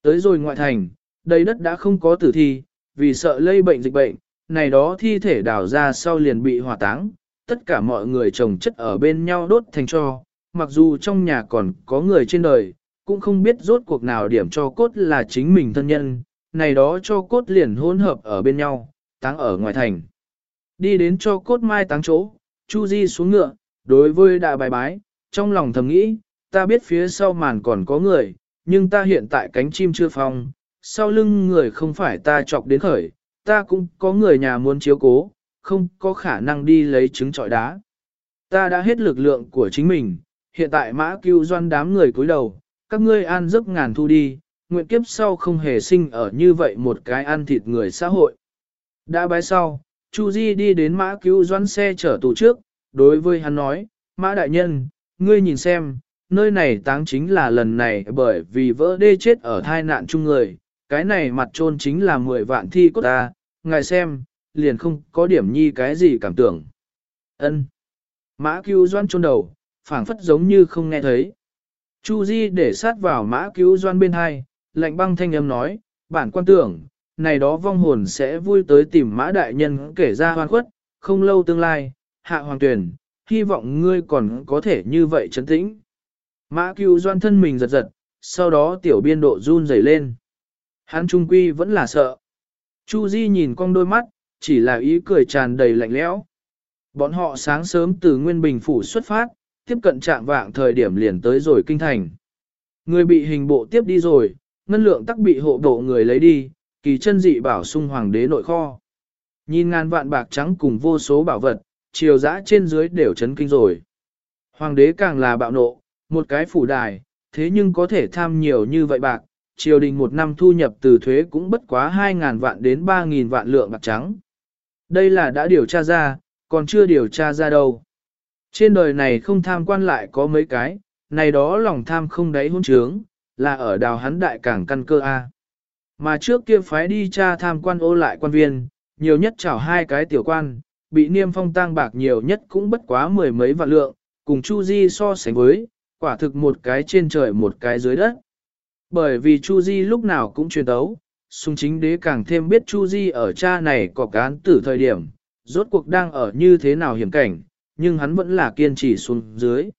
Tới rồi ngoại thành, đầy đất đã không có tử thi, vì sợ lây bệnh dịch bệnh, này đó thi thể đào ra sau liền bị hỏa táng, tất cả mọi người chồng chất ở bên nhau đốt thành cho, mặc dù trong nhà còn có người trên đời, cũng không biết rốt cuộc nào điểm cho cốt là chính mình thân nhân, này đó cho cốt liền hỗn hợp ở bên nhau, táng ở ngoài thành. Đi đến cho cốt mai táng chỗ, Chu Di xuống ngựa, đối với đại bài bái, trong lòng thầm nghĩ, ta biết phía sau màn còn có người, nhưng ta hiện tại cánh chim chưa phong, sau lưng người không phải ta chọc đến khởi, ta cũng có người nhà muốn chiếu cố, không có khả năng đi lấy trứng trọi đá. Ta đã hết lực lượng của chính mình, hiện tại mã cứu doan đám người cúi đầu, các ngươi an giấc ngàn thu đi, nguyện kiếp sau không hề sinh ở như vậy một cái ăn thịt người xã hội. Đã bái sau, Chu Di đi đến mã cứu doan xe chở tù trước, đối với hắn nói, mã đại nhân, ngươi nhìn xem, nơi này táng chính là lần này bởi vì vỡ đê chết ở thai nạn chung người, cái này mặt trôn chính là 10 vạn thi cốt ta, ngài xem, liền không có điểm nhi cái gì cảm tưởng. Ân. Mã cứu doan trôn đầu, phảng phất giống như không nghe thấy. Chu Di để sát vào mã cứu doan bên hai, lạnh băng thanh âm nói, bản quan tưởng, này đó vong hồn sẽ vui tới tìm mã đại nhân kể ra hoan khuất, không lâu tương lai, hạ hoàng tuyển, hy vọng ngươi còn có thể như vậy chấn tĩnh. Mã cứu doan thân mình giật giật, sau đó tiểu biên độ run rẩy lên. Hắn trung quy vẫn là sợ. Chu Di nhìn con đôi mắt, chỉ là ý cười tràn đầy lạnh lẽo. Bọn họ sáng sớm từ Nguyên Bình Phủ xuất phát, tiếp cận trạng vạng thời điểm liền tới rồi kinh thành. Người bị hình bộ tiếp đi rồi, ngân lượng tắc bị hộ bộ người lấy đi, kỳ chân dị bảo sung hoàng đế nội kho. Nhìn ngàn vạn bạc trắng cùng vô số bảo vật, chiều dã trên dưới đều chấn kinh rồi. Hoàng đế càng là bạo nộ, một cái phủ đài, thế nhưng có thể tham nhiều như vậy bạc, triều đình một năm thu nhập từ thuế cũng bất quá 2.000 vạn đến 3.000 vạn lượng bạc trắng. Đây là đã điều tra ra, còn chưa điều tra ra đâu. Trên đời này không tham quan lại có mấy cái, này đó lòng tham không đáy hôn trướng, là ở đào hắn đại cảng căn cơ A. Mà trước kia phái đi tra tham quan ô lại quan viên, nhiều nhất chảo hai cái tiểu quan, bị niêm phong tang bạc nhiều nhất cũng bất quá mười mấy vạn lượng, cùng Chu Di so sánh với, quả thực một cái trên trời một cái dưới đất. Bởi vì Chu Di lúc nào cũng truyền tấu, sung chính đế càng thêm biết Chu Di ở cha này có cán tử thời điểm, rốt cuộc đang ở như thế nào hiểm cảnh, nhưng hắn vẫn là kiên trì xuống dưới.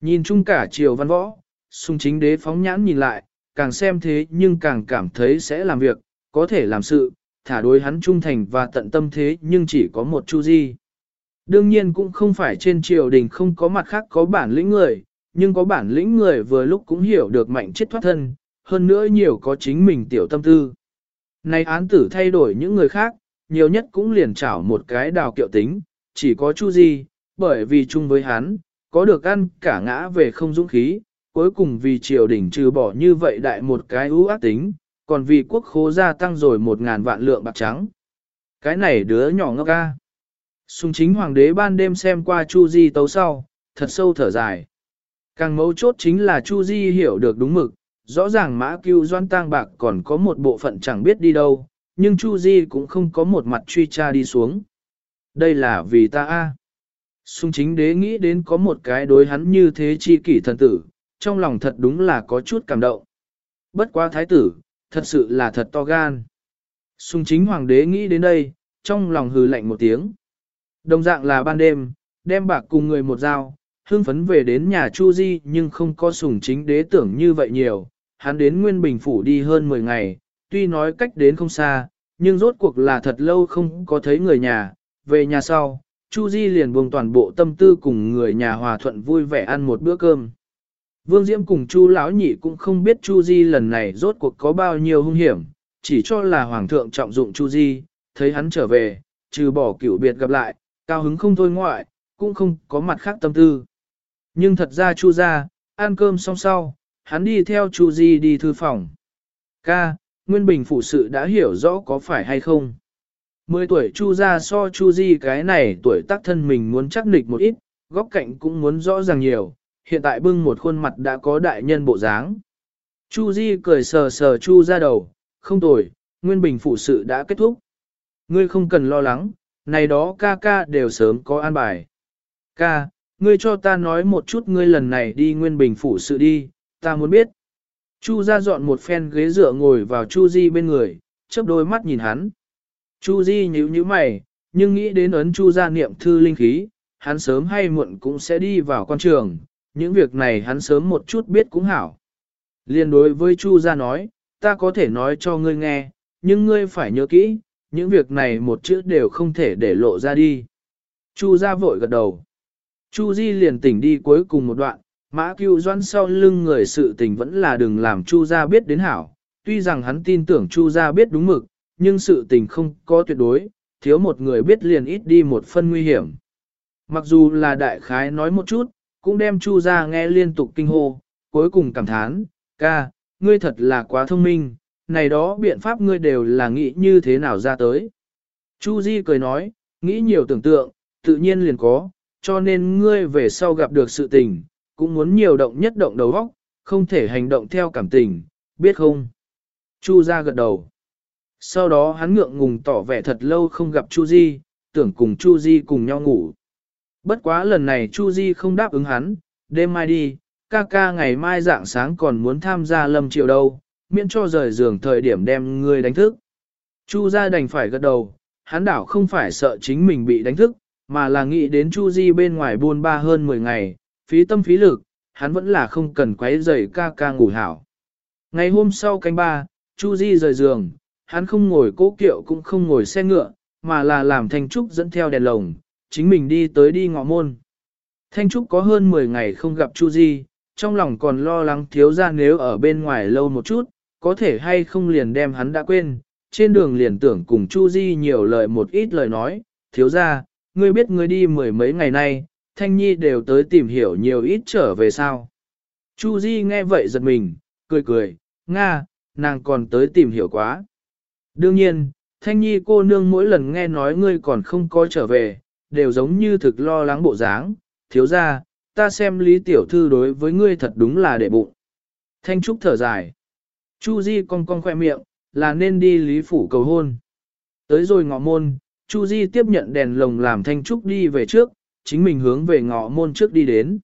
Nhìn chung cả triều văn võ, sung chính đế phóng nhãn nhìn lại, càng xem thế nhưng càng cảm thấy sẽ làm việc, có thể làm sự, thả đối hắn trung thành và tận tâm thế nhưng chỉ có một chu di. Đương nhiên cũng không phải trên triều đình không có mặt khác có bản lĩnh người, nhưng có bản lĩnh người vừa lúc cũng hiểu được mạnh chết thoát thân, hơn nữa nhiều có chính mình tiểu tâm tư. Nay án tử thay đổi những người khác, nhiều nhất cũng liền trảo một cái đào kiệu tính, chỉ có Chu Di, bởi vì chung với hắn, có được ăn cả ngã về không dũng khí, cuối cùng vì triều đình trừ bỏ như vậy đại một cái ưu ác tính, còn vì quốc khố gia tăng rồi một ngàn vạn lượng bạc trắng. Cái này đứa nhỏ ngốc ca. Sùng chính hoàng đế ban đêm xem qua Chu Di tấu sau, thật sâu thở dài. Càng mấu chốt chính là Chu Di hiểu được đúng mực, rõ ràng mã cưu doan tang bạc còn có một bộ phận chẳng biết đi đâu, nhưng Chu Di cũng không có một mặt truy tra đi xuống. Đây là vì ta a. Sung chính đế nghĩ đến có một cái đối hắn như thế chi kỷ thần tử, trong lòng thật đúng là có chút cảm động. Bất quá thái tử, thật sự là thật to gan. Sung chính hoàng đế nghĩ đến đây, trong lòng hừ lạnh một tiếng. Đồng dạng là ban đêm, đem bạc cùng người một dao, hương phấn về đến nhà Chu Di nhưng không có sùng chính đế tưởng như vậy nhiều. Hắn đến Nguyên Bình Phủ đi hơn 10 ngày, tuy nói cách đến không xa, nhưng rốt cuộc là thật lâu không có thấy người nhà. Về nhà sau, Chu Di liền buông toàn bộ tâm tư cùng người nhà hòa thuận vui vẻ ăn một bữa cơm. Vương Diễm cùng Chu Lão Nhị cũng không biết Chu Di lần này rốt cuộc có bao nhiêu hung hiểm, chỉ cho là Hoàng thượng trọng dụng Chu Di, thấy hắn trở về, trừ bỏ cửu biệt gặp lại, cao hứng không thôi ngoại, cũng không có mặt khác tâm tư. Nhưng thật ra Chu ra, ăn cơm xong sau, hắn đi theo Chu Di đi thư phòng. Ca, Nguyên Bình phụ sự đã hiểu rõ có phải hay không. Mười tuổi Chu ra so Chu Di cái này tuổi tác thân mình muốn chắc nịch một ít, góc cạnh cũng muốn rõ ràng nhiều, hiện tại bưng một khuôn mặt đã có đại nhân bộ dáng. Chu Di cười sờ sờ Chu ra đầu, không tuổi, Nguyên Bình phụ sự đã kết thúc. Ngươi không cần lo lắng, này đó ca ca đều sớm có an bài. Ca, ngươi cho ta nói một chút ngươi lần này đi Nguyên Bình phủ sự đi, ta muốn biết. Chu ra dọn một phen ghế dựa ngồi vào Chu Di bên người, chớp đôi mắt nhìn hắn. Chu Di nhíu nhíu mày, nhưng nghĩ đến ấn Chu gia niệm thư linh khí, hắn sớm hay muộn cũng sẽ đi vào quan trường, những việc này hắn sớm một chút biết cũng hảo. Liên đối với Chu gia nói, ta có thể nói cho ngươi nghe, nhưng ngươi phải nhớ kỹ, những việc này một chữ đều không thể để lộ ra đi. Chu gia vội gật đầu. Chu Di liền tỉnh đi cuối cùng một đoạn, mã cưu doan sau lưng người sự tình vẫn là đừng làm Chu gia biết đến hảo. Tuy rằng hắn tin tưởng Chu gia biết đúng mực, nhưng sự tình không có tuyệt đối, thiếu một người biết liền ít đi một phân nguy hiểm. Mặc dù là đại khái nói một chút, cũng đem Chu gia nghe liên tục kinh hô, cuối cùng cảm thán, ca, ngươi thật là quá thông minh, này đó biện pháp ngươi đều là nghĩ như thế nào ra tới. Chu Di cười nói, nghĩ nhiều tưởng tượng, tự nhiên liền có, cho nên ngươi về sau gặp được sự tình, cũng muốn nhiều động nhất động đầu óc, không thể hành động theo cảm tình, biết không? Chu ra gật đầu. Sau đó hắn ngượng ngùng tỏ vẻ thật lâu không gặp Chu Di, tưởng cùng Chu Di cùng nhau ngủ. Bất quá lần này Chu Di không đáp ứng hắn, đêm mai đi, ca ca ngày mai dạng sáng còn muốn tham gia lâm triệu đâu, miễn cho rời giường thời điểm đem ngươi đánh thức. Chu Gia đành phải gật đầu, hắn đảo không phải sợ chính mình bị đánh thức, mà là nghĩ đến Chu Di bên ngoài buôn ba hơn 10 ngày, phí tâm phí lực, hắn vẫn là không cần quấy rầy ca ca ngủ hảo. Ngày hôm sau canh ba, Chu Di rời giường, hắn không ngồi cố kiệu cũng không ngồi xe ngựa, mà là làm Thanh Trúc dẫn theo đèn lồng, chính mình đi tới đi ngọ môn. Thanh Trúc có hơn 10 ngày không gặp Chu Di, trong lòng còn lo lắng thiếu gia nếu ở bên ngoài lâu một chút, có thể hay không liền đem hắn đã quên, trên đường liền tưởng cùng Chu Di nhiều lời một ít lời nói, thiếu gia ngươi biết ngươi đi mười mấy ngày nay, Thanh Nhi đều tới tìm hiểu nhiều ít trở về sao. Chu Di nghe vậy giật mình, cười cười, Nga, nàng còn tới tìm hiểu quá. Đương nhiên, Thanh Nhi cô nương mỗi lần nghe nói ngươi còn không có trở về, đều giống như thực lo lắng bộ dáng, thiếu gia, ta xem Lý Tiểu Thư đối với ngươi thật đúng là để bụng. Thanh Trúc thở dài. Chu Di cong cong khoe miệng, là nên đi Lý Phủ cầu hôn. Tới rồi ngọ môn, Chu Di tiếp nhận đèn lồng làm Thanh Trúc đi về trước, chính mình hướng về ngõ môn trước đi đến.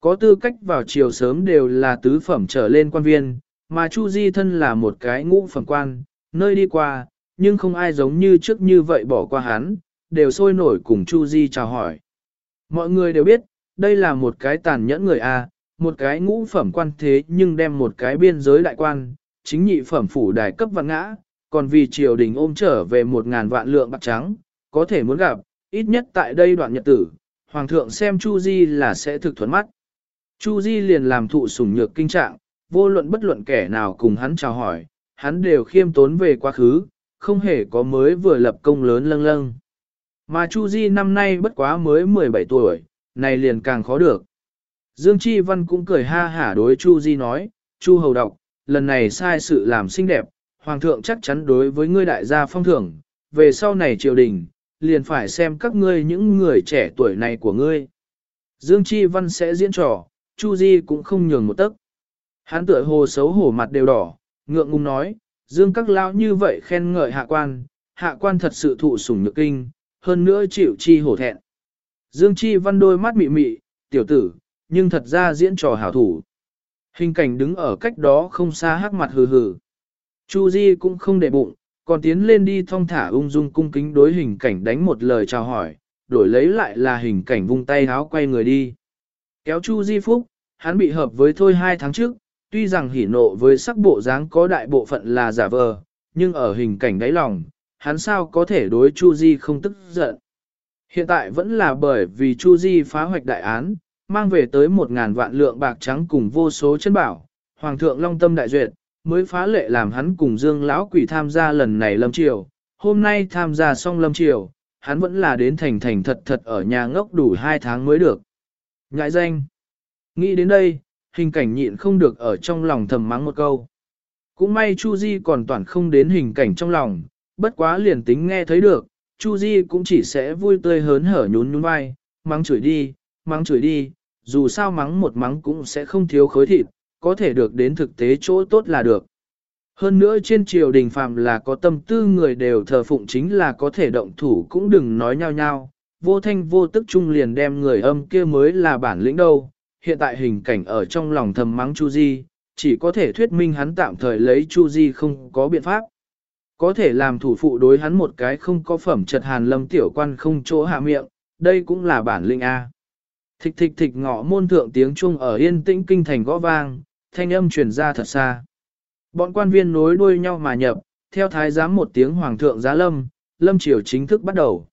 Có tư cách vào chiều sớm đều là tứ phẩm trở lên quan viên, mà Chu Di thân là một cái ngũ phẩm quan, nơi đi qua, nhưng không ai giống như trước như vậy bỏ qua hắn, đều sôi nổi cùng Chu Di chào hỏi. Mọi người đều biết, đây là một cái tàn nhẫn người A, một cái ngũ phẩm quan thế nhưng đem một cái biên giới đại quan, chính nhị phẩm phủ đài cấp vạn ngã, còn vì triều đình ôm trở về một ngàn vạn lượng bạc trắng, có thể muốn gặp, ít nhất tại đây đoạn nhật tử, hoàng thượng xem Chu Di là sẽ thực thuận mắt. Chu Di liền làm thụ sủng nhược kinh trạng, vô luận bất luận kẻ nào cùng hắn chào hỏi, hắn đều khiêm tốn về quá khứ, không hề có mới vừa lập công lớn lâng lâng. Mà Chu Di năm nay bất quá mới 17 tuổi, này liền càng khó được. Dương Chi Văn cũng cười ha hả đối Chu Di nói, Chu Hầu Đọc, lần này sai sự làm xinh đẹp, Hoàng thượng chắc chắn đối với ngươi đại gia phong thưởng, về sau này triều đình, liền phải xem các ngươi những người trẻ tuổi này của ngươi. Dương Chi Văn sẽ diễn trò, Chu Di cũng không nhường một tấc. Hắn tựa hồ xấu hổ mặt đều đỏ, ngượng ngùng nói, Dương các lão như vậy khen ngợi hạ quan, hạ quan thật sự thụ sủng nhược kinh, hơn nữa chịu chi hổ thẹn. Dương Chi Văn đôi mắt mị mị, tiểu tử, nhưng thật ra diễn trò hảo thủ. Hình cảnh đứng ở cách đó không xa hắc mặt hừ hừ. Chu Di cũng không để bụng, còn tiến lên đi thong thả ung dung cung kính đối hình cảnh đánh một lời chào hỏi, đổi lấy lại là hình cảnh vung tay háo quay người đi. Kéo Chu Di Phúc, hắn bị hợp với thôi hai tháng trước, tuy rằng hỉ nộ với sắc bộ dáng có đại bộ phận là giả vờ, nhưng ở hình cảnh đáy lòng, hắn sao có thể đối Chu Di không tức giận. Hiện tại vẫn là bởi vì Chu Di phá hoạch đại án, mang về tới một ngàn vạn lượng bạc trắng cùng vô số chân bảo, Hoàng thượng Long Tâm đại duyệt, mới phá lệ làm hắn cùng Dương lão quỷ tham gia lần này lâm triều, hôm nay tham gia xong lâm triều, hắn vẫn là đến thành thành thật thật ở nhà ngốc đủ hai tháng mới được. Ngại danh. Nghĩ đến đây, hình cảnh nhịn không được ở trong lòng thầm mắng một câu. Cũng may Chu Di còn toàn không đến hình cảnh trong lòng, bất quá liền tính nghe thấy được, Chu Di cũng chỉ sẽ vui tươi hớn hở nhún nhún vai, mắng chửi đi, mắng chửi đi, dù sao mắng một mắng cũng sẽ không thiếu khối thịt, có thể được đến thực tế chỗ tốt là được. Hơn nữa trên triều đình phạm là có tâm tư người đều thờ phụng chính là có thể động thủ cũng đừng nói nhau nhau, vô thanh vô tức chung liền đem người âm kia mới là bản lĩnh đâu. Hiện tại hình cảnh ở trong lòng thầm mắng Chu Di, chỉ có thể thuyết minh hắn tạm thời lấy Chu Di không có biện pháp. Có thể làm thủ phụ đối hắn một cái không có phẩm trật hàn lâm tiểu quan không chỗ hạ miệng, đây cũng là bản lĩnh A. Thịch thịch thịch ngọ môn thượng tiếng chuông ở yên tĩnh kinh thành gõ vang, thanh âm truyền ra thật xa. Bọn quan viên nối đuôi nhau mà nhập, theo thái giám một tiếng hoàng thượng giá lâm, lâm triều chính thức bắt đầu.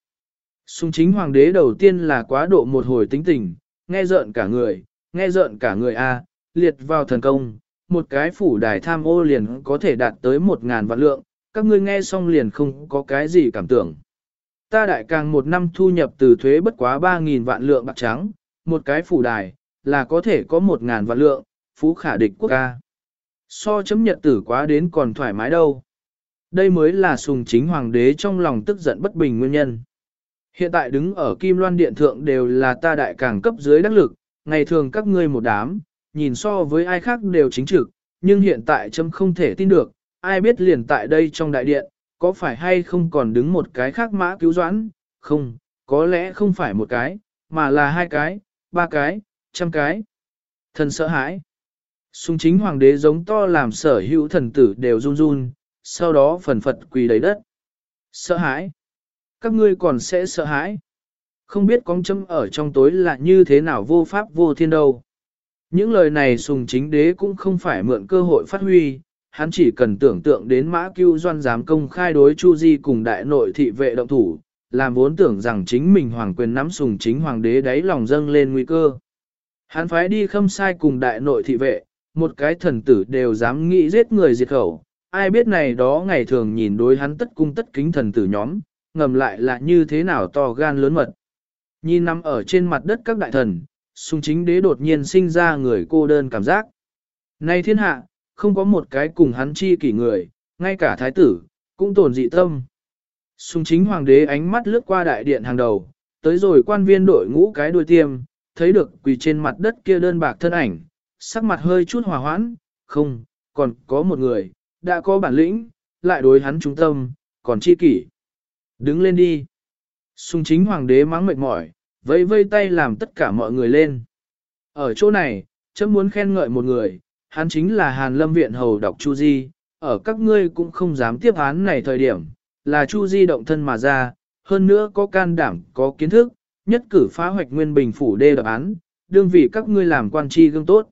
Xung chính hoàng đế đầu tiên là quá độ một hồi tính tình, nghe giận cả người, nghe giận cả người A, liệt vào thần công, một cái phủ đài tham ô liền có thể đạt tới một ngàn vạn lượng, các ngươi nghe xong liền không có cái gì cảm tưởng. Ta đại càng một năm thu nhập từ thuế bất quá ba nghìn vạn lượng bạc trắng, một cái phủ đài, là có thể có một ngàn vạn lượng, phú khả địch quốc ca. So chấm nhật tử quá đến còn thoải mái đâu. Đây mới là sùng chính hoàng đế trong lòng tức giận bất bình nguyên nhân. Hiện tại đứng ở Kim Loan Điện Thượng đều là ta đại càng cấp dưới đắc lực, ngày thường các ngươi một đám, nhìn so với ai khác đều chính trực, nhưng hiện tại chấm không thể tin được, ai biết liền tại đây trong đại điện, có phải hay không còn đứng một cái khác mã cứu doãn, không, có lẽ không phải một cái, mà là hai cái, ba cái, trăm cái. Thần sợ hãi. Sùng chính hoàng đế giống to làm sở hữu thần tử đều run run, sau đó phần phật quỳ đầy đất. Sợ hãi. Các ngươi còn sẽ sợ hãi. Không biết con châm ở trong tối là như thế nào vô pháp vô thiên đâu. Những lời này sùng chính đế cũng không phải mượn cơ hội phát huy, hắn chỉ cần tưởng tượng đến mã cưu doan dám công khai đối Chu Di cùng đại nội thị vệ động thủ, làm vốn tưởng rằng chính mình hoàng quyền nắm sùng chính hoàng đế đáy lòng dâng lên nguy cơ. Hắn phái đi khâm sai cùng đại nội thị vệ, một cái thần tử đều dám nghĩ giết người diệt khẩu, ai biết này đó ngày thường nhìn đối hắn tất cung tất kính thần tử nhóm, ngầm lại là như thế nào to gan lớn mật. Nhìn nằm ở trên mặt đất các đại thần, sung chính đế đột nhiên sinh ra người cô đơn cảm giác. Này thiên hạ, không có một cái cùng hắn chi kỷ người, ngay cả thái tử, cũng tồn dị tâm. Sùng chính hoàng đế ánh mắt lướt qua đại điện hàng đầu, tới rồi quan viên đội ngũ cái đuôi tiêm, thấy được quỳ trên mặt đất kia đơn bạc thân ảnh, sắc mặt hơi chút hòa hoãn, không, còn có một người, đã có bản lĩnh, lại đối hắn trung tâm, còn chi kỷ. Đứng lên đi. Sùng chính hoàng đế mắng mệt mỏi, vẫy vây tay làm tất cả mọi người lên. Ở chỗ này, chấm muốn khen ngợi một người, hắn chính là Hàn Lâm Viện Hầu Đọc Chu Di, ở các ngươi cũng không dám tiếp án này thời điểm, là Chu Di động thân mà ra, hơn nữa có can đảm, có kiến thức, nhất cử phá hoạch nguyên bình phủ đê đập án, đương vị các ngươi làm quan tri gương tốt.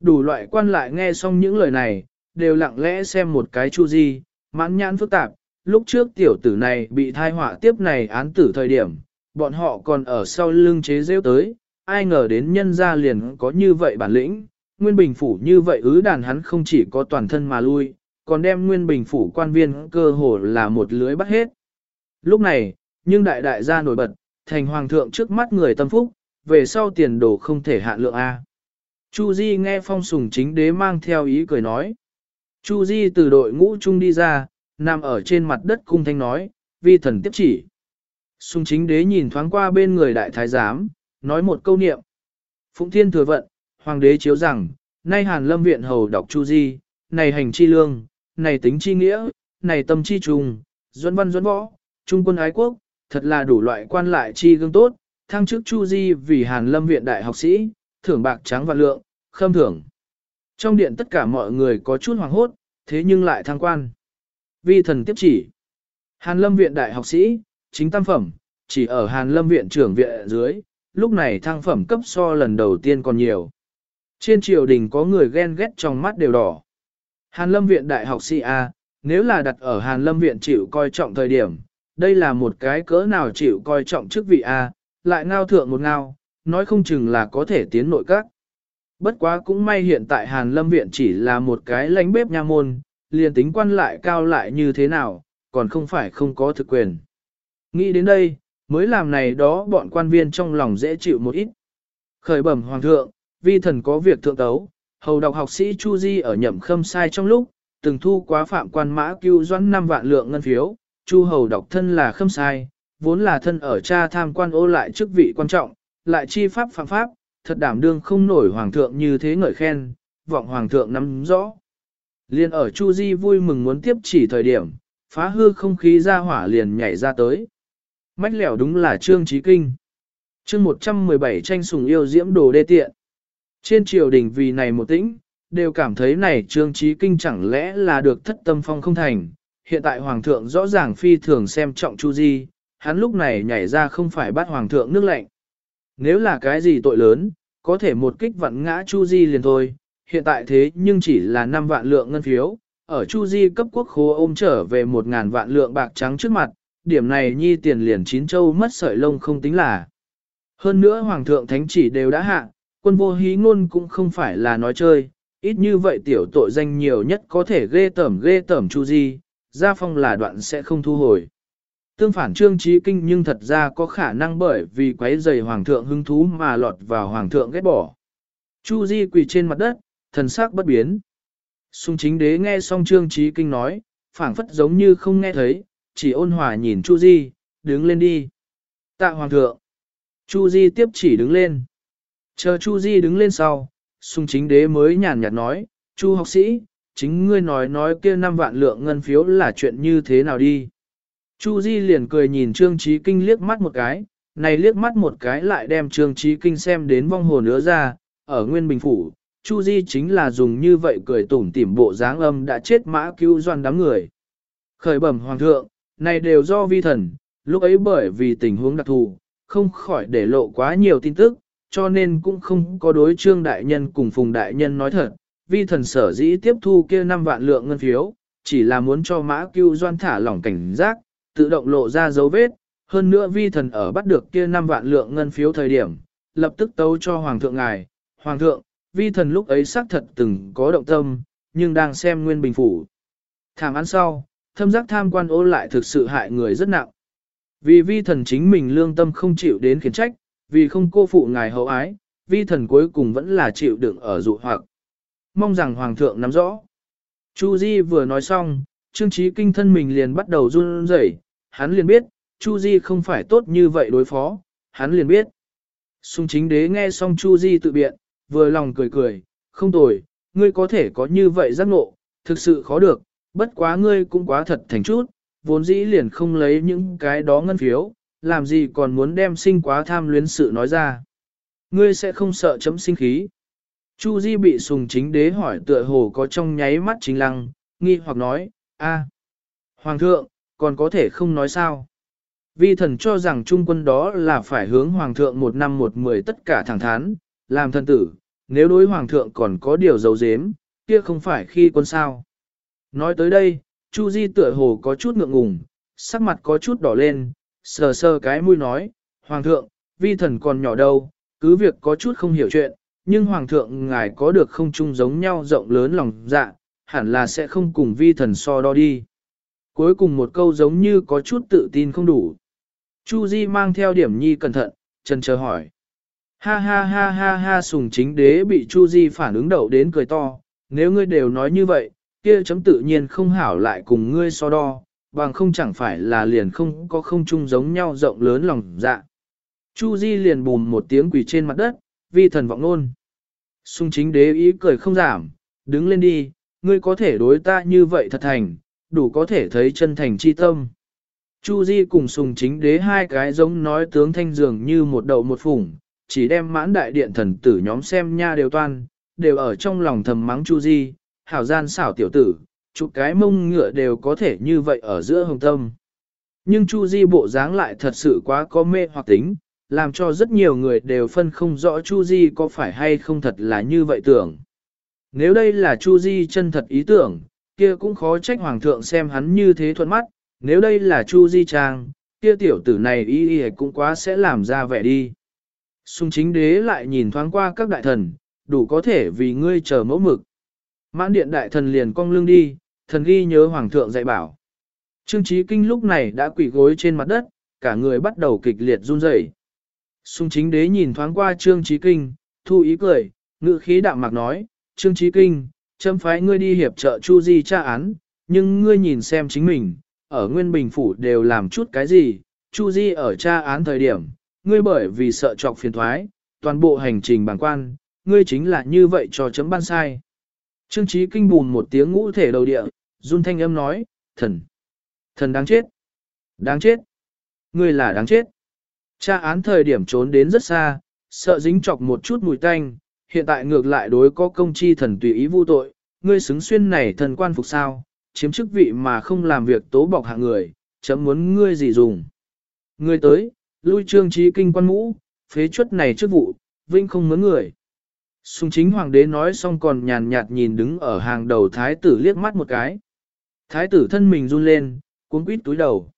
Đủ loại quan lại nghe xong những lời này, đều lặng lẽ xem một cái chu di, mãn nhãn phức tạp, lúc trước tiểu tử này bị thai họa tiếp này án tử thời điểm, bọn họ còn ở sau lưng chế rêu tới, ai ngờ đến nhân gia liền có như vậy bản lĩnh, nguyên bình phủ như vậy ứ đàn hắn không chỉ có toàn thân mà lui, còn đem nguyên bình phủ quan viên cơ hồ là một lưới bắt hết. Lúc này, nhưng đại đại gia nổi bật, thành hoàng thượng trước mắt người tâm phúc, về sau tiền đồ không thể hạ lượng A. Chu Di nghe phong sùng chính đế mang theo ý cười nói. Chu Di từ đội ngũ trung đi ra, nằm ở trên mặt đất cung thanh nói, vi thần tiếp chỉ. Sùng chính đế nhìn thoáng qua bên người đại thái giám, nói một câu niệm. Phụng thiên thừa vận, hoàng đế chiếu rằng, nay hàn lâm viện hầu đọc Chu Di, này hành chi lương, này tính chi nghĩa, này tâm chi trùng, duẫn văn duẫn võ, trung quân ái quốc, thật là đủ loại quan lại chi gương tốt, thăng chức Chu Di vì Hàn Lâm viện đại học sĩ, thưởng bạc trắng và lượng, khâm thưởng. Trong điện tất cả mọi người có chút hoàng hốt, thế nhưng lại thăng quan. Vi thần tiếp chỉ. Hàn Lâm viện đại học sĩ, chính tam phẩm, chỉ ở Hàn Lâm viện trưởng viện dưới, lúc này thăng phẩm cấp so lần đầu tiên còn nhiều. Trên triều đình có người ghen ghét trong mắt đều đỏ. Hàn Lâm viện đại học Si A, nếu là đặt ở Hàn Lâm viện chịu coi trọng thời điểm, đây là một cái cỡ nào chịu coi trọng chức vị A, lại ngao thượng một ngao, nói không chừng là có thể tiến nội các. Bất quá cũng may hiện tại Hàn Lâm Viện chỉ là một cái lánh bếp nha môn, liền tính quan lại cao lại như thế nào, còn không phải không có thực quyền. Nghĩ đến đây, mới làm này đó bọn quan viên trong lòng dễ chịu một ít. Khởi bẩm hoàng thượng, vi thần có việc thượng tấu, hầu đọc học sĩ Chu Di ở nhậm khâm sai trong lúc, từng thu quá phạm quan mã cứu doãn 5 vạn lượng ngân phiếu, Chu hầu đọc thân là khâm sai, vốn là thân ở cha tham quan ô lại chức vị quan trọng, lại chi pháp phạm pháp, thật đảm đương không nổi hoàng thượng như thế ngợi khen, vọng hoàng thượng nắm rõ. Liên ở Chu Di vui mừng muốn tiếp chỉ thời điểm, phá hư không khí ra hỏa liền nhảy ra tới. Mách lẻo đúng là Trương Trí Kinh. Chương 117 tranh sùng yêu diễm đồ đê tiện. Trên triều đình vì này một tĩnh, đều cảm thấy này Trương Trí Kinh chẳng lẽ là được thất tâm phong không thành. Hiện tại Hoàng thượng rõ ràng phi thường xem trọng Chu Di, hắn lúc này nhảy ra không phải bắt Hoàng thượng nước lạnh. Nếu là cái gì tội lớn, có thể một kích vặn ngã Chu Di liền thôi, hiện tại thế nhưng chỉ là 5 vạn lượng ngân phiếu, ở Chu Di cấp quốc khố ôm trở về 1.000 vạn lượng bạc trắng trước mặt, điểm này nhi tiền liền chín châu mất sợi lông không tính là. Hơn nữa Hoàng thượng Thánh chỉ đều đã hạ, quân vô hí ngôn cũng không phải là nói chơi, ít như vậy tiểu tội danh nhiều nhất có thể ghê tẩm ghê tẩm Chu Di, gia phong là đoạn sẽ không thu hồi. Tương phản trương trí kinh nhưng thật ra có khả năng bởi vì quấy giày hoàng thượng hứng thú mà lọt vào hoàng thượng ghét bỏ. Chu Di quỳ trên mặt đất, thần sắc bất biến. Xung chính đế nghe xong trương trí kinh nói, phảng phất giống như không nghe thấy, chỉ ôn hòa nhìn Chu Di, đứng lên đi. Tạ hoàng thượng. Chu Di tiếp chỉ đứng lên. Chờ Chu Di đứng lên sau, Sung chính đế mới nhàn nhạt nói, Chu học sĩ, chính ngươi nói nói kia năm vạn lượng ngân phiếu là chuyện như thế nào đi. Chu Di liền cười nhìn Trương Chí Kinh liếc mắt một cái, này liếc mắt một cái lại đem Trương Chí Kinh xem đến vong hồn nữa ra, ở Nguyên Bình Phủ, Chu Di chính là dùng như vậy cười tủm tỉm bộ dáng âm đã chết mã cứu doan đám người. Khởi bẩm Hoàng thượng, này đều do vi thần, lúc ấy bởi vì tình huống đặc thù, không khỏi để lộ quá nhiều tin tức, cho nên cũng không có đối Trương Đại Nhân cùng Phùng Đại Nhân nói thật, vi thần sở dĩ tiếp thu kia 5 vạn lượng ngân phiếu, chỉ là muốn cho mã cưu doan thả lỏng cảnh giác, tự động lộ ra dấu vết, hơn nữa vi thần ở bắt được kia 5 vạn lượng ngân phiếu thời điểm, lập tức tấu cho Hoàng thượng ngài. Hoàng thượng, vi thần lúc ấy xác thật từng có động tâm, nhưng đang xem nguyên bình phủ. Thảm án sau, thâm giác tham quan ô lại thực sự hại người rất nặng. Vì vi thần chính mình lương tâm không chịu đến khiển trách, vì không cô phụ ngài hậu ái, vi thần cuối cùng vẫn là chịu đựng ở dụ hoặc. Mong rằng Hoàng thượng nắm rõ. Chu Di vừa nói xong, Trương Chí Kinh thân mình liền bắt đầu run rẩy, hắn liền biết, Chu Di không phải tốt như vậy đối phó, hắn liền biết. Xung chính đế nghe xong Chu Di tự biện, vừa lòng cười cười, không tồi, ngươi có thể có như vậy giác ngộ, thực sự khó được, bất quá ngươi cũng quá thật thành chút, vốn dĩ liền không lấy những cái đó ngân phiếu, làm gì còn muốn đem sinh quá tham luyến sự nói ra. Ngươi sẽ không sợ chấm sinh khí. Chu Di bị sùng chính đế hỏi tựa hồ có trong nháy mắt chính lăng, nghi hoặc nói, a, Hoàng thượng, còn có thể không nói sao. Vi thần cho rằng trung quân đó là phải hướng hoàng thượng một năm một mười tất cả thẳng thắn, làm thân tử, nếu đối hoàng thượng còn có điều dấu dếm, kia không phải khi quân sao. Nói tới đây, Chu Di tựa hồ có chút ngượng ngùng, sắc mặt có chút đỏ lên, sờ sờ cái mũi nói, Hoàng thượng, vi thần còn nhỏ đâu, cứ việc có chút không hiểu chuyện, nhưng Hoàng thượng ngài có được không chung giống nhau rộng lớn lòng dạ, hẳn là sẽ không cùng vi thần so đo đi. Cuối cùng một câu giống như có chút tự tin không đủ. Chu Di mang theo điểm nhi cẩn thận, chân chờ hỏi. Ha ha ha ha ha sùng chính đế bị Chu Di phản ứng đầu đến cười to, nếu ngươi đều nói như vậy, kia chấm tự nhiên không hảo lại cùng ngươi so đo, bằng không chẳng phải là liền không có không chung giống nhau rộng lớn lòng dạ. Chu Di liền bùm một tiếng quỳ trên mặt đất, vi thần vọng nôn. Sung chính đế ý cười không giảm, đứng lên đi, ngươi có thể đối ta như vậy thật thành, đủ có thể thấy chân thành chi tâm. Chu Di cùng sùng chính đế hai cái giống nói tướng thanh dường như một đậu một phủng, chỉ đem mãn đại điện thần tử nhóm xem nha đều toan, đều ở trong lòng thầm mắng Chu Di, hảo gian xảo tiểu tử, chụp cái mông ngựa đều có thể như vậy ở giữa hồng tâm. Nhưng Chu Di bộ dáng lại thật sự quá có mê hoặc tính, làm cho rất nhiều người đều phân không rõ Chu Di có phải hay không thật là như vậy tưởng. Nếu đây là Chu Di chân thật ý tưởng, kia cũng khó trách Hoàng thượng xem hắn như thế thuận mắt, nếu đây là Chu Di Trang, kia tiểu tử này y y cũng quá sẽ làm ra vẻ đi. Xung chính đế lại nhìn thoáng qua các đại thần, đủ có thể vì ngươi chờ mẫu mực. Mãn điện đại thần liền cong lưng đi, thần ghi nhớ hoàng thượng dạy bảo. Trương Chí Kinh lúc này đã quỳ gối trên mặt đất, cả người bắt đầu kịch liệt run rẩy. Sung chính đế nhìn thoáng qua Trương Chí Kinh, thu ý cười, ngự khí đạm mạc nói, Trương Chí Kinh, châm phái ngươi đi hiệp trợ Chu Di tra án, nhưng ngươi nhìn xem chính mình, ở Nguyên Bình Phủ đều làm chút cái gì, Chu Di ở tra án thời điểm, ngươi bởi vì sợ trọc phiền thoái, toàn bộ hành trình bằng quan, ngươi chính là như vậy cho chấm ban sai. Trương Chí kinh bùn một tiếng ngũ thể đầu địa, run thanh âm nói, thần, thần đáng chết, đáng chết, ngươi là đáng chết. Cha án thời điểm trốn đến rất xa, sợ dính chọc một chút mùi tanh, hiện tại ngược lại đối có công chi thần tùy ý vu tội, ngươi xứng xuyên này thần quan phục sao, chiếm chức vị mà không làm việc tố bọc hạ người, chấm muốn ngươi gì dùng. Ngươi tới, lui trương trí kinh quan mũ, phế chuất này chức vụ, vinh không mướn người. Sùng chính hoàng đế nói xong còn nhàn nhạt nhìn đứng ở hàng đầu thái tử liếc mắt một cái. Thái tử thân mình run lên, cuốn quýt túi đầu.